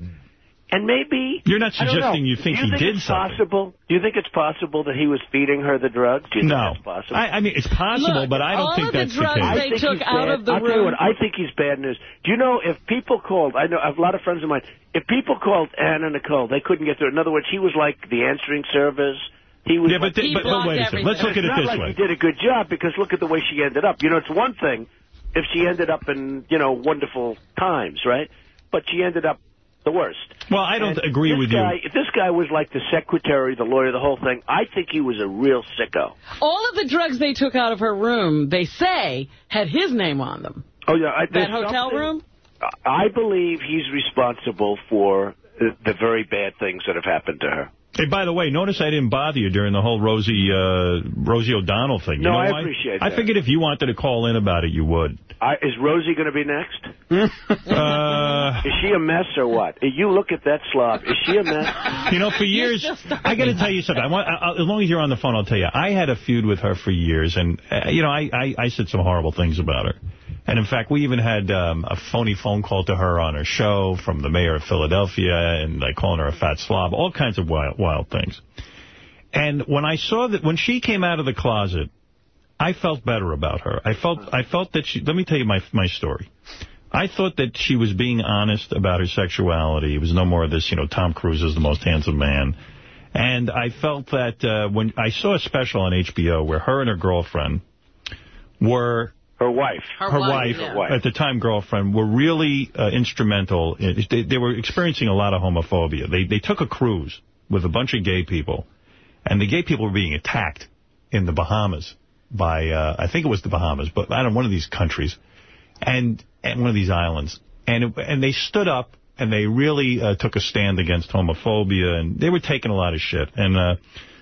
And maybe... You're not I don't know. suggesting you think Do you he think did it's something. possible? Do you think it's possible that he was feeding her the drugs? Do you think No, that's possible? I, I mean it's possible, Look, but I don't think of the that's the drugs. I they think took he's out bad. of the I'll tell you what, I think he's bad news. Do you know if people called, I know I have a lot of friends of mine, if people called Anna Nicole, they couldn't get through. In other words, he was like the answering service. He was Yeah, but, like, th- but, but wait a second. Let's look at it's it not this like way. he did a good job because look at the way she ended up. You know, it's one thing if she ended up in, you know, wonderful times, right? But she ended up The worst. Well, I don't And agree this with guy, you. If this guy was like the secretary, the lawyer, the whole thing, I think he was a real sicko. All of the drugs they took out of her room, they say, had his name on them. Oh, yeah. I, That hotel room? I believe he's responsible for the, the very bad things that have happened to her. Hey, by the way, notice I didn't bother you during the whole Rosie uh, Rosie O'Donnell thing. You No, know I why? appreciate I that. figured if you wanted to call in about it, you would. I, is Rosie going to be next? Uh, Is she a mess or what? You look at that slob. Is she a mess? You know, for years, I got to tell you something. I want, I, as long as you're on the phone, I'll tell you. I had a feud with her for years, and, uh, you know, I, I, I said some horrible things about her. And, in fact, we even had um, a phony phone call to her on her show from the mayor of Philadelphia, and like calling her a fat slob, all kinds of wild, wild things. And when I saw that, when she came out of the closet, I felt better about her. I felt, I felt that she, let me tell you my, my story. I thought that she was being honest about her sexuality. It was no more of this, you know, Tom Cruise is the most handsome man. And I felt that uh, when I saw a special on HBO where her and her girlfriend were... Her wife. Her, wife, yeah. at the time girlfriend, were really uh, instrumental. In, they, they were experiencing a lot of homophobia. They, they took a cruise with a bunch of gay people, and the gay people were being attacked in the Bahamas by, uh, I think it was the Bahamas, but I don't know, one of these countries and and one of these islands. And it, and they stood up and they really uh, took a stand against homophobia, and they were taking a lot of shit. And uh,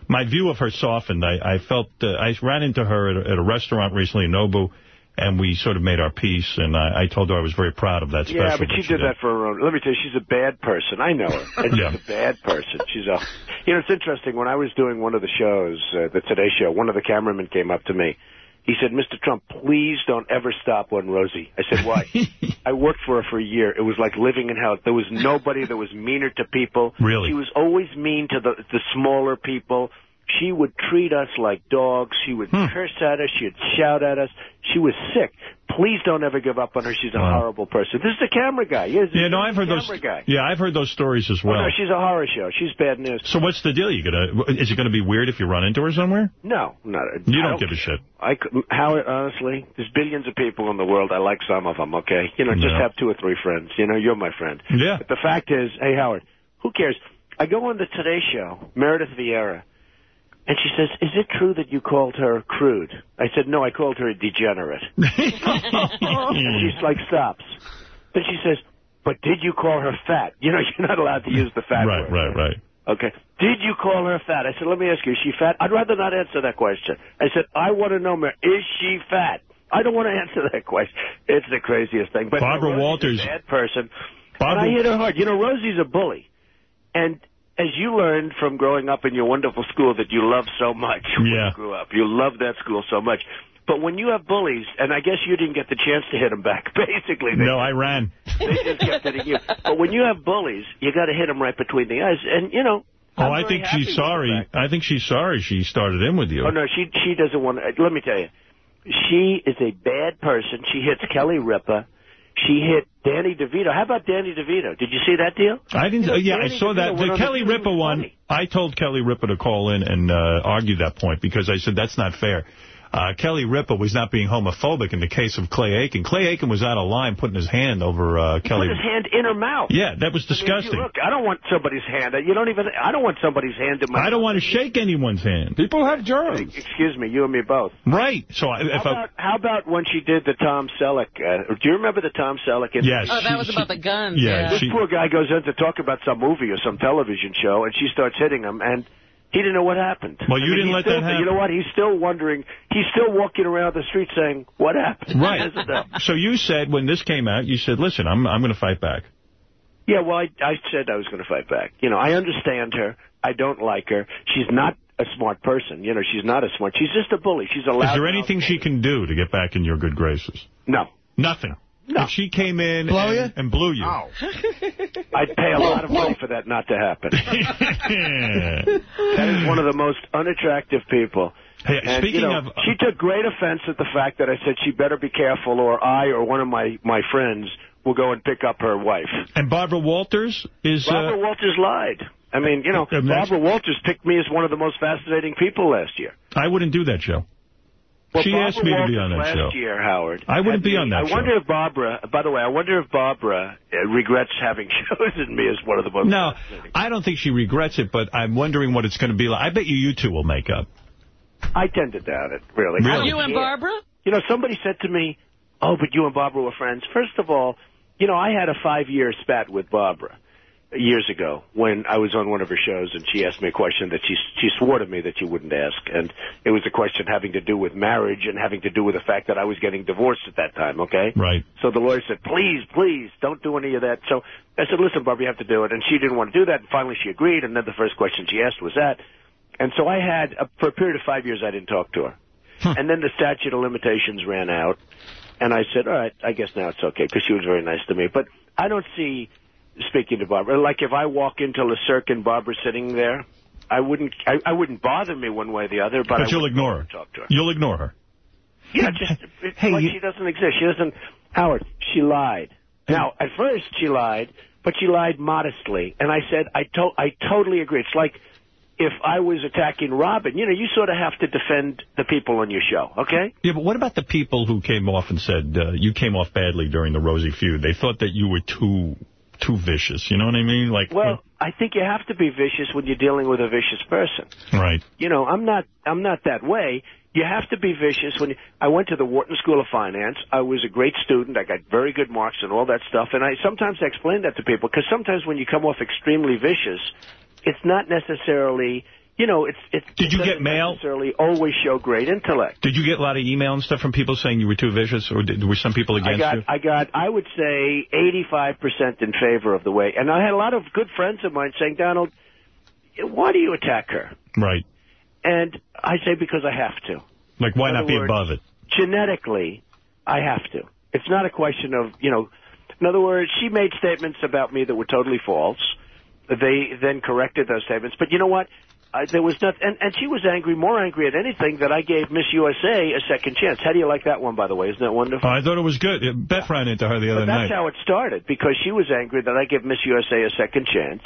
my view of her softened. I, I felt uh, I ran into her at a, at a restaurant recently in Nobu, and we sort of made our peace. And I, I told her I was very proud of that special. Yeah, but she did that for her own. Let me tell you, she's a bad person. I know her. And Yeah. She's a bad person. She's a. You know, it's interesting. When I was doing one of the shows, uh, the Today Show, one of the cameramen came up to me. He said, Mr. Trump, please don't ever stop on Rosie. I said, why? I worked for her for a year. It was like living in hell. There was nobody that was meaner to people. Really? She was always mean to the, the smaller people. She would treat us like dogs. She would Hmm. curse at us. She'd shout at us. She was sick. Please don't ever give up on her. She's a Wow. horrible person. This is the camera guy. Yes, Yeah, no, I've heard those. guy. Yeah, I've heard those stories as Oh, well. no, she's a horror show. She's bad news. so what's the deal? You gonna? Is it gonna be weird if you run into her somewhere? No, not. You I don't give a shit. I Howard, honestly, there's billions of people in the world. I like some of them, okay? You know, just Yeah. have two or three friends. You know, you're my friend. Yeah. But the fact is, hey, Howard, who cares? I go on the Today Show, Meredith Vieira, and she says, is it true that you called her crude? I said, no, I called her a degenerate. and she's like, stops. Then she says, but did you call her fat? You know, you're not allowed to use the fat Right, word. right, right. right. Okay. Did you call her fat? I said, let me ask you, is she fat? I'd rather not answer that question. I said, I want to know, is she fat? I don't want to answer that question. It's the craziest thing. But Barbara Rosie's Walters- a bad person. Barbara- And I hit her hard. You know, Rosie's a bully. And as you learned from growing up in your wonderful school that you love so much when Yeah. you grew up, you love that school so much. But when you have bullies, and I guess you didn't get the chance to hit them back, basically. They No, I ran. they just kept hitting you. But when you have bullies, you got to hit them right between the eyes. And, you know, Oh, I think she's sorry. I think she's sorry she started in with you. Oh, no, she she doesn't want to. Uh, let me tell you. She is a bad person. She hits Kelly Ripa. She hit Danny DeVito. How about Danny DeVito? Did you see that deal? I didn't. You know, yeah, I saw DeVito that. The Kelly the- Ripa one. I told Kelly Ripa to call in and uh, argue that point because I said that's not fair. Uh, Kelly Ripa was not being homophobic in the case of Clay Aiken. Clay Aiken was out of line putting his hand over uh, Kelly. Put his hand in her mouth. Yeah, that was I mean, disgusting. look, I don't want somebody's hand. You don't even. I don't want somebody's hand in my. I don't want to shake anyone's hand. People have germs. Excuse me, you and me both. Right. So I- if How I, about, how about when she did the Tom Selleck? Uh, do you remember the Tom Selleck? interview? Yes, Oh, that was about the guns. yeah, This she- poor guy goes in to talk about some movie or some television show, and she starts hitting him, and he didn't know what happened. Well, you I mean, didn't let still, that happen. You know what? He's still wondering. He's still walking around the street saying, "What happened?" right. So you said when this came out, you said, "Listen, I'm I'm going to fight back." Yeah, well, I, I said I was going to fight back. You know, I understand her. I don't like her. She's not a smart person. You know, she's not a smart. She's just a bully. She's a Is there anything she can do to get back in your good graces? No. Nothing. If she came in Blow and, you? and blew you. Oh. I'd pay a lot of money for that not to happen. That is one of the most unattractive people. Hey, And, speaking you know, of- she took great offense at the fact that I said she better be careful, or I or one of my my friends will go and pick up her wife. And Barbara Walters is. Barbara uh, Walters lied. I mean, you know, Uh, Barbara Walters picked me as one of the most fascinating people last year. I wouldn't do that, Joe. Well, she Barbara asked me to be on that last show. year, Howard. I wouldn't be on that I show. wonder if Barbara, by the way, I wonder if Barbara uh, regrets having chosen me as one of the most... No, I don't think she regrets it, but I'm wondering what it's going to be like. I bet you you two will make up. I tend to doubt it, really. Really? I You and. Barbara? You know, somebody said to me, oh, but you and Barbara were friends. First of all, you know, I had a five-year spat with Barbara years ago when I was on one of her shows and she asked me a question that she she swore to me that you wouldn't ask and it was a question having to do with marriage and having to do with the fact that I was getting divorced at that time, okay? Right. So the lawyer said, please, please, don't do any of that. So I said, listen, Barbara, you have to do it. And she didn't want to do that. And finally she agreed. And then the first question she asked was that. And so I had, uh, for a period of five years, I didn't talk to her. And then the statute of limitations ran out. And I said, all right, I guess now it's okay, because she was very nice to me. But I don't see, speaking to Barbara, like if I walk into Le Cirque and Barbara's sitting there, I wouldn't, I, I wouldn't bother me one way or the other, but, But, you'll ignore her. talk to her. You'll ignore her. Yeah, just it's like she doesn't exist. She doesn't. Howard, she lied. Now, at first she lied, but she lied modestly, and I said I to- I totally agree. It's like if I was attacking Robin. You know, you sort of have to defend the people on your show, okay? Yeah, but what about the people who came off and said uh, you came off badly during the Rosie feud? They thought that you were too too vicious. You know what I mean? Like, Well, I think you have to be vicious when you're dealing with a vicious person. right. You know, I'm not I'm not that way. You have to be vicious when you, I went to the Wharton School of Finance. I was a great student. I got very good marks and all that stuff. And I sometimes I explain that to people because sometimes when you come off extremely vicious, it's not necessarily, you know, it's it's. Did you get mail? Necessarily, always show great intellect. Did you get a lot of email and stuff from people saying you were too vicious, or did, were some people I against got, you? I got, I would say 85% in favor of the way. And I had a lot of good friends of mine saying, Donald, why do you attack her? Right. And I say, because I have to. Like, why not be words, above it? Genetically, I have to. It's not a question of, you know, in other words, she made statements about me that were totally false. They then corrected those statements. But you know what? I, there was nothing, and, and she was angry, more angry at anything, that I gave Miss USA a second chance. How do you like that one, by the way? Isn't that wonderful? Oh, I thought it was good. Beth ran into her the other that's night. how it started, because she was angry that I gave Miss USA a second chance.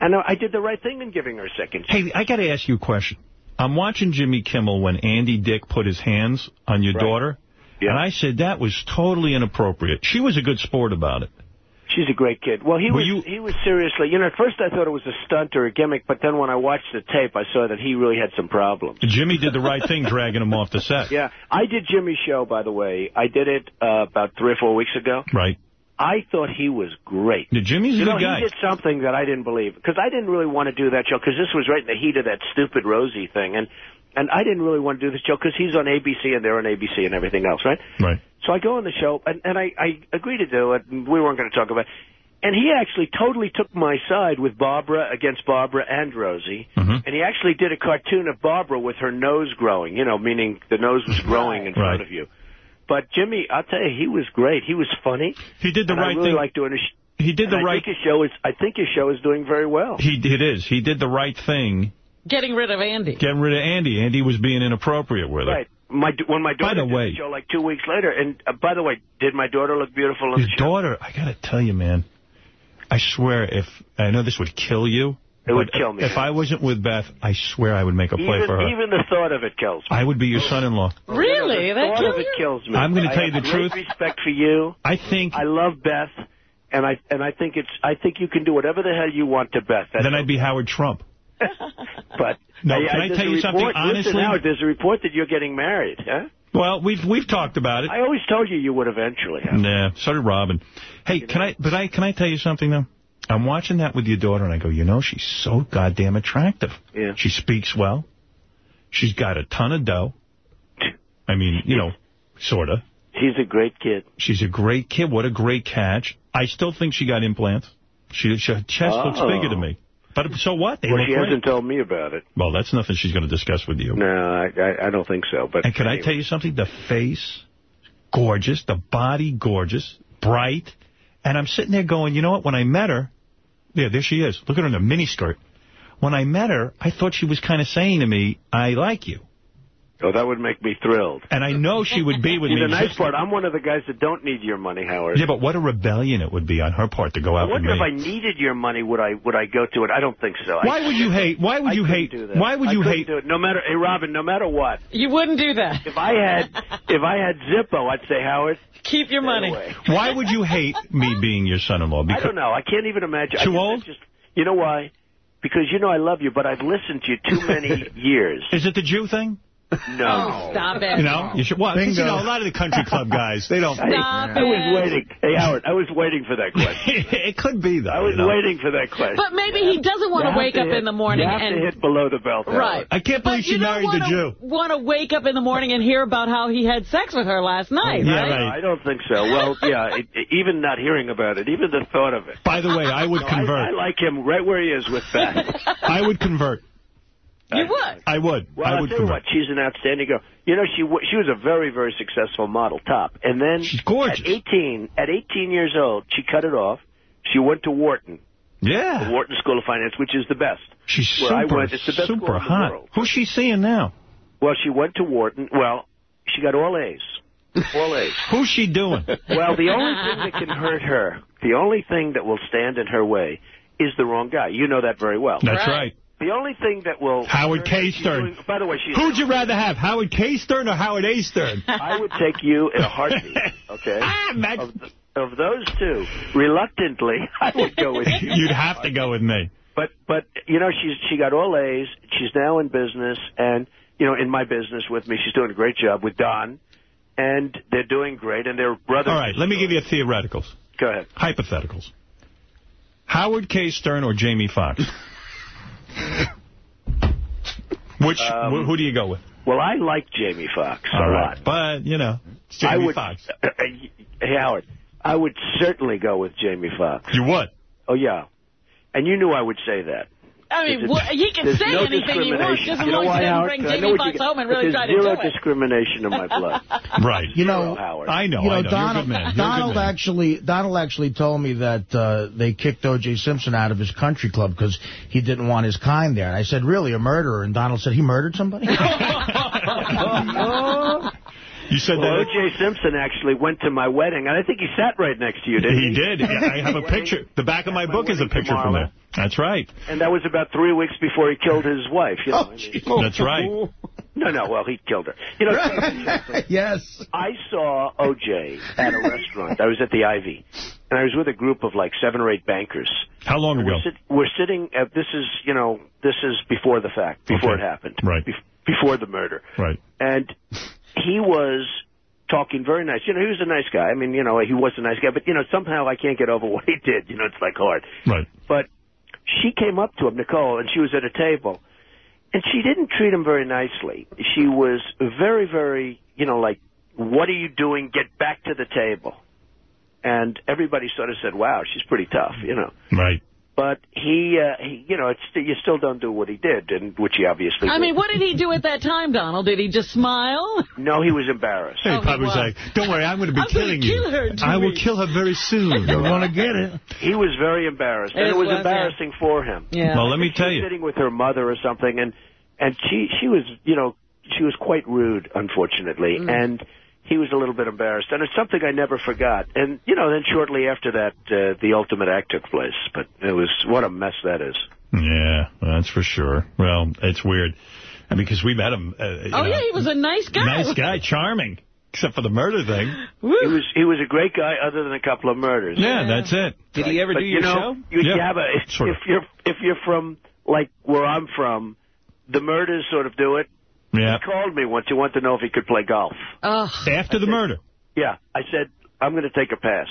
And I did the right thing in giving her a second chance. Hey, I got to ask you a question. I'm watching Jimmy Kimmel when Andy Dick put his hands on your daughter, and I said that was totally inappropriate. She was a good sport about it. She's a great kid. Well, he Were was you- he was seriously, you know, at first I thought it was a stunt or a gimmick, but then when I watched the tape, I saw that he really had some problems. Jimmy did the right thing dragging him off the set. Yeah, I did Jimmy's show, by the way. I did it uh, about three or four weeks ago. Right. I thought he was great. Yeah, Jimmy's a you good know, guy. he did something that I didn't believe because I didn't really want to do that show because this was right in the heat of that stupid Rosie thing, and and I didn't really want to do this show because he's on ABC and they're on ABC and everything else, right? Right. So I go on the show and and I I agreed to do it, and we weren't going to talk about. it. And he actually totally took my side with Barbara against Barbara and Rosie. Mm-hmm. And he actually did a cartoon of Barbara with her nose growing, you know, meaning the nose was growing in front of you. But Jimmy, I'll tell you, he was great. He was funny. He did the and right I really thing. like doing his. He did the and I right. Think his show is. I think his show is doing very well. He did it is. He did the right thing, Getting rid of Andy. getting rid of Andy. Andy was being inappropriate with her. Right. My when my daughter By daughter the did way- the show like two weeks later, and uh, by the way, did my daughter look beautiful on His the show? daughter, I gotta tell you, man. I swear, if I know this would kill you. It would kill me. If I wasn't with Beth, I swear I would make a play even, for her. even the thought of it kills me. I would be your son-in-law. Really? The That thought kills of it kills me. I'm gonna tell you the great truth. respect for you. I think. I love Beth, and I and I think it's. I think you can do whatever the hell you want to Beth. That's then I'd be Howard Trump. But No, I, can I there's tell a you something report- honestly? Listen, Howard, there's a report that you're getting married. Huh? Well, we've we've talked about it. I always told you you would eventually. Have. Nah, so did Robin. Hey, can I? But I can I tell you something though? I'm watching that with your daughter, and I go, you know, she's so goddamn attractive. Yeah. She speaks well. She's got a ton of dough. I mean, you know, sort of. She's a great kid. She's a great kid. What a great catch. I still think she got implants. She, she her chest looks Oh. bigger to oh. me. But so what? They well, she hasn't told me about it. Well, that's nothing she's going to discuss with you. No, I, I, I don't think so. But And can I tell you something? The face, gorgeous. The body, gorgeous. Bright. And I'm sitting there going, you know what? When I met her, yeah, there she is. Look at her in a miniskirt. When I met her, I thought she was kind of saying to me, I like you. Oh, that would make me thrilled. And I know she would be with See, me. the nice part, I'm one of the guys that don't need your money, Howard. Yeah, but what a rebellion it would be on her part to go out with me. wonder if I needed your money, would I would I go to it? I don't think so. I- Why would you hate? Why would I you hate? do that. Why would you couldn't hate? Do it. No matter, hey Robin, no matter what. You wouldn't do that. If I had, if I had Zippo, I'd say Howard. Keep your money. Why would you hate me being your son-in-law? I don't know. I can't even imagine. Too old? Just, you know why? Because you know I love you, but I've listened to you too many years. Is it the Jew thing? No. Oh, stop it. You know, you should. Well, 'cause, you know, a lot of the country club guys, they don't. Stop I was waiting. Hey, Howard, I was waiting for that question. it could be though. I was you know. waiting for that question. But maybe he doesn't want to wake up hit- in the morning you have and to hit below the belt. Howard. Right. I can't believe But she you married don't the Jew. Want to wake up in the morning and hear about how he had sex with her last night, Yeah, right? right. I don't think so. Well, yeah, it, it- even not hearing about it, even the thought of it. By the way, I would No, I- convert. I, like him right where he is with that. I would convert. You would. I would. Well, I I'll would tell you what, she's an outstanding girl. You know, she w- she was a very, very successful model, top. And then She's gorgeous. at 18, at 18 years old, she cut it off. She went to Wharton, the Yeah. Wharton School of Finance, which is the best. She's Where I super, went, it's the best school super in the hot. world. Who's she seeing now? Well, she went to Wharton. Well, she got all A's. All A's. Who's she doing? Well, the only thing that can hurt her, the only thing that will stand in her way, is the wrong guy. You know that very well. That's right. The only thing that will... Howard K. Stern. doing- by the way, she's... Who'd you rather have, Howard K. Stern or Howard A. Stern? I would take you in a heartbeat, okay? Ah, Matt. Of, th- of those two, reluctantly, I would go with you. You'd have to go with me. But, but you know, she's she got all A's. She's now in business, and, you know, in my business with me, she's doing a great job with Don, and they're doing great, and they're brothers. All right, let me give you a theoreticals. Go ahead. Hypotheticals. Howard K. Stern or Jamie Foxx? Which, Um, wh- who do you go with? Well, I like Jamie Foxx a All lot. but, you know, it's I Jamie would, Foxx. Uh, uh, hey, Howard, I would certainly go with Jamie Foxx. You would? Oh, yeah. And you knew I would say that. I mean, There's- wha- he can say no anything he wants, discrimination. just as You know long as why, he doesn't Howard? bring I know Jamie what Foxx home and really there's try to zero do it. discrimination in my blood. Right. You know, Howard. I know, you know, I know. You're a Donald, good man. You're a good Donald man. actually, Donald actually told me that uh, they kicked O.J. Simpson out of his country club because he didn't want his kind there. And I said, really, a murderer? And Donald said, he murdered somebody? You said Well, that... O.J. Simpson actually went to my wedding, and I think he sat right next to you, didn't he? He did. I have a picture. The back of my book is a picture from there. That's right. And that was about three weeks before he killed his wife. You know, oh, I mean- That's right. No, no, well, he killed her. You know, yes. I saw O.J. at a restaurant. I was at the Ivy, and I was with a group of like seven or eight bankers. How long ago? We're, sit- we're sitting. At, this is, you know, this is before the fact, before Okay. it happened, Right. Bef- before the murder. Right. And he was talking very nice. You know, he was a nice guy. I mean, you know, he was a nice guy, but you know, somehow I can't get over what he did. You know, it's like hard. Right. But she came up to him, Nicole, and she was at a table, and she didn't treat him very nicely. She was very, very, you know, like, what are you doing? Get back to the table. And everybody sort of said, wow, she's pretty tough, you know. Right. But he, uh, he you know, it's, you still don't do what he did, and which he obviously I did. mean, what did he do at that time, Donald? Did he just smile? No, he was embarrassed. He Oh, he was was. like, don't worry, I'm going to be I'm killing kill you. her I will kill her very soon. You want to get it. He was very embarrassed, and It it was, was, yeah. embarrassing for him. Yeah. Well, let me She tell was you. sitting with her mother or something, and and she she was you know she was quite rude, unfortunately, Mm. and he was a little bit embarrassed, and it's something I never forgot. And you know, then shortly after that, uh, the ultimate act took place. But it was what a mess that is. Yeah, that's for sure. Well, it's weird. And because we met him. Uh, Oh, know, yeah, he was a nice guy. Nice guy, charming. Except for the murder thing. He was he was a great guy, other than a couple of murders. Yeah, that's it. Did he ever but do you your know, show? You, you Yeah, have a if, sort of. if you're if you're from like where I'm from, the murders sort of do it. Yeah. He called me once. He wanted to know if he could play golf. After the murder. Yeah, I said I'm going to take a pass.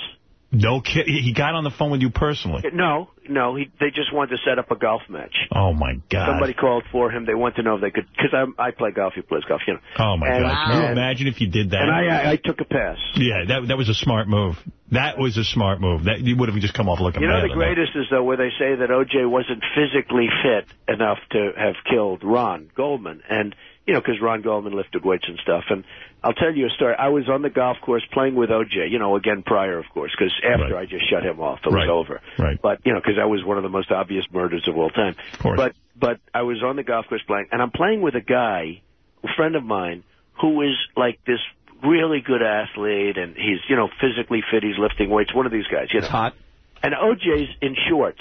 No kid. He got on the phone with you personally. No, no, he, they just wanted to set up a golf match. Oh, my God. Somebody called for him. They want to know if they could, because I play golf, he plays golf, you know. Oh, my And- God. Can you imagine if you did that? And I, I, I took a pass. Yeah, that that was a smart move. That was a smart move. That You would have just come off looking You know, the greatest is, though, where they say that O.J. wasn't physically fit enough to have killed Ron Goldman. And, you know, because Ron Goldman lifted weights and stuff. And I'll tell you a story. I was on the golf course playing with O.J., you know, again prior, of course, because after Right. I just shut him off, it Right. was over. Right. But, you know, because that was one of the most obvious murders of all time. Of course. But, but I was on the golf course playing, and I'm playing with a guy a friend of mine who is like this really good athlete, and he's you know physically fit. He's lifting weights. One of these guys, you know. hot. And OJ's in shorts.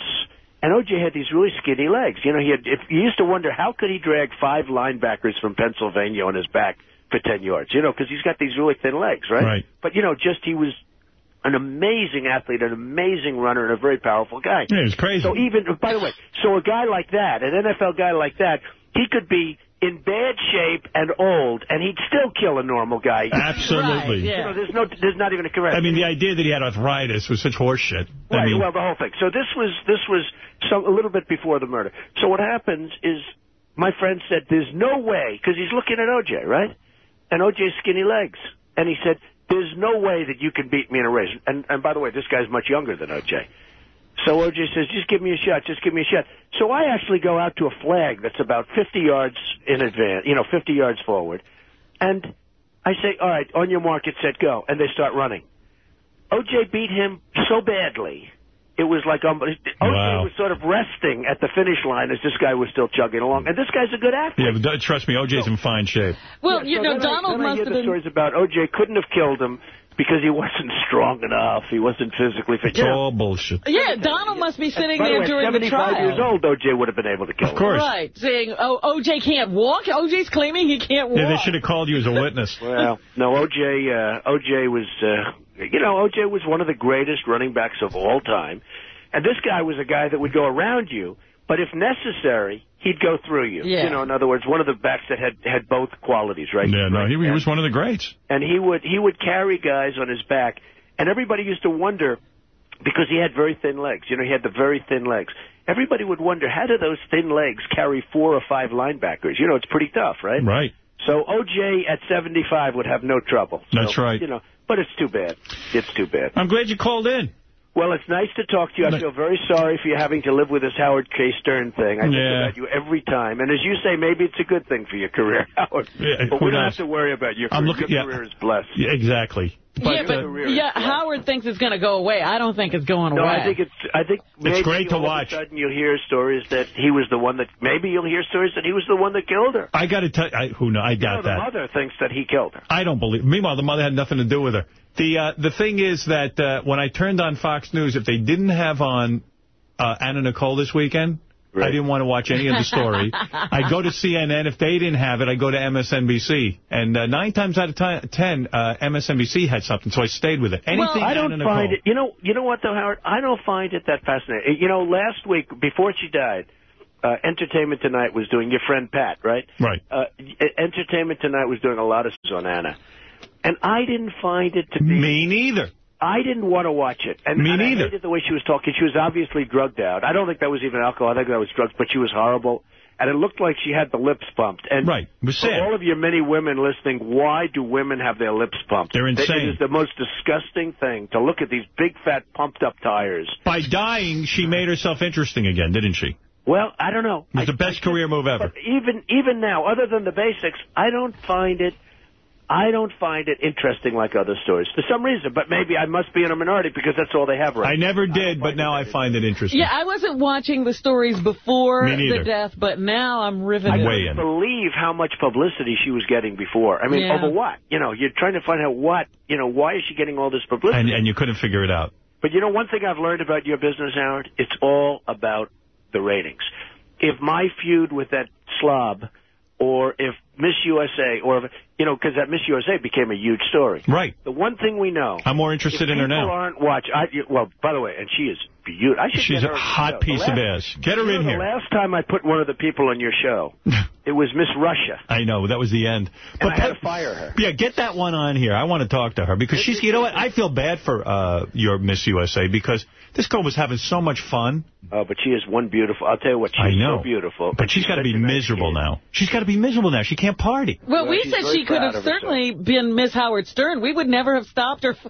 And OJ had these really skinny legs. You know, he had. If you used to wonder how could he drag five linebackers from Pennsylvania on his back for ten yards? You know, because he's got these really thin legs, right? Right. But you know, just he was an amazing athlete, an amazing runner, and a very powerful guy. Yeah, he was crazy. So even, by the way, so a guy like that, an NFL guy like that, he could be in bad shape and old, and he'd still kill a normal guy. Absolutely. You know, there's no, there's not even a correct. I mean, the idea that he had arthritis was such horseshit. I mean, well, the whole thing. So this was this was some, a little bit before the murder. So what happens is my friend said, "There's no way," because he's looking at OJ, right? And OJ's skinny legs, and he said, "There's no way that you can beat me in a race." And and by the way, this guy's much younger than OJ. So OJ says, "Just give me a shot. Just give me a shot." So I actually go out to a flag that's about 50 yards in advance, you know, 50 yards forward, and I say, "All right, on your mark, get set, go," and they start running. OJ beat him so badly. It was like um, OJ Wow. was sort of resting at the finish line as this guy was still chugging along. And this guy's a good athlete. yeah, but trust me, OJ's in fine shape. Well, Yeah, you so know, then I- Donald then I must hear have the been... stories about OJ couldn't have killed him because he wasn't strong enough. He wasn't physically fit. It's all bullshit. Yeah, Donald must be sitting By the there way, during the 75 trial. years old, OJ would have been able to kill him. Of course. Right, saying, oh, OJ can't walk? OJ's claiming he can't walk. Yeah, they should have called you as a witness. Well, no, OJ, uh, OJ was, uh, you know, OJ was one of the greatest running backs of all time. And this guy was a guy that would go around you, but if necessary, he'd go through you. Yeah. You know, in other words, one of the backs that had, had both qualities, right? Yeah, no, he, he was one of the greats. and he would he would carry guys on his back, and everybody used to wonder because he had very thin legs. You know, he had the very thin legs. Everybody would wonder how do those thin legs carry four or five linebackers? You know, it's pretty tough, right? Right. So OJ at 75 would have no trouble. That's right. You know, but it's too bad. It's too bad. I'm glad you called in. Well, it's nice to talk to you. I feel very sorry for you having to live with this Howard K. Stern thing. I think Yeah. about you every time. And as you say, maybe it's a good thing for your career, Howard. Yeah, but we don't knows? have to worry about your I'm career. looking- your yeah. career is blessed. Yeah, exactly. Yeah, but yeah, Howard thinks it's going to go away. I don't think it's going No, away. I think it's. I think maybe great to all watch. Of a sudden, you'll hear stories that he was the one that. Maybe you'll hear stories that he was the one that killed her. I got to tell you, who know, I You know, doubt the that. mother thinks that he killed her. I don't believe. Meanwhile, the mother had nothing to do with her. The uh, the thing is that uh, when I turned on Fox News, if they didn't have on uh, Anna Nicole this weekend, I didn't want to watch any of the story. I go to CNN. If they didn't have it, I go to MSNBC. And uh, nine times out of ti- ten, uh, MSNBC had something, so I stayed with it. Anything well, I don't find it. You know. You know what though, Howard? I don't find it that fascinating. You know, last week before she died, uh, Entertainment Tonight was doing your friend Pat, right? Right. Uh, Entertainment Tonight was doing a lot of on Anna, and I didn't find it to be. Me neither. I didn't want to watch it. And, Me and I neither. hated the way she was talking. She was obviously drugged out. I don't think that was even alcohol. I think that was drugs, but she was horrible. And it looked like she had the lips pumped. And right. It was for all of you many women listening, why do women have their lips pumped? They're insane. It is the most disgusting thing to look at these big, fat, pumped-up tires. By dying, she made herself interesting again, didn't she? Well, I don't know. It was the best career move ever. Even even now, other than the basics, I don't find it. I don't find it interesting like other stories for some reason. But maybe I must be in a minority because that's all they have right I never did, but now I find it interesting. Yeah, I wasn't watching the stories before the death, but now I'm riveted. I couldn't believe how much publicity she was getting before. I mean, Yeah. over what? You know, you're trying to find out what, you know, why is she getting all this publicity? And, and you couldn't figure it out. But you know, one thing I've learned about your business, Howard, it's all about the ratings. If my feud with that slob, or if Miss USA, or, if, you know, because that Miss USA became a huge story. Right. The one thing we know. I'm more interested in her now. people now. aren't watch. I, well, by the way, and she is beautiful. I should She's get a her on the hot show. piece The of ass. Get her you know, in the here. last time I put one of the people on your show, it was Miss Russia. I know, that was the end. And I had to fire her. Yeah, get that one on here. I want to talk to her because she's, you know what? I feel bad for uh, your Miss USA because this girl was having so much fun. Oh, but she is one beautiful. I'll tell you what, she's I know. so beautiful. But she's got to be miserable now. She's got to be miserable now. She can't party. Well, Well, we said very she could have of herself. certainly been Miss Howard Stern. We would never have stopped her.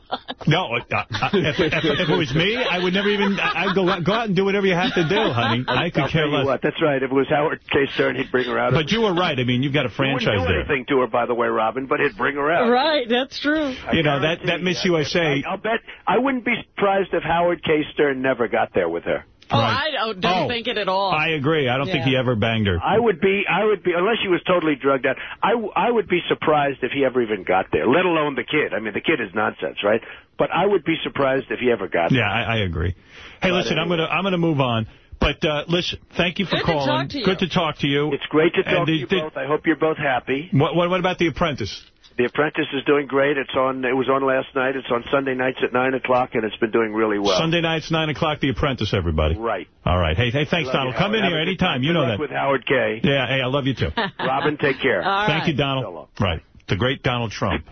No, uh, uh, if, if, if it was me, I would never even. I- I'd go out, go out and do whatever you have to do, honey. I could I'll care tell you less. what, that's right. If it was Howard K. Stern, he'd bring her out. But you were right. I mean, you've got a He franchise wouldn't do there. anything to her, by the way, Robin, but he'd bring her out. right, that's true. You know that that Miss USA. I'll bet I wouldn't be surprised if Howard K. Stern never got there with her. Oh, I don't, don't Oh. think it at all. I agree. I don't think he ever banged her. I would be, I would be, unless she was totally drugged out, I, I would be surprised if he ever even got there, let alone the kid. I mean, the kid is nonsense, right? But I would be surprised if he ever got there. Yeah, I, I agree. Hey, listen, I'm gonna I'm gonna move on. But uh, listen, thank you for Good to calling. talk to you. Good to talk to you. It's great to And talk the- to you the- both. I hope you're both happy. What, what what about The Apprentice? The Apprentice is doing great. It's on. It was on last night. It's on Sunday nights at nine o'clock, and it's been doing really well. Sunday nights, 9 o'clock, The Apprentice, everybody. Right. All right. Hey, hey, thanks, Donald. you, Come in Howard. here Have a anytime. time. You know that. with Howard K. Yeah, hey, I love you too. Robin, take care. Thank you, Donald. Right. The great Donald Trump.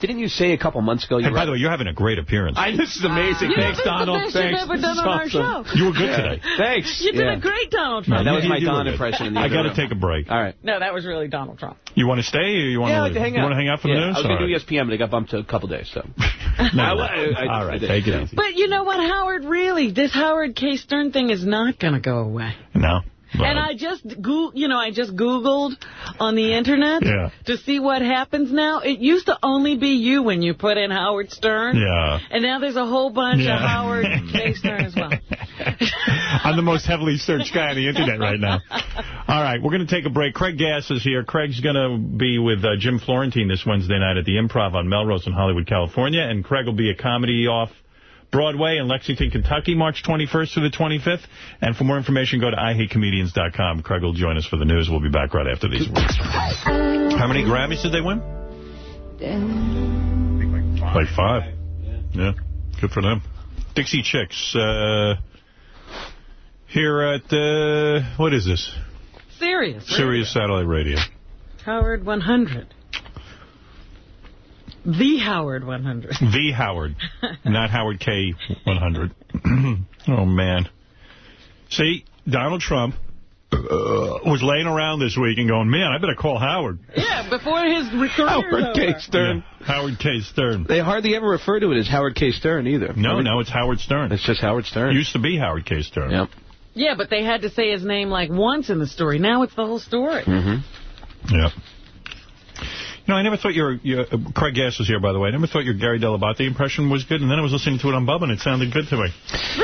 Didn't you say a couple months ago you Hey, were by the way, you're having a great appearance. I, this is amazing. You Thanks, did the Donald. best you've Thanks. ever done on our show. You were good today. Thanks. You did Yeah. a great Donald No, Trump. that was You- my you were Don impression. In the I got to take a break. All right. No, that was really Donald Trump. You want to stay or you want Yeah, to I leave? like to hang you out. want to hang out for yeah, the I was All going to do ESPN, but it got bumped to a couple days. So. No, I- I- I- All right, I did. take it easy. But you know what, Howard? Really, this Howard K. Stern thing is not going to go away. No. And I just go, you know, I just Googled on the internet Yeah. to see what happens now. It used to only be you when you put in Howard Stern. Yeah. And now there's a whole bunch Yeah. of Howard K. Stern as well. I'm the most heavily searched guy on the internet right now. All right, we're going to take a break. Craig Gass is here. Craig's going to be with uh, Jim Florentine this Wednesday night at the Improv on Melrose in Hollywood, California. And Craig will be a comedy off Broadway in Lexington, Kentucky, March 21st through the 25th. And for more information, go to IHateComedians.com. Craig will join us for the news. We'll be back right after these words. How many Grammys did they win? Like five. Yeah, good for them. Dixie Chicks. Uh, here at, uh, what is this? Sirius. Sirius Satellite Radio. Howard 100. The Howard 100. The Howard, not Howard K. 100. oh, man. See, Donald Trump uh, was laying around this week and going, man, I better call Howard. Yeah, before his career Howard K. Stern. Yeah, Howard K. Stern. They hardly ever refer to it as Howard K. Stern either. No, no, it's Howard Stern. It's just Howard Stern. Used to be Howard K. Stern. Yep. Yeah, but they had to say his name like once in the story. Now it's the whole story. Mm-hmm. Yeah. Know, I never thought your, your uh, Craig Gass was here, by the way. I never thought your Gary Dell'Abate impression was good, and then I was listening to it on Bubba, and it sounded good to me.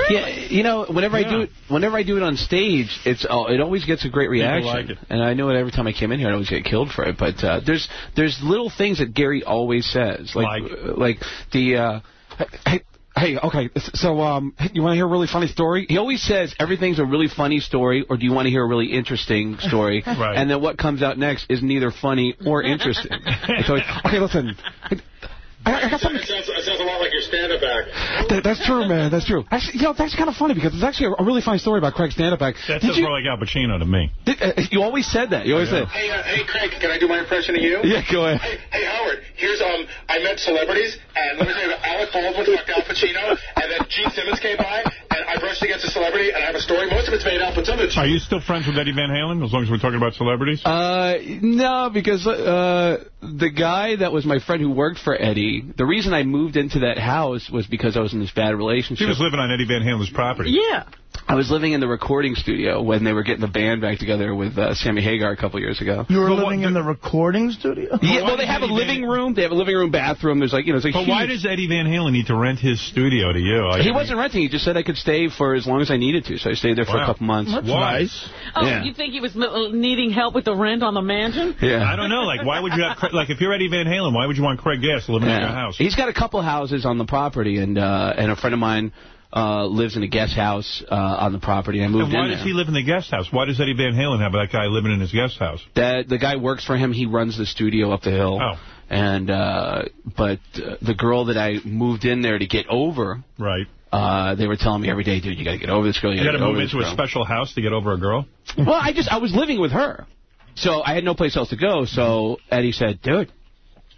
Yeah, you know, whenever I do it, whenever I do it on stage, it's oh, it always gets a great reaction. like it. And I know it every time I came in here, I always get killed for it. But uh, there's there's little things that Gary always says, like uh, like the. Uh, hey, Hey, okay, so um, you want to hear a really funny story? He always says everything's a really funny story, or do you want to hear a really interesting story? Right. And then what comes out next is neither funny or interesting. Always, okay, listen, I, I got something. It sounds, it sounds a lot like your stand-up act. That, that's true, man. That's true. Actually, you know, that's kind of funny because it's actually a, a really funny story about Craig's stand-up act. That Did sounds you, more like Al Pacino to me. did, uh, you always said that. You always Yeah. said, Hey, uh, hey, Craig, can I do my impression of you? yeah, go ahead. Hey, hey, Howard. Here's um, I met celebrities, and let me tell you, Alec Baldwin fucked Al Pacino, and then Gene Simmons came by, and I brushed against a celebrity, and I have a story. Most of it's made up, but some of it's Are you still friends with Eddie Van Halen, as long as we're talking about celebrities? Uh, no, because uh, the guy that was my friend who worked for Eddie, the reason I moved into that house was because I was in this bad relationship. He was living on Eddie Van Halen's property. Yeah. I was living in the recording studio when they were getting the band back together with uh, Sammy Hagar a couple years ago. You were But what- living in the recording studio? Yeah, well, they does have a living Van- room. They have a living room, bathroom. There's like, you know, it's like But why does Eddie Van Halen need to rent his studio to you? Like, He wasn't renting. He just said I could stay for as long as I needed to. So I stayed there for Wow. a couple months. That's Why? nice. Oh, Yeah. you think he was needing help with the rent on the mansion? Yeah. I don't know. Like, why would you have, like, if you're Eddie Van Halen, why would you want Craig Gass living in your house? He's got a couple houses on the property, and uh, and a friend of mine uh, lives in a guest house uh, on the property. I moved And why does there. he live in the guest house? Why does Eddie Van Halen have that guy living in his guest house? That the guy works for him. He runs the studio up the hill. Oh. And uh, but uh, the girl that I moved in there to get over, Right. uh, they were telling me every day, dude, you got to get over this girl. You, You got got to move into a special house to get over a girl? Well, I just I was living with her, so I had no place else to go. So Eddie said, dude,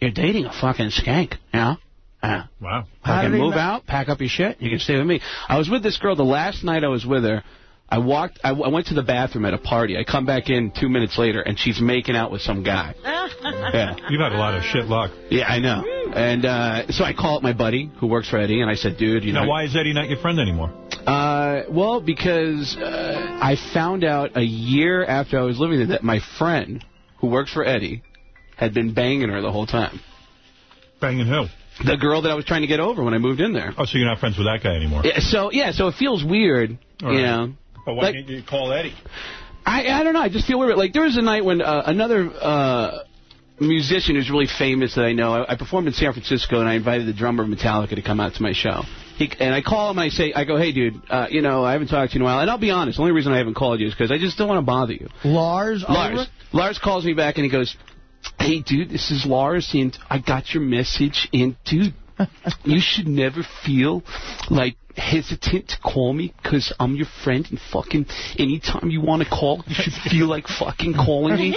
you're dating a fucking skank, you know? Uh, Wow. How I can move out, pack up your shit. You can stay with me. I was with this girl the last night I was with her. I walked. I, I went to the bathroom at a party. I come back in two minutes later, and she's making out with some guy. Yeah, You've had a lot of shit luck. yeah, I know. And uh, so I call up my buddy who works for Eddie, and I said, dude, you know, Now, why is Eddie not your friend anymore? uh, well, because uh, I found out a year after I was living there that my friend who works for Eddie had been banging her the whole time. Banging who? the girl that I was trying to get over when I moved in there. Oh, so you're not friends with that guy anymore? Yeah, so yeah, so it feels weird, All you right. know. But why Like- didn't you call Eddie? I I don't know. I just feel weird. Like there was a night when uh, another uh, musician who's really famous that I know. I, I performed in San Francisco and I invited the drummer of Metallica to come out to my show. He, and I call him and I say, I go, hey dude, uh, you know, I haven't talked to you in a while. And I'll be honest, the only reason I haven't called you is because I just don't want to bother you. Lars? Lars. Ulrich? Lars calls me back and he goes, hey dude, this is Lars and I got your message and dude, you should never feel like hesitant to call me because I'm your friend and fucking anytime you want to call, you should feel like fucking calling me.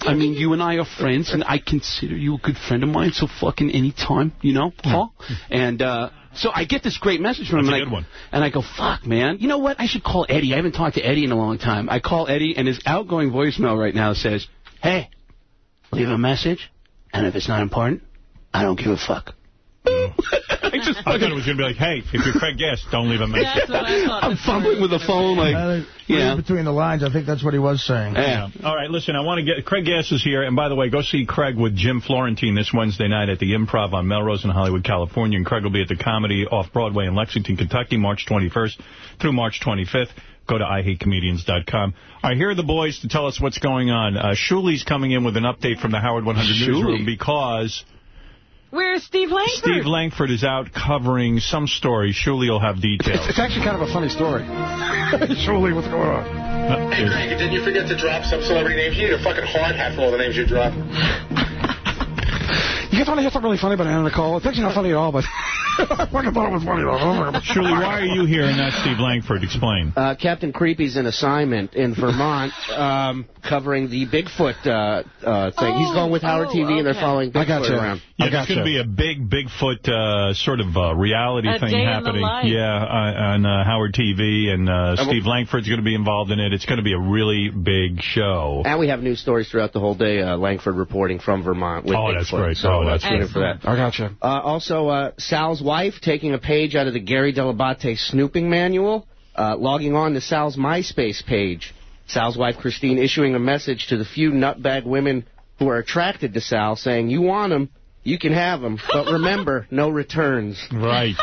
I mean, you and I are friends and I consider you a good friend of mine, so fucking anytime, you know, huh? And, uh, so I get this great message from him, That's a and, good I, one. and I go, fuck, man. You know what? I should call Eddie. I haven't talked to Eddie in a long time. I call Eddie, and his outgoing voicemail right now says, hey, leave a message, and if it's not important, I don't give a fuck. I just I thought it was going to be like, hey, if you're Craig Guest, don't leave a message. I'm fumbling with the phone, like, Uh, yeah. Between the lines, I think that's what he was saying. Yeah. All right, listen, I want to get... Craig Gass is here. And by the way, go see Craig with Jim Florentine this Wednesday night at the Improv on Melrose in Hollywood, California. And Craig will be at the Comedy Off-Broadway in Lexington, Kentucky, March 21st through March 25th. Go to IHateComedians.com. All right, here are the boys to tell us what's going on. Uh, Shuli's coming in with an update from the Howard 100 Shuli. newsroom because Where's Steve Langford? Steve Langford is out covering some story. Shuli will have details. It's actually kind of a funny story. Shuli, what's going on? Uh, Hey, Craig, didn't you forget to drop some celebrity names? You need a fucking hard hat for all the names you dropped. You guys want to hear something really funny about Anna Nicole? It's actually not funny at all, but I fucking thought it was funny, though. Shuli, why are you here and not Steve Langford? Explain. Uh, Captain Creepy's in assignment in Vermont um, covering the Bigfoot uh, uh, thing. He's going with Howard oh, TV, and they're okay. following I Bigfoot gotcha. around. Yeah, there's going to be a big Bigfoot uh, sort of uh, reality A thing day in the happening. life. Yeah, uh, on uh, Howard TV, and uh, well- Steve Langford's going to be involved in it. It's going to be a really big show. And we have news stories throughout the whole day. Uh, Langford reporting from Vermont with Oh, Bigfoot. that's great. So Oh, that's tune in for that. I gotcha. Uh, also, uh, Sal's wife taking a page out of the Gary Dell'Abate snooping manual, uh, logging on to Sal's MySpace page. Sal's wife, Christine, issuing a message to the few nutbag women who are attracted to Sal, saying, you want him, you can have him, but remember, no returns. Right.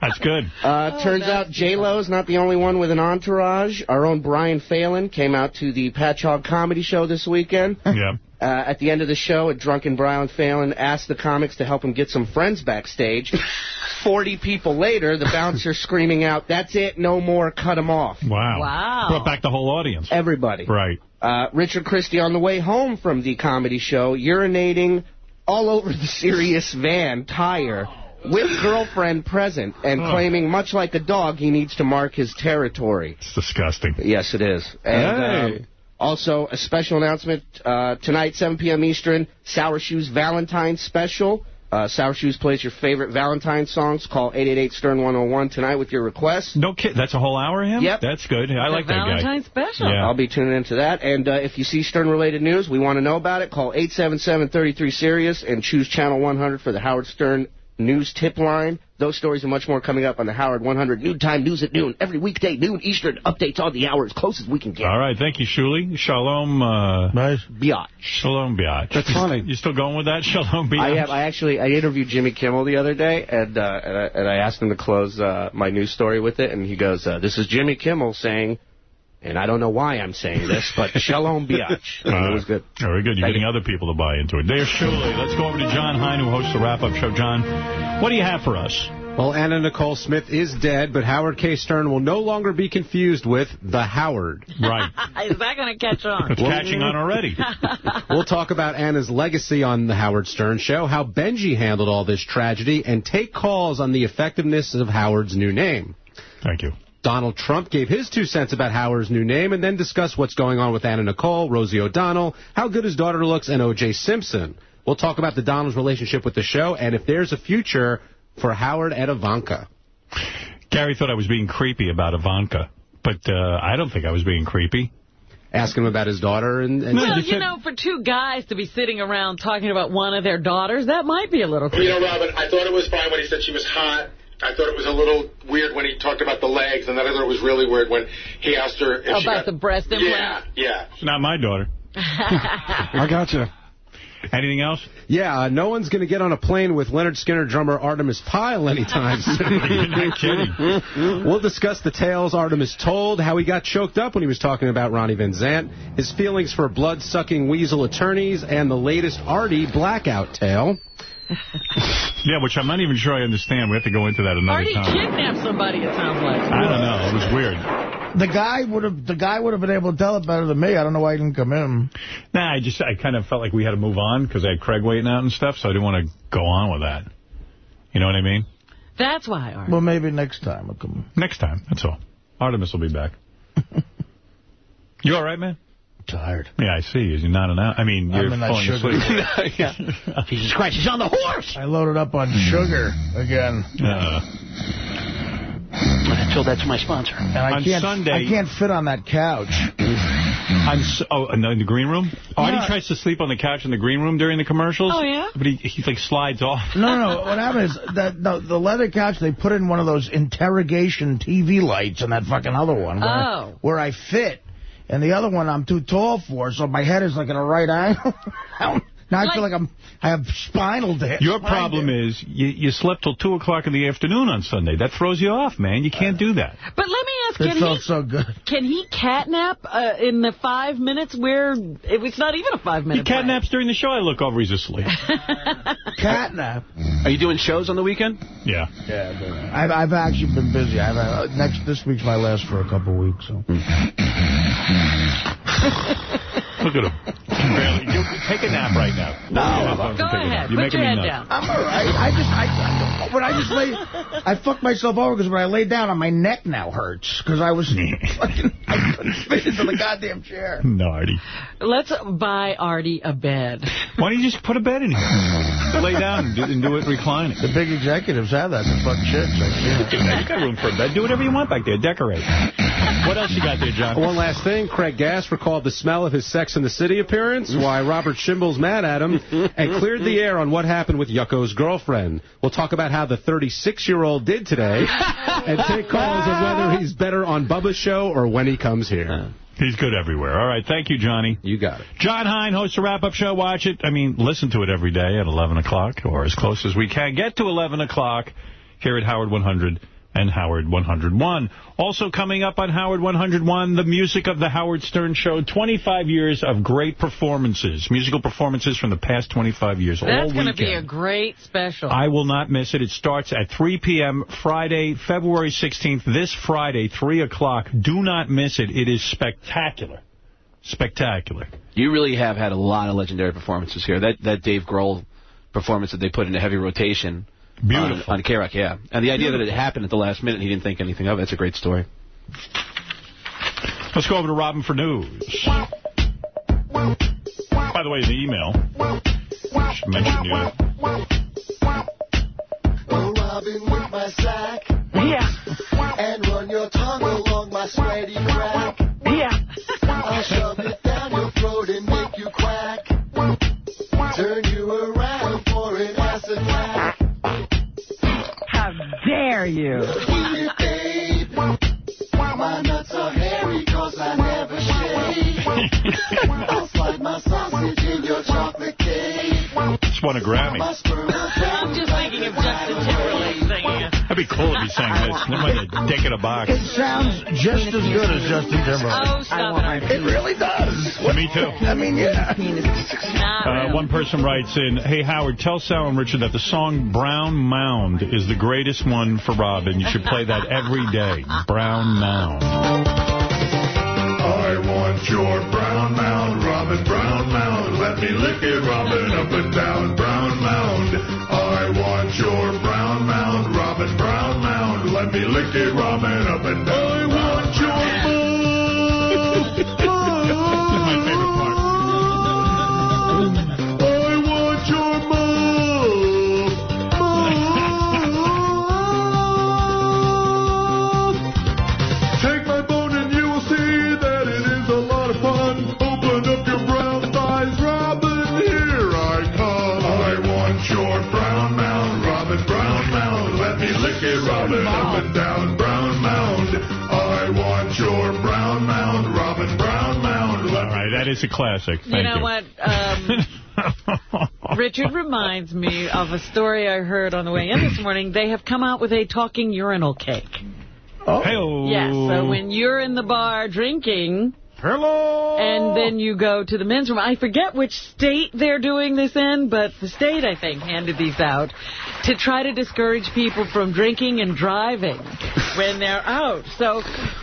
That's good. Uh, turns out J-Lo is not the only one with an entourage. Our own Brian Phelan came out to the Patchogue Comedy Show this weekend. Yeah. Uh, at the end of the show, a drunken Brian Phelan asked the comics to help him get some friends backstage. Forty people later, the bouncer screaming out, that's it, no more, cut him off. Wow. Wow. Brought back the whole audience. Everybody. Right. Uh, Richard Christie on the way home from the comedy show, urinating all over the Sirius van tire with girlfriend present and Oh. claiming, much like a dog, he needs to mark his territory. It's disgusting. Yes, it is. And Hey. um, also, a special announcement uh, tonight, 7 p.m. Eastern, Sour Shoes Valentine's Special. Uh, Sour Shoes plays your favorite Valentine songs. Call 888-STERN-101 tonight with your request. No kid. That's a whole hour of him? Yep. That's good. I like that guy. Valentine's special. Yeah. I'll be tuning into that. And uh, if you see Stern-related news, we want to know about it. Call 877-33-SIRIUS and choose Channel 100 for the Howard Stern News Tip Line. Those stories and much more coming up on the Howard 100 Noontime News at noon. Every weekday, noon Eastern. Updates on the hour as close as we can get. All right. Thank you, Shuli. Shalom. Uh, nice. Biatch. Shalom, Biatch. That's funny. You still going with that? Shalom, Biatch? I have. I actually I interviewed Jimmy Kimmel the other day, and uh, and, I, and I asked him to close uh, my news story with it, and he goes, uh, "This is Jimmy Kimmel saying." And I don't know why I'm saying this, but shalom biatch. And it was good. Very good. You're getting other people to buy into it. There, Shuli. Let's go over to John Hein, who hosts the wrap-up show. John, what do you have for us? Well, Anna Nicole Smith is dead, but Howard K. Stern will no longer be confused with the Howard. Right. Is that going to catch on? It's catching on already. We'll talk about Anna's legacy on the Howard Stern Show, how Benji handled all this tragedy, and take calls on the effectiveness of Howard's new name. Thank you. Donald Trump gave his two cents about Howard's new name and then discussed what's going on with Anna Nicole, Rosie O'Donnell, how good his daughter looks, and O.J. Simpson. We'll talk about the Donald's relationship with the show and if there's a future for Howard and Ivanka. Gary thought I was being creepy about Ivanka, but uh, I don't think I was being creepy. Ask him about his daughter. and, and Well, you know, for two guys to be sitting around talking about one of their daughters, that might be a little creepy. You creepy. know, Robin, I thought it was fine when he said she was hot. I thought it was a little weird when he talked about the legs, and then I thought it was really weird when he asked her if she About got... the breast Yeah, implant? yeah. Not my daughter. I gotcha. Anything else? Yeah, uh, no one's going to get on a plane with Lynyrd Skynyrd drummer Artimus Pyle anytime soon. You're not kidding. We'll discuss the tales Artemis told, how he got choked up when he was talking about Ronnie Van Zant, his feelings for blood-sucking weasel attorneys, and the latest Artie blackout tale. Yeah, which I'm not even sure I understand. We have to go into that another Artie time. kidnapped somebody, it sounds like. I don't know. It was weird. The guy would have the guy would have been able to tell it better than me. I don't know why he didn't come in. Nah, I just I kind of felt like we had to move on because I had Craig waiting out and stuff, so I didn't want to go on with that. You know what I mean? That's why, Artie. Well, maybe next time I'll come. Next time, that's all. Artimus will be back. you all right, man? Tired. Yeah, I see. You're not an out. I mean, you're I'm in that falling sugar. asleep. yeah. Jesus Christ, he's on the horse! I loaded up on sugar again. Uh, So that's my sponsor. And I On can't, Sunday- I can't fit on that couch. I'm so, oh, in the, green room? Artie Yeah. tries to sleep on the couch in the green room during the commercials. Oh, yeah? But he, he like slides off. No, no, no. What happened is that the, the leather couch, they put in one of those interrogation TV lights in that fucking other one. Where, Oh. Where I fit. And the other one I'm too tall for, so my head is like at a right angle. now I feel like I'm, I have spinal damage. Your problem is you, you slept till 2 o'clock in the afternoon on Sunday. That throws you off, man. You can't do that. But let me ask, It can felt he, so good. can he catnap uh, in the five minutes where it, it's not even a five-minute He catnaps during the show. I look over, he's asleep. Catnap. Are you doing shows on the weekend? Yeah. Yeah, I've, I've actually been busy. I've uh, next this week's my last for a couple weeks. So. Look at him. Barely. You, take a nap right now. No, Go ahead. You're Put your me head nuts. down. I'm all right. I just, I, when I just lay, I fucked myself over because when I lay down, on my neck now hurts because I was fucking, I couldn't fit into the goddamn chair. No, Artie. Let's buy Artie a bed. Why don't you just put a bed in here? Lay down and do, and do it reclining. The big executives have that The fuck chicks. I've. You got room for a bed. Do whatever you want back there. Decorate. What else you got there, John? One last thing, Craig Gass recalled the smell of his Sex in the City appearance, why Robert Schimmel's mad at him, and cleared the air on what happened with Yucko's girlfriend. We'll talk about how the 36-year-old did today, and take calls on whether he's better on Bubba's show or when he comes here. He's good everywhere. All right. Thank you, Johnny. You got it. John Hein hosts a wrap-up show. Watch it. I mean, listen to it every day at 11 o'clock or as close as we can. Get to 11 o'clock here at Howard 100 and Howard 101. Also coming up on Howard 101, the music of the Howard Stern Show. 25 years of great performances, musical performances from the past 25 years. all That's going to be a great special. I will not miss it. It starts at 3 p.m. Friday, February 16th, this Friday, 3 o'clock. Do not miss it. It is spectacular. Spectacular. You really have had a lot of legendary performances here. That that Dave Grohl performance that they put into heavy rotation Beautiful. on, on K-Rock, yeah. And the idea that it happened at the last minute, he didn't think anything of it. It's a great story. Let's go over to Robin for news. By the way, the email. Should mention you. Go Robin with my sack. Yeah. And run your tongue along my sweaty crack. Yeah. I'll shove it down your throat and dare you? Eat it, babe. My nuts are hairy cause I never shave. I'll slide my sausage in your chocolate cake. Just won a Grammy. My sperm will I'm just thinking of Justin Timberlake singing it. That'd be cool if he sang this. Never mind a dick in a box. It sounds just as good as Justin Timberlake. Oh, stop it. It really does. Me too. I mean, yeah. Not Uh, really. one person writes in, Hey, Howard, tell Sal and Richard that the song Brown Mound is the greatest one for Robin. You should play that every day. Brown Mound. I want your brown mound, Robin Brown mound. Let me lick it, Robin, up and down, brown mound. I want your brown mound, Robin Brown mound. Let me lick it, eh, Robin, up and down. That is a classic. Thank You know what? Um, Richard reminds me of a story I heard on the way in this morning. They have come out with a talking urinal cake. Oh. Yes, so when you're in the bar drinking... Hello! And then you go to the men's room. I forget which state they're doing this in, but the state, I think, handed these out to try to discourage people from drinking and driving when they're out. So,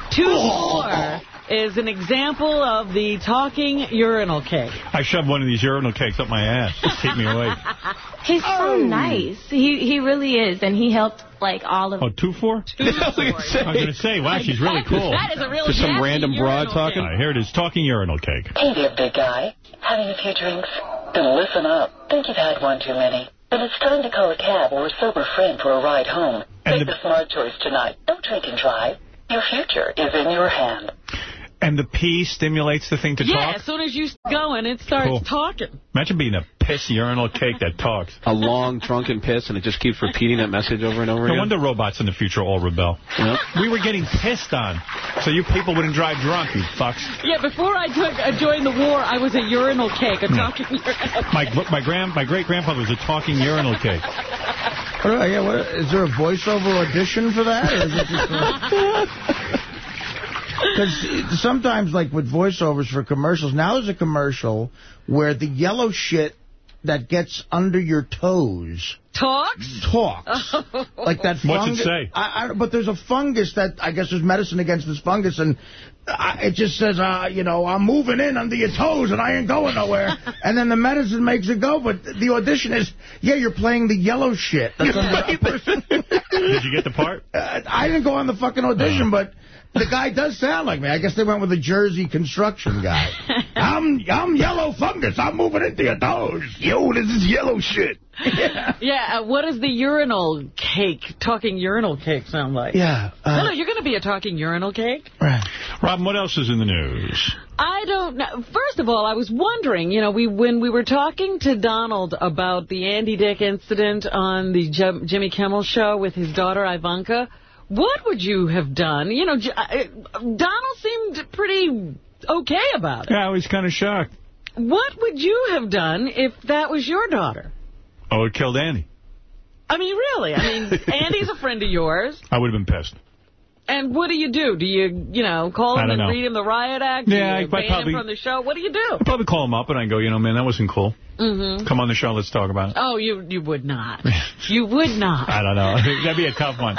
two more is an example of the talking urinal cake. I shoved one of these urinal cakes up my ass. Just keep me awake. He's so Oh. nice. He he really is, and he helped like all of. Oh, two four? I was going to say, wow, she's really cool. That is a really Just some random broad talking. cake. All right, here it is, talking urinal cake. Hey there, big guy. Having a few drinks? Then listen up. Think you've had one too many. Then it's time to call a cab or a sober friend for a ride home. Make the smart choice tonight. Don't drink and drive. Your future is in your hand. And the pee stimulates the thing to yeah, talk? as soon as you go and it starts Cool. talking. Imagine being a piss urinal cake that talks. A long drunken piss, and it just keeps repeating that message over and over No again. wonder robots in the future all rebel. We were getting pissed on, so you people wouldn't drive drunk, you fucks. Yeah, before I took uh, joined the war, I was a urinal cake, a Yeah. talking urinal cake. My my grand my great grandfather was a talking urinal cake. What yeah, what, is there a voiceover audition for that? Or is it just Because sometimes, like with voiceovers for commercials, now there's a commercial where the yellow shit that gets under your toes talks. Talks. like that What's it fungus. say? I, I, but there's a fungus that I guess there's medicine against this fungus, and I, it just says, uh, you know, I'm moving in under your toes, and I ain't going nowhere. and then the medicine makes it go, but the audition is, yeah, you're playing the yellow shit. That's under Did you get the part? uh, I didn't go on the fucking audition, but the guy does sound like me. I guess they went with a Jersey construction guy. I'm I'm yellow fungus. I'm moving into your toes. Yo, this is yellow shit. Yeah, uh, what does the urinal cake, talking urinal cake sound like? Yeah. uh, Hello, you're going to be a talking urinal cake? Right. Robin, what else is in the news? I don't know. First of all, I was wondering, you know, we when we were talking to Donald about the Andy Dick incident on the Jim, Jimmy Kimmel show with his daughter Ivanka, what would you have done? You know, uh, Donald seemed pretty okay about it. Yeah, I was kind of shocked. What would you have done if that was your daughter? Oh, it killed Andy. I mean, really. I mean, Andy's a friend of yours. I would have been pissed. And what do you do? Do you, you know, call him and know. read him the riot act? Yeah, I ban probably- him from the show? What do you do? I'd probably call him up and I'd go, you know, man, that wasn't cool. Mm-hmm. Come on the show, let's talk about it. Oh, you you would not. You would not. I don't know. That'd be a tough one.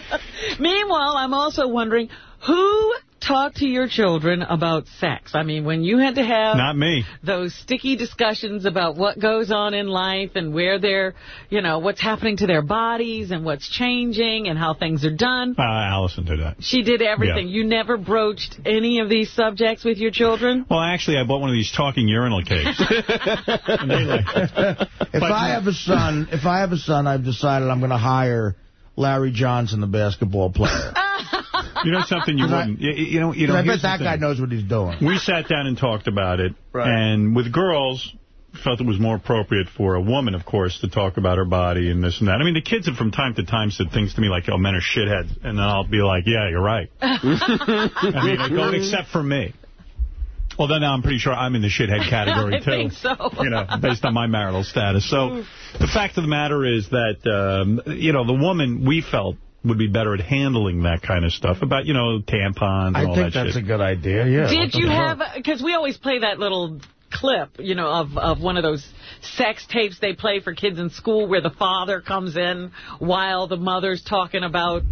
Meanwhile, I'm also wondering, who talked to your children about sex? I mean, when you had to have Not me. those sticky discussions about what goes on in life and where they're, you know, what's happening to their bodies and what's changing and how things are done. Uh, Allison did that. She did everything. Yeah. You never broached any of these subjects with your children? Well, actually, I bought one of these talking urinal cakes. And they like- If I have a son, if I have a son, I've decided I'm going to hire Larry Johnson, the basketball player. You know something you wouldn't. You, you know, you know. I bet here's the that guy knows what he's doing. We sat down and talked about it, Right. and with girls, felt it was more appropriate for a woman, of course, to talk about her body and this and that. I mean, the kids have from time to time said things to me like, oh, men are shitheads, and then I'll be like, yeah, you're right. I mean, I go, except for me. Well, then I'm pretty sure I'm in the shithead category, I too. think so. You know, based on my marital status. So the fact of the matter is that, um, you know, the woman we felt would be better at handling that kind of stuff about, you know, tampons and I all think that that's shit. a good idea, yeah. Did you have, because we always play that little clip, you know, of, of one of those sex tapes they play for kids in school where the father comes in while the mother's talking about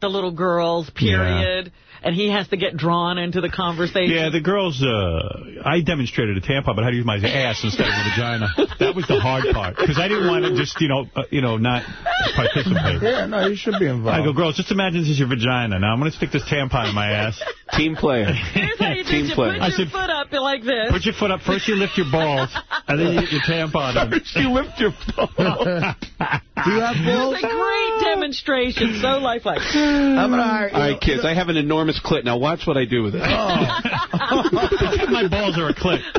the little girls, period, and he has to get drawn into the conversation. Yeah, the girls, uh, I demonstrated a tampon, but how to use my ass instead of a vagina. That was the hard part, because I didn't want to just, you know, uh, you know, not participate. Yeah, no, you should be involved. I go, girls, just imagine this is your vagina. Now I'm going to stick this tampon in my ass. Team player. Here's how you do Team it. You player. put I your said, foot up like this. put your foot up. First you lift your balls, and then you get your tampon in. First you lift your balls. Do you have balls? It's a great demonstration. So lifelike. I'm going to hire... All right, kids, I have an enormous clit. Now watch what I do with it. my balls are a clip.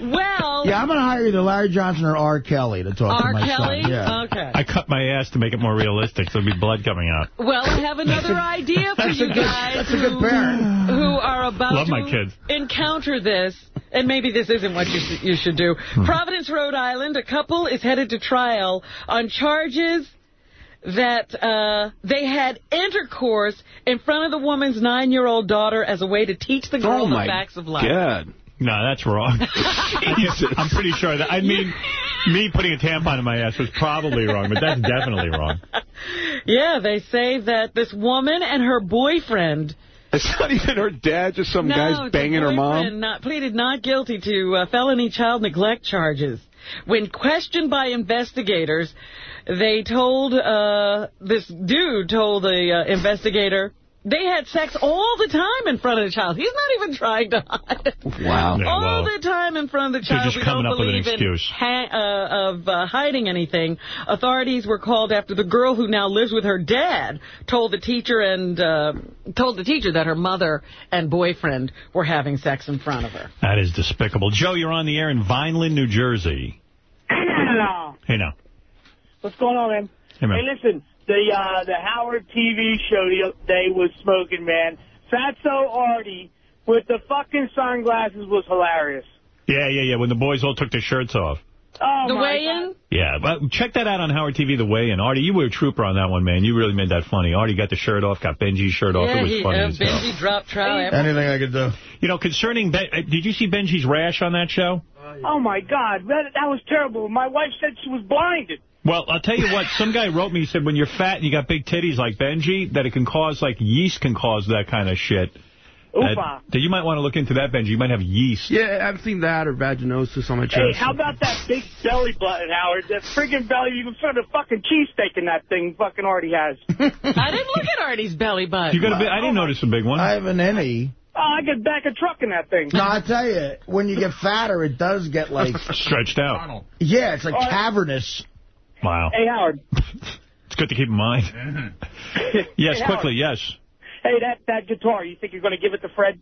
Well, Yeah, I'm going to hire either Larry Johnson or R. Kelly to talk R. to my Kelly? son. Yeah. Okay. I cut my ass to make it more realistic, so there'll be blood coming out. Well, I have another idea for you guys that's a good who, who are about Love to my kids. encounter this And maybe this isn't what you, you should do. Hmm. Providence, Rhode Island, a couple is headed to trial on charges that uh, they had intercourse in front of the woman's nine-year-old daughter as a way to teach the girl Oh, the facts of life. God. No, that's wrong. I'm pretty sure that. I mean, me putting a tampon in my ass was probably wrong, but that's definitely wrong. Yeah, they say that this woman and her boyfriend It's not even her dad, just some no, guy's banging her mom. boyfriend Not, pleaded not guilty to uh, felony child neglect charges. When questioned by investigators, they told, uh, this dude told the uh, investigator, they had sex all the time in front of the child. He's not even trying to hide. Wow. Yeah, all well, the time in front of the they're child. just we coming don't up with an believe in excuse. ha- uh, of uh, hiding anything. Authorities were called after the girl who now lives with her dad told the teacher and uh, told the teacher that her mother and boyfriend were having sex in front of her. That is despicable. Joe, you're on the air in Vineland, New Jersey. Hello. Hey, now. What's going on, man? Hey, man. listen, the uh, the Howard TV show the other day was smoking, man. Fatso Artie with the fucking sunglasses was hilarious. Yeah, yeah, yeah, when the boys all took their shirts off. Oh, the my weigh-in? Yeah, but check that out on Howard TV, The Weigh-In. Artie, you were a trooper on that one, man. You really made that funny. Artie got the shirt off, got Benji's shirt off. yeah, it was he, funny uh, as hell. Benji dropped trout. Anything I could do. You know, concerning, ben, uh, did you see Benji's rash on that show? Oh, my God. That, that was terrible. My wife said she was blinded. Well, I'll tell you what, some guy wrote me, he said when you're fat and you got big titties like Benji, that it can cause, like, yeast can cause that kind of shit. Oofa. That, that you might want to look into that, Benji. You might have yeast. Yeah, I've seen that or vaginosis on my chest. Hey, how about that big belly button, Howard? That friggin' belly, you can fit a fucking cheesesteak in that thing fucking already has. I didn't look at Artie's belly button. You got a big, I didn't notice a big one. I have an innie. Oh, I could back a truck in that thing. No, I tell you, when you get fatter, it does get like... Stretched out. Yeah, it's like All right. cavernous. Wow. Hey, Howard. It's good to keep in mind. yes, Hey, quickly, Howard. yes. Hey, that, that guitar, you think you're going to give it to Fred?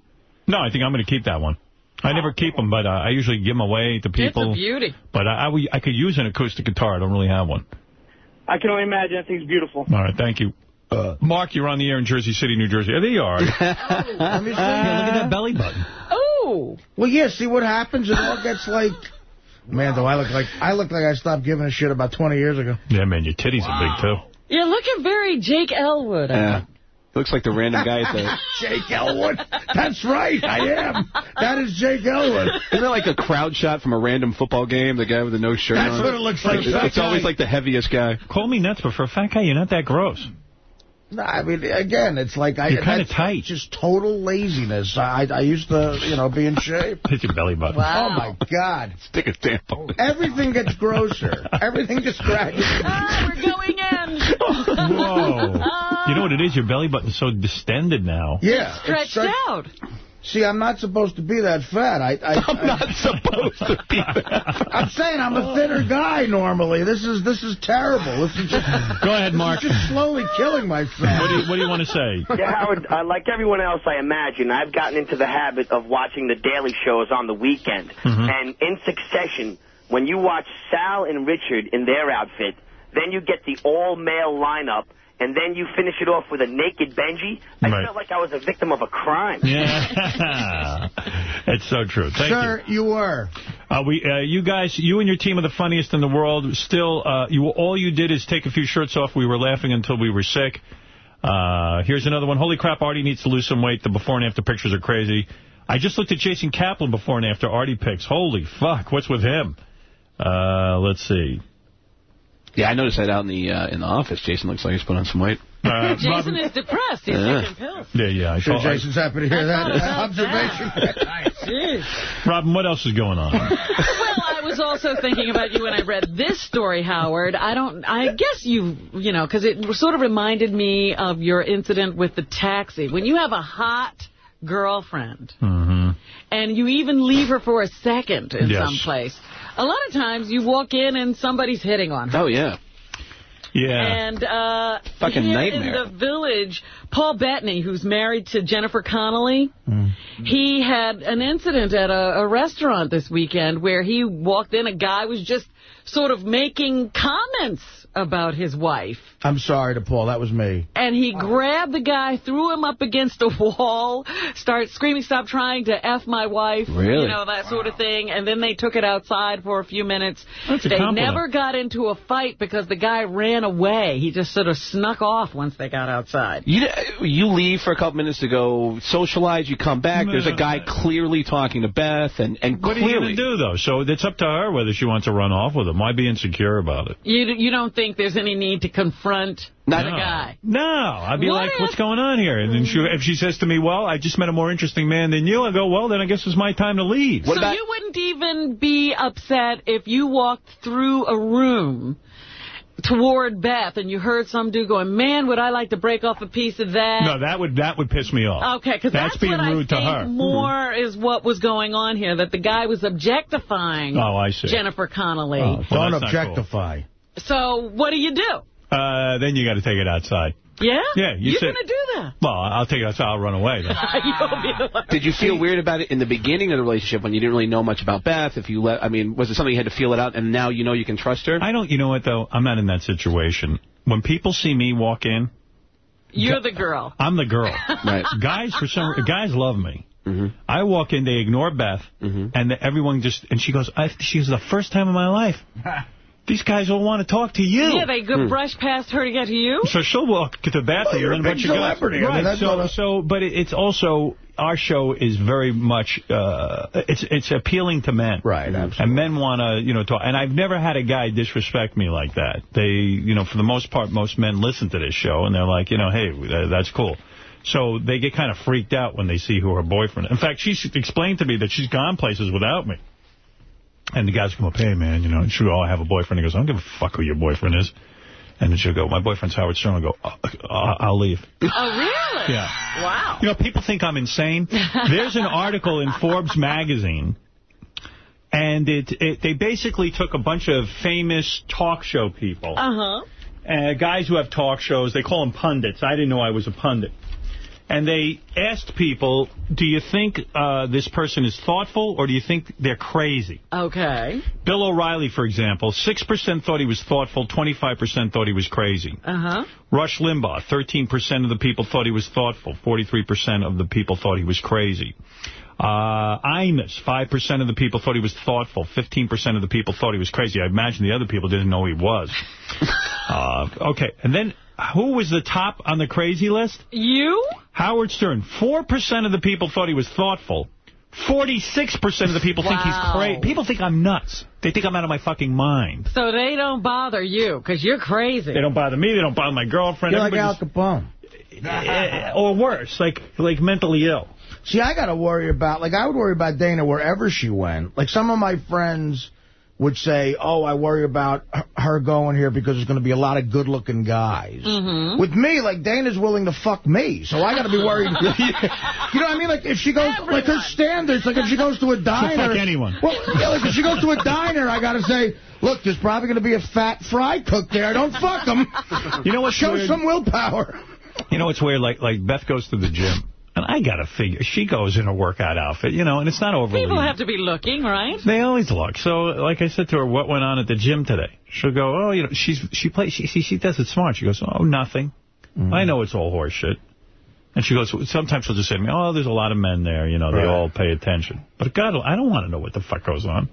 No, I think I'm going to keep that one. I never keep them, but uh, I usually give them away to people. It's a beauty. But I, I, I could use an acoustic guitar. I don't really have one. I can only imagine that thing's beautiful. All right, thank you. Uh, Mark, you're on the air in Jersey City, New Jersey. There you are. Let me see. Yeah, look at that belly button. Oh. Well, yeah, see what happens? It all gets like... Man, do I look like... I look like I stopped giving a shit about 20 years ago. Yeah, man, your titties are big, too. You're looking very Jake Elwood. Yeah. Looks like the random guy at the... Jake Elwood. That's right, I am. That is Jake Elwood. Isn't that like a crowd shot from a random football game? The guy with the no shirt That's on? what it looks like. It's, it's always like the heaviest guy. Call me nuts, but for a fat guy, you're not that gross. No, I mean, again, it's like... I, You're kinda tight. just total laziness. I, I used to, you know, be in shape. Hit your belly button. Oh, my God. Stick a tampon. Everything gets grosser. Everything just gradually... Ah, we're going in. Whoa. You know what it is? Your belly button's so distended now. Yeah. it's Stretched such- out. See, I'm not supposed to be that fat. I, I, I'm not supposed to be that. I'm saying I'm a thinner guy normally. This is this is terrible. This is just Go ahead, Mark. this is just slowly killing my fat. What do you, what do you want to say? Yeah, Howard, uh, like everyone else, I imagine, I've gotten into the habit of watching the daily shows on the weekend. Mhm. And in succession, when you watch Sal and Richard in their outfit, then you get the all-male lineup, and then you finish it off with a naked Benji, I Right. felt like I was a victim of a crime. Yeah. it's so true. Thank Sir, you were. you. Uh, we, uh, you guys, you and your team are the funniest in the world. Still, uh, you all you did is take a few shirts off. We were laughing until we were sick. Uh, here's another one. Holy crap, Artie needs to lose some weight. The before and after pictures are crazy. I just looked at Jason Kaplan before and after Artie pics. Holy fuck, what's with him? Uh, let's see. Yeah, I noticed that out in the uh, in the office. Jason looks like he's put on some weight. Uh, Jason Robin- is depressed. He's Yeah. taking pills. Yeah, yeah. I Sure, saw- I- Jason's happy to hear that observation. I thought observation. Jeez. Robin, what else is going on? Well, I was also thinking about you when I read this story, Howard. I don't, I guess you, you know, because it sort of reminded me of your incident with the taxi. When you have a hot girlfriend hmm and you even leave her for a second in Yes. some place, a lot of times you walk in and somebody's hitting on her. Oh, yeah. Yeah. And uh, Fucking here nightmare. in the village, Paul Bettany, who's married to Jennifer Connelly, Mm. he had an incident at a, a restaurant this weekend where he walked in. A guy was just sort of making comments about his wife. I'm sorry to Paul. That was me. And he grabbed the guy, threw him up against the wall, started screaming, stop trying to F my wife. Really? You know, that sort of thing. And then they took it outside for a few minutes. That's a they compliment. never got into a fight because the guy ran away. He just sort of snuck off once they got outside. You you leave for a couple minutes to go socialize. You come back. There's a guy clearly talking to Beth, and and What are you going to do, though? So it's up to her whether she wants to run off with him. Why be insecure about it? You you don't think there's any need to confront the guy? No, I'd be What like, if- what's going on here? And then she, if she says to me, well, I just met a more interesting man than you, I go, well, then I guess it's my time to leave. so you wouldn't even be upset if you walked through a room toward Beth and you heard some dude going, man, would I like to break off a piece of that? No, that would that would piss me off. Okay, because that's, being what rude I to her. Hmm. more is what was going on here, that the guy was objectifying Oh, I see. Jennifer Connelly. Oh, well, Don't objectify. cool. Objectify. So what do you do? Uh, then you got to take it outside. Yeah? Yeah, you You're going to do that. Well, I'll take it outside. I'll run away. Then. You'll be the one. Ah. Did you feel weird about it in the beginning of the relationship when you didn't really know much about Beth? If you let, I mean, was it something you had to feel it out, and now you know you can trust her? I don't. You know what though? I'm not in that situation. When people see me walk in, You're the girl. I'm the girl. Right. Guys, for some guys love me. Mm-hmm. I walk in, they ignore Beth, mm-hmm. and the, everyone just and she goes. I, she goes the first time in my life. These guys all want to talk to you. Yeah, they go brush past her to get to you. So she'll walk to the bathroom you're a and big what you got. celebrity. I mean, Right. that's so, all I- so, but it, it's also our show is very much uh, it's it's appealing to men. Right. Absolutely. And men want to, you know, talk. And I've never had a guy disrespect me like that. They, you know, for the most part, most men listen to this show and they're like, you know, hey, that's cool. So they get kind of freaked out when they see who her boyfriend is. In fact, she explained to me that she's gone places without me. And the guys come up, hey, man, you know, and she'll go, oh, I have a boyfriend. He goes, I don't give a fuck who your boyfriend is. And then she'll go, my boyfriend's Howard Stern. I'll go, "Uh, uh, I'll leave. Oh, really? Yeah. Wow. You know, people think I'm insane. There's an article in Forbes magazine, and it, it they basically took a bunch of famous talk show people, Uh-huh. uh, guys who have talk shows. They call them pundits. I didn't know I was a pundit. And they asked people, do you think uh, this person is thoughtful or do you think they're crazy? Okay. Bill O'Reilly, for example, 6% thought he was thoughtful, 25% thought he was crazy. Uh-huh. Rush Limbaugh, 13% of the people thought he was thoughtful. 43% of the people thought he was crazy. Uh, Imus, 5% of the people thought he was thoughtful. 15% of the people thought he was crazy. I imagine the other people didn't know he was. uh, okay, and then who was the top on the crazy list? You? Howard Stern. 4% of the people thought he was thoughtful. 46% of the people think he's crazy. People think I'm nuts. They think I'm out of my fucking mind. So they don't bother you because you're crazy. They don't bother me. They don't bother my girlfriend. You're like Al Capone. Eh, or worse, like like mentally ill. See, I got to worry about, like, I would worry about Dana wherever she went. Like, some of my friends would say, oh, I worry about her going here because there's going to be a lot of good-looking guys. Mm-hmm. With me, like, Dana's willing to fuck me, so I got to be worried. you know what I mean? Like, if she goes, like, her standards, like, if she goes to a diner. fuck anyone. Well, yeah, like, if she goes to a diner, I got to say, look, there's probably going to be a fat fry cook there. Don't fuck him. You know what? Show weird? some willpower. You know what's weird? Like like Beth goes to the gym, and I got to figure she goes in a workout outfit, you know, and it's not overly. People have to be looking, right? They always look. So, like I said to her, what went on at the gym today? She'll go, oh, you know, she's she plays. She she, she does it smart. She goes, oh, nothing. Mm-hmm. I know it's all horseshit. And she goes, sometimes she'll just say to me, oh, there's a lot of men there, you know, they Right. all pay attention. But God, I don't want to know what the fuck goes on.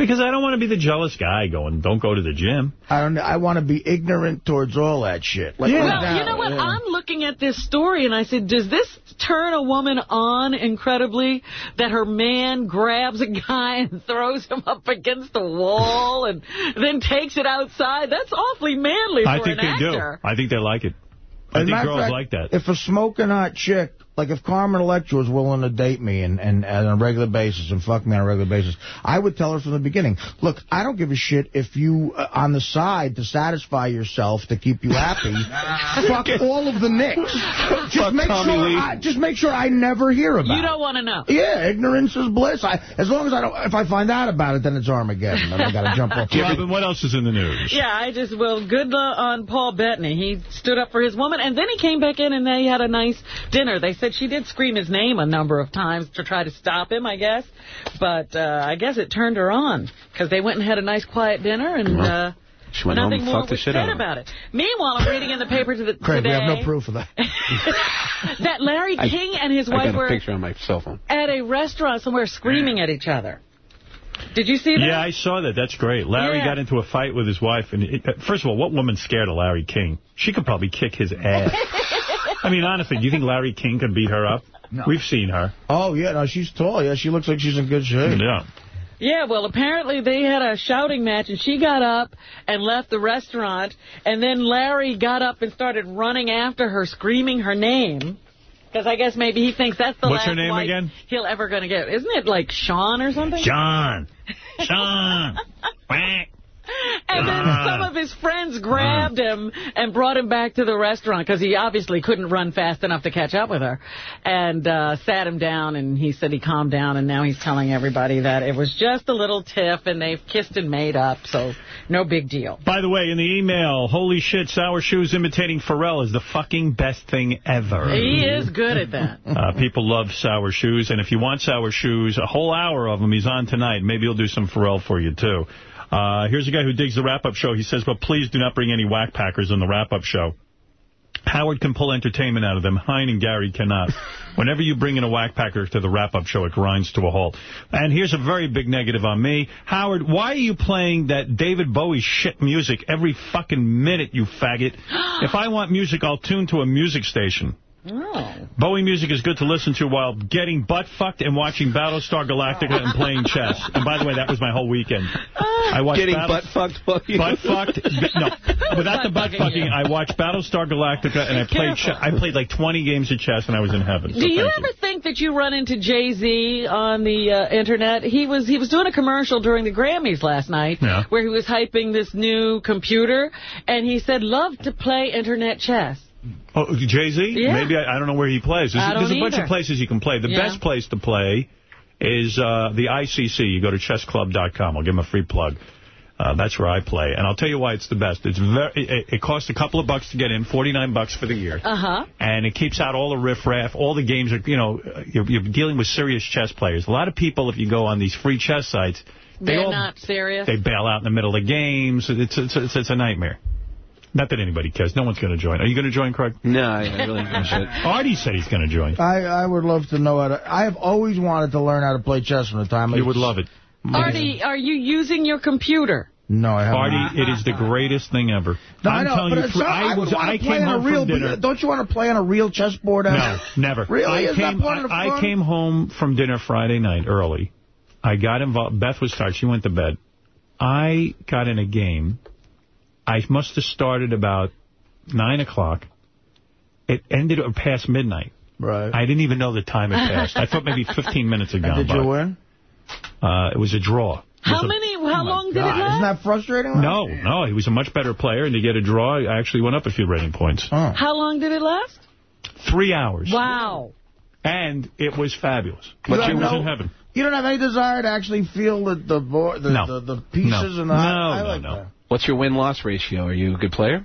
Because I don't want to be the jealous guy going, don't go to the gym. I don't. I want to be ignorant towards all that shit. Like, Yeah. Well, you know what? yeah. I'm looking at this story, and I said, does this turn a woman on incredibly that her man grabs a guy and throws him up against the wall and then takes it outside? That's awfully manly for I think an they actor. do. I think they like it. I As think girls fact, like that. If a smoking hot chick, like if Carmen Electra was willing to date me and, and, and on a regular basis and fuck me on a regular basis, I would tell her from the beginning, look, I don't give a shit if you, uh, on the side, to satisfy yourself, to keep you happy, fuck all of the nicks. Just Fuck make, Tommy sure Lee. I, just make sure I never hear about it. You don't want to know. Yeah, ignorance is bliss. I, as long as I don't, if I find out about it, then it's Armageddon, and I got to jump off. Robin, what else is in the news? Yeah, I just, well, good luck on Paul Bettany. He stood up for his woman, and then he came back in and they had a nice dinner. They said said she did scream his name a number of times to try to stop him, I guess. But uh, I guess it turned her on because they went and had a nice quiet dinner and... Uh, She went home Nothing and more fucked the was shit said out of him. about it. Meanwhile, I'm reading in the paper to the, Craig, today we have no proof of that. that Larry I- King and his wife were picture on my cell phone. at a restaurant somewhere screaming at each other. Did you see that? Yeah, I saw that. That's great. Larry Yeah. got into a fight with his wife. and it, First of all, what woman's scared of Larry King? She could probably kick his ass. I mean, honestly, do you think Larry King could beat her up? No. We've seen her. Oh, yeah, no, she's tall. Yeah, she looks like she's in good shape. Yeah. Yeah, well, apparently they had a shouting match, and she got up and left the restaurant, and then Larry got up and started running after her, screaming her name. Because I guess maybe he thinks that's the What's last her name wife again? he'll ever going to get. Isn't it like Sean or something? Sean. Sean. And then Ah. some of his friends grabbed him and brought him back to the restaurant because he obviously couldn't run fast enough to catch up with her. And uh, sat him down, and he said he calmed down, and now he's telling everybody that it was just a little tiff, and they've kissed and made up, so no big deal. By the way, in the email, holy shit, Sour Shoes imitating Pharrell is the fucking best thing ever. He is good at that. Uh, people love Sour Shoes, and if you want Sour Shoes, a whole hour of them, he's on tonight. Maybe he'll do some Pharrell for you, too. Uh, here's a guy who digs the wrap-up show. He says, but please do not bring any whack packers in the wrap-up show. Howard can pull entertainment out of them. Hein and Gary cannot. Whenever you bring in a whack packer to the wrap-up show, it grinds to a halt. And here's a very big negative on me. Howard, why are you playing that David Bowie shit music every fucking minute, you faggot? if I want music, I'll tune to a music station. Oh. Bowie music is good to listen to while getting butt-fucked and watching Battlestar Galactica and playing chess. And by the way, that was my whole weekend. I watched Getting Battle- butt-fucked while you... Butt-fucked? No. Without the butt-fucking, I watched Battlestar Galactica and I played che- I played like 20 games of chess and I was in heaven. So Do you thank ever think that you run into Jay-Z on the uh, internet? He was he was doing a commercial during the Grammys last night Yeah. where he was hyping this new computer, and he said, love to play internet chess. Oh, Jay-Z? Yeah. Maybe, I, I don't know where he plays. There's, there's a bunch of places you can play. The Yeah. best place to play is uh, the ICC. You go to chessclub.com. I'll give him a free plug. Uh, that's where I play. And I'll tell you why it's the best. It's very. It, it costs a couple of bucks to get in, 49 bucks for the year. Uh-huh. And it keeps out all the riffraff. All the games are, you know, you're, you're dealing with serious chess players. A lot of people, if you go on these free chess sites, they They're all not serious. they bail out in the middle of games. It's, it's, it's, it's a nightmare. Not that anybody cares. No one's going to join. Are you going to join, Craig? No, I I really don't. Artie said he's going to join. I, I would love to know how to... I have always wanted to learn how to play chess from the time I You was- would love it. Artie, are you using your computer? No, I haven't. Artie, it is the greatest thing ever. No, I'm I know, telling but you, it's I, I, was, want I came home real. from dinner. Don't you want to play on a real chessboard? No, never. Really? I Is that came, part of the I, I came home from dinner Friday night early. I got involved. Beth was tired. She went to bed. I got in a game. I must have started about 9 o'clock. It ended past midnight. Right. I didn't even know the time had passed. I thought maybe 15 minutes had And gone did you win? Uh, it was a draw. How was a- many? How long did it last? isn't that frustrating? No, no, he was a much better player, and to get a draw, I actually went up a few rating points. Oh. How long did it last? Three hours. Wow. And it was fabulous. You But have you was no- in heaven. You don't have any desire to actually feel the the board, the, No. the, the pieces No. and the. No, I no, like no. that. What's your win-loss ratio? Are you a good player?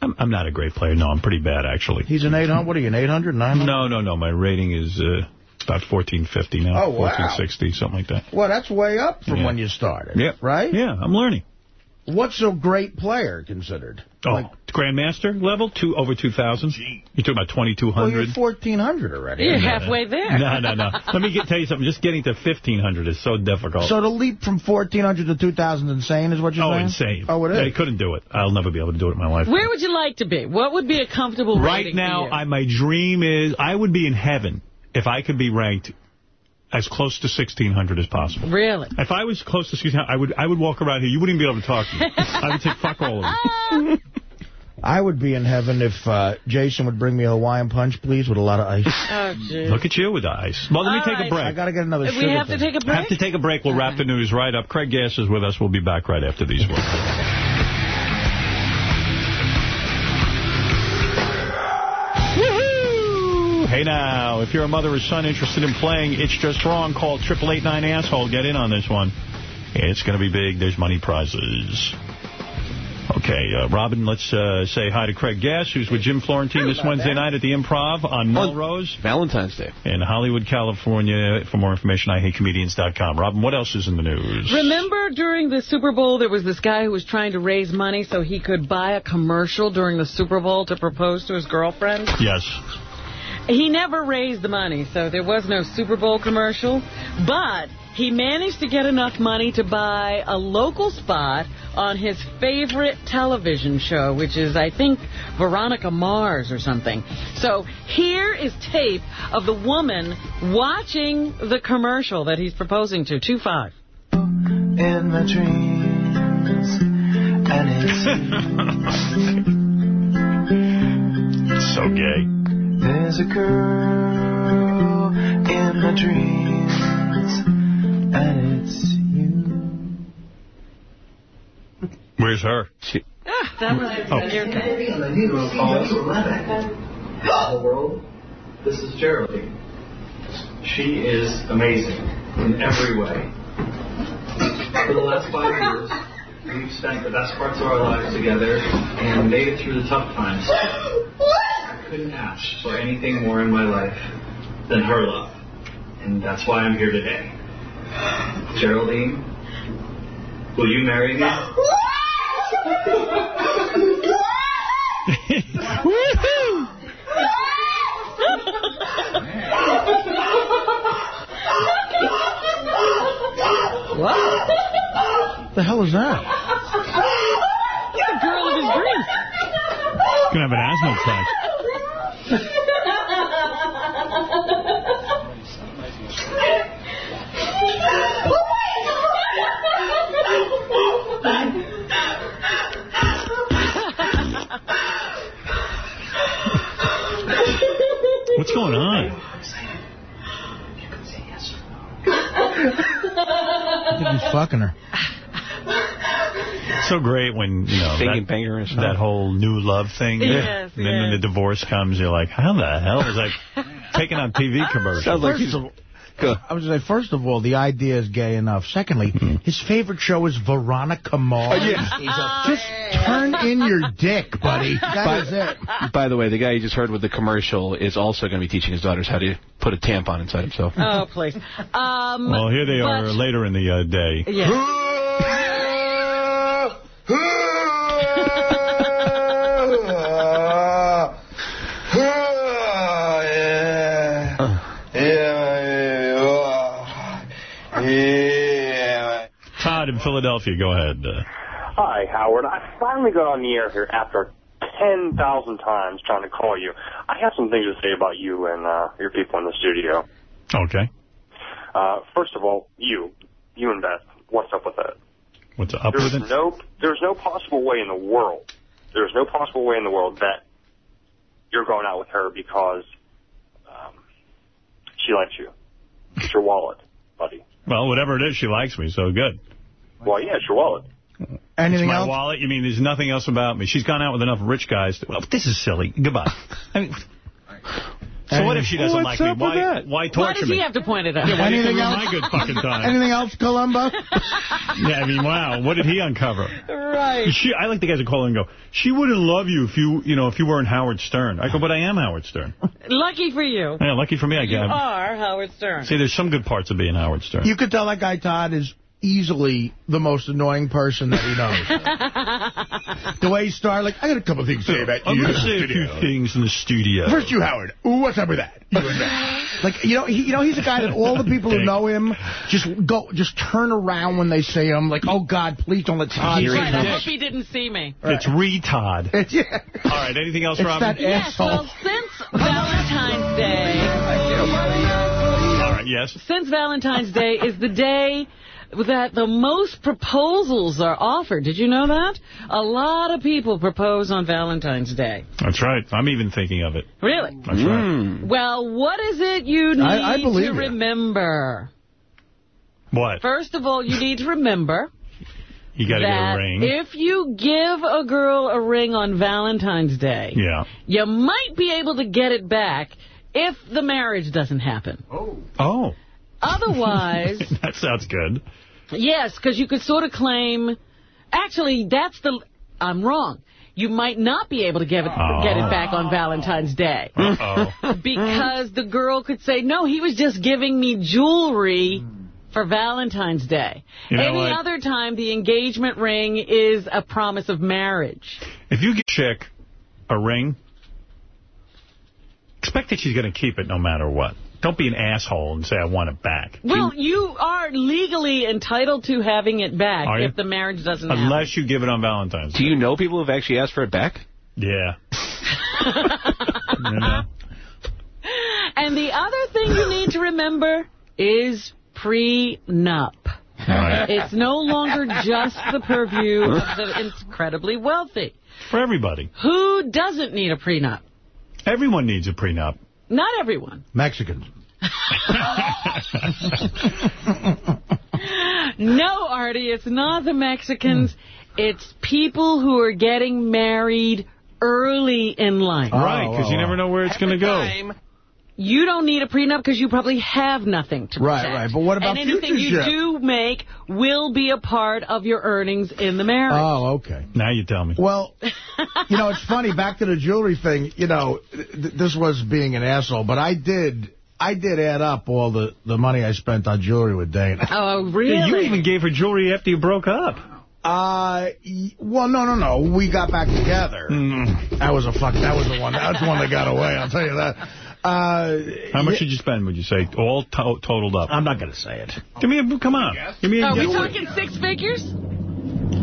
I'm, I'm not a great player. No, I'm pretty bad, actually. He's an 800. What are you, an 800, 900? No, no, no. My rating is uh, about 1450 now. Oh, wow. 1460, something like that. Well, that's way up from Yeah. when you started. Yeah. Right? Yeah, I'm learning. What's a great player considered? Oh, Like, Grandmaster level, two over 2,000. You're talking about 2,200. well, you're 1400 already. You're No, no. halfway there. No, no, no. Let me get, tell you something. Just getting to 1,500 is so difficult. So the leap from 1400 to 2000 is insane, is what you're oh, saying? insane. Oh, it is. I couldn't do it. I'll never be able to do it in my life. Where would you like to be? What would be a comfortable Right now, for you? I, my dream is I would be in heaven if I could be ranked as close to 1,600 as possible. Really? If I was close to 1,600, I would I would walk around here. You wouldn't even be able to talk to me. I would say fuck all of you. I would be in heaven if uh, Jason would bring me a Hawaiian punch, please, with a lot of ice. Oh, jeez. Look at you with the ice. Well, let me take right. a break. I got to get another We sugar have to take a break? Have to take a break. We'll wrap the news right up. Craig Gass is with us. We'll be back right after these words. Hey now, if you're a mother or son interested in playing It's Just Wrong, call 888-9-ASSHOLE. Get in on this one. It's going to be big. There's money prizes. Okay, uh, Robin, let's uh, say hi to Craig Gass, who's with Jim Florentine this Wednesday night at the Improv on Melrose. Valentine's Day. In Hollywood, California. For more information, i IHateComedians.com. Robin, what else is in the news? Remember during the Super Bowl, there was this guy who was trying to raise money so he could buy a commercial during the Super Bowl to propose to his girlfriend? Yes. He never raised the money, so there was no Super Bowl commercial. But he managed to get enough money to buy a local spot on his favorite television show, which is, I think, Veronica Mars or something. So here is tape of the woman watching the commercial that he's proposing to. 2-5. in my dreams, and it's so gay. There's a girl in my dreams, and it's you. Where's her? She Ah, that was Oh. your Hello, world. This is Geraldine. She is amazing in every way. For the last five years, we've spent the best parts of our lives together and made it through the tough times. I couldn't ask for anything more in my life than her love. And that's why I'm here today. Geraldine, will you marry me? Woohoo! What? the hell is that? He's the girl of his dreams. Gonna have an asthma attack. What's going on? I think he's fucking her. So great when, you know, that, and that whole new love thing. Yes, and then when the divorce comes, you're like, how the hell is that taking on TV commercials? Sounds like he's... I was going to say, first of all, the idea is gay enough. Secondly, his favorite show is Veronica Mars. Oh, yeah. Just turn in your dick, buddy. That is it. By the way, the guy you just heard with the commercial is also going to be teaching his daughters how to put a tampon inside himself. Oh, please. Um, Well, here they but- are later in the uh, day. Yeah. Philadelphia, go ahead. Uh, Hi, Howard. I finally got on the air here after 10,000 times trying to call you. I have some things to say about you and uh, your people in the studio. okay. Uh, first of all, you, you and Beth, what's up with that? What's up there's with it? no, there's no possible way in the world, there's no possible way in the world that you're going out with her because um, she likes you. It's your wallet, buddy. Well, whatever it is, she likes me, so good. Well, yeah, it's your wallet. Anything it's my else? wallet. You mean there's nothing else about me? She's gone out with enough rich guys. To, well, this is silly. Goodbye. I mean, so what if she doesn't What's like me? up with Why, that? why Why torture does me? he have to point it out? Yeah, why do you Anything ruin else? my good fucking time? Anything else, Columbo? yeah, I mean, wow. What did he uncover? Right. She, I like the guys that call and go, she wouldn't love you if you, you know, if you weren't Howard Stern. I go, but I am Howard Stern. Lucky for you. Yeah, lucky for me, I You guess. are Howard Stern. See, there's some good parts of being Howard Stern. You could tell that guy Todd is easily the most annoying person that he knows. the way he started, like, I got a couple things to say about I'm you. going to say a few things in the studio. First, you, Howard. Ooh, what's up with that? You and that. Like, you know, he, you know, he's a guy that all the people who know him just go, just turn around when they see him, like, oh, God, please don't let Todd He's right. I hope he didn't see me. It's retard. yeah. All right, anything else, It's Robin? that Yes, asshole. well, since Valentine's Day, All right, yes. since Valentine's Day is the day that the most proposals are offered. Did you know that? A lot of people propose on Valentine's Day. That's right. I'm even thinking of it. Really? That's right. Hmm. Well, what is it you need I- I believe to you. remember? What? First of all, you need to remember You got to get that a ring. if you give a girl a ring on Valentine's Day, yeah. you might be able to get it back if the marriage doesn't happen. Oh. Oh. Otherwise, that sounds good. Yes, because you could sort of claim... Actually, that's the... I'm wrong. You might not be able to get it, get it back on Valentine's Day. Uh-oh. because the girl could say, no, he was just giving me jewelry for Valentine's Day. You know Any what? other time, the engagement ring is a promise of marriage. If you give a chick a ring, expect that she's going to keep it no matter what. Don't be an asshole and say, I want it back. Well, you are legally entitled to having it back Are you? if the marriage doesn't happen. Unless you give it on Valentine's Day. Do you know people who've actually asked for it back? Yeah. You know? And the other thing you need to remember is prenup. Right. It's no longer just the purview of the incredibly wealthy. For everybody. Who doesn't need a prenup? Everyone needs a prenup. Not everyone. Mexicans. No, Artie, it's not the Mexicans. Hmm. It's people who are getting married early in life. Oh, right, because you never know where it's going to go. You don't need a prenup because you probably have nothing to Right, protect. right, but what about And anything you future do make will be a part of your earnings in the marriage. Oh, okay. Now you tell me. Well, you know, it's funny, back to the jewelry thing, you know, th this was being an asshole, but I did I did add up all the, the money I spent on jewelry with Dana. Oh, really? Yeah, you even gave her jewelry after you broke up. Uh, well, no, no, no. We got back together. Mm. That was a fuck. That was the one. That was the one that got away. I'll tell you that. Uh, How much did you spend, would you say, all to totaled up? I'm not going to say it. Give me a, come on. Give me a Are we guess. talking six figures?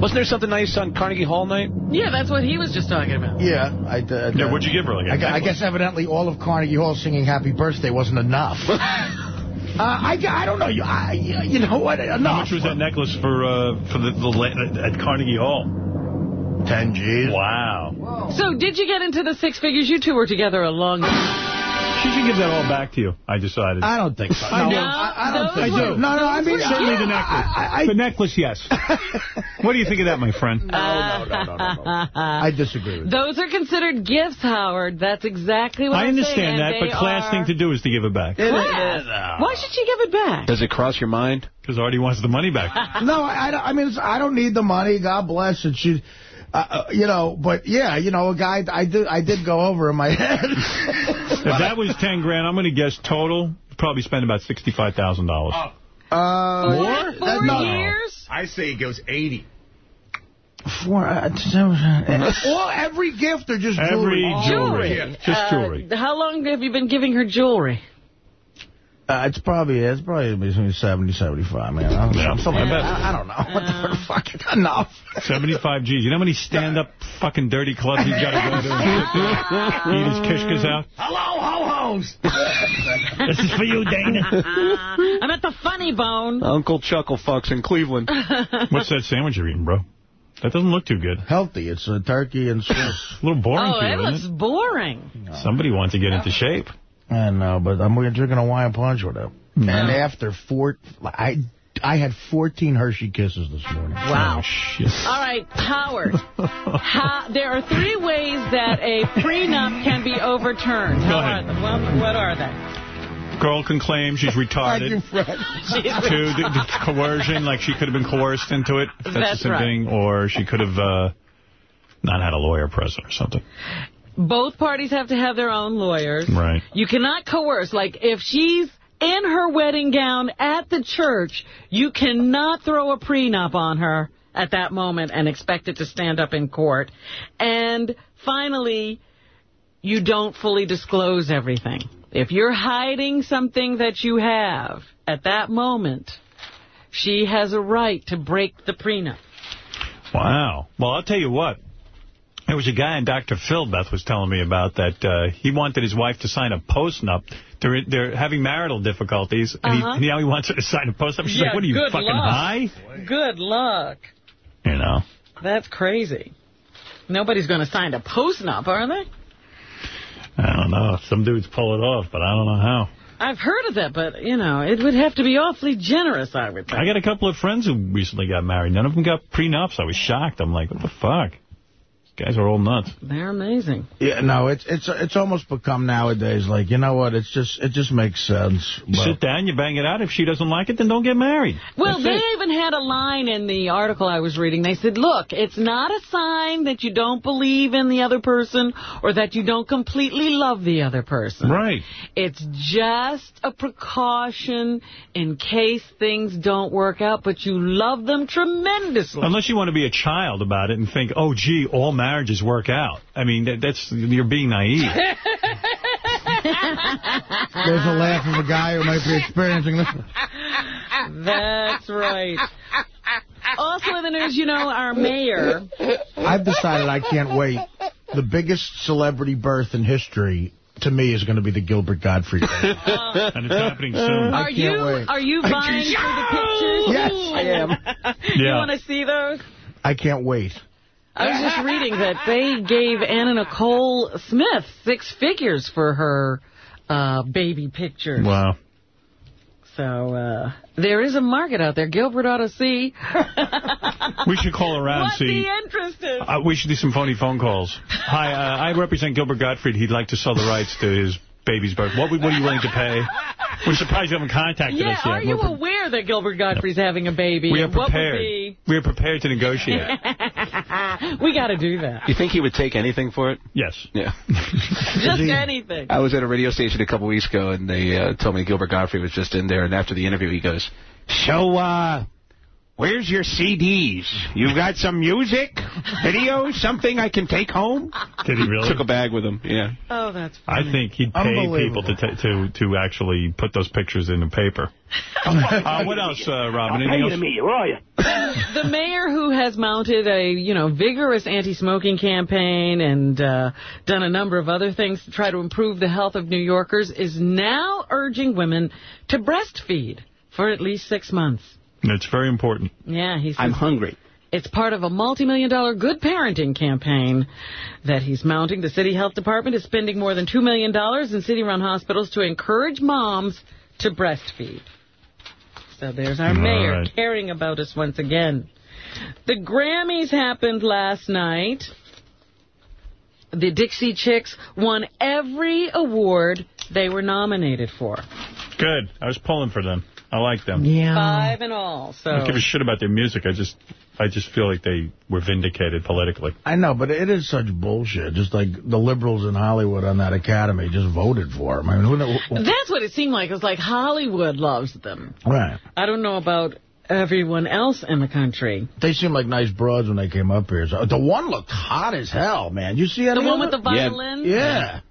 Wasn't there something nice on Carnegie Hall night? Yeah, that's what he was just talking about. Yeah, I did. Yeah, what'd you give her? Like a I, gu- I guess evidently all of Carnegie Hall singing "Happy Birthday" wasn't enough. uh, I, I don't know. You, I, you know what? Enough. How much was that necklace for uh, for the, the la- at Carnegie Hall? Ten G's. Wow. So did you get into the six figures? You two were together a long She should give that all back to you, I decided. I don't think so. I do. No, I, I don't those think were- so. No, no. I mean, Certainly the necklace. I, I, the necklace, yes. what do you think of that, my friend? no, no, no, no, no, no. I disagree with you. Those are considered gifts, Howard. That's exactly what I I'm saying, understand that, and but class they thing to do is to give it back. class. Why should she give it back? Does it cross your mind? Because Artie wants the money back. No, I, I, don't- I mean, I don't need the money. God bless it. She, uh, uh, you know, but yeah, you know, a guy, I did, I did go over in my head. if that was 10 grand, I'm going to guess total, probably spend about $65,000. Uh, What, four that- no. years? I say it goes 80. Four, uh, well, every gift or just Every jewelry? jewelry. Just Uh, jewelry. how long have you been giving her jewelry? Uh, it's probably it's probably between 70 75, man. I don't know. Yeah. Something I bet. I, I don't know. What the fuck? Enough. 75 G's. You know how many stand-up fucking dirty clubs he's got to go to and eat his kishkas out? Hello, ho-hos. This is for you, Dana. I'm at the funny bone. Uncle Chuckle fucks in Cleveland. What's that sandwich you're eating, bro? That doesn't look too good. Healthy. It's a turkey and Swiss. A little boring Oh, for it you, looks isn't boring. it? Somebody wants to get into shape. I know, but I'm drinking a Hawaiian punch with it. And after four, I I had 14 Hershey kisses this morning. Wow. Oh, shit. All right, Howard. how, there are three ways that a prenup can be overturned. Go How ahead. are them? Well, what are they? Girl can claim she's retarded. Thank you, Fred. Two, the, the coercion, like she could have been coerced into it. If that's, That's the same right. thing. Or she could have uh, not had a lawyer present or something. Both parties have to have their own lawyers. Right. You cannot coerce. Like, if she's in her wedding gown at the church, you cannot throw a prenup on her at that moment and expect it to stand up in court. And finally, you don't fully disclose everything. If you're hiding something that you have at that moment, she has a right to break the prenup. Wow. Well, I'll tell you what. There was a guy in Dr. Phil, Beth was telling me about, that uh, he wanted his wife to sign a post-nup. They're, they're having marital difficulties, and, Uh-huh. he, now he wants her to sign a post-nup. She's Yeah, like, what are you, fucking luck. high? Good luck. You know. That's crazy. Nobody's going to sign a post-nup, are they? I don't know. Some dudes pull it off, but I don't know how. I've heard of that, but, you know, it would have to be awfully generous, I would think. I got a couple of friends who recently got married. None of them got prenups. I was shocked. I'm like, what the fuck? Guys are all nuts. They're amazing. Yeah, no, it's it's it's almost become nowadays like you know what? It's just it just makes sense. You sit down, you bang it out. If she doesn't like it, then don't get married. Well, That's they it. even had a line in the article I was reading. They said, look, it's not a sign that you don't believe in the other person or that you don't completely love the other person. Right. It's just a precaution in case things don't work out, but you love them tremendously. Unless you want to be a child about it and think, oh, gee, all marriages work out. I mean, that, that's you're being naive. There's a laugh of a guy who might be experiencing this. That's right. Also in the news, you know, our mayor... I've decided I can't wait. The biggest celebrity birth in history, to me, is going to be the Gilbert Gottfried. and it's happening soon. Are you are you vying for the pictures? Yes, I am. You want to see those? I can't wait. I was just reading that they gave Anna Nicole Smith six figures for her uh, baby pictures. Wow. So uh, there is a market out there. Gilbert ought to see. We should call around what see. the interest is. Uh, we should do some phony phone calls. Hi, uh, I represent Gilbert Gottfried. He'd like to sell the rights to his baby's birth. What, what are you willing to pay? We're surprised you haven't contacted yeah, us yet. are you We're aware that Gilbert Gottfried's having a baby? we are And what would prepared. be- We are prepared to negotiate. we got to do that. You think he would take anything for it? Yes. Yeah. Just anything. I was at a radio station a couple weeks ago, and they uh, told me Gilbert Gottfried was just in there, and after the interview, he goes, So, uh, where's your CDs? You've got some music, videos, something I can take home? Did he really? Took a bag with him, yeah. Oh, that's I think he'd pay people to to to actually put those pictures in the paper. uh, what else, uh, Robin? Anything else? meet you, where are you? the mayor who has mounted a you know vigorous anti-smoking campaign and uh, done a number of other things to try to improve the health of New Yorkers is now urging women to breastfeed for at least six months. It's very important. Yeah, he says I'm hungry. it's part of a multi-million dollar good parenting campaign that he's mounting. The city health department is spending more than $2 million in city-run hospitals to encourage moms to breastfeed. So there's our All mayor right. caring about us once again. The Grammys happened last night. The Dixie Chicks won every award they were nominated for. Good. I was pulling for them. I like them. Yeah. Five and all. So I don't give a shit about their music. I just I just feel like they were vindicated politically. I know, but it is such bullshit. Just like the liberals in Hollywood on that academy just voted for them. I mean, who, who, That's what it seemed like. It was like Hollywood loves them. right. I don't know about everyone else in the country. They seemed like nice broads when they came up here. So, the one looked hot as hell, man. You see any The one of with the violin? Yeah.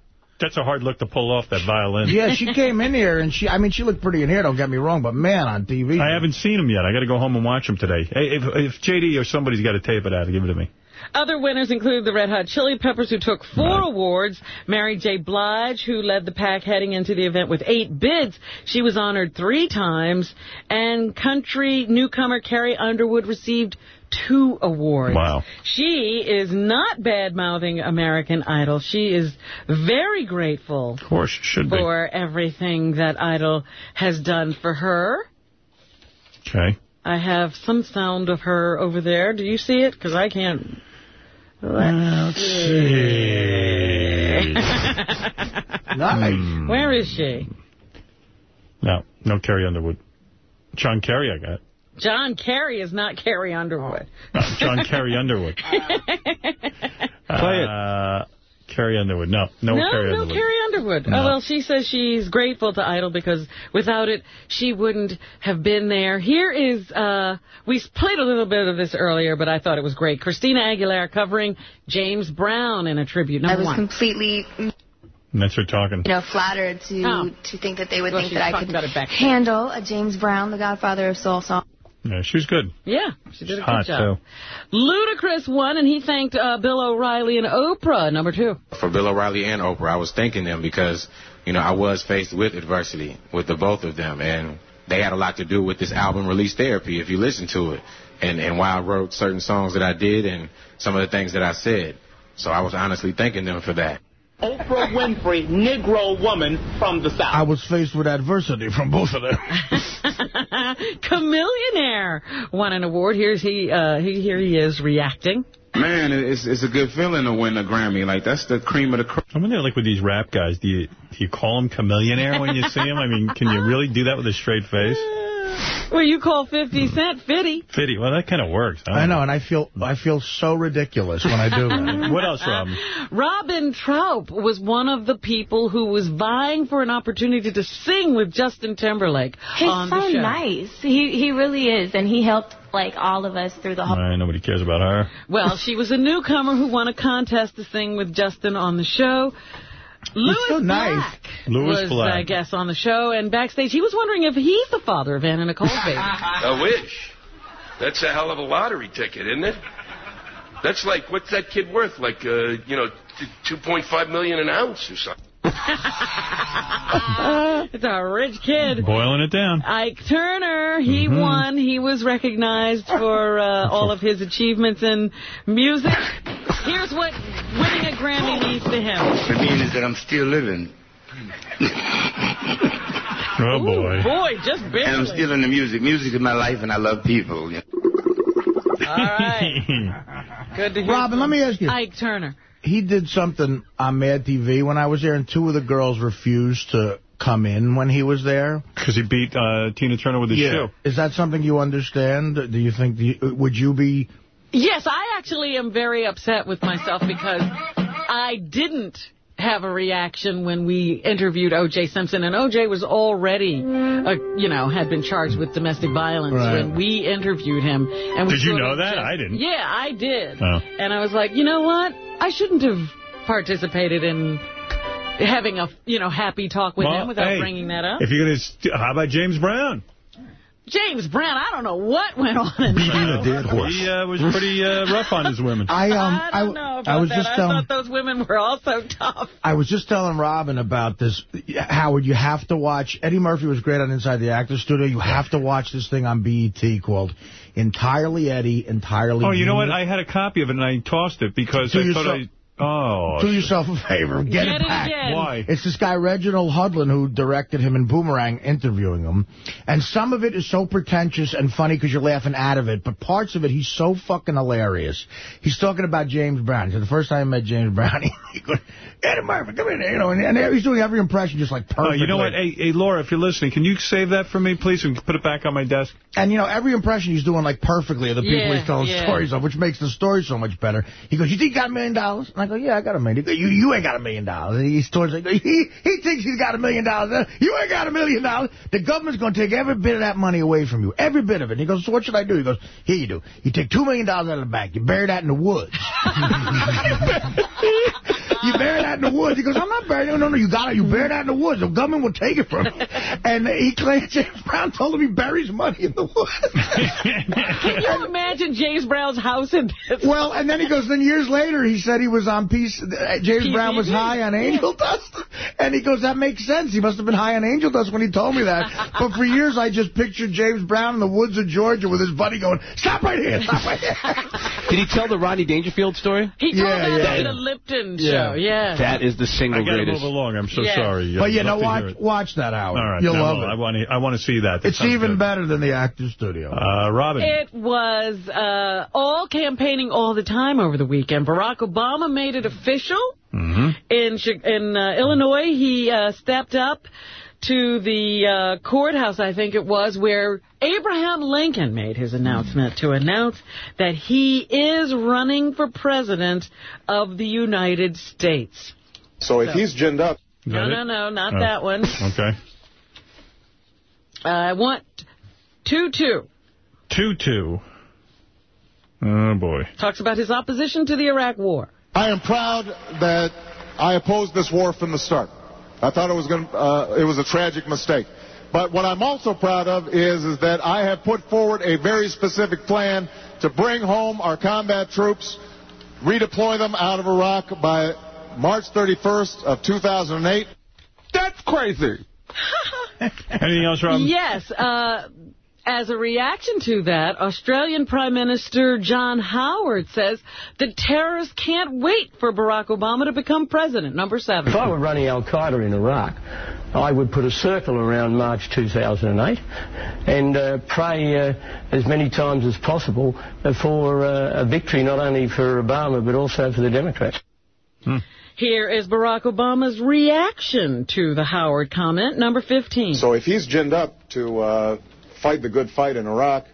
That's a hard look to pull off, that violin. Yeah, she came in here, and she, I mean, she looked pretty in here, don't get me wrong, but man, on TV. I haven't seen them yet. I got to go home and watch them today. Hey, if, if JD or somebody's got to tape it out, give it to me. Other winners include the Red Hot Chili Peppers, who took four awards. Mary J. Blige, who led the pack heading into the event with eight bids. She was honored three times. And country newcomer Carrie Underwood received two awards. Wow. She is not bad-mouthing American Idol. She is very grateful Of course, it should be. for everything that Idol has done for her. Okay. I have some sound of her over there. Do you see it? Because I can't. Let's see. Hmm. Where is she? No, no Carrie Underwood. John Kerry I got. John Kerry is not Carrie Underwood. No, John Kerry Underwood. Play it. Uh, Carrie Underwood. No, no, no, Carrie no Underwood. Carrie Underwood. No. Oh, well, she says she's grateful to Idol because without it, she wouldn't have been there. Here is, uh, we played a little bit of this earlier, but I thought it was great. Christina Aguilera covering James Brown in a tribute. I Number was one. completely, And that's her talking. You know, flattered to Oh. to think that they would Well, think that I could about it back then. handle a James Brown, the Godfather of soul song. Yeah, she was good. Yeah, she did a Hot, good job. Ludacris won, and he thanked uh, Bill O'Reilly and Oprah, number two. for Bill O'Reilly and Oprah. I was thanking them because, you know, I was faced with adversity with the both of them, and they had a lot to do with this album, Release Therapy, if you listen to it, and and why I wrote certain songs that I did and some of the things that I said. So I was honestly thanking them for that. Oprah Winfrey, Negro woman from the South. I was faced with adversity from both of them. Chamillionaire won an award. Here's he. Uh, he here he is reacting. Man, it's it's a good feeling to win a Grammy. Like that's the cream of the crop. I am in there like with these rap guys, do you do you call them Chamillionaire when you see them? I mean, can you really do that with a straight face? Well, you call 50 Cent Fitty. Fitty, well, that kind of works. I know, and I feel I feel so ridiculous when I do that. what else, Robin? Robyn Troup was one of the people who was vying for an opportunity to sing with Justin Timberlake He's on so the show. nice. He he really is, and he helped like all of us through the whole. All right, nobody cares about her. Well, she was a newcomer who won a contest to sing with Justin on the show. Louis so nice. Black Louis was, Black. I guess, on the show, and backstage he was wondering if he's the father of Anna Nicole's baby. I wish. That's a hell of a lottery ticket, isn't it? That's like, what's that kid worth? Like, uh, you know, t- 2.5 million an ounce or something. it's a rich kid. Boiling it down. Ike Turner, he Mhm. won. He was recognized for uh, all of his achievements in music. Here's what winning a Grammy means to him. It means that I'm still living. Oh, boy. Boy, just And I'm still in the music. Music is my life, and I love people. All right. Good to hear. Robin, let me ask you. Ike Turner. He did something on Mad TV when I was there, and two of the girls refused to come in when he was there. Because he beat uh, Tina Turner with his yeah. shoe. Is that something you understand? Do you think, do you, would you be... Yes, I actually am very upset with myself because I didn't have a reaction when we interviewed O.J. Simpson, and O.J. was already, uh, you know, had been charged with domestic violence Right. when we interviewed him. And we Did you know that? just- I didn't. Yeah, I did. Oh. And I was like, you know what? I shouldn't have participated in having a, you know, happy talk with Well, him without hey, bringing that up. If you're going to... How about James Brown? James Brown, I don't know what went on in Beating that. a dead horse. He uh, was pretty uh, rough on his women. I, um, I don't know about I was that. just I telling... thought those women were also tough. I was just telling Robin about this. Howard, you have to watch. Eddie Murphy was great on Inside the Actors Studio. You have to watch this thing on BET called Entirely Eddie, Entirely Oh, you know what? I had a copy of it, and I tossed it because Do I yourself- thought I... Oh. Do yourself a favor. Get, Get it it back. again. Why? It's this guy, Reginald Hudlin, who directed him in Boomerang, interviewing him. And some of it is so pretentious and funny because you're laughing out of it. But parts of it, he's so fucking hilarious. He's talking about James Brown. He said, the first time I met James Brown, he goes, Eddie Murphy, come in. You know, and, and he's doing every impression just like Oh, perfectly. you know what? Hey, hey, Laura, if you're listening, can you save that for me, please, and put it back on my desk? And, you know, every impression he's doing, like, perfectly of the people Yeah, he's telling yeah. stories of, which makes the story so much better. He goes, you think you got a million dollars? And I go, yeah, I got a million. You, you ain't got a million dollars. He's towards, he, he thinks he's got a million dollars. You ain't got a million dollars. The government's going to take every bit of that money away from you. Every bit of it. And he goes, so what should I do? He goes, here you do. You take $2 million out of the bank. You bury that in the woods. you bury that in the woods. He goes, I'm not burying it. No, no, you got it. You bury that in the woods. The government will take it from you. And he claims James Brown told him he buries money in the woods. Can you imagine James Brown's house in this? Well, and then he goes, then years later, he said he was on Peace, uh, James Brown was high on angel dust. And he goes, that makes sense. He must have been high on angel dust when he told me that. But for years, I just pictured James Brown in the woods of Georgia with his buddy going, stop right here, stop right here. Did he tell the Rodney Dangerfield story? He told Yeah, that yeah. in the Lipton Yeah. show, yeah. That is the single I got to greatest. move along. I'm so Yeah. sorry. But, you know, love to watch, watch that, Howard. All right. You'll I love will. I it. want to. I want to see that. That It's even good. better than the Actors Studio. Uh, Robin. It was uh, all campaigning all the time over the weekend. Barack Obama made it official. Mm-hmm. In in uh, Illinois, he uh, stepped up to the uh, courthouse, I think it was, where Abraham Lincoln made his announcement to announce that he is running for president of the United States. So if So- he's ginned up... No, no, no, not Oh. that one. Okay. Uh, I want 2-2. Two two. Oh boy. Talks about his opposition to the Iraq War. I am proud that I opposed this war from the start. I thought it was going to, uh, it was a tragic mistake. But what I'm also proud of is, is that I have put forward a very specific plan to bring home our combat troops, redeploy them out of Iraq by March 31st of 2008. That's crazy. Anything else, Robin? Yes. Uh, As a reaction to that, Australian Prime Minister John Howard says the terrorists can't wait for Barack Obama to become president. Number seven. If I were running Al-Qaeda in Iraq, I would put a circle around March 2008 and uh, pray uh, as many times as possible for uh, a victory not only for Obama but also for the Democrats. Here is Barack Obama's reaction to the Howard comment. Number 15. So if he's ginned up to uh, fight the good fight in Iraq,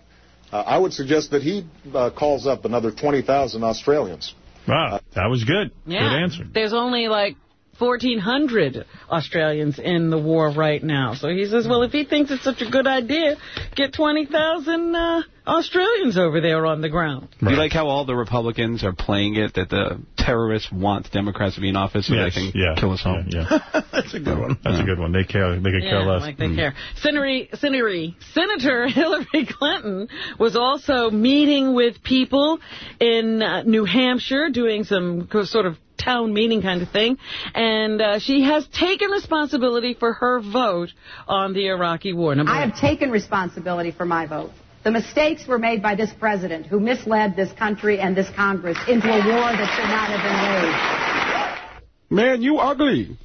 uh, I would suggest that he uh, calls up another 20,000 Australians. Wow, that was good. Yeah. Good answer. There's only like 1,400 Australians in the war right now. So he says, well, if he thinks it's such a good idea, get 20,000 uh, Australians over there on the ground. You like how all the Republicans are playing it, that the terrorists want Democrats to be in office so Yes, they can yeah, kill us all? Yeah, That's a good one. That's a good one. They care. They could care Yeah, less. like they Mm. care. Senator, Senator, Senator Hillary Clinton was also meeting with people in uh, New Hampshire, doing some sort of town meeting kind of thing, and uh, she has taken responsibility for her vote on the Iraqi war. Number I have taken responsibility for my vote. The mistakes were made by this president who misled this country and this Congress into a war that should not have been waged. Man, you ugly.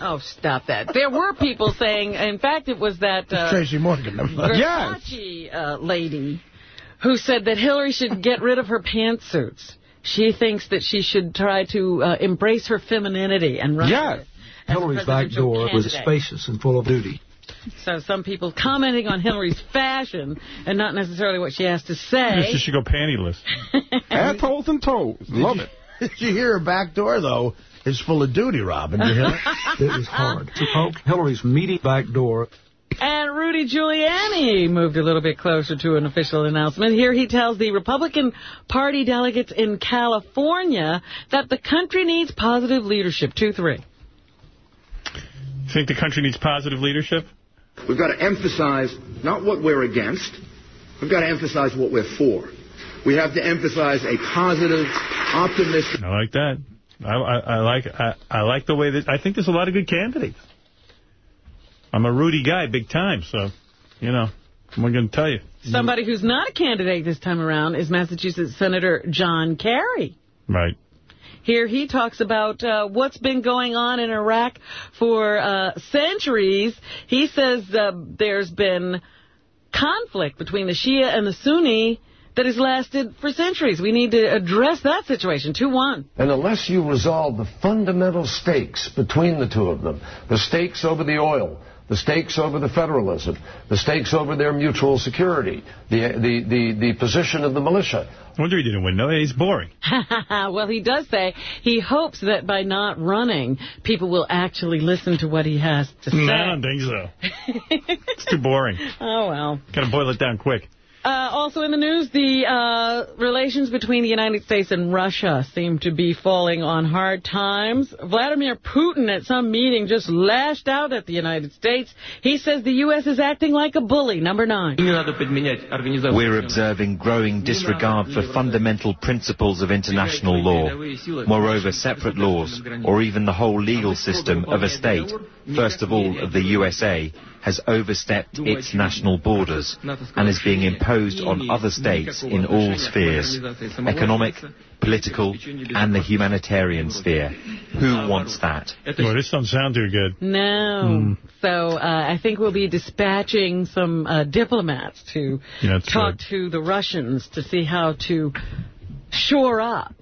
Oh, stop that. There were people saying, in fact, it was that uh, Tracy Morgan. Versace uh, lady who said that Hillary should get rid of her pantsuits. She thinks that she should try to uh, embrace her femininity and run Yes. for- as Hillary's back presidential door was spacious and full of duty. So some people commenting on Hillary's fashion and not necessarily what she has to say. She should go pantyless. Assholes and toes. Love it. Did you hear her back door, though, is full of duty, Robin? You hear? It was hard to poke Hillary's meaty back door. And Rudy Giuliani moved a little bit closer to an official announcement. Here he tells the Republican Party delegates in California that the country needs positive leadership. 2-3. Think the country needs positive leadership? We've got to emphasize not what we're against. We've got to emphasize what we're for. We have to emphasize a positive, optimistic. I like that. I, I, I like I, I like the way that I think there's a lot of good candidates. I'm a Rudy guy, big time. So, you know, I'm going to tell you. Somebody who's not a candidate this time around is Massachusetts Senator John Kerry. Right. Here he talks about uh, what's been going on in Iraq for uh, centuries. He says uh, there's been conflict between the Shia and the Sunni that has lasted for centuries. We need to address that situation. 2-1. And unless you resolve the fundamental stakes between the two of them, the stakes over the oil, the stakes over the federalism, the stakes over their mutual security, the, the, the, the position of the militia. I wonder he didn't win. No, he's boring. well, he does say he hopes that by not running, people will actually listen to what he has to say. No, I don't think so. It's too boring. Oh, well. Got to boil it down quick. Uh, also in the news, the uh, relations between the United States and Russia seem to be falling on hard times. Vladimir Putin at some meeting just lashed out at the United States. He says the U.S. is acting like a bully. Number nine. We're observing growing disregard for fundamental principles of international law. Moreover, separate laws, or even the whole legal system of a state, first of all of the USA, has overstepped its national borders and is being imposed on other states in all spheres, economic, political, and the humanitarian sphere. Who wants that? Boy, this doesn't sound too good. No. Hmm. So uh, I think we'll be dispatching some uh, diplomats to Yeah, that's talk to the Russians to see how to shore up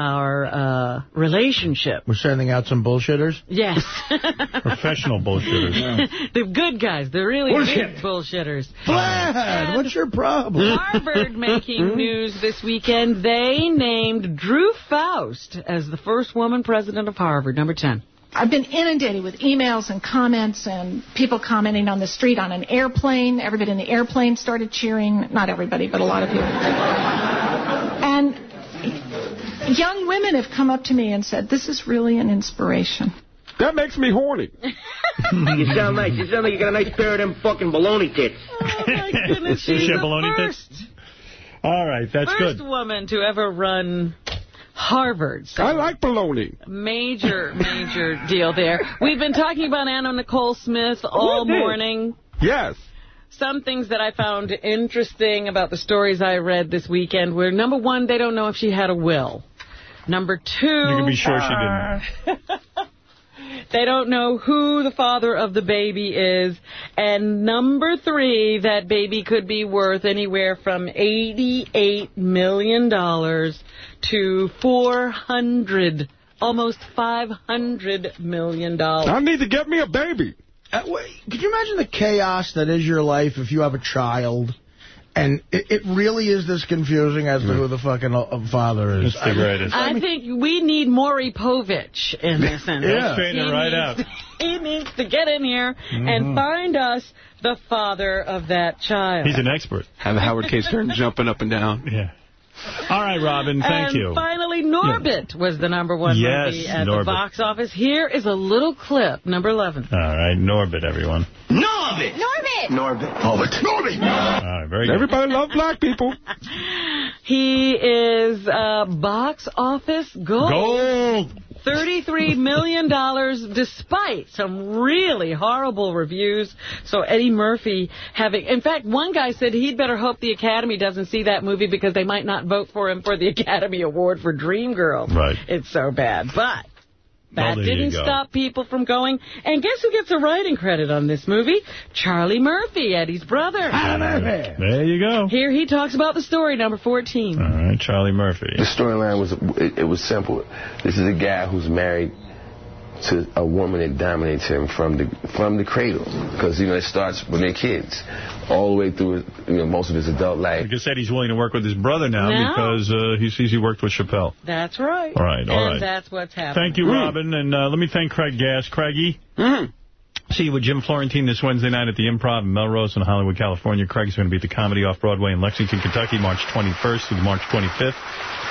our uh, relationship. We're sending out some bullshitters? Yes. Professional bullshitters. the good guys, the really Bullshit. big bullshitters. Vlad, what's your problem? Harvard making news this weekend. They named Drew Faust as the first woman president of Harvard, number 10. I've been inundated with emails and comments and people commenting on the street on an airplane. Everybody in the airplane started cheering. Not everybody, but a lot of people. and young women have come up to me and said, this is really an inspiration. That makes me horny. you sound nice. You sound like you got a nice pair of them fucking baloney tits. Oh, my goodness, Does she's she the baloney first, tits? All right, that's first good. woman to ever run Harvard. So I like baloney. major, major deal there. We've been talking about Anna Nicole Smith all morning. Yes. some things that I found interesting about the stories I read this weekend were, number one, they don't know if she had a will. Number two... You can be sure she didn't. They don't know who the father of the baby is. And number three, that baby could be worth anywhere from $88 million to 400 almost $500 million. I need to get me a baby. Uh, wait, could you imagine the chaos that is your life if you have a child? And it, it really is this confusing as to who the fucking uh, father is. It's the greatest. I think we need Maury Povich in this instance. Yeah. Straighten it right out. He needs to get in here and find us the father of that child. He's an expert. Have Howard K. Stern jumping up and down. Yeah. All right, Robin, thank and you. finally, Norbit was the number one Yes, movie at Norbit. the box office. Here is a little clip, number 11. All right, Norbit, everyone. Norbit! Norbit! Norbit. Norbit. Norbit. All right, very good. Everybody love black people. He is uh, box office gold. Gold. $33 million, despite some really horrible reviews. So Eddie Murphy having... In fact, one guy said he'd better hope the Academy doesn't see that movie because they might not vote for him for the Academy Award for Dreamgirls. Right. It's so bad. But that Well, didn't stop people from going. And guess who gets a writing credit on this movie? Charlie Murphy, Eddie's brother. There you go. Here he talks about the story, number 14. All right, Charlie Murphy. The storyline was it, it was simple. This is a guy who's married to a woman that dominates him from the from the cradle because you know it starts when they're kids all the way through you know most of his adult life. Like I said, he's willing to work with his brother now Now? because uh, he sees he worked with Chappelle. That's right. All right, all and right. that's what's happening. Thank you, Robin. And uh, let me thank Craig Gass. Craigie. See you with Jim Florentine this Wednesday night at the Improv in Melrose in Hollywood, California. Craig's going to be at the Comedy Off-Broadway in Lexington, Kentucky, March 21st through March 25th.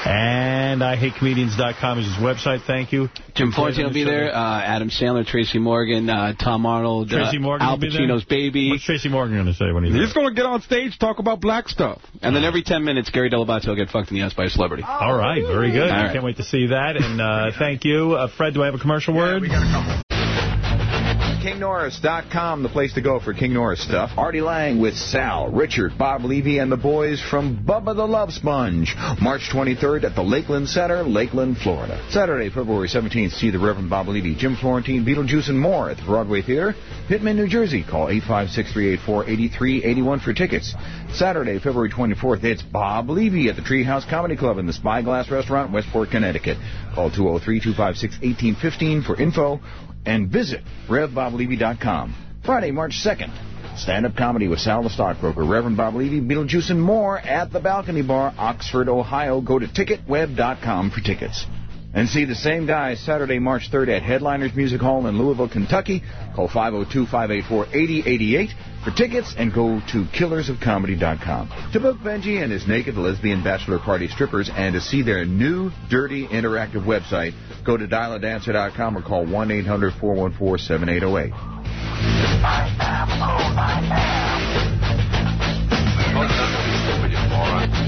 And IHateComedians.com is his website. Thank you. Jim Florentine will be there. Uh, Adam Sandler, Tracy Morgan, uh, Tom Arnold, Tracy uh, Morgan Al will be there? Pacino's baby. What's Tracy Morgan going to say when he's He's going to get on stage, talk about black stuff. And then every 10 minutes, Gary Dell'Abate will get fucked in the ass by a celebrity. All right, very good. All I can't wait to see that. And uh, thank you. Uh, Fred, do I have a commercial word? KingNorris.com, the place to go for King Norris stuff. Artie Lang with Sal, Richard, Bob Levy, and the boys from Bubba the Love Sponge. March 23rd at the Lakeland Center, Lakeland, Florida. Saturday, February 17th, see the Reverend Bob Levy, Jim Florentine, Beetlejuice, and more at the Broadway Theater, Pitman, New Jersey. Call 856-384-8381 for tickets. Saturday, February 24th, it's Bob Levy at the Treehouse Comedy Club in the Spyglass Restaurant, Westport, Connecticut. Call 203-256-1815 for info and visit RevBobLevy.com. Friday, March 2nd, stand-up comedy with Sal the Stockbroker, Reverend Bob Levy, Beetlejuice, and more at the Balcony Bar, Oxford, Ohio. Go to ticketweb.com for tickets. And see the same guy Saturday, March 3rd at Headliners Music Hall in Louisville, Kentucky. Call 502-584-8088 for tickets and go to killersofcomedy.com. To book Benji and his naked lesbian bachelor party strippers and to see their new, dirty, interactive website, go to dialadancer.com or call 1-800-414-7808. I am who I am.